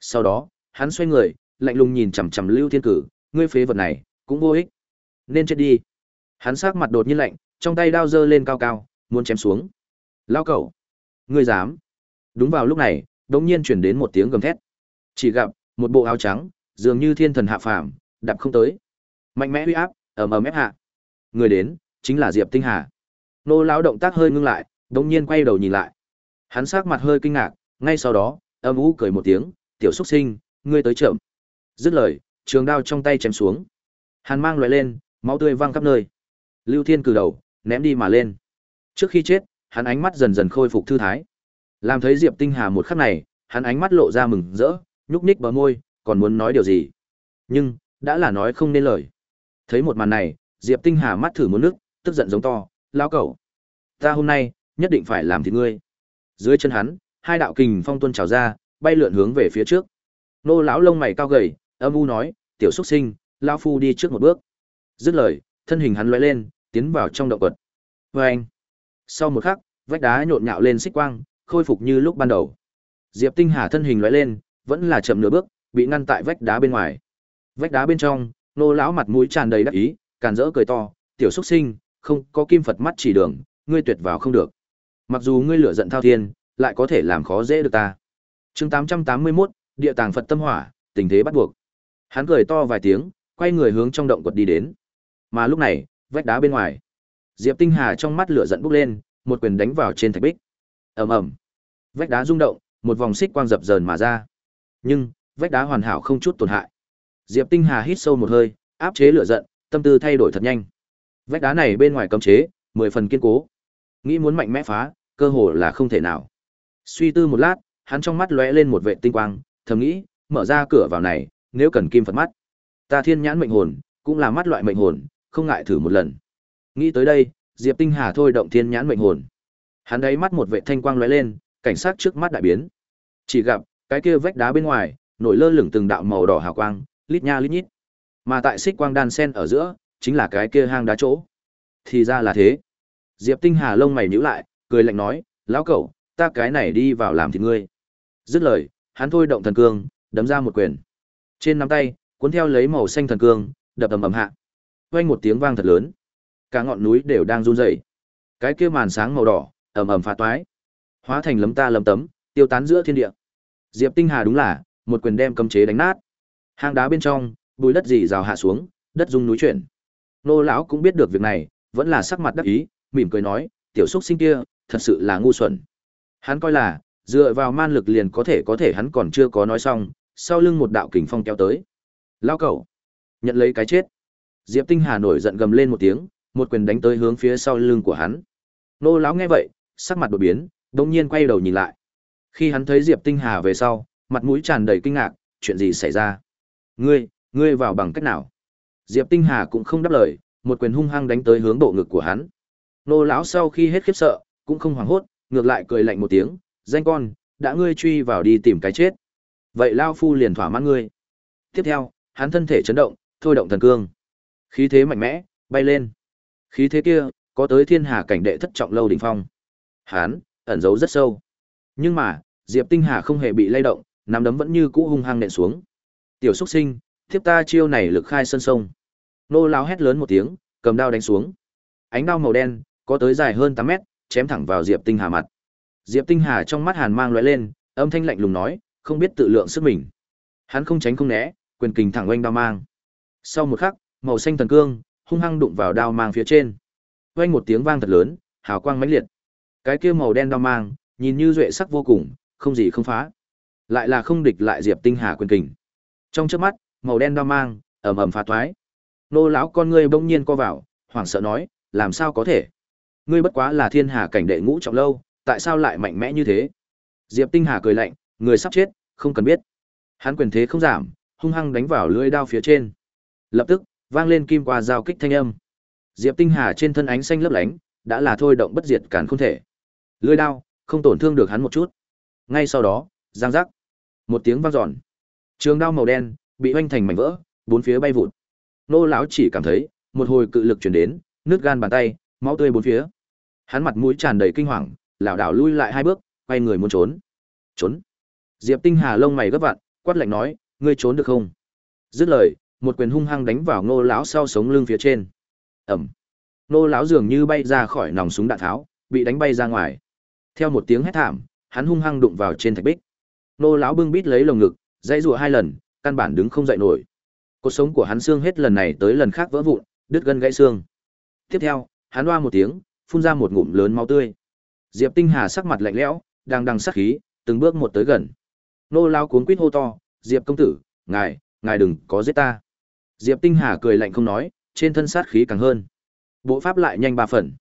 Sau đó, hắn xoay người, lạnh lùng nhìn chằm chằm Lưu Thiên Cử, ngươi phế vật này, cũng vô ích. Nên chết đi. Hắn sắc mặt đột nhiên lạnh, trong tay đao giơ lên cao cao, muốn chém xuống. Lao cẩu, ngươi dám? Đúng vào lúc này, đống nhiên chuyển đến một tiếng gầm thét. Chỉ gặp một bộ áo trắng, dường như thiên thần hạ phàm, đạp không tới. Mạnh mẽ uy áp, ầm ầm ép hạ. Người đến, chính là Diệp Tinh Hà. Nô lão động tác hơi ngưng lại, đống nhiên quay đầu nhìn lại. Hắn sắc mặt hơi kinh ngạc, ngay sau đó, âm u cười một tiếng, "Tiểu xuất sinh, ngươi tới chậm." Dứt lời, trường đao trong tay chém xuống. Hàn mang lóe lên, máu tươi văng khắp nơi. Lưu Thiên cử đầu, ném đi mà lên. Trước khi chết, hắn ánh mắt dần dần khôi phục thư thái. Làm thấy Diệp Tinh Hà một khắc này, hắn ánh mắt lộ ra mừng rỡ, nhúc nhích bờ môi, còn muốn nói điều gì. Nhưng, đã là nói không nên lời. Thấy một màn này, Diệp Tinh Hà mắt thử muốn nước, tức giận giống to, lao cẩu. Ta hôm nay, nhất định phải làm thịt ngươi. Dưới chân hắn, hai đạo kình phong tuôn trào ra, bay lượn hướng về phía trước. Nô lão lông mày cao gầy, âm u nói, "Tiểu xuất sinh, lão phu đi trước một bước." Dứt lời, thân hình hắn lóe lên, tiến vào trong động quật. Vâng Oeng. Sau một khắc, vách đá nhộn nhạo lên xích quang, khôi phục như lúc ban đầu. Diệp Tinh Hà thân hình lóe lên, vẫn là chậm nửa bước, bị ngăn tại vách đá bên ngoài. Vách đá bên trong, nô lão mặt mũi tràn đầy đắc ý, càn rỡ cười to, "Tiểu xuất sinh, không có kim Phật mắt chỉ đường, ngươi tuyệt vào không được. Mặc dù ngươi lửa giận thao thiên, lại có thể làm khó dễ được ta." Chương 881, Địa tàng Phật tâm hỏa, tình thế bắt buộc. Hắn cười to vài tiếng, quay người hướng trong động quật đi đến. Mà lúc này, vách đá bên ngoài, Diệp Tinh Hà trong mắt lửa giận bốc lên, một quyền đánh vào trên thạch bích. Ầm ầm. Vách đá rung động, một vòng xích quang dập dờn mà ra. Nhưng, vách đá hoàn hảo không chút tổn hại. Diệp Tinh Hà hít sâu một hơi, áp chế lửa giận, tâm tư thay đổi thật nhanh. Vách đá này bên ngoài cấm chế, mười phần kiên cố. Nghĩ muốn mạnh mẽ phá, cơ hồ là không thể nào. Suy tư một lát, hắn trong mắt lóe lên một vệt tinh quang, thầm nghĩ, mở ra cửa vào này, nếu cần kim Phật mắt, ta thiên nhãn mệnh hồn, cũng là mắt loại mệnh hồn, không ngại thử một lần. Nghĩ tới đây, Diệp Tinh Hà thôi động thiên nhãn mệnh hồn. Hắn đấy mắt một vệ thanh quang lóe lên, cảnh sát trước mắt đại biến. Chỉ gặp, cái kia vách đá bên ngoài, nổi lơ lửng từng đạo màu đỏ hào quang, lít nha lít nhít. Mà tại xích quang đan sen ở giữa, chính là cái kia hang đá chỗ. Thì ra là thế. Diệp Tinh Hà lông mày nhíu lại, cười lạnh nói, lão cẩu, ta cái này đi vào làm thịt ngươi. Dứt lời, hắn thôi động thần cương, đấm ra một quyền. Trên nắm tay, cuốn theo lấy màu xanh thần cương, đập ầm ầm hạ. Vang một tiếng vang thật lớn. Cả ngọn núi đều đang run rẩy. Cái kia màn sáng màu đỏ, ầm ầm phá toái, hóa thành lấm ta lấm tấm, tiêu tán giữa thiên địa. Diệp Tinh Hà đúng là một quyền đem cấm chế đánh nát. Hang đá bên trong, bùi đất dì rào hạ xuống, đất rung núi chuyển. Nô lão cũng biết được việc này, vẫn là sắc mặt đắc ý, mỉm cười nói, tiểu xúc sinh kia, thật sự là ngu xuẩn. Hắn coi là, dựa vào man lực liền có thể có thể hắn còn chưa có nói xong, sau lưng một đạo kình phong kéo tới. Lao cẩu, nhận lấy cái chết. Diệp Tinh Hà nổi giận gầm lên một tiếng, một quyền đánh tới hướng phía sau lưng của hắn. Nô lão nghe vậy, sắc mặt đột biến, đột nhiên quay đầu nhìn lại. Khi hắn thấy Diệp Tinh Hà về sau, mặt mũi tràn đầy kinh ngạc, chuyện gì xảy ra? Ngươi, ngươi vào bằng cách nào? Diệp Tinh Hà cũng không đáp lời, một quyền hung hăng đánh tới hướng bộ ngực của hắn. Nô lão sau khi hết khiếp sợ, cũng không hoảng hốt, ngược lại cười lạnh một tiếng, danh con, đã ngươi truy vào đi tìm cái chết. Vậy Lão Phu liền thỏa mãn ngươi. Tiếp theo, hắn thân thể chấn động, thôi động thần cương. Khí thế mạnh mẽ, bay lên. Khí thế kia, có tới thiên hà cảnh đệ thất trọng lâu đỉnh phong. Hắn, ẩn giấu rất sâu. Nhưng mà, Diệp Tinh Hà không hề bị lay động, nắm đấm vẫn như cũ hung hăng nện xuống. Tiểu xuất sinh, thiếp ta chiêu này lực khai sân sông. Nô lao hét lớn một tiếng, cầm đao đánh xuống. Ánh đao màu đen, có tới dài hơn 8 mét, chém thẳng vào Diệp Tinh Hà mặt. Diệp Tinh Hà trong mắt hàn mang lóe lên, âm thanh lạnh lùng nói, không biết tự lượng sức mình. Hắn không tránh không né, quyền kình thẳng oanh đao mang. Sau một khắc, màu xanh thần cương hung hăng đụng vào đao mang phía trên. vang một tiếng vang thật lớn, hào quang mãnh liệt. Cái kia màu đen đao mang, nhìn như duệ sắc vô cùng, không gì không phá. Lại là không địch lại Diệp Tinh Hà quyền kình. Trong chớp mắt, màu đen đao mang ầm ầm phá toái. Nô lão con ngươi bỗng nhiên co vào, hoảng sợ nói, làm sao có thể? Ngươi bất quá là thiên hà cảnh đệ ngũ trọng lâu, tại sao lại mạnh mẽ như thế? Diệp Tinh Hà cười lạnh, người sắp chết, không cần biết. Hắn quyền thế không giảm, hung hăng đánh vào lưỡi đao phía trên. Lập tức, vang lên kim qua giao kích thanh âm. Diệp Tinh Hà trên thân ánh xanh lấp lánh, đã là thôi động bất diệt cản không thể. Lưỡi đao không tổn thương được hắn một chút. Ngay sau đó, giang giác, một tiếng vang dọn. Trường đao màu đen bị hoanh thành mảnh vỡ, bốn phía bay vụt. Nô lão chỉ cảm thấy một hồi cự lực truyền đến, nước gan bàn tay, máu tươi bốn phía. Hắn mặt mũi tràn đầy kinh hoàng, lảo đảo lui lại hai bước, quay người muốn trốn. Trốn. Diệp Tinh Hà lông mày gấp vặn, quát lạnh nói, ngươi trốn được không? Dứt lời, một quyền hung hăng đánh vào Ngô lão sau sống lưng phía trên. Ầm. Ngô lão dường như bay ra khỏi nòng súng đạn tháo, bị đánh bay ra ngoài. Theo một tiếng hét thảm, hắn hung hăng đụng vào trên thạch bích. Ngô lão bưng bít lấy lồng ngực, dãy rụa hai lần, căn bản đứng không dậy nổi. Cuộc sống của hắn xương hết lần này tới lần khác vỡ vụn, đứt gân gãy xương. Tiếp theo, hắn loa một tiếng, phun ra một ngụm lớn máu tươi. Diệp Tinh Hà sắc mặt lạnh lẽo, đang đằng sát khí, từng bước một tới gần. Nô lao cuốn quýt hô to, "Diệp công tử, ngài, ngài đừng có giết ta." Diệp Tinh Hà cười lạnh không nói, trên thân sát khí càng hơn. Bộ pháp lại nhanh ba phần.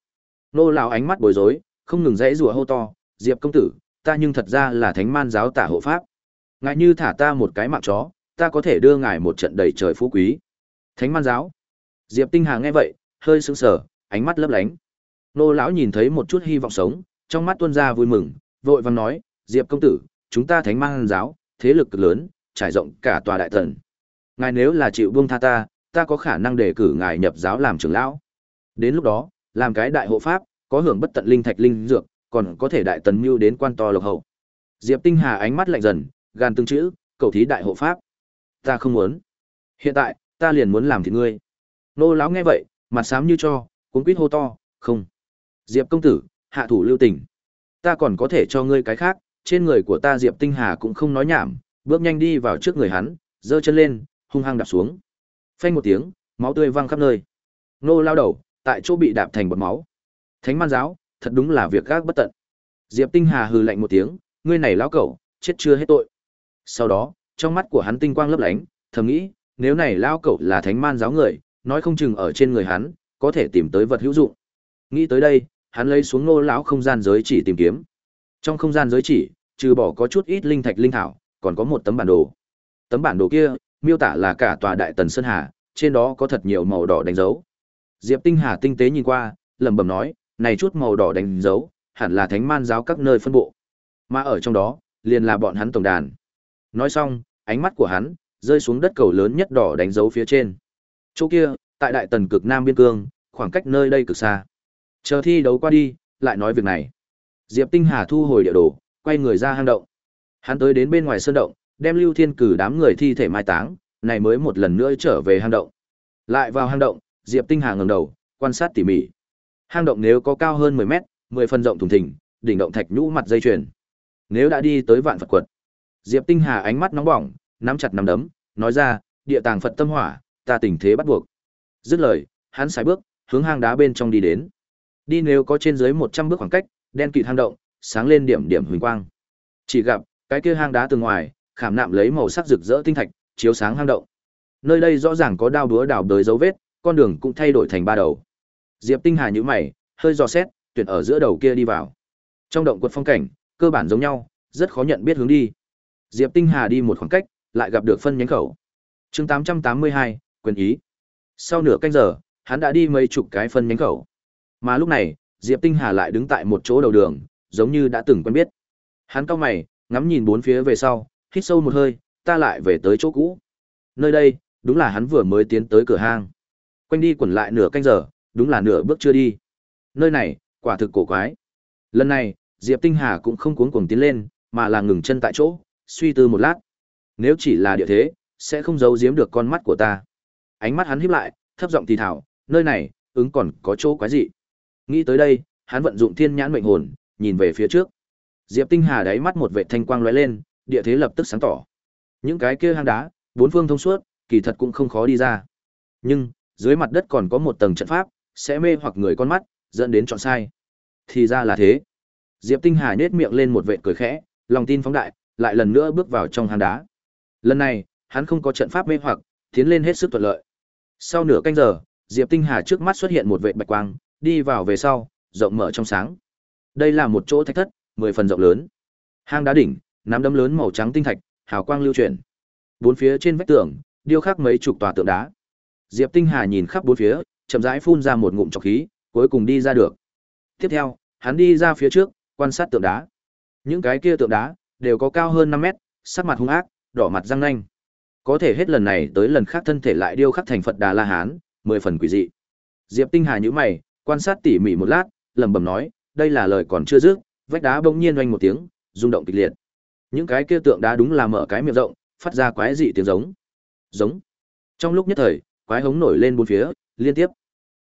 Nô lão ánh mắt bối rối, không ngừng dãy rủa hô to, "Diệp công tử, ta nhưng thật ra là Thánh Man giáo tả hộ pháp. Ngài như thả ta một cái mạng chó, ta có thể đưa ngài một trận đầy trời phú quý." Thánh Man giáo. Diệp Tinh Hà nghe vậy, hơi sững sờ, ánh mắt lấp lánh. Nô lão nhìn thấy một chút hy vọng sống, trong mắt tuôn ra vui mừng, vội vàng nói, "Diệp công tử, chúng ta thánh Man giáo, thế lực cực lớn, trải rộng cả tòa đại thần. Ngài nếu là chịu buông tha ta, ta có khả năng đề cử ngài nhập giáo làm trưởng lão. Đến lúc đó, làm cái đại hộ pháp, có hưởng bất tận linh thạch linh dược, còn có thể đại tần mưu đến quan to lộc hậu. Diệp Tinh Hà ánh mắt lạnh dần, gan từng chữ, cầu thí đại hộ pháp. Ta không muốn. Hiện tại, ta liền muốn làm thịt ngươi. Nô lão nghe vậy, mặt xám như cho, cuốn quýt hô to, không. Diệp công tử, hạ thủ lưu tình. Ta còn có thể cho ngươi cái khác, trên người của ta Diệp Tinh Hà cũng không nói nhảm, bước nhanh đi vào trước người hắn, giơ chân lên, hung hăng đạp xuống. Phanh một tiếng, máu tươi văng khắp nơi. Nô lao đầu, tại chỗ bị đạp thành bọt máu. Thánh man giáo, thật đúng là việc gác bất tận. Diệp Tinh Hà hừ lạnh một tiếng, ngươi này lão cẩu, chết chưa hết tội. Sau đó, trong mắt của hắn tinh quang lấp lánh, thầm nghĩ, nếu này lão cẩu là thánh man giáo người, nói không chừng ở trên người hắn có thể tìm tới vật hữu dụng. Nghĩ tới đây, hắn lấy xuống nô lão không gian giới chỉ tìm kiếm. Trong không gian giới chỉ, trừ bỏ có chút ít linh thạch linh thảo, còn có một tấm bản đồ. Tấm bản đồ kia, miêu tả là cả tòa đại tần sơn hà, trên đó có thật nhiều màu đỏ đánh dấu. Diệp Tinh Hà tinh tế nhìn qua, lẩm bẩm nói, này chút màu đỏ đánh dấu, hẳn là thánh man giáo các nơi phân bộ. Mà ở trong đó, liền là bọn hắn tổng đàn. Nói xong, ánh mắt của hắn rơi xuống đất cầu lớn nhất đỏ đánh dấu phía trên. Chỗ kia, tại đại tần cực nam biên cương, khoảng cách nơi đây cực xa. Chờ thi đấu qua đi, lại nói việc này. Diệp Tinh Hà thu hồi địa đồ, quay người ra hang động. Hắn tới đến bên ngoài sơn động, đem Lưu Thiên cử đám người thi thể mai táng, này mới một lần nữa trở về hang động. Lại vào hang động, Diệp Tinh Hà ngẩng đầu, quan sát tỉ mỉ. Hang động nếu có cao hơn 10 mét, 10 phần rộng thùng thình, đỉnh động thạch nhũ mặt dây chuyền. Nếu đã đi tới vạn Phật quật. Diệp Tinh Hà ánh mắt nóng bỏng, nắm chặt nắm đấm, nói ra, địa tàng Phật tâm hỏa, ta tình thế bắt buộc. Dứt lời, hắn sải bước, hướng hang đá bên trong đi đến. Đi nếu có trên dưới 100 bước khoảng cách, đen kịt hang động, sáng lên điểm điểm huỳnh quang. Chỉ gặp, cái kia hang đá từ ngoài, khảm nạm lấy màu sắc rực rỡ tinh thạch, chiếu sáng hang động. Nơi đây rõ ràng có đao đúa đào đới dấu vết, con đường cũng thay đổi thành ba đầu. Diệp Tinh Hà nhíu mày, hơi dò xét, tuyển ở giữa đầu kia đi vào. Trong động quật phong cảnh, cơ bản giống nhau, rất khó nhận biết hướng đi. Diệp Tinh Hà đi một khoảng cách, lại gặp được phân nhánh khẩu. Chương 882, quyền ý. Sau nửa canh giờ, hắn đã đi mấy chục cái phân nhánh khẩu. Mà lúc này, Diệp Tinh Hà lại đứng tại một chỗ đầu đường, giống như đã từng quen biết. Hắn cao mày, ngắm nhìn bốn phía về sau, hít sâu một hơi, ta lại về tới chỗ cũ. Nơi đây, đúng là hắn vừa mới tiến tới cửa hang. Quanh đi quẩn lại nửa canh giờ, đúng là nửa bước chưa đi. Nơi này, quả thực cổ quái. Lần này, Diệp Tinh Hà cũng không cuống cuồng tiến lên, mà là ngừng chân tại chỗ, suy tư một lát. Nếu chỉ là địa thế, sẽ không giấu giếm được con mắt của ta. Ánh mắt hắn híp lại, thấp giọng thì thào, nơi này, ứng còn có chỗ quái gì. Nghĩ tới đây, hắn vận dụng thiên nhãn mệnh hồn, nhìn về phía trước. Diệp Tinh Hà đáy mắt một vệ thanh quang lóe lên, địa thế lập tức sáng tỏ. Những cái kia hang đá, bốn phương thông suốt, kỳ thật cũng không khó đi ra. Nhưng, dưới mặt đất còn có một tầng trận pháp, sẽ mê hoặc người con mắt, dẫn đến chọn sai. Thì ra là thế. Diệp Tinh Hà nhếch miệng lên một vệt cười khẽ, lòng tin phóng đại, lại lần nữa bước vào trong hang đá. Lần này, hắn không có trận pháp mê hoặc, tiến lên hết sức thuận lợi. Sau nửa canh giờ, Diệp Tinh Hà trước mắt xuất hiện một vệt bạch quang, đi vào về sau, rộng mở trong sáng. Đây là một chỗ thạch thất, mười phần rộng lớn. Hang đá đỉnh, nắm đấm lớn màu trắng tinh thạch, hào quang lưu chuyển. Bốn phía trên vách tường, điêu khắc mấy chục tòa tượng đá. Diệp Tinh Hà nhìn khắp bốn phía, chậm rãi phun ra một ngụm trọc khí, cuối cùng đi ra được. Tiếp theo, hắn đi ra phía trước, quan sát tượng đá. Những cái kia tượng đá đều có cao hơn 5 mét, sắc mặt hung ác, đỏ mặt răng nanh. Có thể hết lần này tới lần khác thân thể lại điêu khắc thành Phật Đà La Hán, mười phần quỷ dị. Diệp Tinh Hà nhíu mày, quan sát tỉ mỉ một lát, lẩm bẩm nói, đây là lời còn chưa dứt, vách đá bỗng nhiên oanh một tiếng, rung động kịch liệt. Những cái kia tượng đá đúng là mở cái miệng rộng, phát ra quái dị tiếng giống. Giống. Trong lúc nhất thời, quái hống nổi lên bốn phía, liên tiếp.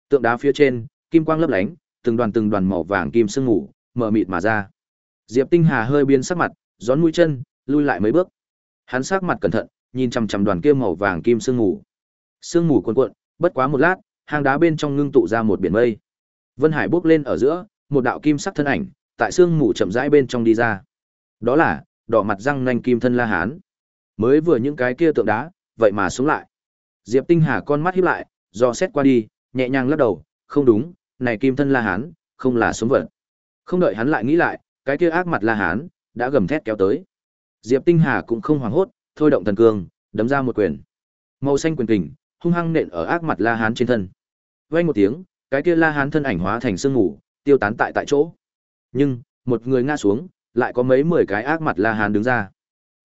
Tượng đá phía trên, kim quang lấp lánh, từng đoàn từng đoàn màu vàng kim sương ngủ, mở mịt mà ra. Diệp Tinh Hà hơi biến sắc mặt, gión mũi chân, lui lại mấy bước. Hắn sắc mặt cẩn thận, nhìn chằm chằm đoàn kia màu vàng kim sương ngủ. Sương ngủ cuộn cuộn, bất quá một lát, hang đá bên trong ngưng tụ ra một biển mây. Vân Hải bốc lên ở giữa, một đạo kim sắc thân ảnh, tại sương mù chậm rãi bên trong đi ra. Đó là đỏ mặt răng nanh kim thân La Hán. Mới vừa những cái kia tượng đá, vậy mà xuống lại. Diệp Tinh Hà con mắt hiếp lại, do xét qua đi, nhẹ nhàng lắc đầu, không đúng, này kim thân La Hán, không là sống vật. Không đợi hắn lại nghĩ lại, cái kia ác mặt La Hán đã gầm thét kéo tới. Diệp Tinh Hà cũng không hoảng hốt, thôi động thần cương, đấm ra một quyền. Màu xanh quyền kình, hung hăng nện ở ác mặt La Hán trên thân. Vang một tiếng, cái kia La Hán thân ảnh hóa thành sương ngủ tiêu tán tại tại chỗ. Nhưng, một người ngã xuống, lại có mấy mười cái ác mặt La Hán đứng ra.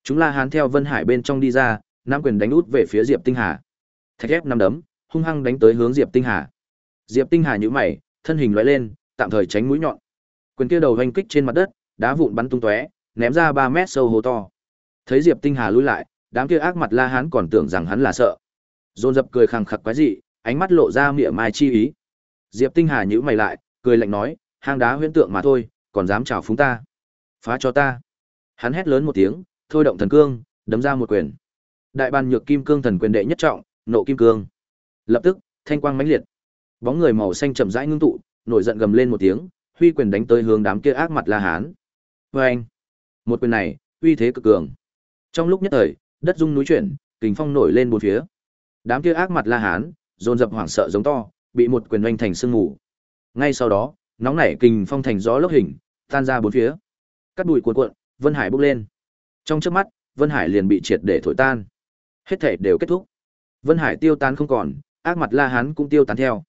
Chúng La Hán theo Vân Hải bên trong đi ra, nam quyền đánh út về phía Diệp Tinh Hà. Thạch ép năm đấm, hung hăng đánh tới hướng Diệp Tinh Hà. Diệp Tinh Hà nhíu mày, thân hình lóe lên, tạm thời tránh mũi nhọn. Quyền kia đầu hoành kích trên mặt đất, đá vụn bắn tung tóe, ném ra 3 mét sâu hố to. Thấy Diệp Tinh Hà lùi lại, đám kia ác mặt La Hán còn tưởng rằng hắn là sợ. Dồn dập cười khằng khặc quái dị, ánh mắt lộ ra mỉa mai chi ý. Diệp Tinh Hà nhíu mày lại, cười lạnh nói, hang đá huyễn tượng mà thôi, còn dám chào phúng ta. Phá cho ta. Hắn hét lớn một tiếng, thôi động thần cương, đấm ra một quyền. Đại ban nhược kim cương thần quyền đệ nhất trọng, nộ kim cương. Lập tức, thanh quang mãnh liệt. Bóng người màu xanh chậm rãi ngưng tụ, nổi giận gầm lên một tiếng, huy quyền đánh tới hướng đám kia ác mặt La Hán. Oeng! Một quyền này, uy thế cực cường. Trong lúc nhất thời, đất rung núi chuyển, kình phong nổi lên bốn phía. Đám kia ác mặt La Hán, dồn dập hoảng sợ giống to, bị một quyền oanh thành sương mù. Ngay sau đó, nóng nảy kình phong thành gió lốc hình, tan ra bốn phía. Cắt đùi cuộn cuộn, Vân Hải bốc lên. Trong chớp mắt, Vân Hải liền bị triệt để thổi tan. Hết thể đều kết thúc. Vân Hải tiêu tan không còn, ác mặt La Hán cũng tiêu tán theo.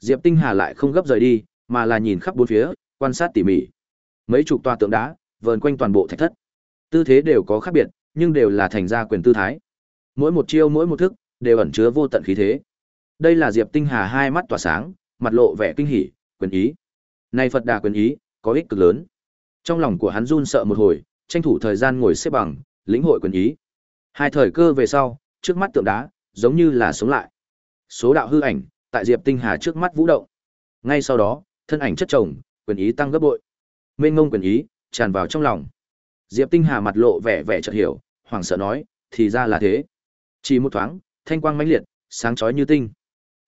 Diệp Tinh Hà lại không gấp rời đi, mà là nhìn khắp bốn phía, quan sát tỉ mỉ. Mấy chục tòa tượng đá vờn quanh toàn bộ thạch thất. Tư thế đều có khác biệt, nhưng đều là thành ra quyền tư thái. Mỗi một chiêu mỗi một thức đều ẩn chứa vô tận khí thế. Đây là Diệp Tinh Hà hai mắt tỏa sáng, mặt lộ vẻ kinh hỉ, quyền ý. Này Phật Đà quyền ý, có ích cực lớn. Trong lòng của hắn run sợ một hồi, tranh thủ thời gian ngồi xếp bằng, lĩnh hội quyền ý. Hai thời cơ về sau, trước mắt tượng đá, giống như là sống lại. Số đạo hư ảnh, tại Diệp Tinh Hà trước mắt vũ động. Ngay sau đó, thân ảnh chất chồng, quyền ý tăng gấp bội. Mênh ngông quyền ý tràn vào trong lòng. Diệp Tinh Hà mặt lộ vẻ vẻ chợt hiểu, hoảng sợ nói, thì ra là thế. Chỉ một thoáng, thanh quang mãnh liệt, sáng chói như tinh.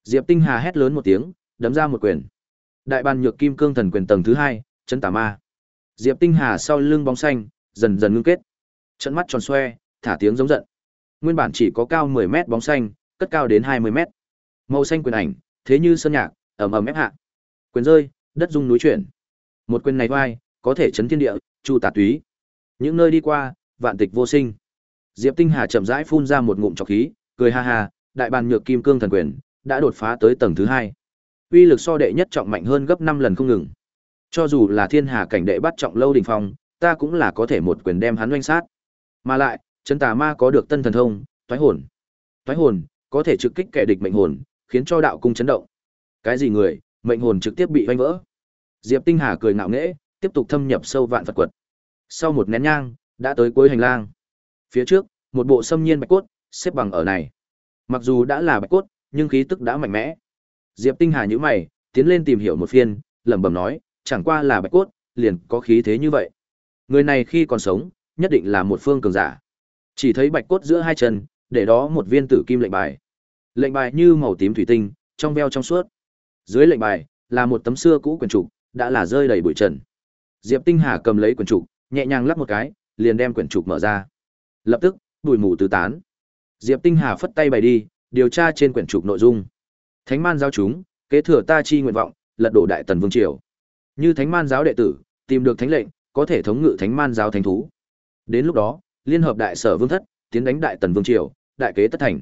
Diệp Tinh Hà hét lớn một tiếng, đấm ra một quyền. Đại ban nhược kim cương thần quyền tầng thứ hai, chân tà ma. Diệp Tinh Hà sau lưng bóng xanh, dần dần ngưng kết. Trận mắt tròn xoe, thả tiếng giống giận. Nguyên bản chỉ có cao 10 mét bóng xanh, cất cao đến 20 mét. Màu xanh quyền ảnh, thế như sơn nhạc, ầm ầm ép hạ. Quyền rơi, đất rung núi chuyển. Một quyền này oai, có thể chấn thiên địa, chu tà túy. Những nơi đi qua, vạn tịch vô sinh. Diệp Tinh Hà chậm rãi phun ra một ngụm trọc khí, cười ha ha, đại bàn nhược kim cương thần quyền đã đột phá tới tầng thứ hai. Uy lực so đệ nhất trọng mạnh hơn gấp 5 lần không ngừng. Cho dù là thiên hà cảnh đệ bắt trọng lâu đỉnh phong, ta cũng là có thể một quyền đem hắn oanh sát. Mà lại, chân tà ma có được tân thần thông, thoái hồn. thoái hồn có thể trực kích kẻ địch mệnh hồn, khiến cho đạo cung chấn động. Cái gì người, mệnh hồn trực tiếp bị oanh vỡ. Diệp Tinh Hà cười ngạo nghễ, tiếp tục thâm nhập sâu vạn Phật quật. Sau một nén nhang, đã tới cuối hành lang. Phía trước, một bộ xâm nhiên bạch cốt, xếp bằng ở này. Mặc dù đã là bạch cốt, nhưng khí tức đã mạnh mẽ. Diệp Tinh Hà nhíu mày, tiến lên tìm hiểu một phiên, lẩm bẩm nói, chẳng qua là bạch cốt, liền có khí thế như vậy. Người này khi còn sống, nhất định là một phương cường giả. Chỉ thấy bạch cốt giữa hai chân, để đó một viên tử kim lệnh bài. Lệnh bài như màu tím thủy tinh, trong veo trong suốt. Dưới lệnh bài là một tấm xưa cũ quyển trục, đã là rơi đầy bụi trần. Diệp Tinh Hà cầm lấy quyển trục, nhẹ nhàng lắp một cái, liền đem quyển trục mở ra. Lập tức, bụi mù tứ tán. Diệp Tinh Hà phất tay bày đi, điều tra trên quyển trục nội dung. Thánh man giao chúng, kế thừa ta chi nguyện vọng, lật đổ đại tần vương triều. Như thánh man giáo đệ tử, tìm được thánh lệnh, có thể thống ngự thánh man giáo thánh thú. Đến lúc đó, liên hợp đại sở vương thất, tiến đánh đại tần vương triều, đại kế tất thành.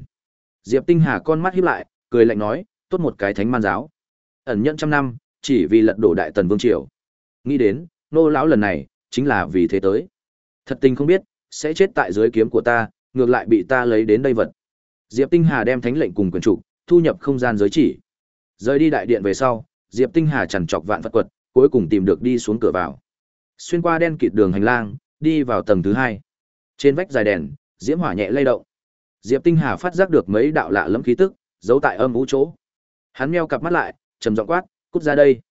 Diệp Tinh Hà con mắt híp lại, cười lạnh nói, tốt một cái thánh man giáo. Ẩn nhận trăm năm, chỉ vì lật đổ đại tần vương triều. Nghĩ đến, nô lão lần này, chính là vì thế tới. Thật tình không biết, sẽ chết tại dưới kiếm của ta, ngược lại bị ta lấy đến đây vật. Diệp Tinh Hà đem thánh lệnh cùng quyền trụ, thu nhập không gian giới chỉ. Rời đi đại điện về sau, Diệp Tinh Hà chằn chọc vạn vật quật, cuối cùng tìm được đi xuống cửa vào. Xuyên qua đen kịt đường hành lang, đi vào tầng thứ hai. Trên vách dài đèn, diễm hỏa nhẹ lay động. Diệp Tinh Hà phát giác được mấy đạo lạ lẫm khí tức, giấu tại âm vũ chỗ. Hắn meo cặp mắt lại, trầm giọng quát, "Cút ra đây."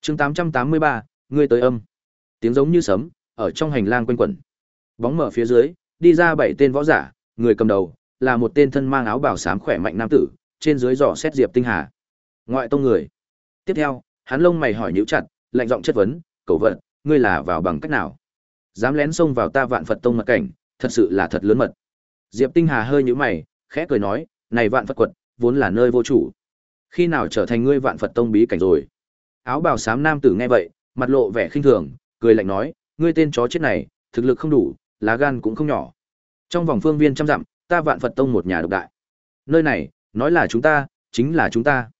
Chương 883, ngươi tới âm. Tiếng giống như sấm, ở trong hành lang quanh quẩn. Bóng mở phía dưới, đi ra bảy tên võ giả, người cầm đầu là một tên thân mang áo bào xám khỏe mạnh nam tử, trên dưới dò xét Diệp Tinh Hà. Ngoại tông người. Tiếp theo, hắn lông mày hỏi nhíu chặt, lạnh giọng chất vấn, "Cẩu vật, ngươi là vào bằng cách nào? Dám lén xông vào ta Vạn Phật tông mật cảnh, thật sự là thật lớn mật." Diệp Tinh Hà hơi nhíu mày, khẽ cười nói, "Này Vạn Phật quật, vốn là nơi vô chủ. Khi nào trở thành ngươi Vạn Phật tông bí cảnh rồi?" Áo bào xám nam tử nghe vậy, mặt lộ vẻ khinh thường, cười lạnh nói, "Ngươi tên chó chết này, thực lực không đủ, lá gan cũng không nhỏ. Trong vòng phương viên trăm dặm, ta Vạn Phật tông một nhà độc đại. Nơi này, nói là chúng ta, chính là chúng ta."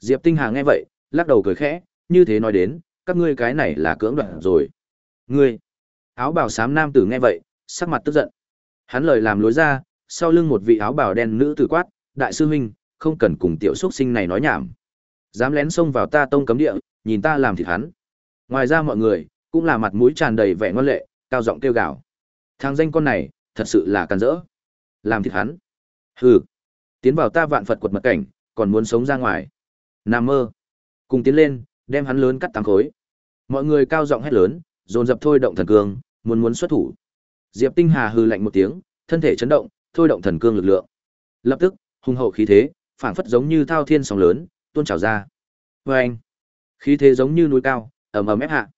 Diệp Tinh Hà nghe vậy, lắc đầu cười khẽ, như thế nói đến, các ngươi cái này là cưỡng đoạt rồi. Ngươi, Áo bào xám nam tử nghe vậy, sắc mặt tức giận. Hắn lời làm lối ra, sau lưng một vị áo bào đen nữ tử quát, "Đại sư huynh, không cần cùng tiểu xuất sinh này nói nhảm. Dám lén xông vào ta tông cấm địa, nhìn ta làm thịt hắn." Ngoài ra mọi người cũng là mặt mũi tràn đầy vẻ ngoan lệ, cao giọng kêu gào. Thằng danh con này, thật sự là càn dỡ. Làm thịt hắn. Hừ. Tiến vào ta vạn Phật quật mật cảnh, còn muốn sống ra ngoài. Nam mơ. Cùng tiến lên, đem hắn lớn cắt tám khối. Mọi người cao giọng hét lớn, dồn dập thôi động thần cương, muốn muốn xuất thủ. Diệp Tinh Hà hừ lạnh một tiếng, thân thể chấn động, thôi động thần cương lực lượng. Lập tức, hung hậu khí thế, phảng phất giống như thao thiên sóng lớn, tuôn trào ra. Oeng! Khí thế giống như núi cao, ầm ầm ép hạ.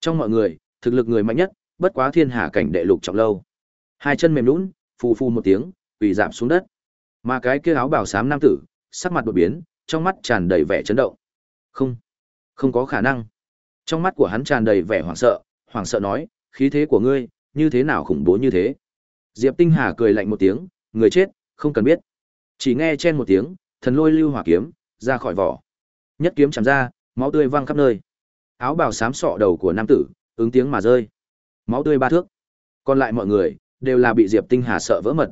Trong mọi người, thực lực người mạnh nhất, bất quá thiên hạ cảnh đệ lục trọng lâu. Hai chân mềm nhũn, phù phù một tiếng, quỳ giảm xuống đất. Mà cái kia áo bào xám nam tử, sắc mặt đột biến, trong mắt tràn đầy vẻ chấn động. Không, không có khả năng. Trong mắt của hắn tràn đầy vẻ hoảng sợ, hoảng sợ nói, khí thế của ngươi, như thế nào khủng bố như thế? Diệp Tinh Hà cười lạnh một tiếng, người chết, không cần biết. Chỉ nghe chen một tiếng, thần lôi lưu hỏa kiếm, ra khỏi vỏ. Nhất kiếm chạm ra, máu tươi văng khắp nơi. Áo bào xám sọ đầu của nam tử, ứng tiếng mà rơi. Máu tươi ba thước. Còn lại mọi người, đều là bị Diệp Tinh Hà sợ vỡ mật.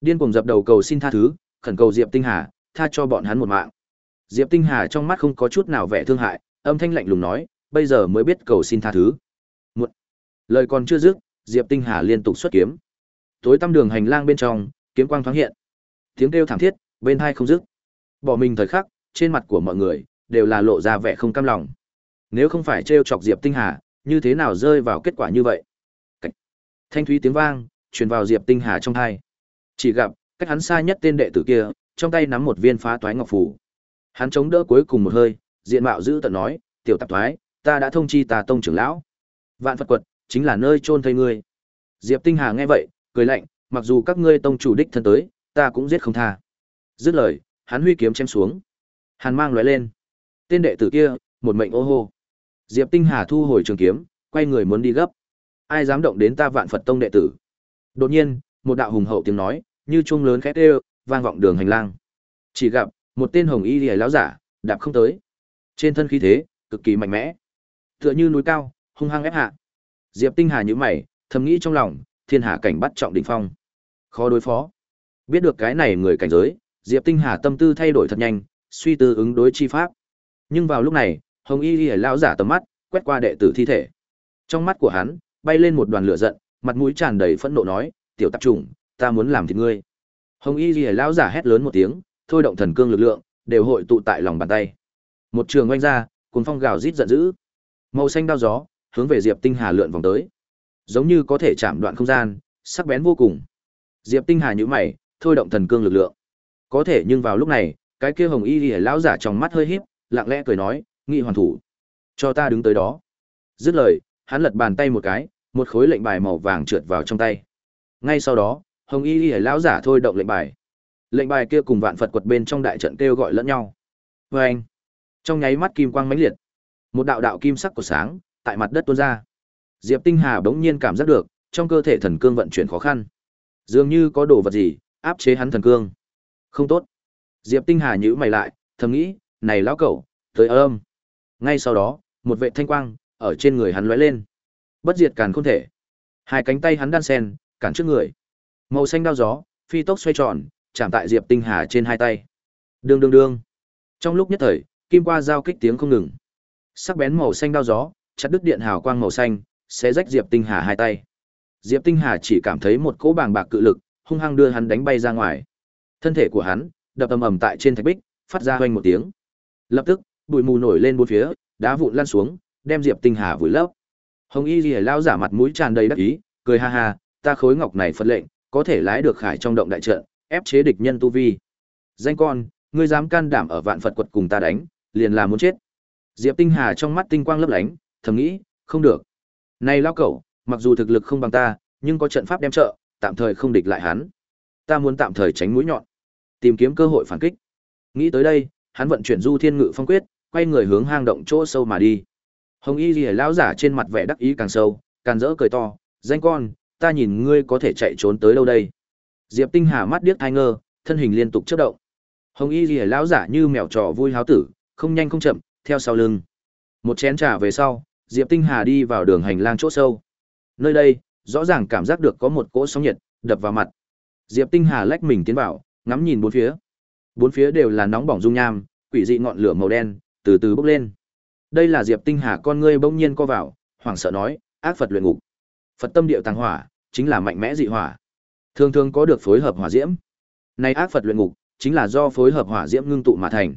Điên cuồng dập đầu cầu xin tha thứ, khẩn cầu Diệp Tinh Hà, tha cho bọn hắn một mạng. Diệp Tinh Hà trong mắt không có chút nào vẻ thương hại, âm thanh lạnh lùng nói, bây giờ mới biết cầu xin tha thứ. Muộn. Lời còn chưa dứt, Diệp Tinh Hà liên tục xuất kiếm. Tối tăm đường hành lang bên trong, kiếm quang thoáng hiện. Tiếng kêu thảm thiết, bên hai không dứt. Bỏ mình thời khắc, trên mặt của mọi người đều là lộ ra vẻ không cam lòng. Nếu không phải trêu chọc Diệp Tinh Hà, như thế nào rơi vào kết quả như vậy? Cách. Thanh thúy tiếng vang truyền vào Diệp Tinh Hà trong tai. Chỉ gặp, cách hắn xa nhất tên đệ tử kia, trong tay nắm một viên phá toái ngọc phù. Hắn chống đỡ cuối cùng một hơi, diện mạo giữ tận nói, "Tiểu tạp thoái, ta đã thông chi tà tông trưởng lão. Vạn Phật quật chính là nơi chôn thây ngươi." Diệp Tinh Hà nghe vậy, cười lạnh, "Mặc dù các ngươi tông chủ đích thân tới, ta cũng giết không tha." Dứt lời, hắn huy kiếm chém xuống. Hàn mang lóe lên. Tên đệ tử kia, một mệnh ô hô. Diệp Tinh Hà thu hồi trường kiếm, quay người muốn đi gấp. Ai dám động đến ta Vạn Phật tông đệ tử? Đột nhiên, một đạo hùng hậu tiếng nói, như chuông lớn khét kêu, vang vọng đường hành lang. Chỉ gặp một tên hồng y liễu lão giả, đạp không tới. Trên thân khí thế, cực kỳ mạnh mẽ. Tựa như núi cao, hung hăng ép hạ. Diệp Tinh Hà nhíu mày, thầm nghĩ trong lòng, thiên hạ cảnh bắt trọng đỉnh phong. Khó đối phó. Biết được cái này người cảnh giới, Diệp Tinh Hà tâm tư thay đổi thật nhanh, suy tư ứng đối chi pháp. Nhưng vào lúc này, Hồng Y Liễu lão giả tầm mắt quét qua đệ tử thi thể. Trong mắt của hắn bay lên một đoàn lửa giận, mặt mũi tràn đầy phẫn nộ nói, "Tiểu tạp chủng, ta muốn làm thịt ngươi." Hồng Y Liễu lão giả hét lớn một tiếng, thôi động thần cương lực lượng, đều hội tụ tại lòng bàn tay. Một trường oanh ra, cuốn phong gào rít giận dữ. Màu xanh đao gió, hướng về Diệp Tinh Hà lượn vòng tới. Giống như có thể chạm đoạn không gian, sắc bén vô cùng. Diệp Tinh Hà nhíu mày, thôi động thần cương lực lượng. Có thể nhưng vào lúc này, cái kia hồng y lìa lão giả trong mắt hơi híp, lặng lẽ cười nói, "Nghị hoàn thủ, cho ta đứng tới đó." Dứt lời, hắn lật bàn tay một cái, một khối lệnh bài màu vàng trượt vào trong tay. Ngay sau đó, hồng y lìa lão giả thôi động lệnh bài. Lệnh bài kia cùng vạn Phật quật bên trong đại trận kêu gọi lẫn nhau. Với anh, trong nháy mắt kim quang mãnh liệt, một đạo đạo kim sắc của sáng tại mặt đất tuôn ra. Diệp Tinh Hà bỗng nhiên cảm giác được, trong cơ thể thần cương vận chuyển khó khăn. Dường như có đồ vật gì áp chế hắn thần cương. Không tốt. Diệp Tinh Hà nhíu mày lại, thầm nghĩ, này lão cẩu, tới âm. Ngay sau đó, một vệ thanh quang ở trên người hắn lóe lên. Bất diệt càn không thể. Hai cánh tay hắn đan sen, cản trước người. Màu xanh đao gió, phi tốc xoay tròn, chạm tại Diệp Tinh Hà trên hai tay. Đương đương đương. Trong lúc nhất thời, kim qua giao kích tiếng không ngừng. Sắc bén màu xanh đao gió, chặt đứt điện hào quang màu xanh, sẽ rách Diệp Tinh Hà hai tay. Diệp Tinh Hà chỉ cảm thấy một cỗ bàng bạc cự lực, hung hăng đưa hắn đánh bay ra ngoài. Thân thể của hắn đập ầm ầm tại trên thạch bích, phát ra hoành một tiếng. Lập tức, bụi mù nổi lên bốn phía, đá vụn lăn xuống, đem Diệp Tinh Hà vùi lấp. Hồng Y Lìa lao giả mặt mũi tràn đầy đắc ý, cười ha ha, ta khối ngọc này phật lệnh, có thể lái được khải trong động đại trận, ép chế địch nhân tu vi. Danh con, ngươi dám can đảm ở vạn Phật quật cùng ta đánh, liền là muốn chết. Diệp Tinh Hà trong mắt tinh quang lấp lánh, thầm nghĩ, không được. Này lao cẩu, mặc dù thực lực không bằng ta, nhưng có trận pháp đem trợ, tạm thời không địch lại hắn. Ta muốn tạm thời tránh mũi nhọn, tìm kiếm cơ hội phản kích. Nghĩ tới đây, hắn vận chuyển Du Thiên Ngự Phong quyết, quay người hướng hang động chỗ sâu mà đi. Hồng Y Liễu lão giả trên mặt vẻ đắc ý càng sâu, càng rỡ cười to, "Danh con, ta nhìn ngươi có thể chạy trốn tới đâu đây?" Diệp Tinh Hà mắt điếc thay ngơ, thân hình liên tục chớp động. Hồng Y Liễu lão giả như mèo trò vui háo tử, không nhanh không chậm, theo sau lưng. Một chén trà về sau, Diệp Tinh Hà đi vào đường hành lang chỗ sâu. Nơi đây, rõ ràng cảm giác được có một cỗ sóng nhiệt đập vào mặt. Diệp Tinh Hà lách mình tiến vào, ngắm nhìn bốn phía. Bốn phía đều là nóng bỏng dung nham, quỷ dị ngọn lửa màu đen từ từ bốc lên. Đây là Diệp Tinh Hà con ngươi bỗng nhiên co vào, hoảng sợ nói, ác Phật luyện ngục. Phật tâm điệu tàng hỏa, chính là mạnh mẽ dị hỏa. Thường thường có được phối hợp hỏa diễm. nay ác Phật luyện ngục, chính là do phối hợp hỏa diễm ngưng tụ mà thành.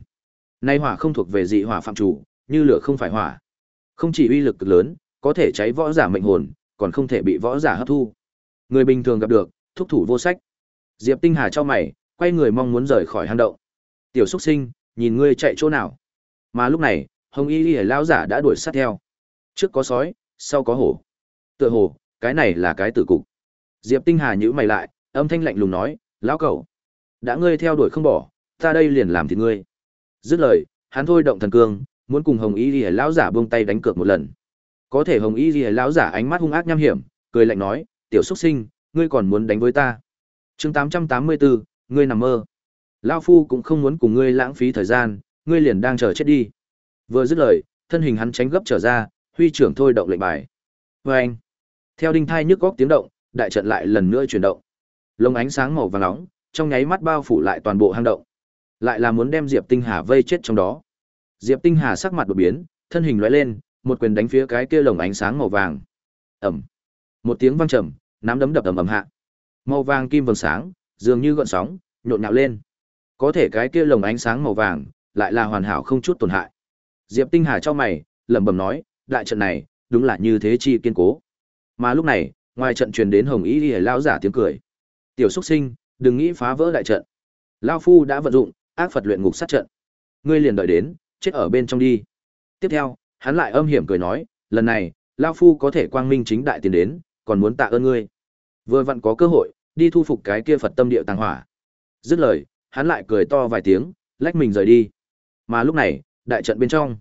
Nay hỏa không thuộc về dị hỏa phạm chủ, như lửa không phải hỏa. Không chỉ uy lực cực lớn, có thể cháy võ giả mệnh hồn, còn không thể bị võ giả hấp thu. Người bình thường gặp được, thúc thủ vô sách. Diệp Tinh Hà cho mày, quay người mong muốn rời khỏi hang động. Tiểu Súc Sinh, nhìn ngươi chạy chỗ nào? Mà lúc này, Hồng Y Lìa lão giả đã đuổi sát theo. Trước có sói, sau có hổ. Tựa hồ, cái này là cái tử cục. Diệp Tinh Hà nhíu mày lại, âm thanh lạnh lùng nói, "Lão cẩu, đã ngươi theo đuổi không bỏ, ta đây liền làm thịt ngươi." Dứt lời, hắn thôi động thần cương, muốn cùng Hồng Y Liễu lão giả buông tay đánh cược một lần. Có thể Hồng Y Liễu lão giả ánh mắt hung ác nham hiểm, cười lạnh nói, "Tiểu xuất sinh, ngươi còn muốn đánh với ta?" Chương 884, ngươi nằm mơ. Lão phu cũng không muốn cùng ngươi lãng phí thời gian, ngươi liền đang chờ chết đi. Vừa dứt lời, thân hình hắn tránh gấp trở ra, huy trưởng thôi động lệnh bài. Và anh, theo đinh thai nhức góc tiếng động, đại trận lại lần nữa chuyển động. Lông ánh sáng màu vàng nóng, trong nháy mắt bao phủ lại toàn bộ hang động. Lại là muốn đem Diệp Tinh Hà vây chết trong đó. Diệp Tinh Hà sắc mặt đột biến, thân hình lóe lên, một quyền đánh phía cái kia lồng ánh sáng màu vàng. Ầm. Một tiếng vang trầm, nắm đấm đập ầm ầm hạ. Màu vàng kim vầng sáng, dường như gợn sóng, nhộn nhạo lên. Có thể cái kia lồng ánh sáng màu vàng lại là hoàn hảo không chút tổn hại. Diệp Tinh Hà cho mày, lẩm bẩm nói, đại trận này, đúng là như thế chi kiên cố. Mà lúc này, ngoài trận truyền đến Hồng Ý Liễu lão giả tiếng cười. "Tiểu Súc Sinh, đừng nghĩ phá vỡ đại trận. Lão phu đã vận dụng ác Phật luyện ngục sát trận. Ngươi liền đợi đến, chết ở bên trong đi." Tiếp theo, hắn lại âm hiểm cười nói, "Lần này, lão phu có thể quang minh chính đại tiến đến, còn muốn tạ ơn ngươi. Vừa vặn có cơ hội, đi thu phục cái kia Phật tâm địa tàng hỏa." Dứt lời, hắn lại cười to vài tiếng, lách mình rời đi. Mà lúc này, đại trận bên trong,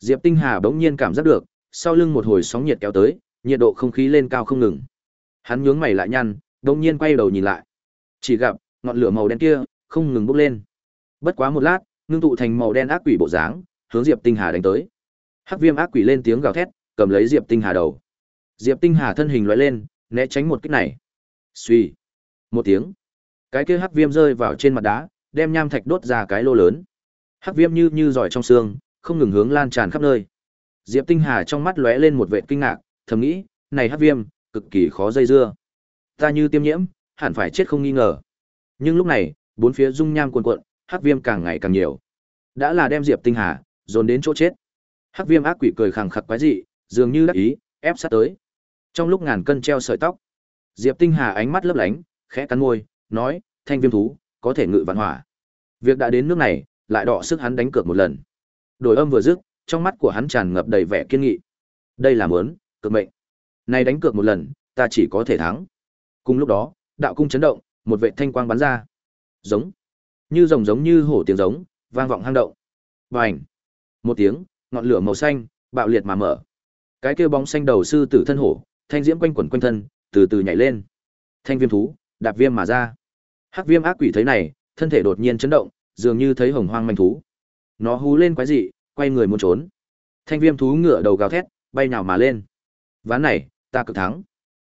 Diệp Tinh Hà bỗng nhiên cảm giác được, sau lưng một hồi sóng nhiệt kéo tới, nhiệt độ không khí lên cao không ngừng. Hắn nhướng mày lại nhăn, bỗng nhiên quay đầu nhìn lại. Chỉ gặp ngọn lửa màu đen kia không ngừng bốc lên. Bất quá một lát, ngưng tụ thành màu đen ác quỷ bộ dáng, hướng Diệp Tinh Hà đánh tới. Hắc Viêm ác quỷ lên tiếng gào thét, cầm lấy Diệp Tinh Hà đầu. Diệp Tinh Hà thân hình lóe lên, né tránh một kích này. Suy, một tiếng, cái kia hắc viêm rơi vào trên mặt đá, đem nham thạch đốt ra cái lô lớn. Hắc viêm như như giỏi trong xương, không ngừng hướng lan tràn khắp nơi. Diệp Tinh Hà trong mắt lóe lên một vẻ kinh ngạc, thầm nghĩ, này hắc viêm, cực kỳ khó dây dưa. Ta như tiêm nhiễm, hẳn phải chết không nghi ngờ. Nhưng lúc này, bốn phía dung nham cuồn cuộn, hắc viêm càng ngày càng nhiều. Đã là đem Diệp Tinh Hà dồn đến chỗ chết. Hắc viêm ác quỷ cười khẳng khặc quái dị, dường như đắc ý, ép sát tới. Trong lúc ngàn cân treo sợi tóc, Diệp Tinh Hà ánh mắt lấp lánh, khẽ cắn môi, nói, thanh viêm thú, có thể ngự vạn hỏa. Việc đã đến nước này, lại đọ sức hắn đánh cược một lần. Đổi âm vừa dứt, trong mắt của hắn tràn ngập đầy vẻ kiên nghị. Đây là muốn, cực mệnh. Nay đánh cược một lần, ta chỉ có thể thắng. Cùng lúc đó, đạo cung chấn động, một vệ thanh quang bắn ra. Giống, như rồng giống như hổ tiếng giống, vang vọng hang động. Bành! Một tiếng, ngọn lửa màu xanh bạo liệt mà mở. Cái kia bóng xanh đầu sư tử thân hổ, thanh diễm quanh quẩn quanh thân, từ từ nhảy lên. Thanh viêm thú, đạp viêm mà ra. Hắc viêm ác quỷ thấy này, thân thể đột nhiên chấn động, dường như thấy hồng hoang manh thú. Nó hú lên quái dị, quay người muốn trốn. Thanh viêm thú ngựa đầu gào thét, bay nhào mà lên. Ván này, ta cực thắng.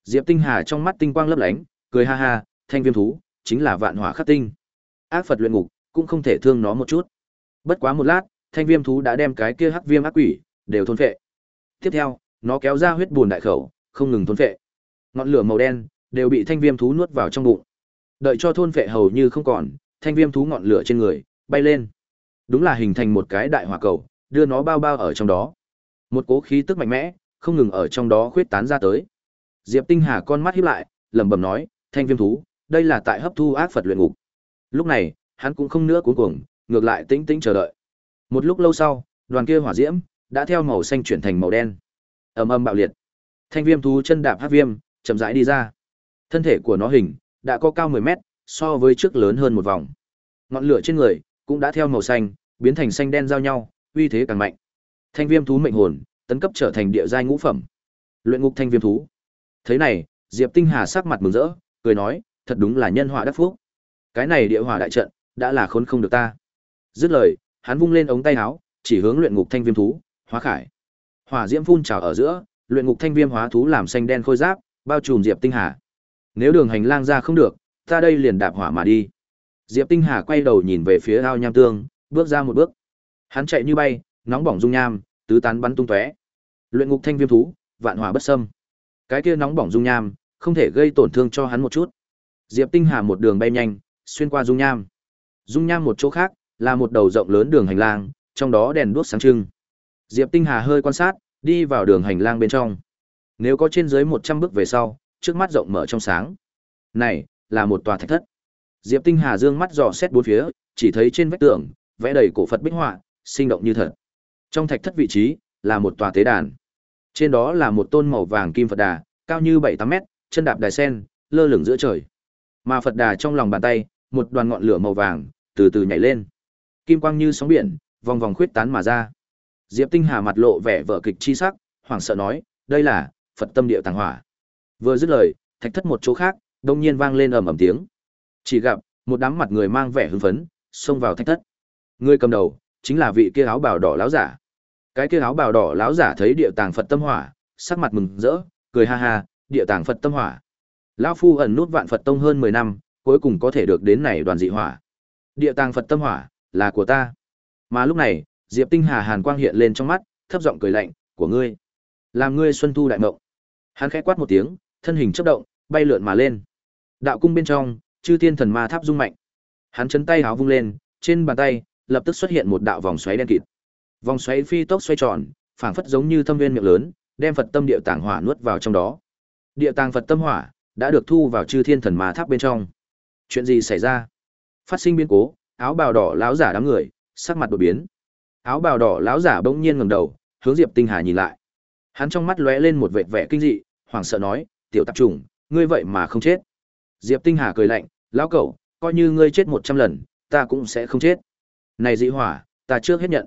Diệp Tinh Hà trong mắt tinh quang lấp lánh, cười ha ha, thanh viêm thú chính là vạn hỏa khắc tinh. Ác Phật luyện ngục cũng không thể thương nó một chút. Bất quá một lát, thanh viêm thú đã đem cái kia hắc viêm ác quỷ đều thôn phệ. Tiếp theo, nó kéo ra huyết bùn đại khẩu, không ngừng thôn phệ. Ngọn lửa màu đen đều bị thanh viêm thú nuốt vào trong bụng. Đợi cho thôn phệ hầu như không còn, thanh viêm thú ngọn lửa trên người bay lên. Đúng là hình thành một cái đại hỏa cầu, đưa nó bao bao ở trong đó. Một cố khí tức mạnh mẽ, không ngừng ở trong đó khuyết tán ra tới. Diệp Tinh Hà con mắt híp lại, lẩm bẩm nói, thanh viêm thú, đây là tại hấp thu ác Phật luyện ngục. Lúc này, hắn cũng không nữa cuống cuồng, ngược lại tĩnh tĩnh chờ đợi. Một lúc lâu sau, đoàn kia hỏa diễm đã theo màu xanh chuyển thành màu đen. Ầm ầm bạo liệt. Thanh viêm thú chân đạp hắc viêm, chậm rãi đi ra. Thân thể của nó hình đã có cao 10 mét, so với trước lớn hơn một vòng. Ngọn lửa trên người cũng đã theo màu xanh, biến thành xanh đen giao nhau, uy thế càng mạnh. Thanh viêm thú mệnh hồn, tấn cấp trở thành địa giai ngũ phẩm. Luyện ngục thanh viêm thú. Thế này, Diệp Tinh Hà sắc mặt mừng rỡ, cười nói, thật đúng là nhân họa đắc phúc. Cái này địa hỏa đại trận, đã là khốn không được ta. Dứt lời, hắn vung lên ống tay áo, chỉ hướng luyện ngục thanh viêm thú, hóa khải. Hỏa diễm phun trào ở giữa, luyện ngục thanh viêm hóa thú làm xanh đen khôi giáp, bao trùm Diệp Tinh Hà. Nếu đường hành lang ra không được, ta đây liền đạp hỏa mà đi. Diệp Tinh Hà quay đầu nhìn về phía ao nham tương, bước ra một bước. Hắn chạy như bay, nóng bỏng dung nham, tứ tán bắn tung tóe. Luyện ngục thanh viêm thú, vạn hỏa bất xâm. Cái kia nóng bỏng dung nham, không thể gây tổn thương cho hắn một chút. Diệp Tinh Hà một đường bay nhanh, xuyên qua dung nham. Dung nham một chỗ khác, là một đầu rộng lớn đường hành lang, trong đó đèn đuốc sáng trưng. Diệp Tinh Hà hơi quan sát, đi vào đường hành lang bên trong. Nếu có trên dưới 100 bước về sau, trước mắt rộng mở trong sáng. Này, là một tòa thạch thất. Diệp Tinh Hà dương mắt dò xét bốn phía, chỉ thấy trên vách tường vẽ đầy cổ Phật bích họa, sinh động như thật. Trong thạch thất vị trí là một tòa tế đàn. Trên đó là một tôn màu vàng kim Phật Đà, cao như 7-8 mét, chân đạp đài sen, lơ lửng giữa trời. Mà Phật Đà trong lòng bàn tay, một đoàn ngọn lửa màu vàng từ từ nhảy lên. Kim quang như sóng biển, vòng vòng khuyết tán mà ra. Diệp Tinh Hà mặt lộ vẻ vở kịch chi sắc, hoảng sợ nói, đây là Phật tâm địa tàng hỏa. Vừa dứt lời, thạch thất một chỗ khác, đông nhiên vang lên ầm ầm tiếng. Chỉ gặp một đám mặt người mang vẻ hưng phấn, xông vào thạch thất. Người cầm đầu chính là vị kia áo bào đỏ láo giả. Cái kia áo bào đỏ láo giả thấy địa tàng Phật tâm hỏa, sắc mặt mừng rỡ, cười ha ha, địa tàng Phật tâm hỏa. Lão phu ẩn nút vạn Phật tông hơn 10 năm, cuối cùng có thể được đến này đoàn dị hỏa. Địa tàng Phật tâm hỏa là của ta. Mà lúc này, Diệp Tinh Hà hàn quang hiện lên trong mắt, thấp giọng cười lạnh, "Của ngươi, làm ngươi xuân thu đại mộng." Hắn khẽ quát một tiếng, thân hình chớp động, bay lượn mà lên. Đạo cung bên trong, chư thiên thần ma tháp rung mạnh. Hắn chấn tay háo vung lên, trên bàn tay lập tức xuất hiện một đạo vòng xoáy đen kịt. Vòng xoáy phi tốc xoay tròn, phảng phất giống như thâm viên miệng lớn, đem Phật tâm địa tàng hỏa nuốt vào trong đó. Địa tàng Phật tâm hỏa đã được thu vào chư thiên thần ma tháp bên trong. Chuyện gì xảy ra? Phát sinh biến cố, áo bào đỏ lão giả đám người, sắc mặt đột biến. Áo bào đỏ lão giả bỗng nhiên ngẩng đầu, hướng Diệp Tinh Hà nhìn lại. Hắn trong mắt lóe lên một vẻ vẻ kinh dị, hoảng sợ nói, "Tiểu tạp trùng, ngươi vậy mà không chết?" Diệp Tinh Hà cười lạnh, "Lão cẩu, coi như ngươi chết một trăm lần, ta cũng sẽ không chết." Này dị hỏa, ta trước hết nhận.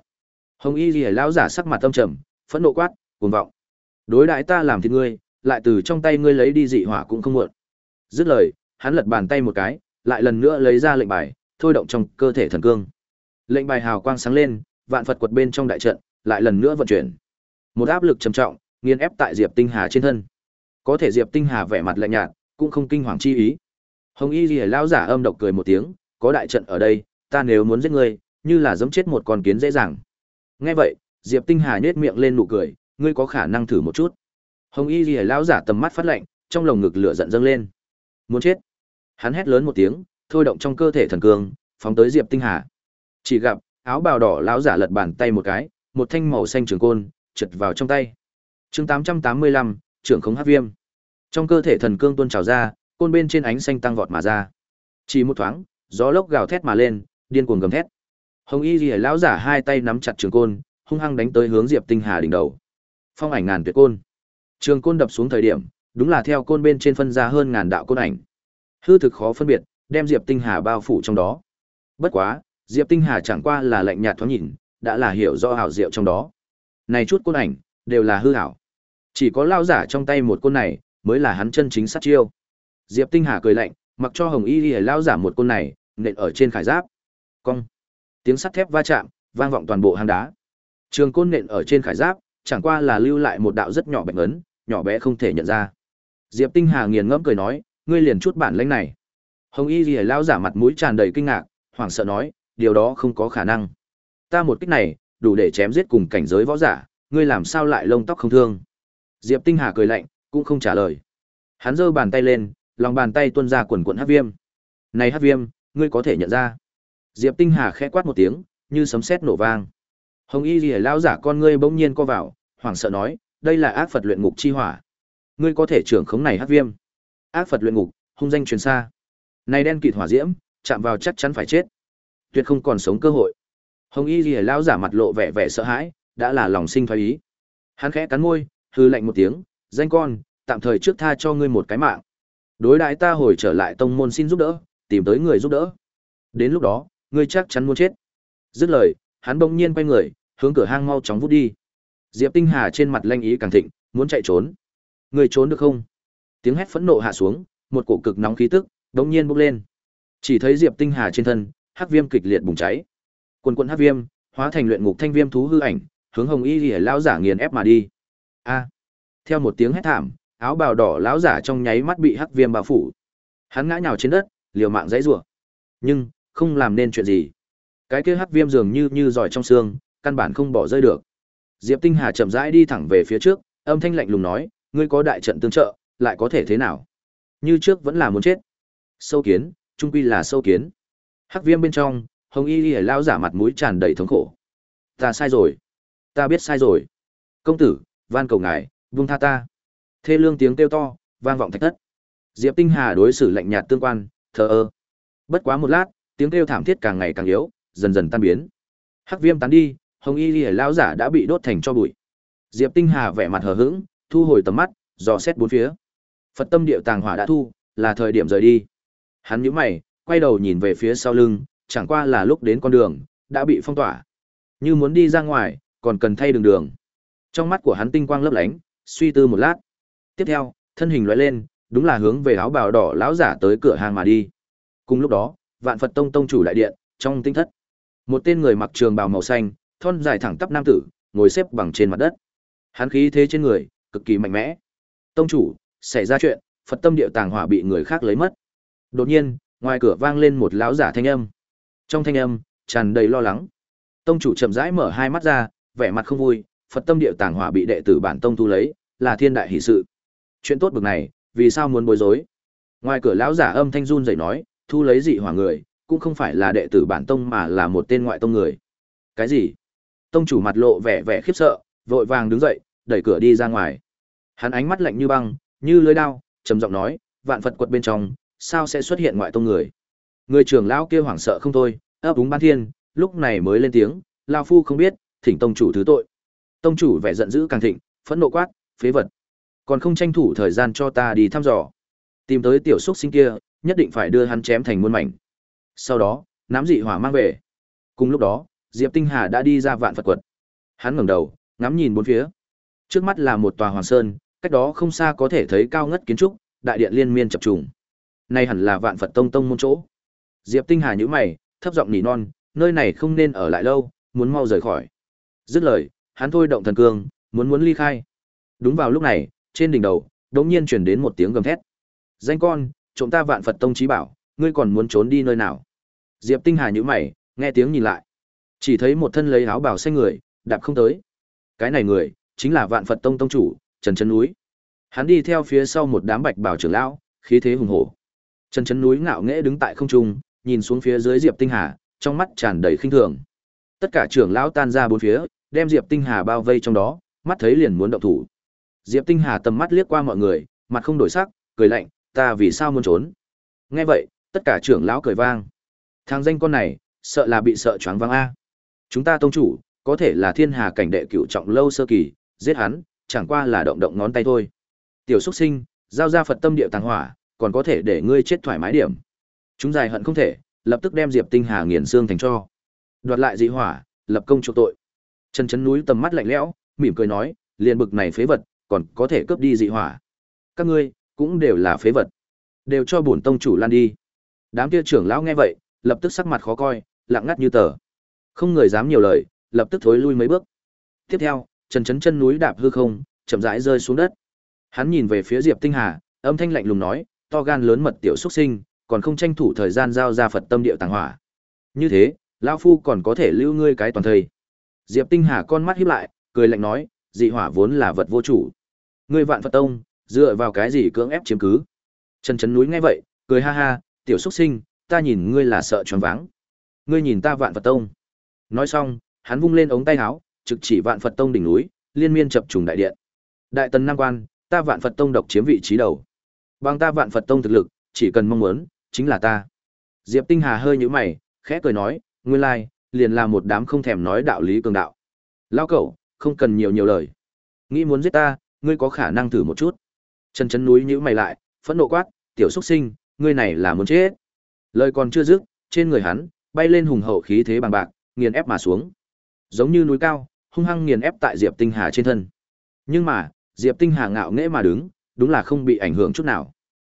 Hồng Y Lìa lão giả sắc mặt tâm trầm, phẫn nộ quát, cuồng vọng. Đối đãi ta làm thịt ngươi, lại từ trong tay ngươi lấy đi dị hỏa cũng không muộn. Dứt lời, hắn lật bàn tay một cái, lại lần nữa lấy ra lệnh bài, thôi động trong cơ thể thần cương. Lệnh bài hào quang sáng lên, vạn Phật quật bên trong đại trận, lại lần nữa vận chuyển. Một áp lực trầm trọng, nghiền ép tại Diệp Tinh Hà trên thân. Có thể Diệp Tinh Hà vẻ mặt lạnh nhạt, cũng không kinh hoàng chi ý. Hồng Y Liễu lão giả âm độc cười một tiếng, có đại trận ở đây, ta nếu muốn giết ngươi, như là giẫm chết một con kiến dễ dàng. Nghe vậy, Diệp Tinh Hà nhếch miệng lên nụ cười, ngươi có khả năng thử một chút. Hồng Y Liễu lão giả tầm mắt phát lạnh, trong lồng ngực lửa giận dâng lên. Muốn chết. Hắn hét lớn một tiếng, thôi động trong cơ thể thần cương, phóng tới Diệp Tinh Hà. Chỉ gặp, áo bào đỏ lão giả lật bàn tay một cái, một thanh màu xanh trường côn trượt vào trong tay. Chương 885, trưởng khống hắc viêm. Trong cơ thể thần cương tuôn trào ra, côn bên trên ánh xanh tăng vọt mà ra. Chỉ một thoáng, gió lốc gào thét mà lên, điên cuồng gầm thét. Hồng Y Liễu lão giả hai tay nắm chặt trường côn, hung hăng đánh tới hướng Diệp Tinh Hà đỉnh đầu. Phong ảnh ngàn tuyệt côn. Trường côn đập xuống thời điểm, đúng là theo côn bên trên phân ra hơn ngàn đạo côn ảnh. Hư thực khó phân biệt, đem Diệp Tinh Hà bao phủ trong đó. Bất quá, Diệp Tinh Hà chẳng qua là lạnh nhạt thoáng nhìn, đã là hiểu rõ hảo diệu trong đó. Này chút côn ảnh, đều là hư ảo. Chỉ có lao giả trong tay một côn này, mới là hắn chân chính sát chiêu. Diệp Tinh Hà cười lạnh, mặc cho Hồng Y Lìa lao giả một côn này, nện ở trên khải giáp. Cong. Tiếng sắt thép va chạm, vang vọng toàn bộ hang đá. Trường côn nện ở trên khải giáp, chẳng qua là lưu lại một đạo rất nhỏ bệnh ấn, nhỏ bé không thể nhận ra. Diệp Tinh Hà nghiền ngẫm cười nói, ngươi liền chút bản lĩnh này. Hồng Y Liễu lao giả mặt mũi tràn đầy kinh ngạc, hoảng sợ nói, điều đó không có khả năng. Ta một kích này, đủ để chém giết cùng cảnh giới võ giả, ngươi làm sao lại lông tóc không thương? Diệp Tinh Hà cười lạnh, cũng không trả lời. Hắn giơ bàn tay lên, lòng bàn tay tuôn ra quần quận hát viêm. Này hát viêm, ngươi có thể nhận ra. Diệp Tinh Hà khẽ quát một tiếng, như sấm sét nổ vang. Hồng Y Liễu lão giả con ngươi bỗng nhiên co vào, hoảng sợ nói, đây là ác Phật luyện ngục chi hỏa. Ngươi có thể trưởng khống này hát viêm. Ác Phật luyện ngục, hung danh truyền xa. Này đen kịt hỏa diễm, chạm vào chắc chắn phải chết. Tuyệt không còn sống cơ hội. Hồng Y Liễu lão giả mặt lộ vẻ vẻ sợ hãi, đã là lòng sinh thoái ý. Hắn khẽ cắn môi, hư lạnh một tiếng, "Danh con, tạm thời trước tha cho ngươi một cái mạng. Đối đãi ta hồi trở lại tông môn xin giúp đỡ, tìm tới người giúp đỡ. Đến lúc đó, ngươi chắc chắn muốn chết." Dứt lời, hắn bỗng nhiên quay người, hướng cửa hang mau chóng vút đi. Diệp Tinh Hà trên mặt lanh ý càng thịnh, muốn chạy trốn. Người trốn được không? Tiếng hét phẫn nộ hạ xuống, một cổ cực nóng khí tức đống nhiên bốc lên. Chỉ thấy Diệp Tinh Hà trên thân, hắc viêm kịch liệt bùng cháy. Quần quần hắc viêm, hóa thành luyện ngục thanh viêm thú hư ảnh, hướng Hồng Y Liễu lão giả nghiền ép mà đi. A. Theo một tiếng hét thảm, áo bào đỏ lão giả trong nháy mắt bị hắc viêm bao phủ. Hắn ngã nhào trên đất, liều mạng dãy rủa. Nhưng không làm nên chuyện gì. Cái kia hắc viêm dường như như giỏi trong xương, căn bản không bỏ rơi được. Diệp Tinh Hà chậm rãi đi thẳng về phía trước, âm thanh lạnh lùng nói, ngươi có đại trận tương trợ, lại có thể thế nào? Như trước vẫn là muốn chết. Sâu kiến, trung quy là sâu kiến. Hắc viêm bên trong, Hồng Y lìa lão giả mặt mũi tràn đầy thống khổ. Ta sai rồi, ta biết sai rồi. Công tử, van cầu ngài, buông tha ta. Thê lương tiếng kêu to, vang vọng thạch thất. Diệp Tinh Hà đối xử lạnh nhạt tương quan, thờ ơ. Bất quá một lát, tiếng kêu thảm thiết càng ngày càng yếu, dần dần tan biến. Hắc viêm tán đi, Hồng Y lìa lão giả đã bị đốt thành cho bụi. Diệp Tinh Hà vẻ mặt hờ hững, thu hồi tầm mắt, dò xét bốn phía. Phật tâm điệu tàng hỏa đã thu, là thời điểm rời đi. Hắn nhíu mày, quay đầu nhìn về phía sau lưng, chẳng qua là lúc đến con đường, đã bị phong tỏa. Như muốn đi ra ngoài, còn cần thay đường đường. Trong mắt của hắn tinh quang lấp lánh, suy tư một lát. Tiếp theo, thân hình lóe lên, đúng là hướng về áo bào đỏ lão giả tới cửa hàng mà đi. Cùng lúc đó, Vạn Phật Tông tông chủ đại điện, trong tinh thất, một tên người mặc trường bào màu xanh, thon dài thẳng tắp nam tử, ngồi xếp bằng trên mặt đất. Hắn khí thế trên người, cực kỳ mạnh mẽ. Tông chủ, xảy ra chuyện, Phật tâm điệu tàng hỏa bị người khác lấy mất. Đột nhiên, ngoài cửa vang lên một lão giả thanh âm. Trong thanh âm, tràn đầy lo lắng. Tông chủ chậm rãi mở hai mắt ra, vẻ mặt không vui, Phật tâm điệu tàng hỏa bị đệ tử bản tông thu lấy, là thiên đại hỷ sự. Chuyện tốt bực này, vì sao muốn bối rối? Ngoài cửa lão giả âm thanh run rẩy nói, thu lấy dị hỏa người, cũng không phải là đệ tử bản tông mà là một tên ngoại tông người. Cái gì? Tông chủ mặt lộ vẻ vẻ khiếp sợ, vội vàng đứng dậy, đẩy cửa đi ra ngoài. Hắn ánh mắt lạnh như băng, như lưới đao trầm giọng nói, vạn Phật quật bên trong, sao sẽ xuất hiện ngoại tông người? Người trưởng lão kia hoảng sợ không thôi, ấp úng ban thiên, lúc này mới lên tiếng, lão phu không biết, thỉnh tông chủ thứ tội. Tông chủ vẻ giận dữ càng thịnh, phẫn nộ quát, phế vật, còn không tranh thủ thời gian cho ta đi thăm dò. Tìm tới tiểu xúc sinh kia, nhất định phải đưa hắn chém thành muôn mảnh. Sau đó, nắm dị hỏa mang về. Cùng lúc đó, Diệp Tinh Hà đã đi ra vạn Phật quật. Hắn ngẩng đầu, ngắm nhìn bốn phía. Trước mắt là một tòa hoàng sơn, cách đó không xa có thể thấy cao ngất kiến trúc, đại điện liên miên chập trùng. nay hẳn là Vạn Phật Tông tông môn chỗ. Diệp Tinh Hà nhíu mày, thấp giọng nỉ non, nơi này không nên ở lại lâu, muốn mau rời khỏi. Dứt lời, hắn thôi động thần cương, muốn muốn ly khai. Đúng vào lúc này, trên đỉnh đầu, đột nhiên truyền đến một tiếng gầm thét. "Danh con, chúng ta Vạn Phật Tông chí bảo, ngươi còn muốn trốn đi nơi nào?" Diệp Tinh Hà nhíu mày, nghe tiếng nhìn lại. Chỉ thấy một thân lấy áo bào xanh người, đạp không tới. Cái này người, chính là Vạn Phật Tông tông chủ, Trần Trấn Núi. Hắn đi theo phía sau một đám bạch bảo trưởng lão, khí thế hùng hổ. Trần Trấn Núi ngạo nghễ đứng tại không trung, nhìn xuống phía dưới Diệp Tinh Hà, trong mắt tràn đầy khinh thường. Tất cả trưởng lão tan ra bốn phía, đem Diệp Tinh Hà bao vây trong đó, mắt thấy liền muốn động thủ. Diệp Tinh Hà tầm mắt liếc qua mọi người, mặt không đổi sắc, cười lạnh, ta vì sao muốn trốn? Nghe vậy, tất cả trưởng lão cười vang. Thằng danh con này, sợ là bị sợ choáng váng a. Chúng ta tông chủ, có thể là thiên hà cảnh đệ cửu trọng lâu sơ kỳ, giết hắn, chẳng qua là động động ngón tay thôi. Tiểu xuất sinh, giao ra Phật tâm địa tàng hỏa, còn có thể để ngươi chết thoải mái điểm. Chúng dài hận không thể, lập tức đem Diệp Tinh Hà nghiền xương thành cho. Đoạt lại dị hỏa, lập công chu tội. Trần Chấn núi tầm mắt lạnh lẽo, mỉm cười nói, liền bực này phế vật, còn có thể cướp đi dị hỏa. Các ngươi cũng đều là phế vật, đều cho bổn tông chủ lan đi. Đám kia trưởng lão nghe vậy, lập tức sắc mặt khó coi, lặng ngắt như tờ. Không người dám nhiều lời, lập tức thối lui mấy bước. Tiếp theo, Trần trấn chân núi đạp hư không, chậm rãi rơi xuống đất. Hắn nhìn về phía Diệp Tinh Hà, âm thanh lạnh lùng nói, to gan lớn mật tiểu xuất sinh, còn không tranh thủ thời gian giao ra Phật tâm điệu tàng hỏa. Như thế, lão phu còn có thể lưu ngươi cái toàn thời. Diệp Tinh Hà con mắt híp lại, cười lạnh nói, dị hỏa vốn là vật vô chủ. Ngươi vạn Phật tông, dựa vào cái gì cưỡng ép chiếm cứ? Trần trấn núi nghe vậy, cười ha ha, tiểu xuất sinh, ta nhìn ngươi là sợ choáng váng. Ngươi nhìn ta vạn Phật tông. Nói xong, hắn vung lên ống tay áo, trực chỉ vạn Phật tông đỉnh núi, liên miên chập trùng đại điện. Đại tần Nam Quan, ta vạn Phật tông độc chiếm vị trí đầu. Bằng ta vạn Phật tông thực lực, chỉ cần mong muốn, chính là ta. Diệp Tinh Hà hơi nhíu mày, khẽ cười nói, nguyên lai, liền là một đám không thèm nói đạo lý cường đạo. Lão cẩu, không cần nhiều nhiều lời. Nghĩ muốn giết ta, ngươi có khả năng thử một chút. Trần chân núi nhíu mày lại, phẫn nộ quát, tiểu xuất sinh, ngươi này là muốn chết. Lời còn chưa dứt, trên người hắn bay lên hùng hậu khí thế bằng bạc, nghiền ép mà xuống. Giống như núi cao, hung hăng nghiền ép tại Diệp Tinh Hà trên thân. Nhưng mà, Diệp Tinh Hà ngạo nghễ mà đứng, đúng là không bị ảnh hưởng chút nào.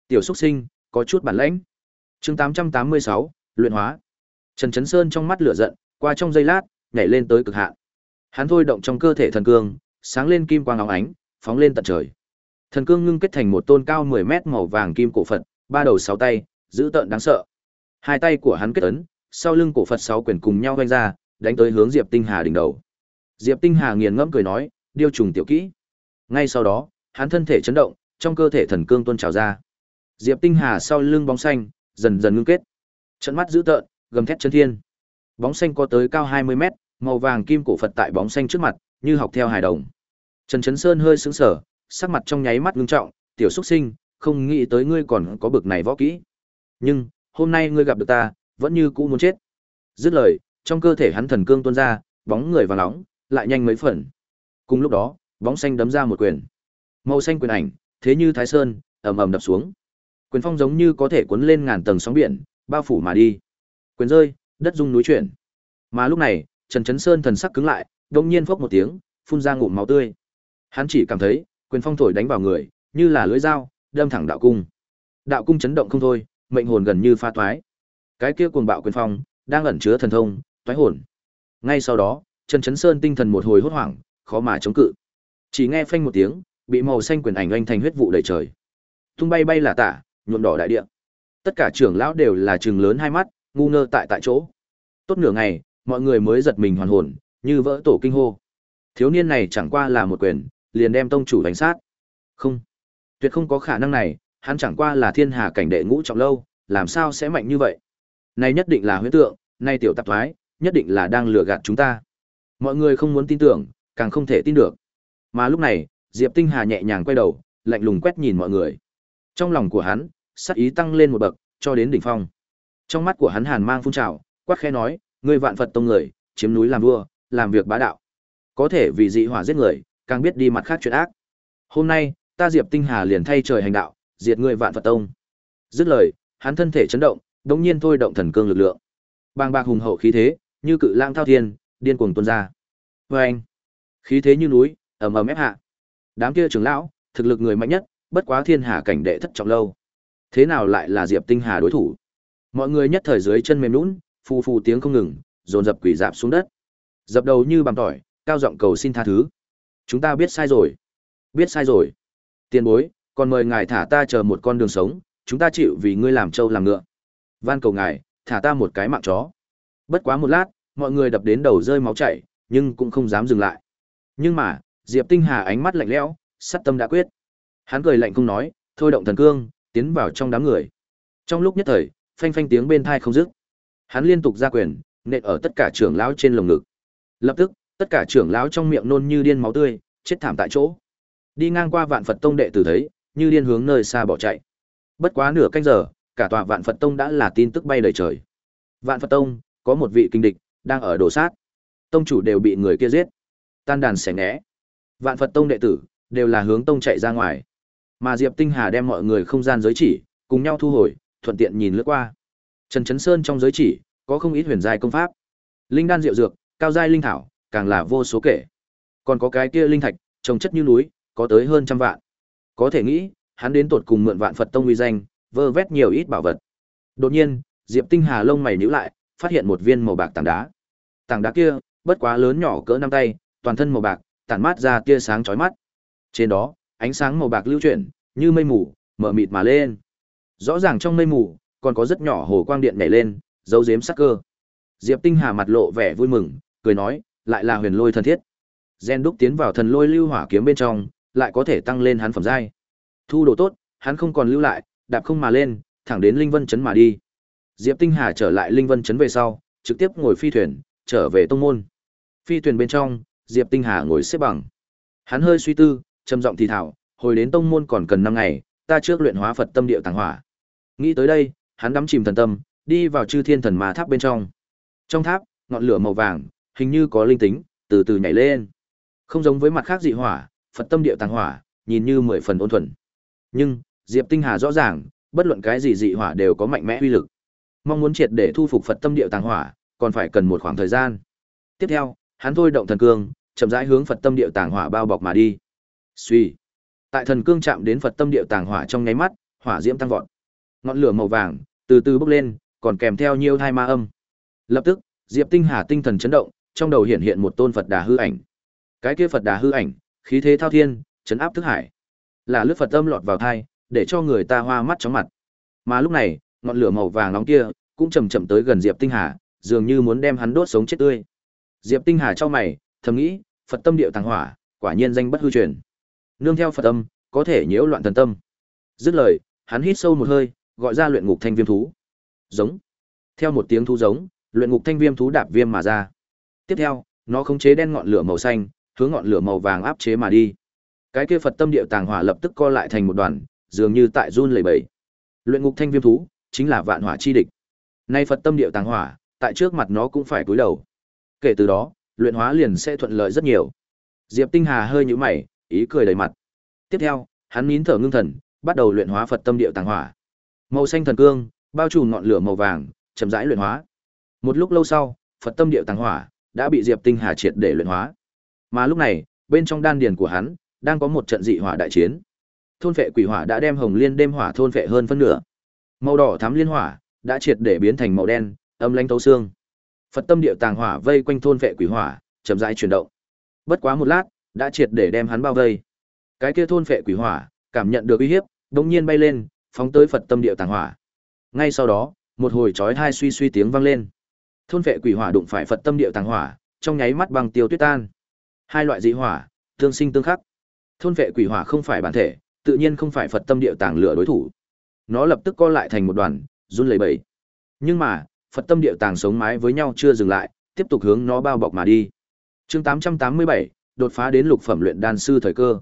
Tiểu Súc sinh, có chút bản lĩnh. Chương 886, luyện hóa. Trần Chấn Sơn trong mắt lửa giận, qua trong giây lát, nhảy lên tới cực hạn. Hắn thôi động trong cơ thể thần cương, sáng lên kim quang óng ánh, phóng lên tận trời. Thần cương ngưng kết thành một tôn cao 10 mét màu vàng kim cổ Phật, ba đầu sáu tay, giữ tợn đáng sợ. Hai tay của hắn kết ấn, sau lưng cổ Phật sáu quyền cùng nhau vung ra, đánh tới hướng Diệp Tinh Hà đỉnh đầu. Diệp Tinh Hà nghiền ngẫm cười nói, điêu trùng tiểu kỹ. Ngay sau đó, hắn thân thể chấn động, trong cơ thể thần cương tuôn trào ra. Diệp Tinh Hà sau lưng bóng xanh, dần dần ngưng kết. Trận mắt dữ tợn, gầm thét chân thiên. Bóng xanh có tới cao 20 mét, màu vàng kim cổ Phật tại bóng xanh trước mặt, như học theo hài đồng. Trần Chấn Sơn hơi sững sờ, sắc mặt trong nháy mắt ngưng trọng, "Tiểu xuất sinh, không nghĩ tới ngươi còn có bực này võ kỹ. Nhưng, hôm nay ngươi gặp được ta, vẫn như cũ muốn chết." Dứt lời, trong cơ thể hắn thần cương tuôn ra, bóng người vàng nóng, lại nhanh mấy phần. Cùng lúc đó, bóng xanh đấm ra một quyền. Màu xanh quyền ảnh, thế như Thái Sơn, ầm ầm đập xuống. Quyền phong giống như có thể cuốn lên ngàn tầng sóng biển, bao phủ mà đi. Quyền rơi, đất rung núi chuyển. Mà lúc này, Trần Chấn Sơn thần sắc cứng lại, đột nhiên phốc một tiếng, phun ra ngụm máu tươi. Hắn chỉ cảm thấy, quyền phong thổi đánh vào người, như là lưỡi dao, đâm thẳng đạo cung. Đạo cung chấn động không thôi, mệnh hồn gần như pha toái. Cái kia cuồng bạo quyền phong, đang ẩn chứa thần thông, toái hồn. Ngay sau đó, Trần Chấn Sơn tinh thần một hồi hốt hoảng, khó mà chống cự. Chỉ nghe phanh một tiếng, bị màu xanh quyền ảnh anh thành huyết vụ đầy trời. Tung bay bay là tả, nhuộm đỏ đại địa. Tất cả trưởng lão đều là trừng lớn hai mắt, ngu ngơ tại tại chỗ. Tốt nửa ngày, mọi người mới giật mình hoàn hồn, như vỡ tổ kinh hô. Thiếu niên này chẳng qua là một quyền, liền đem tông chủ đánh sát. Không, tuyệt không có khả năng này, hắn chẳng qua là thiên hà cảnh đệ ngũ trọng lâu, làm sao sẽ mạnh như vậy? Này nhất định là huyễn tượng, này tiểu tạp thoái, nhất định là đang lừa gạt chúng ta. Mọi người không muốn tin tưởng, càng không thể tin được. Mà lúc này, Diệp Tinh Hà nhẹ nhàng quay đầu, lạnh lùng quét nhìn mọi người. Trong lòng của hắn, sát ý tăng lên một bậc, cho đến đỉnh phong. Trong mắt của hắn hàn mang phun trào, quát khẽ nói, ngươi vạn Phật tông người, chiếm núi làm vua, làm việc bá đạo. Có thể vì dị hỏa giết người, càng biết đi mặt khác chuyện ác. Hôm nay, ta Diệp Tinh Hà liền thay trời hành đạo, diệt ngươi vạn Phật tông. Dứt lời, hắn thân thể chấn động, đống nhiên thôi động thần cương lực lượng. Bàng bạc hùng hậu khí thế, như cự lang thao thiên, điên cuồng tuôn ra. Vâng Oeng! Khí thế như núi, ầm ầm ép hạ. Đám kia trưởng lão, thực lực người mạnh nhất, bất quá thiên hà cảnh đệ thất trọng lâu. Thế nào lại là Diệp Tinh Hà đối thủ? Mọi người nhất thời dưới chân mềm nhũn, phù phù tiếng không ngừng, dồn dập quỳ dạp xuống đất. Dập đầu như bằng tỏi, cao giọng cầu xin tha thứ. Chúng ta biết sai rồi. Biết sai rồi. Tiền bối, còn mời ngài thả ta chờ một con đường sống, chúng ta chịu vì ngươi làm trâu làm ngựa. Van cầu ngài, thả ta một cái mạng chó. Bất quá một lát, mọi người đập đến đầu rơi máu chảy, nhưng cũng không dám dừng lại. Nhưng mà, Diệp Tinh Hà ánh mắt lạnh lẽo, sát tâm đã quyết. Hắn cười lạnh không nói, thôi động thần cương, tiến vào trong đám người. Trong lúc nhất thời, phanh phanh tiếng bên thai không dứt. Hắn liên tục ra quyền, nện ở tất cả trưởng lão trên lồng ngực. Lập tức, tất cả trưởng lão trong miệng nôn như điên máu tươi, chết thảm tại chỗ. Đi ngang qua Vạn Phật Tông đệ tử thấy, như điên hướng nơi xa bỏ chạy. Bất quá nửa canh giờ, cả tòa Vạn Phật Tông đã là tin tức bay đầy trời. Vạn Phật Tông, có một vị kinh địch đang ở đổ sát. Tông chủ đều bị người kia giết. Tan đàn xẻ ngẽ. Vạn Phật Tông đệ tử đều là hướng tông chạy ra ngoài. Mà Diệp Tinh Hà đem mọi người không gian giới chỉ cùng nhau thu hồi, thuận tiện nhìn lướt qua. Trần Chấn Sơn trong giới chỉ có không ít huyền giai công pháp, linh đan diệu dược, cao giai linh thảo, càng là vô số kể. Còn có cái kia linh thạch, trồng chất như núi, có tới hơn trăm vạn. Có thể nghĩ, hắn đến tột cùng mượn Vạn Phật Tông uy danh, vơ vét nhiều ít bảo vật. Đột nhiên, Diệp Tinh Hà lông mày nhíu lại, phát hiện một viên màu bạc tảng đá. Tảng đá kia, bất quá lớn nhỏ cỡ năm tay, toàn thân màu bạc, tản mát ra tia sáng chói mắt. Trên đó, ánh sáng màu bạc lưu chuyển, như mây mù, mở mịt mà lên. Rõ ràng trong mây mù, còn có rất nhỏ hồ quang điện nhảy lên, dấu giếm sắc cơ. Diệp Tinh Hà mặt lộ vẻ vui mừng, cười nói, lại là huyền lôi thần thiết. Gen đúc tiến vào thần lôi lưu hỏa kiếm bên trong, lại có thể tăng lên hắn phẩm giai. Thu đồ tốt, hắn không còn lưu lại, đạp không mà lên, thẳng đến Linh Vân trấn mà đi. Diệp Tinh Hà trở lại Linh Vân trấn về sau, trực tiếp ngồi phi thuyền, trở về tông môn. Phi thuyền bên trong, Diệp Tinh Hà ngồi xếp bằng. Hắn hơi suy tư, trầm giọng thì thảo, hồi đến tông môn còn cần 5 ngày, ta trước luyện hóa Phật tâm điệu tàng hỏa. Nghĩ tới đây, hắn đắm chìm thần tâm, đi vào Chư Thiên Thần Ma Tháp bên trong. Trong tháp, ngọn lửa màu vàng, hình như có linh tính, từ từ nhảy lên. Không giống với mặt khác dị hỏa, Phật tâm điệu tàng hỏa, nhìn như mười phần ôn thuần. Nhưng, Diệp Tinh Hà rõ ràng, bất luận cái gì dị hỏa đều có mạnh mẽ uy lực. Mong muốn triệt để thu phục Phật tâm điệu tàng hỏa, còn phải cần một khoảng thời gian. Tiếp theo, hắn thôi động thần cương, chậm rãi hướng Phật tâm điệu tàng hỏa bao bọc mà đi. Suy. Tại thần cương chạm đến Phật tâm điệu tàng hỏa trong nháy mắt, hỏa diễm tăng vọt. Ngọn lửa màu vàng từ từ bốc lên, còn kèm theo nhiều thai ma âm. Lập tức, Diệp Tinh Hà tinh thần chấn động, trong đầu hiện hiện một tôn Phật Đà hư ảnh. Cái kia Phật Đà hư ảnh, khí thế thao thiên, chấn áp thức hải. là lướt Phật âm lọt vào thai, để cho người ta hoa mắt chóng mặt. Mà lúc này, ngọn lửa màu vàng nóng kia cũng chậm chậm tới gần Diệp Tinh Hà, dường như muốn đem hắn đốt sống chết tươi. Diệp Tinh Hà cho mày, thầm nghĩ, Phật tâm điệu tàng hỏa, quả nhiên danh bất hư truyền. Nương theo Phật Tâm, có thể nhiễu loạn thần tâm. Dứt lời, hắn hít sâu một hơi, gọi ra luyện ngục thanh viêm thú. Giống. Theo một tiếng thú giống, luyện ngục thanh viêm thú đạp viêm mà ra. Tiếp theo, nó khống chế đen ngọn lửa màu xanh, hướng ngọn lửa màu vàng áp chế mà đi. Cái kia Phật tâm điệu tàng hỏa lập tức co lại thành một đoàn, dường như tại run lẩy bẩy. Luyện ngục thanh viêm thú chính là vạn hỏa chi địch. Nay Phật tâm điệu tàng hỏa, tại trước mặt nó cũng phải cúi đầu. Kể từ đó, luyện hóa liền sẽ thuận lợi rất nhiều. Diệp Tinh Hà hơi nhíu mày, ý cười đầy mặt. Tiếp theo, hắn nín thở ngưng thần, bắt đầu luyện hóa Phật tâm điệu tàng hỏa. Màu xanh thần cương, bao trùm ngọn lửa màu vàng, chậm rãi luyện hóa. Một lúc lâu sau, Phật tâm điệu tàng hỏa đã bị Diệp Tinh Hà triệt để luyện hóa. Mà lúc này, bên trong đan điền của hắn đang có một trận dị hỏa đại chiến. Thôn phệ quỷ hỏa đã đem Hồng Liên đêm hỏa thôn phệ hơn phân nửa. Màu đỏ thắm liên hỏa đã triệt để biến thành màu đen, âm lãnh tấu xương. Phật tâm điệu tàng hỏa vây quanh thôn vệ quỷ hỏa, chậm rãi chuyển động. Bất quá một lát, đã triệt để đem hắn bao vây. Cái kia thôn vệ quỷ hỏa, cảm nhận được uy hiếp, đột nhiên bay lên, phóng tới Phật tâm điệu tàng hỏa. Ngay sau đó, một hồi chói tai suy suy tiếng vang lên. Thôn vệ quỷ hỏa đụng phải Phật tâm điệu tàng hỏa, trong nháy mắt băng tiêu tuyết tan. Hai loại dị hỏa, tương sinh tương khắc. Thôn vệ quỷ hỏa không phải bản thể, tự nhiên không phải Phật tâm điệu tàng lửa đối thủ. Nó lập tức co lại thành một đoàn, run lẩy bẩy. Nhưng mà, Phật tâm điệu tàng sống mái với nhau chưa dừng lại, tiếp tục hướng nó bao bọc mà đi. Chương 887, đột phá đến lục phẩm luyện đan sư thời cơ.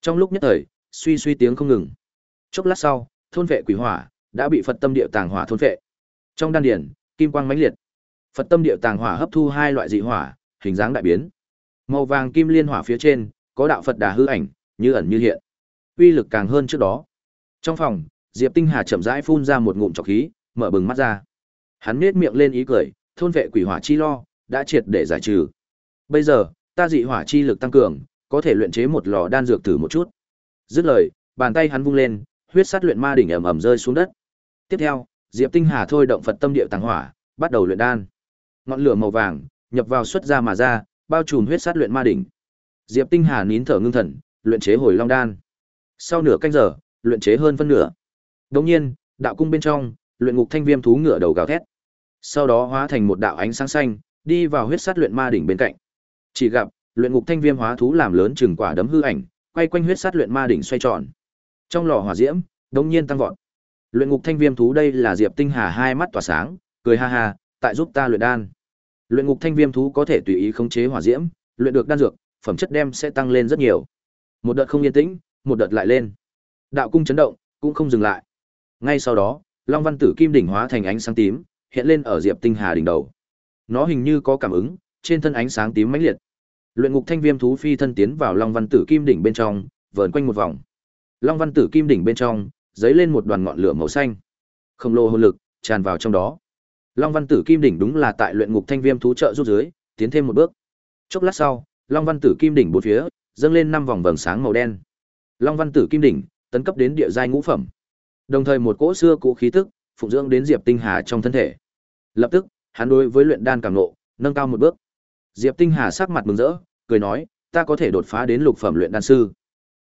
Trong lúc nhất thời, suy suy tiếng không ngừng. Chốc lát sau, thôn vệ quỷ hỏa đã bị Phật tâm điệu tàng hỏa thôn vệ. Trong đan điển, kim quang mãnh liệt. Phật tâm điệu tàng hỏa hấp thu hai loại dị hỏa, hình dáng đại biến. Màu vàng kim liên hỏa phía trên, có đạo Phật đà hư ảnh, như ẩn như hiện. Uy lực càng hơn trước đó. Trong phòng, Diệp Tinh Hà chậm rãi phun ra một ngụm trọc khí, mở bừng mắt ra. Hắn nhếch miệng lên ý cười, thôn vệ quỷ hỏa chi lo đã triệt để giải trừ. Bây giờ, ta dị hỏa chi lực tăng cường, có thể luyện chế một lò đan dược thử một chút. Dứt lời, bàn tay hắn vung lên, huyết sát luyện ma đỉnh ầm ầm rơi xuống đất. Tiếp theo, Diệp Tinh Hà thôi động Phật tâm điệu tàng hỏa, bắt đầu luyện đan. Ngọn lửa màu vàng nhập vào xuất ra mà ra, bao trùm huyết sát luyện ma đỉnh. Diệp Tinh Hà nín thở ngưng thần, luyện chế hồi long đan. Sau nửa canh giờ, luyện chế hơn phân nửa đồng nhiên, đạo cung bên trong, luyện ngục thanh viêm thú ngựa đầu gào thét. Sau đó hóa thành một đạo ánh sáng xanh, đi vào huyết sát luyện ma đỉnh bên cạnh. Chỉ gặp, luyện ngục thanh viêm hóa thú làm lớn chừng quả đấm hư ảnh, quay quanh huyết sát luyện ma đỉnh xoay tròn. Trong lò hỏa diễm, đồng nhiên tăng vọt. Luyện ngục thanh viêm thú đây là Diệp Tinh Hà hai mắt tỏa sáng, cười ha ha, tại giúp ta luyện đan. Luyện ngục thanh viêm thú có thể tùy ý khống chế hỏa diễm, luyện được đan dược, phẩm chất đem sẽ tăng lên rất nhiều. Một đợt không yên tĩnh, một đợt lại lên. Đạo cung chấn động, cũng không dừng lại. Ngay sau đó, Long Văn Tử Kim đỉnh hóa thành ánh sáng tím, hiện lên ở Diệp Tinh Hà đỉnh đầu. Nó hình như có cảm ứng, trên thân ánh sáng tím mãnh liệt. Luyện ngục thanh viêm thú phi thân tiến vào Long Văn Tử Kim đỉnh bên trong, vờn quanh một vòng. Long Văn Tử Kim đỉnh bên trong, dấy lên một đoàn ngọn lửa màu xanh. Khổng lồ hồn lực tràn vào trong đó. Long Văn Tử Kim đỉnh đúng là tại luyện ngục thanh viêm thú trợ giúp dưới, tiến thêm một bước. Chốc lát sau, Long Văn Tử Kim đỉnh bốn phía, dâng lên năm vòng vầng sáng màu đen. Long Văn Tử Kim đỉnh, tấn cấp đến địa giai ngũ phẩm. Đồng thời một cỗ xưa cũ khí tức, phụng dưỡng đến Diệp Tinh Hà trong thân thể. Lập tức, hắn đối với luyện đan cảm ngộ, nâng cao một bước. Diệp Tinh Hà sắc mặt mừng rỡ, cười nói, ta có thể đột phá đến lục phẩm luyện đan sư.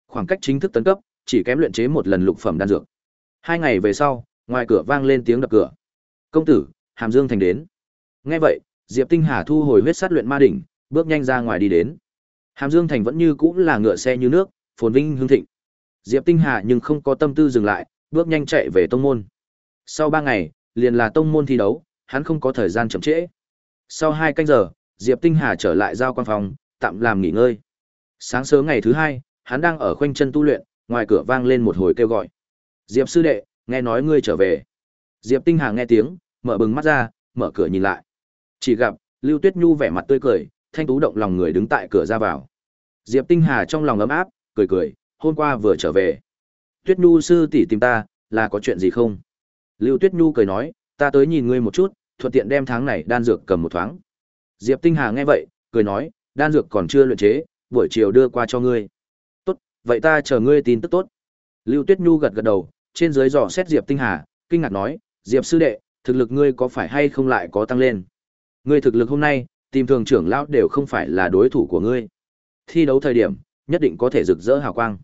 Khoảng cách chính thức tấn cấp, chỉ kém luyện chế một lần lục phẩm đan dược. Hai ngày về sau, ngoài cửa vang lên tiếng đập cửa. "Công tử, Hàm Dương Thành đến." Nghe vậy, Diệp Tinh Hà thu hồi huyết sát luyện ma đỉnh, bước nhanh ra ngoài đi đến. Hàm Dương Thành vẫn như cũ là ngựa xe như nước, phồn vinh hương thịnh. Diệp Tinh Hà nhưng không có tâm tư dừng lại, bước nhanh chạy về tông môn. Sau ba ngày, liền là tông môn thi đấu, hắn không có thời gian chậm trễ. Sau hai canh giờ, Diệp Tinh Hà trở lại giao quan phòng, tạm làm nghỉ ngơi. Sáng sớm ngày thứ hai, hắn đang ở khoanh chân tu luyện, ngoài cửa vang lên một hồi kêu gọi. Diệp sư đệ, nghe nói ngươi trở về. Diệp Tinh Hà nghe tiếng, mở bừng mắt ra, mở cửa nhìn lại. Chỉ gặp, Lưu Tuyết Nhu vẻ mặt tươi cười, thanh tú động lòng người đứng tại cửa ra vào. Diệp Tinh Hà trong lòng ấm áp, cười cười, hôm qua vừa trở về. Tuyết Nhu sư tỷ tìm ta, là có chuyện gì không? Lưu Tuyết Nhu cười nói, ta tới nhìn ngươi một chút, thuận tiện đem tháng này đan dược cầm một thoáng. Diệp Tinh Hà nghe vậy, cười nói, đan dược còn chưa luyện chế, buổi chiều đưa qua cho ngươi. Tốt, vậy ta chờ ngươi tin tức tốt. Lưu Tuyết Nhu gật gật đầu, trên dưới dò xét Diệp Tinh Hà, kinh ngạc nói, Diệp sư đệ, thực lực ngươi có phải hay không lại có tăng lên? Ngươi thực lực hôm nay, tìm thường trưởng lão đều không phải là đối thủ của ngươi. Thi đấu thời điểm, nhất định có thể rực rỡ hào quang.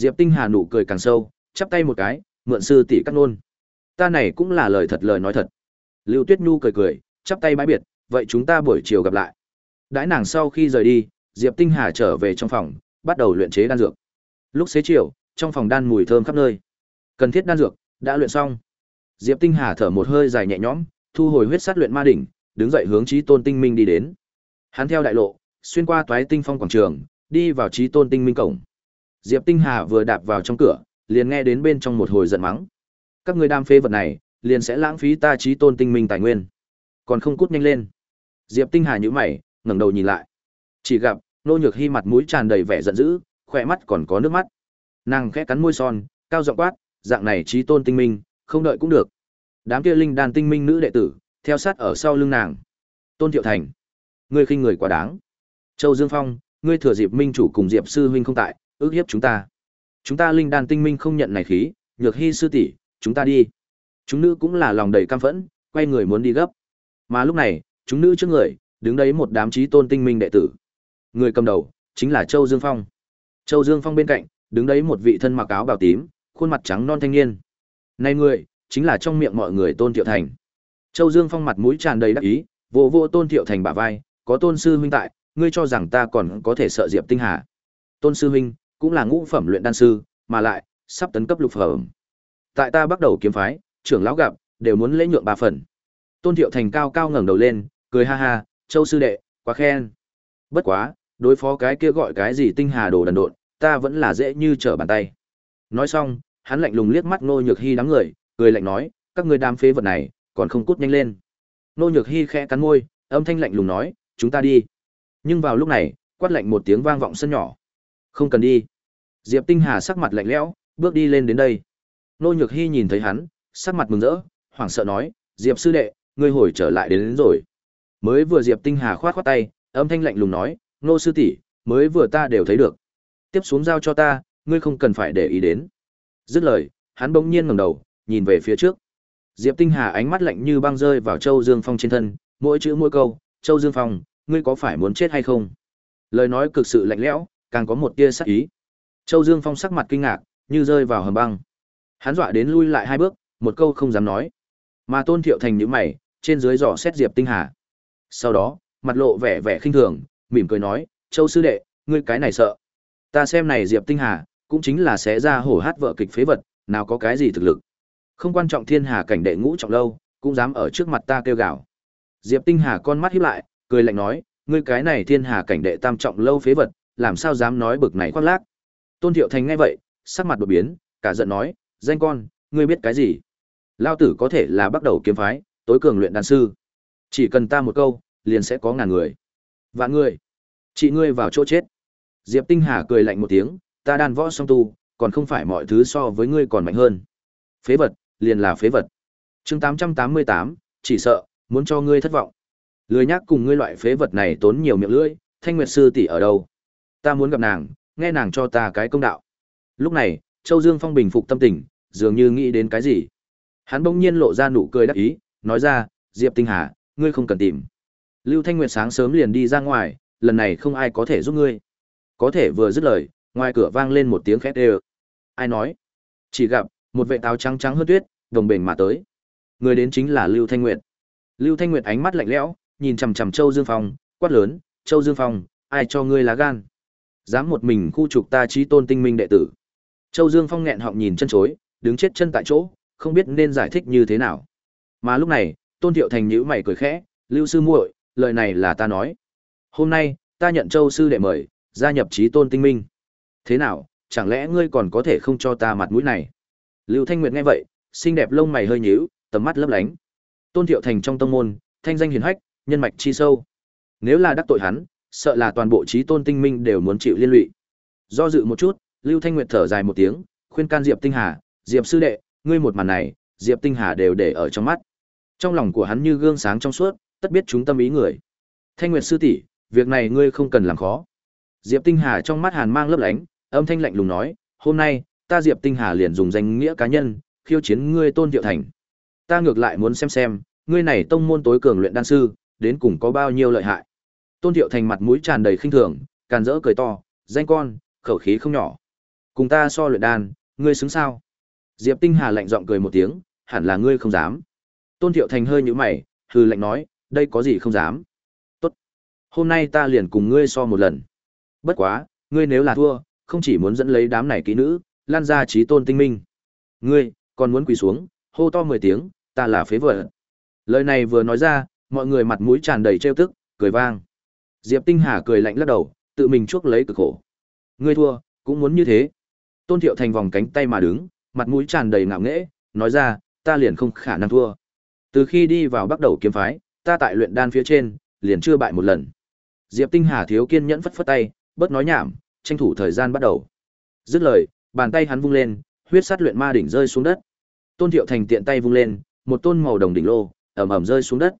Diệp Tinh Hà nụ cười càng sâu, chắp tay một cái, mượn sư tỷ cắt nôn. Ta này cũng là lời thật lời nói thật. Lưu Tuyết Nhu cười cười, chắp tay bãi biệt, vậy chúng ta buổi chiều gặp lại. Đãi nàng sau khi rời đi, Diệp Tinh Hà trở về trong phòng, bắt đầu luyện chế đan dược. Lúc xế chiều, trong phòng đan mùi thơm khắp nơi. Cần thiết đan dược đã luyện xong. Diệp Tinh Hà thở một hơi dài nhẹ nhõm, thu hồi huyết sát luyện ma đỉnh, đứng dậy hướng Chí Tôn Tinh Minh đi đến. Hắn theo đại lộ, xuyên qua toái tinh phong quảng trường, đi vào Chí Tôn Tinh Minh cổng. Diệp Tinh Hà vừa đạp vào trong cửa, liền nghe đến bên trong một hồi giận mắng. Các ngươi đam phê vật này, liền sẽ lãng phí ta trí Tôn Tinh Minh tài nguyên. Còn không cút nhanh lên. Diệp Tinh Hà nhíu mày, ngẩng đầu nhìn lại. Chỉ gặp, nô nhược hy mặt mũi tràn đầy vẻ giận dữ, khỏe mắt còn có nước mắt. Nàng khẽ cắn môi son, cao giọng quát, dạng này trí Tôn Tinh Minh, không đợi cũng được. Đám kia linh đàn tinh minh nữ đệ tử, theo sát ở sau lưng nàng. Tôn Thiệu Thành, ngươi khinh người quá đáng. Châu Dương Phong, ngươi thừa dịp minh chủ cùng Diệp sư huynh không tại, ước hiếp chúng ta. Chúng ta linh đan tinh minh không nhận này khí, nhược hy sư tỷ, chúng ta đi. Chúng nữ cũng là lòng đầy cam phẫn, quay người muốn đi gấp. Mà lúc này, chúng nữ trước người, đứng đấy một đám trí tôn tinh minh đệ tử. Người cầm đầu, chính là Châu Dương Phong. Châu Dương Phong bên cạnh, đứng đấy một vị thân mặc áo bào tím, khuôn mặt trắng non thanh niên. Này người, chính là trong miệng mọi người Tôn Thiệu Thành. Châu Dương Phong mặt mũi tràn đầy đắc ý, vỗ vỗ Tôn Thiệu Thành bả vai, có Tôn sư huynh tại, ngươi cho rằng ta còn có thể sợ Diệp Tinh Hà? Tôn sư huynh cũng là ngũ phẩm luyện đan sư, mà lại sắp tấn cấp lục phẩm. Tại ta bắt đầu kiếm phái, trưởng lão gặp, đều muốn lễ nhượng ba phần. Tôn Thiệu Thành cao cao ngẩng đầu lên, cười ha ha, "Châu sư đệ, quá khen." Bất quá, đối phó cái kia gọi cái gì Tinh Hà đồ đần độn, ta vẫn là dễ như trở bàn tay. Nói xong, hắn lạnh lùng liếc mắt Nô Nhược Hi đám người, cười lạnh nói, các ngươi đám phế vật này, còn không cút nhanh lên. Nô Nhược Hi khẽ cắn môi, âm thanh lạnh lùng nói, chúng ta đi. Nhưng vào lúc này, quát lạnh một tiếng vang vọng sân nhỏ. Không cần đi. Diệp Tinh Hà sắc mặt lạnh lẽo, bước đi lên đến đây. Nô Nhược Hi nhìn thấy hắn, sắc mặt mừng rỡ, hoảng sợ nói, Diệp sư đệ, ngươi hồi trở lại đến, đến rồi. Mới vừa Diệp Tinh Hà khoát khoát tay, âm thanh lạnh lùng nói, Nô sư tỷ, mới vừa ta đều thấy được. Tiếp xuống giao cho ta, ngươi không cần phải để ý đến. Dứt lời, hắn bỗng nhiên ngẩng đầu, nhìn về phía trước. Diệp Tinh Hà ánh mắt lạnh như băng rơi vào Châu Dương Phong trên thân, mỗi chữ mỗi câu, "Châu Dương Phong, ngươi có phải muốn chết hay không?" Lời nói cực sự lạnh lẽo, càng có một tia sắc ý. Châu Dương Phong sắc mặt kinh ngạc, như rơi vào hầm băng. Hắn dọa đến lui lại hai bước, một câu không dám nói. Mà Tôn Thiệu Thành nhíu mày, trên dưới dò xét Diệp Tinh Hà. Sau đó, mặt lộ vẻ vẻ khinh thường, mỉm cười nói, "Châu sư đệ, ngươi cái này sợ. Ta xem này Diệp Tinh Hà, cũng chính là sẽ ra hổ hát vợ kịch phế vật, nào có cái gì thực lực. Không quan trọng thiên hà cảnh đệ ngũ trọng lâu, cũng dám ở trước mặt ta kêu gào." Diệp Tinh Hà con mắt híp lại, cười lạnh nói, "Ngươi cái này thiên hà cảnh đệ tam trọng lâu phế vật, làm sao dám nói bực này khoác lác?" Tôn Thiệu Thành nghe vậy, sắc mặt đột biến, cả giận nói, "Danh con, ngươi biết cái gì? Lao tử có thể là bắt đầu kiếm phái, tối cường luyện đan sư. Chỉ cần ta một câu, liền sẽ có ngàn người. Vạn người. Chị ngươi vào chỗ chết." Diệp Tinh Hà cười lạnh một tiếng, "Ta đan võ song tu, còn không phải mọi thứ so với ngươi còn mạnh hơn. Phế vật, liền là phế vật." Chương 888, chỉ sợ muốn cho ngươi thất vọng. Lười nhắc cùng ngươi loại phế vật này tốn nhiều miệng lưỡi, Thanh Nguyệt sư tỷ ở đâu? Ta muốn gặp nàng, nghe nàng cho ta cái công đạo. Lúc này, Châu Dương Phong bình phục tâm tình, dường như nghĩ đến cái gì. Hắn bỗng nhiên lộ ra nụ cười đắc ý, nói ra, Diệp Tinh Hà, ngươi không cần tìm. Lưu Thanh Nguyệt sáng sớm liền đi ra ngoài, lần này không ai có thể giúp ngươi. Có thể vừa dứt lời, ngoài cửa vang lên một tiếng khét đều. Ai nói? Chỉ gặp, một vệ táo trắng trắng hơn tuyết, đồng bền mà tới. Người đến chính là Lưu Thanh Nguyệt. Lưu Thanh Nguyệt ánh mắt lạnh lẽo, nhìn chằm chằm Châu Dương Phong, quát lớn, "Châu Dương Phong, ai cho ngươi lá gan?" Dám một mình khu trục ta trí tôn tinh minh đệ tử. Châu Dương Phong nghẹn họng nhìn chân chối, đứng chết chân tại chỗ, không biết nên giải thích như thế nào. Mà lúc này, Tôn Thiệu Thành nhíu mày cười khẽ, "Lưu sư muội, lời này là ta nói. Hôm nay, ta nhận Châu sư đệ mời, gia nhập trí tôn tinh minh. Thế nào, chẳng lẽ ngươi còn có thể không cho ta mặt mũi này?" Lưu Thanh Nguyệt nghe vậy, xinh đẹp lông mày hơi nhíu, tầm mắt lấp lánh. Tôn Thiệu Thành trong tông môn, thanh danh hiển hách, nhân mạch chi sâu. Nếu là đắc tội hắn, sợ là toàn bộ trí tôn tinh minh đều muốn chịu liên lụy. Do dự một chút, Lưu Thanh Nguyệt thở dài một tiếng, khuyên can Diệp Tinh Hà, "Diệp sư đệ, ngươi một màn này, Diệp Tinh Hà đều để ở trong mắt." Trong lòng của hắn như gương sáng trong suốt, tất biết chúng tâm ý người. "Thanh Nguyệt sư tỷ, việc này ngươi không cần làm khó." Diệp Tinh Hà trong mắt hàn mang lấp lánh, âm thanh lạnh lùng nói, "Hôm nay, ta Diệp Tinh Hà liền dùng danh nghĩa cá nhân, khiêu chiến ngươi Tôn Diệu Thành. Ta ngược lại muốn xem xem, ngươi này tông môn tối cường luyện đan sư, đến cùng có bao nhiêu lợi hại." Tôn Thiệu Thành mặt mũi tràn đầy khinh thường, càn rỡ cười to, danh con, khẩu khí không nhỏ. Cùng ta so luyện đan, ngươi xứng sao? Diệp Tinh Hà lạnh giọng cười một tiếng, hẳn là ngươi không dám. Tôn Thiệu Thành hơi nhíu mày, hừ lạnh nói, đây có gì không dám. Tốt. Hôm nay ta liền cùng ngươi so một lần. Bất quá, ngươi nếu là thua, không chỉ muốn dẫn lấy đám này kỹ nữ, lan ra trí tôn tinh minh. Ngươi, còn muốn quỳ xuống, hô to 10 tiếng, ta là phế vật. Lời này vừa nói ra, mọi người mặt mũi tràn đầy trêu tức, cười vang. Diệp Tinh Hà cười lạnh lắc đầu, tự mình chuốc lấy cực khổ. Ngươi thua, cũng muốn như thế. Tôn Thiệu Thành vòng cánh tay mà đứng, mặt mũi tràn đầy ngạo nghễ, nói ra, ta liền không khả năng thua. Từ khi đi vào bắt đầu kiếm phái, ta tại luyện đan phía trên, liền chưa bại một lần. Diệp Tinh Hà thiếu kiên nhẫn phất phất tay, bớt nói nhảm, tranh thủ thời gian bắt đầu. Dứt lời, bàn tay hắn vung lên, huyết sát luyện ma đỉnh rơi xuống đất. Tôn Thiệu Thành tiện tay vung lên, một tôn màu đồng đỉnh lô, ầm ầm rơi xuống đất.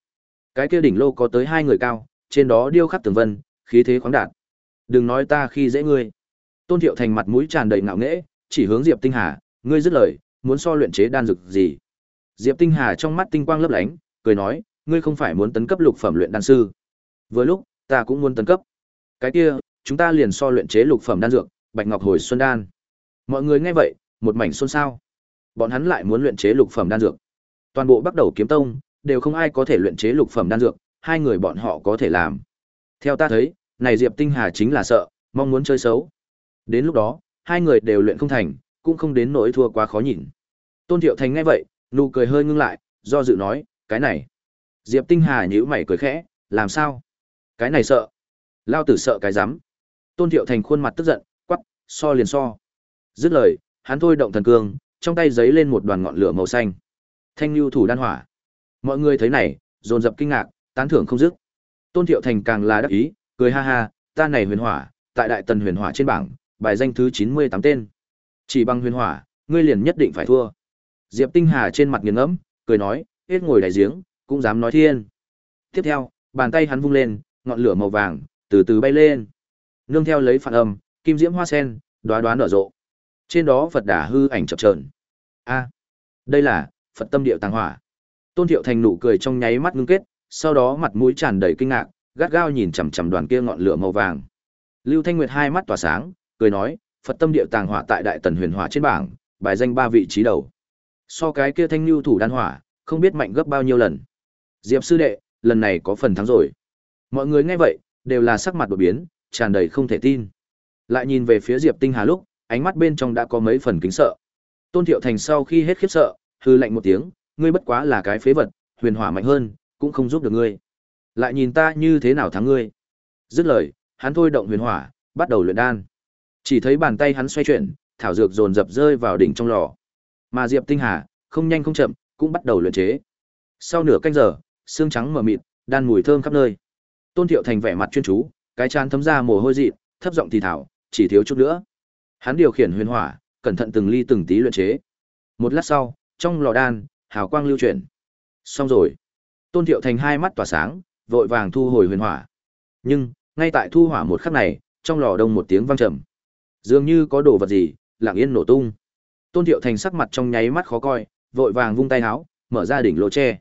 Cái kia đỉnh lô có tới hai người cao, trên đó điêu khắc tường vân, khí thế khoáng đạt. Đừng nói ta khi dễ ngươi. Tôn Thiệu Thành mặt mũi tràn đầy ngạo nghễ, chỉ hướng Diệp Tinh Hà, ngươi dứt lời, muốn so luyện chế đan dược gì? Diệp Tinh Hà trong mắt tinh quang lấp lánh, cười nói, ngươi không phải muốn tấn cấp lục phẩm luyện đan sư? Vừa lúc, ta cũng muốn tấn cấp. Cái kia, chúng ta liền so luyện chế lục phẩm đan dược, Bạch Ngọc Hồi Xuân đan. Mọi người nghe vậy, một mảnh xôn xao. Bọn hắn lại muốn luyện chế lục phẩm đan dược. Toàn bộ bắt đầu kiếm tông, đều không ai có thể luyện chế lục phẩm đan dược, hai người bọn họ có thể làm. Theo ta thấy, này Diệp Tinh Hà chính là sợ, mong muốn chơi xấu. Đến lúc đó, hai người đều luyện không thành, cũng không đến nỗi thua quá khó nhìn. Tôn Thiệu Thành nghe vậy, nụ cười hơi ngưng lại, do dự nói, cái này. Diệp Tinh Hà nhíu mày cười khẽ, làm sao? Cái này sợ. Lao tử sợ cái rắm Tôn Thiệu Thành khuôn mặt tức giận, quắc, so liền so. Dứt lời, hắn thôi động thần cương, trong tay giấy lên một đoàn ngọn lửa màu xanh. Thanh lưu thủ đan hỏa. Mọi người thấy này, dồn dập kinh ngạc, tán thưởng không dứt. Tôn Thiệu Thành càng là đắc ý, cười ha ha, ta này huyền hỏa, tại đại tần huyền hỏa trên bảng, bài danh thứ 98 tên. Chỉ bằng huyền hỏa, ngươi liền nhất định phải thua. Diệp Tinh Hà trên mặt nghiền ngẫm, cười nói, hết ngồi đại giếng, cũng dám nói thiên. Tiếp theo, bàn tay hắn vung lên, ngọn lửa màu vàng từ từ bay lên. Nương theo lấy phản âm, kim diễm hoa sen, đoá đoá nở rộ. Trên đó Phật đà hư ảnh chập chờn. A, đây là Phật tâm điệu tàng hỏa. Tôn Thiệu Thành nụ cười trong nháy mắt ngưng kết, sau đó mặt mũi tràn đầy kinh ngạc, gắt gao nhìn chằm chằm đoàn kia ngọn lửa màu vàng. Lưu Thanh Nguyệt hai mắt tỏa sáng, cười nói, Phật tâm điệu tàng hỏa tại Đại Tần Huyền Hỏa trên bảng, bài danh ba vị trí đầu. So cái kia thanh lưu thủ đan hỏa, không biết mạnh gấp bao nhiêu lần. Diệp sư đệ, lần này có phần thắng rồi. Mọi người nghe vậy, đều là sắc mặt đổi biến, tràn đầy không thể tin. Lại nhìn về phía Diệp Tinh Hà lúc, ánh mắt bên trong đã có mấy phần kính sợ. Tôn Thiệu Thành sau khi hết khiếp sợ, hư lạnh một tiếng, ngươi bất quá là cái phế vật, huyền hỏa mạnh hơn, cũng không giúp được ngươi. Lại nhìn ta như thế nào thắng ngươi. Dứt lời, hắn thôi động huyền hỏa, bắt đầu luyện đan. Chỉ thấy bàn tay hắn xoay chuyển, thảo dược dồn dập rơi vào đỉnh trong lò. Mà Diệp Tinh Hà, không nhanh không chậm, cũng bắt đầu luyện chế. Sau nửa canh giờ, xương trắng mờ mịt, đan mùi thơm khắp nơi. Tôn Thiệu Thành vẻ mặt chuyên chú, cái chán thấm ra mồ hôi dị, thấp giọng thì thảo, chỉ thiếu chút nữa. Hắn điều khiển huyền hỏa, cẩn thận từng ly từng tí luyện chế. Một lát sau, trong lò đan, hào quang lưu chuyển. Xong rồi. Tôn Thiệu Thành hai mắt tỏa sáng, vội vàng thu hồi huyền hỏa. Nhưng, ngay tại thu hỏa một khắc này, trong lò đông một tiếng vang trầm. Dường như có đồ vật gì, lặng yên nổ tung. Tôn Thiệu Thành sắc mặt trong nháy mắt khó coi, vội vàng vung tay áo, mở ra đỉnh lô tre.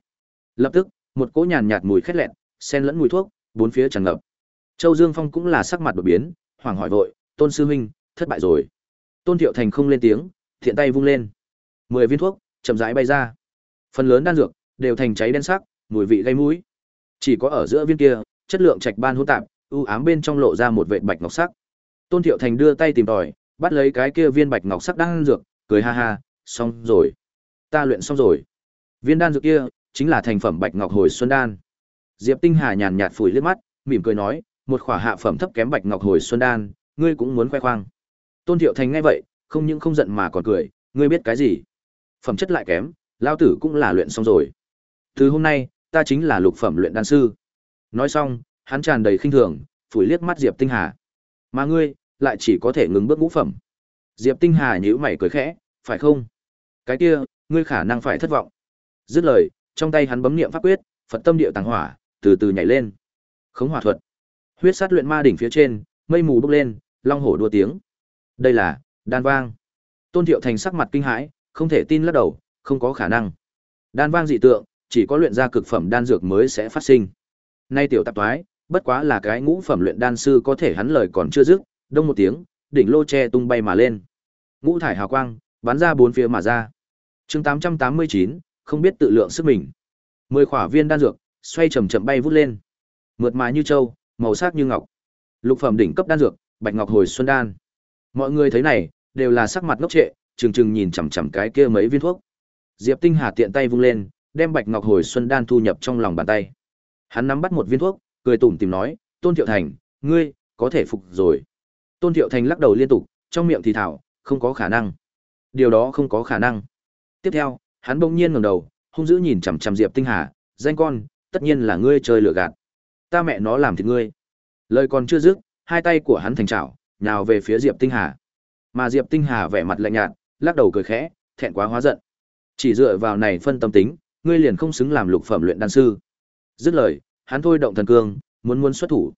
Lập tức, một cỗ nhàn nhạt mùi khét lẹt, xen lẫn mùi thuốc, bốn phía tràn ngập. Châu Dương Phong cũng là sắc mặt đột biến, hoảng hỏi vội, "Tôn sư huynh, thất bại rồi." Tôn Thiệu Thành không lên tiếng, thiện tay vung lên. Mười viên thuốc chậm rãi bay ra. Phần lớn đan dược đều thành cháy đen sắc, mùi vị gây mũi. Chỉ có ở giữa viên kia, chất lượng trạch ban hỗn tạp, ưu ám bên trong lộ ra một vệ bạch ngọc sắc. Tôn Thiệu Thành đưa tay tìm tòi, bắt lấy cái kia viên bạch ngọc sắc đan dược, cười ha ha, xong rồi. Ta luyện xong rồi. Viên đan dược kia chính là thành phẩm bạch ngọc hồi xuân đan. Diệp Tinh Hà nhàn nhạt phủi liếc mắt, mỉm cười nói, một khỏa hạ phẩm thấp kém bạch ngọc hồi xuân đan, ngươi cũng muốn khoe khoang. Tôn Thiệu Thành nghe vậy, không những không giận mà còn cười, ngươi biết cái gì? Phẩm chất lại kém, lao tử cũng là luyện xong rồi. Từ hôm nay, ta chính là lục phẩm luyện đan sư. Nói xong, hắn tràn đầy khinh thường, phủi liếc mắt Diệp Tinh Hà. Mà ngươi, lại chỉ có thể ngừng bước ngũ phẩm. Diệp Tinh Hà nhíu mày cười khẽ, phải không? Cái kia, ngươi khả năng phải thất vọng. Dứt lời, trong tay hắn bấm niệm pháp quyết, Phật tâm điệu tàng hỏa, từ từ nhảy lên. Khống hỏa thuật. Huyết sát luyện ma đỉnh phía trên, mây mù bốc lên, long hổ đua tiếng. Đây là đan vang. Tôn Thiệu Thành sắc mặt kinh hãi, không thể tin lắc đầu, không có khả năng. Đan vang dị tượng, chỉ có luyện ra cực phẩm đan dược mới sẽ phát sinh. Nay tiểu tạp toái, bất quá là cái ngũ phẩm luyện đan sư có thể hắn lời còn chưa dứt, đông một tiếng, đỉnh lô che tung bay mà lên. Ngũ thải hào quang, bắn ra bốn phía mà ra. chương 889, không biết tự lượng sức mình. Mười khỏa viên đan dược, xoay chậm chậm bay vút lên. Mượt mà như châu, màu sắc như ngọc. Lục phẩm đỉnh cấp đan dược, Bạch Ngọc Hồi Xuân đan. Mọi người thấy này, đều là sắc mặt ngốc trệ, chừng chừng nhìn chằm chằm cái kia mấy viên thuốc. Diệp Tinh Hà tiện tay vung lên, đem Bạch Ngọc Hồi Xuân đan thu nhập trong lòng bàn tay. Hắn nắm bắt một viên thuốc, cười tủm tỉm nói, "Tôn Thiệu Thành, ngươi có thể phục rồi." Tôn Thiệu Thành lắc đầu liên tục, trong miệng thì thào, "Không có khả năng." Điều đó không có khả năng. Tiếp theo, hắn bỗng nhiên ngẩng đầu, hung dữ nhìn chằm chằm Diệp Tinh Hà, "Danh con, tất nhiên là ngươi chơi lừa gạt. Ta mẹ nó làm thịt ngươi." Lời còn chưa dứt, hai tay của hắn thành chảo, nhào về phía Diệp Tinh Hà. Mà Diệp Tinh Hà vẻ mặt lạnh nhạt, lắc đầu cười khẽ, thẹn quá hóa giận. Chỉ dựa vào này phân tâm tính, ngươi liền không xứng làm lục phẩm luyện đan sư. Dứt lời, hắn thôi động thần cương, muốn muốn xuất thủ.